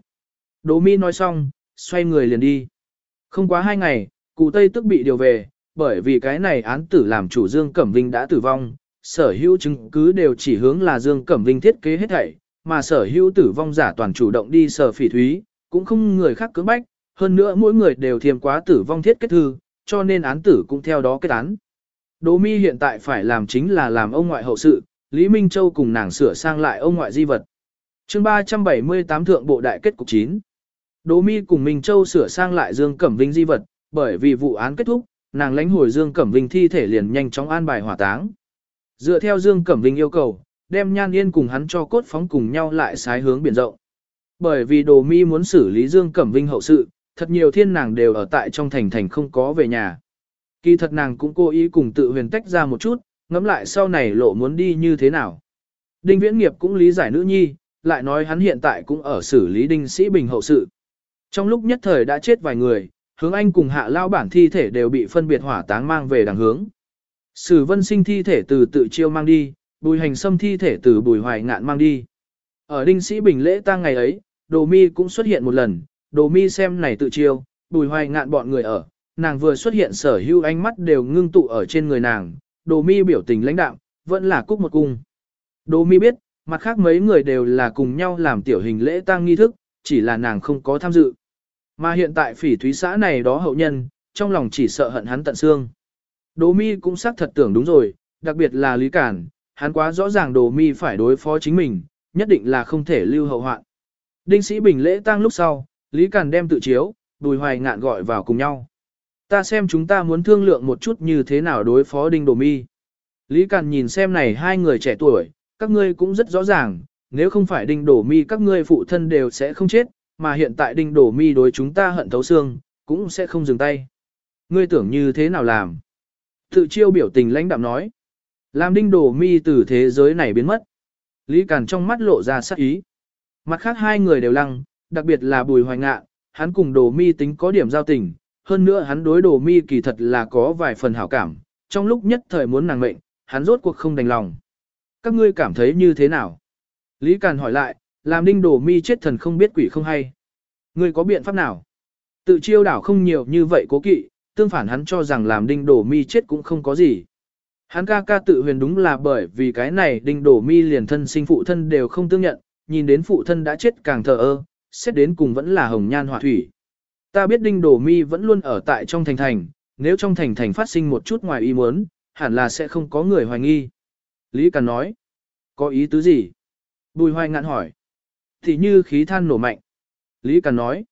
Đỗ Mi nói xong, xoay người liền đi. Không quá hai ngày, cụ Tây tức bị điều về, bởi vì cái này án tử làm chủ Dương Cẩm Vinh đã tử vong, sở hữu chứng cứ đều chỉ hướng là Dương Cẩm Vinh thiết kế hết thảy, mà sở hữu tử vong giả toàn chủ động đi sở phỉ thúy, cũng không người khác cưỡng bách, hơn nữa mỗi người đều thiềm quá tử vong thiết kết thư, cho nên án tử cũng theo đó kết án. Đỗ mi hiện tại phải làm chính là làm ông ngoại hậu sự, Lý Minh Châu cùng nàng sửa sang lại ông ngoại di vật. chương 378 thượng bộ đại kết cục 9. Đỗ Mi cùng Minh Châu sửa sang lại Dương Cẩm Vinh di vật, bởi vì vụ án kết thúc, nàng lãnh hồi Dương Cẩm Vinh thi thể liền nhanh chóng an bài hỏa táng. Dựa theo Dương Cẩm Vinh yêu cầu, đem Nhan Yên cùng hắn cho cốt phóng cùng nhau lại sái hướng biển rộng. Bởi vì Đồ Mi muốn xử lý Dương Cẩm Vinh hậu sự, thật nhiều thiên nàng đều ở tại trong thành thành không có về nhà. Kỳ thật nàng cũng cố ý cùng tự huyền tách ra một chút, ngẫm lại sau này lộ muốn đi như thế nào. Đinh Viễn Nghiệp cũng lý giải nữ nhi, lại nói hắn hiện tại cũng ở xử lý Đinh Sĩ Bình hậu sự. Trong lúc nhất thời đã chết vài người, hướng anh cùng hạ lao bản thi thể đều bị phân biệt hỏa táng mang về đằng hướng. Sử vân sinh thi thể từ tự chiêu mang đi, bùi hành xâm thi thể từ bùi hoài ngạn mang đi. Ở Đinh Sĩ Bình lễ tang ngày ấy, Đồ Mi cũng xuất hiện một lần, Đồ Mi xem này tự chiêu, bùi hoài ngạn bọn người ở, nàng vừa xuất hiện sở hữu ánh mắt đều ngưng tụ ở trên người nàng, Đồ Mi biểu tình lãnh đạm, vẫn là cúc một cung. Đồ Mi biết, mặt khác mấy người đều là cùng nhau làm tiểu hình lễ tang nghi thức, chỉ là nàng không có tham dự. Mà hiện tại phỉ thúy xã này đó hậu nhân, trong lòng chỉ sợ hận hắn tận xương. Đồ Mi cũng xác thật tưởng đúng rồi, đặc biệt là Lý Cản, hắn quá rõ ràng Đồ Mi phải đối phó chính mình, nhất định là không thể lưu hậu hoạn. Đinh sĩ bình lễ tang lúc sau, Lý Càn đem tự chiếu, Bùi Hoài ngạn gọi vào cùng nhau. Ta xem chúng ta muốn thương lượng một chút như thế nào đối phó Đinh Đồ Mi. Lý Càn nhìn xem này hai người trẻ tuổi, các ngươi cũng rất rõ ràng, nếu không phải Đinh Đồ Mi các ngươi phụ thân đều sẽ không chết, mà hiện tại Đinh Đồ Mi đối chúng ta hận thấu xương, cũng sẽ không dừng tay. Ngươi tưởng như thế nào làm? Tự chiêu biểu tình lãnh đạm nói. Làm Đinh Đồ Mi từ thế giới này biến mất. Lý Càn trong mắt lộ ra sắc ý. Mặt khác hai người đều lăng, đặc biệt là Bùi Hoài Ngạ, hắn cùng Đồ Mi tính có điểm giao tình, hơn nữa hắn đối Đồ Mi kỳ thật là có vài phần hảo cảm, trong lúc nhất thời muốn nàng mệnh, hắn rốt cuộc không đành lòng. Các ngươi cảm thấy như thế nào? Lý Càn hỏi lại, làm đinh đồ mi chết thần không biết quỷ không hay. Ngươi có biện pháp nào? Tự chiêu đảo không nhiều như vậy cố kỵ, tương phản hắn cho rằng làm đinh đồ mi chết cũng không có gì. Hắn ca ca tự huyền đúng là bởi vì cái này đinh Đổ mi liền thân sinh phụ thân đều không tương nhận, nhìn đến phụ thân đã chết càng thờ ơ, xét đến cùng vẫn là hồng nhan hỏa thủy. Ta biết đinh đồ mi vẫn luôn ở tại trong thành thành, nếu trong thành thành phát sinh một chút ngoài ý muốn, hẳn là sẽ không có người hoài nghi. Lý Càn nói, có ý tứ gì? Bùi hoài ngạn hỏi, thì như khí than nổ mạnh. Lý Càn nói,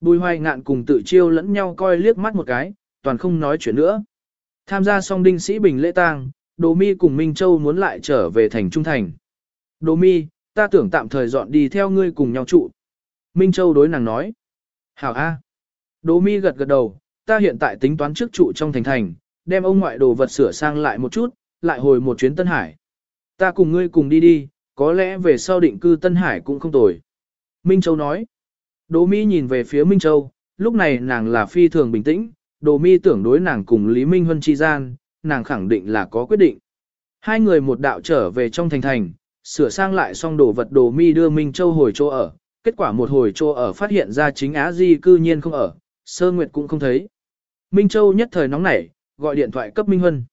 bùi hoài ngạn cùng tự chiêu lẫn nhau coi liếc mắt một cái, toàn không nói chuyện nữa. Tham gia xong đinh sĩ bình lễ tang, Đồ Mi cùng Minh Châu muốn lại trở về thành Trung Thành. Đồ Mi, ta tưởng tạm thời dọn đi theo ngươi cùng nhau trụ. Minh Châu đối nàng nói. Hảo A. Đỗ Mi gật gật đầu, ta hiện tại tính toán trước trụ trong thành thành, đem ông ngoại đồ vật sửa sang lại một chút, lại hồi một chuyến Tân Hải. Ta cùng ngươi cùng đi đi, có lẽ về sau định cư Tân Hải cũng không tồi. Minh Châu nói. Đỗ Mi nhìn về phía Minh Châu, lúc này nàng là phi thường bình tĩnh, Đỗ Mi tưởng đối nàng cùng Lý Minh Huân chi gian, nàng khẳng định là có quyết định. Hai người một đạo trở về trong thành thành, sửa sang lại xong đồ vật Đỗ Mi đưa Minh Châu hồi chỗ ở, kết quả một hồi trô ở phát hiện ra chính Á Di cư nhiên không ở, Sơ Nguyệt cũng không thấy. Minh Châu nhất thời nóng nảy, gọi điện thoại cấp Minh Huân.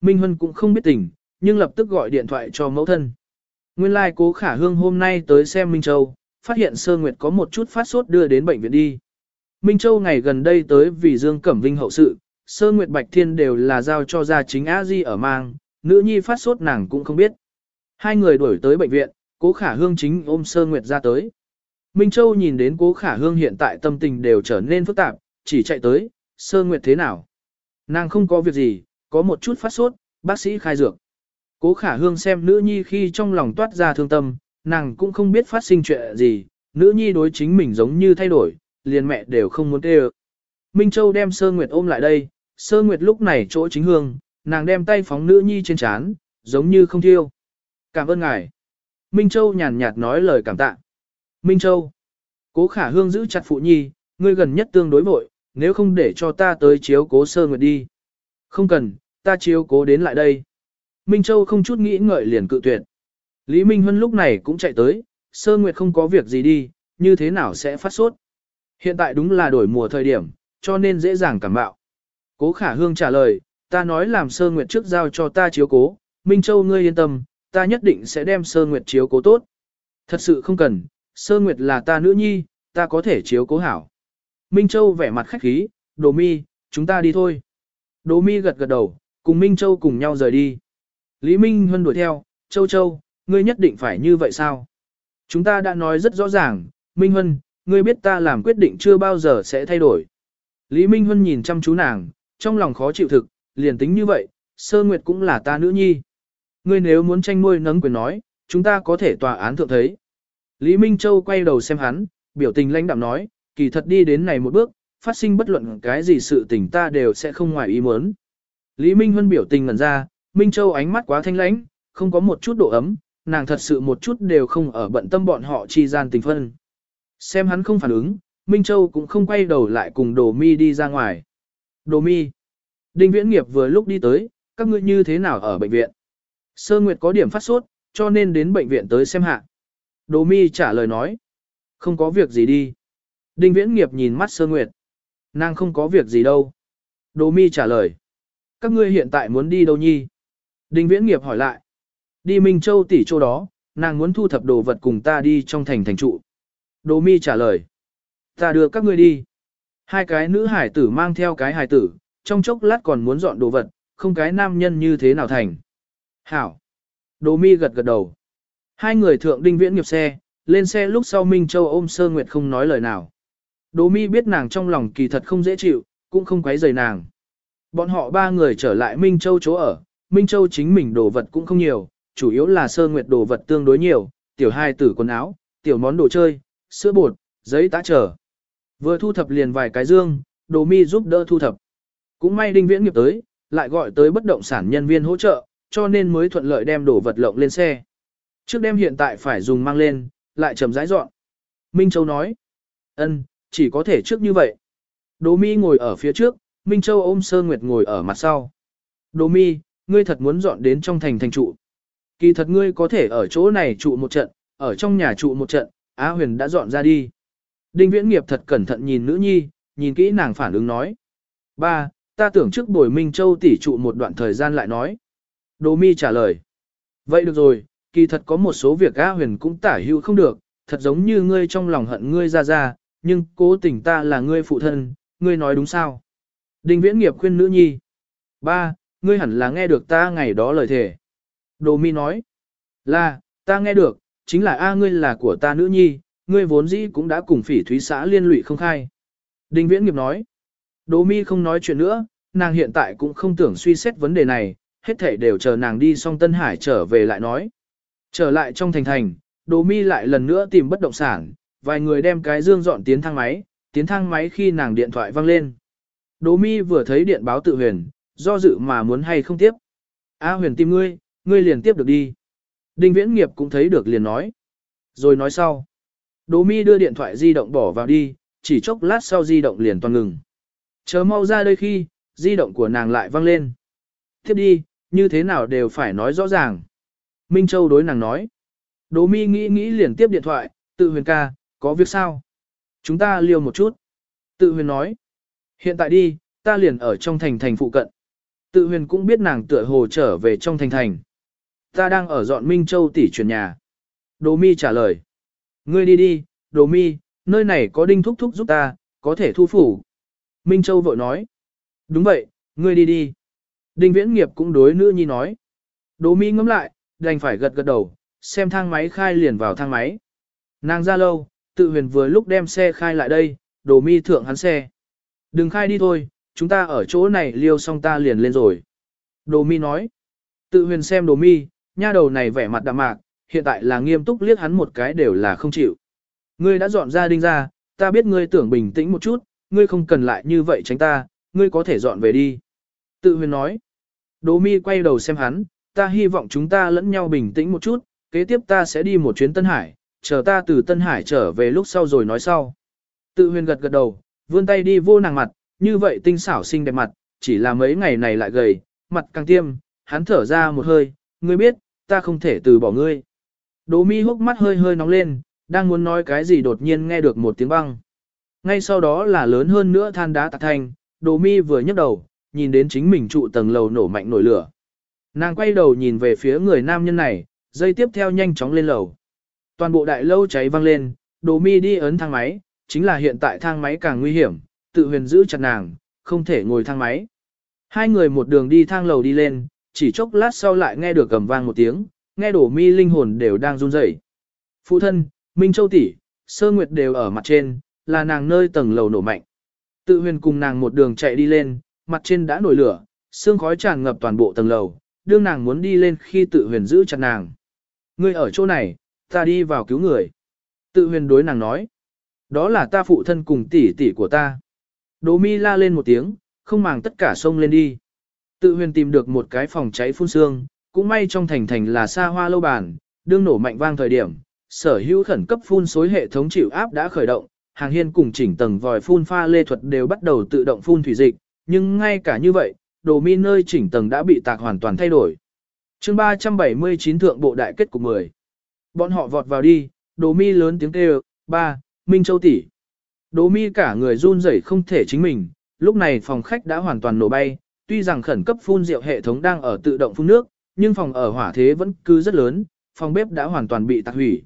Minh Huân cũng không biết tình, nhưng lập tức gọi điện thoại cho mẫu thân. Nguyên lai like cố khả hương hôm nay tới xem Minh Châu, phát hiện Sơ Nguyệt có một chút phát sốt đưa đến bệnh viện đi. Minh Châu ngày gần đây tới vì Dương Cẩm Vinh hậu sự, Sơ Nguyệt Bạch Thiên đều là giao cho gia chính Á Di ở mang, nữ nhi phát sốt nàng cũng không biết. Hai người đuổi tới bệnh viện, cố khả hương chính ôm Sơ Nguyệt ra tới. Minh Châu nhìn đến cố khả hương hiện tại tâm tình đều trở nên phức tạp, chỉ chạy tới, Sơ Nguyệt thế nào? Nàng không có việc gì, có một chút phát sốt, bác sĩ khai dược. Cố khả hương xem nữ nhi khi trong lòng toát ra thương tâm, nàng cũng không biết phát sinh chuyện gì, nữ nhi đối chính mình giống như thay đổi, liền mẹ đều không muốn tê Minh Châu đem Sơ Nguyệt ôm lại đây, Sơ Nguyệt lúc này chỗ chính hương, nàng đem tay phóng nữ nhi trên chán, giống như không thiêu. Cảm ơn ngài. Minh Châu nhàn nhạt nói lời cảm tạ. Minh Châu. Cố khả hương giữ chặt phụ nhi, ngươi gần nhất tương đối vội, nếu không để cho ta tới chiếu cố Sơ Nguyệt đi. Không cần, ta chiếu cố đến lại đây. Minh Châu không chút nghĩ ngợi liền cự tuyệt. Lý Minh Huân lúc này cũng chạy tới, Sơ Nguyệt không có việc gì đi, như thế nào sẽ phát sốt. Hiện tại đúng là đổi mùa thời điểm, cho nên dễ dàng cảm bạo. Cố Khả Hương trả lời, ta nói làm Sơ Nguyệt trước giao cho ta chiếu cố, Minh Châu ngươi yên tâm, ta nhất định sẽ đem Sơ Nguyệt chiếu cố tốt. Thật sự không cần, Sơ Nguyệt là ta nữ nhi, ta có thể chiếu cố hảo. Minh Châu vẻ mặt khách khí, Đồ Mi, chúng ta đi thôi. Đồ Mi gật gật đầu, cùng Minh Châu cùng nhau rời đi. Lý Minh Huân đuổi theo, Châu Châu, ngươi nhất định phải như vậy sao? Chúng ta đã nói rất rõ ràng, Minh Huân, ngươi biết ta làm quyết định chưa bao giờ sẽ thay đổi. Lý Minh Huân nhìn chăm chú nàng, trong lòng khó chịu thực, liền tính như vậy, Sơ Nguyệt cũng là ta nữ nhi. Ngươi nếu muốn tranh nuôi nấng quyền nói, chúng ta có thể tòa án thượng thấy. Lý Minh Châu quay đầu xem hắn, biểu tình lãnh đạm nói, kỳ thật đi đến này một bước, phát sinh bất luận cái gì sự tình ta đều sẽ không ngoài ý muốn. Lý Minh Huân biểu tình ngẩn ra, Minh Châu ánh mắt quá thanh lãnh, không có một chút độ ấm, nàng thật sự một chút đều không ở bận tâm bọn họ chi gian tình phân. Xem hắn không phản ứng, Minh Châu cũng không quay đầu lại cùng Đồ Mi đi ra ngoài. Đồ Mi. Đinh Viễn Nghiệp vừa lúc đi tới, các ngươi như thế nào ở bệnh viện? Sơ Nguyệt có điểm phát sốt, cho nên đến bệnh viện tới xem hạ. Đỗ Mi trả lời nói. Không có việc gì đi. Đinh Viễn Nghiệp nhìn mắt Sơ Nguyệt. Nàng không có việc gì đâu. Đỗ Mi trả lời. Các ngươi hiện tại muốn đi đâu nhi? Đinh Viễn Nghiệp hỏi lại. Đi Minh Châu tỷ chỗ đó, nàng muốn thu thập đồ vật cùng ta đi trong thành thành trụ. Đỗ Mi trả lời. Ta đưa các ngươi đi. Hai cái nữ hải tử mang theo cái hải tử, trong chốc lát còn muốn dọn đồ vật, không cái nam nhân như thế nào thành. Hảo. Đỗ Mi gật gật đầu. Hai người thượng đinh viễn nghiệp xe, lên xe lúc sau Minh Châu ôm Sơ Nguyệt không nói lời nào. đỗ Mi biết nàng trong lòng kỳ thật không dễ chịu, cũng không quấy rầy nàng. Bọn họ ba người trở lại Minh Châu chỗ ở, Minh Châu chính mình đồ vật cũng không nhiều, chủ yếu là Sơ Nguyệt đồ vật tương đối nhiều, tiểu hai tử quần áo, tiểu món đồ chơi, sữa bột, giấy tã trở. Vừa thu thập liền vài cái dương, đỗ mi giúp đỡ thu thập. Cũng may đinh viễn nghiệp tới, lại gọi tới bất động sản nhân viên hỗ trợ, cho nên mới thuận lợi đem đồ vật lộng lên xe. Trước đêm hiện tại phải dùng mang lên, lại chậm rãi dọn. Minh Châu nói, ân, chỉ có thể trước như vậy. Đỗ mi ngồi ở phía trước, Minh Châu ôm Sơ Nguyệt ngồi ở mặt sau. Đỗ mi, ngươi thật muốn dọn đến trong thành thành trụ. Kỳ thật ngươi có thể ở chỗ này trụ một trận, ở trong nhà trụ một trận, Á Huyền đã dọn ra đi. Đinh Viễn Nghiệp thật cẩn thận nhìn nữ nhi, nhìn kỹ nàng phản ứng nói. Ba, ta tưởng trước buổi Minh Châu tỷ trụ một đoạn thời gian lại nói. Đỗ mi trả lời. Vậy được rồi, kỳ thật có một số việc A huyền cũng tả hữu không được, thật giống như ngươi trong lòng hận ngươi ra ra, nhưng cố tình ta là ngươi phụ thân, ngươi nói đúng sao? Đinh Viễn Nghiệp khuyên nữ nhi. Ba, ngươi hẳn là nghe được ta ngày đó lời thề. Đồ mi nói. Là, ta nghe được, chính là A ngươi là của ta nữ nhi, ngươi vốn dĩ cũng đã cùng phỉ thúy xã liên lụy không khai. Đinh Viễn Nghiệp nói. Đỗ mi không nói chuyện nữa, nàng hiện tại cũng không tưởng suy xét vấn đề này, hết thảy đều chờ nàng đi xong Tân Hải trở về lại nói. Trở lại trong thành thành, Đỗ mi lại lần nữa tìm bất động sản, vài người đem cái dương dọn tiến thang máy, tiến thang máy khi nàng điện thoại vang lên. Đỗ mi vừa thấy điện báo tự huyền, do dự mà muốn hay không tiếp. A huyền tìm ngươi, ngươi liền tiếp được đi. Đinh Viễn Nghiệp cũng thấy được liền nói. Rồi nói sau. Đỗ mi đưa điện thoại di động bỏ vào đi, chỉ chốc lát sau di động liền toàn ngừng. Chờ mau ra đây khi, di động của nàng lại vang lên. Tiếp đi, như thế nào đều phải nói rõ ràng. Minh Châu đối nàng nói. Đỗ mi nghĩ nghĩ liền tiếp điện thoại, tự huyền ca, có việc sao? Chúng ta liêu một chút. Tự huyền nói. Hiện tại đi, ta liền ở trong thành thành phụ cận. Tự huyền cũng biết nàng tựa hồ trở về trong thành thành. Ta đang ở dọn Minh Châu tỷ chuyển nhà. Đỗ mi trả lời. Ngươi đi đi, Đỗ mi, nơi này có đinh thúc thúc giúp ta, có thể thu phủ. Minh Châu vội nói. Đúng vậy, ngươi đi đi. Đinh viễn nghiệp cũng đối nữ nhi nói. Đỗ mi ngẫm lại, đành phải gật gật đầu, xem thang máy khai liền vào thang máy. Nàng ra lâu, tự huyền vừa lúc đem xe khai lại đây, đồ mi thượng hắn xe. Đừng khai đi thôi, chúng ta ở chỗ này liêu xong ta liền lên rồi. Đồ mi nói. Tự huyền xem đồ mi, nha đầu này vẻ mặt đạm mạc, hiện tại là nghiêm túc liếc hắn một cái đều là không chịu. Ngươi đã dọn ra đinh ra, ta biết ngươi tưởng bình tĩnh một chút, ngươi không cần lại như vậy tránh ta, ngươi có thể dọn về đi. Tự huyền nói. đồ mi quay đầu xem hắn, ta hy vọng chúng ta lẫn nhau bình tĩnh một chút, kế tiếp ta sẽ đi một chuyến Tân Hải, chờ ta từ Tân Hải trở về lúc sau rồi nói sau. Tự huyền gật gật đầu, vươn tay đi vô nàng mặt, như vậy tinh xảo xinh đẹp mặt, chỉ là mấy ngày này lại gầy, mặt càng tiêm, hắn thở ra một hơi, ngươi biết, ta không thể từ bỏ ngươi. Đỗ mi hốc mắt hơi hơi nóng lên, đang muốn nói cái gì đột nhiên nghe được một tiếng băng. Ngay sau đó là lớn hơn nữa than đá tạc thành. Đỗ mi vừa nhấc đầu, nhìn đến chính mình trụ tầng lầu nổ mạnh nổi lửa. Nàng quay đầu nhìn về phía người nam nhân này, dây tiếp theo nhanh chóng lên lầu. Toàn bộ đại lâu cháy văng lên, đồ mi đi ấn thang máy, chính là hiện tại thang máy càng nguy hiểm, tự huyền giữ chặt nàng, không thể ngồi thang máy. Hai người một đường đi thang lầu đi lên, chỉ chốc lát sau lại nghe được cầm vang một tiếng, nghe đổ mi linh hồn đều đang run rẩy. Phụ thân, Minh Châu tỷ, Sơ Nguyệt đều ở mặt trên, là nàng nơi tầng lầu nổ mạnh. Tự huyền cùng nàng một đường chạy đi lên, mặt trên đã nổi lửa, sương khói tràn ngập toàn bộ tầng lầu, đương nàng muốn đi lên khi tự huyền giữ chặt nàng. Ngươi ở chỗ này, ta đi vào cứu người. Tự huyền đối nàng nói. Đó là ta phụ thân cùng tỷ tỷ của ta. Đỗ mi la lên một tiếng, không màng tất cả sông lên đi. Tự huyền tìm được một cái phòng cháy phun xương, cũng may trong thành thành là xa hoa lâu bàn, đương nổ mạnh vang thời điểm, sở hữu khẩn cấp phun xối hệ thống chịu áp đã khởi động, hàng hiên cùng chỉnh tầng vòi phun pha lê thuật đều bắt đầu tự động phun thủy dịch, nhưng ngay cả như vậy, đồ mi nơi chỉnh tầng đã bị tạc hoàn toàn thay đổi. chương 379 thượng bộ đại kết cục 10. Bọn họ vọt vào đi, đồ mi lớn tiếng kêu, ba, Minh Châu tỷ. Đồ mi cả người run rẩy không thể chính mình, lúc này phòng khách đã hoàn toàn nổ bay, tuy rằng khẩn cấp phun rượu hệ thống đang ở tự động phun nước, nhưng phòng ở hỏa thế vẫn cứ rất lớn, phòng bếp đã hoàn toàn bị tạc hủy.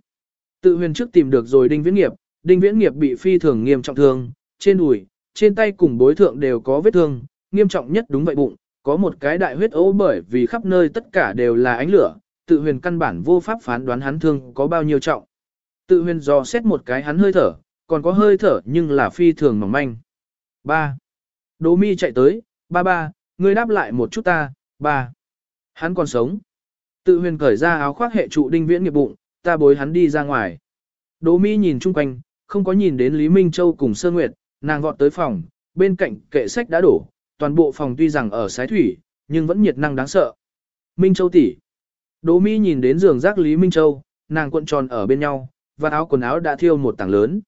Tự huyền trước tìm được rồi đinh viễn nghiệp, đinh viễn nghiệp bị phi thường nghiêm trọng thương, trên đùi, trên tay cùng bối thượng đều có vết thương, nghiêm trọng nhất đúng vậy bụng, có một cái đại huyết ấu bởi vì khắp nơi tất cả đều là ánh lửa, tự huyền căn bản vô pháp phán đoán hắn thương có bao nhiêu trọng. Tự huyền dò xét một cái hắn hơi thở, còn có hơi thở nhưng là phi thường mỏng manh. 3. Đỗ mi chạy tới, ba ba, ngươi đáp lại một chút ta, ba. Hắn còn sống. Tự huyền cởi ra áo khoác hệ trụ đinh viễn nghiệp bụng, ta bối hắn đi ra ngoài. Đỗ mi nhìn chung quanh, không có nhìn đến Lý Minh Châu cùng Sơ Nguyệt, nàng vọt tới phòng, bên cạnh kệ sách đã đổ, toàn bộ phòng tuy rằng ở sái thủy, nhưng vẫn nhiệt năng đáng sợ. Minh Châu tỷ. Đỗ Mi nhìn đến giường rác Lý Minh Châu, nàng cuộn tròn ở bên nhau, và áo quần áo đã thiêu một tảng lớn.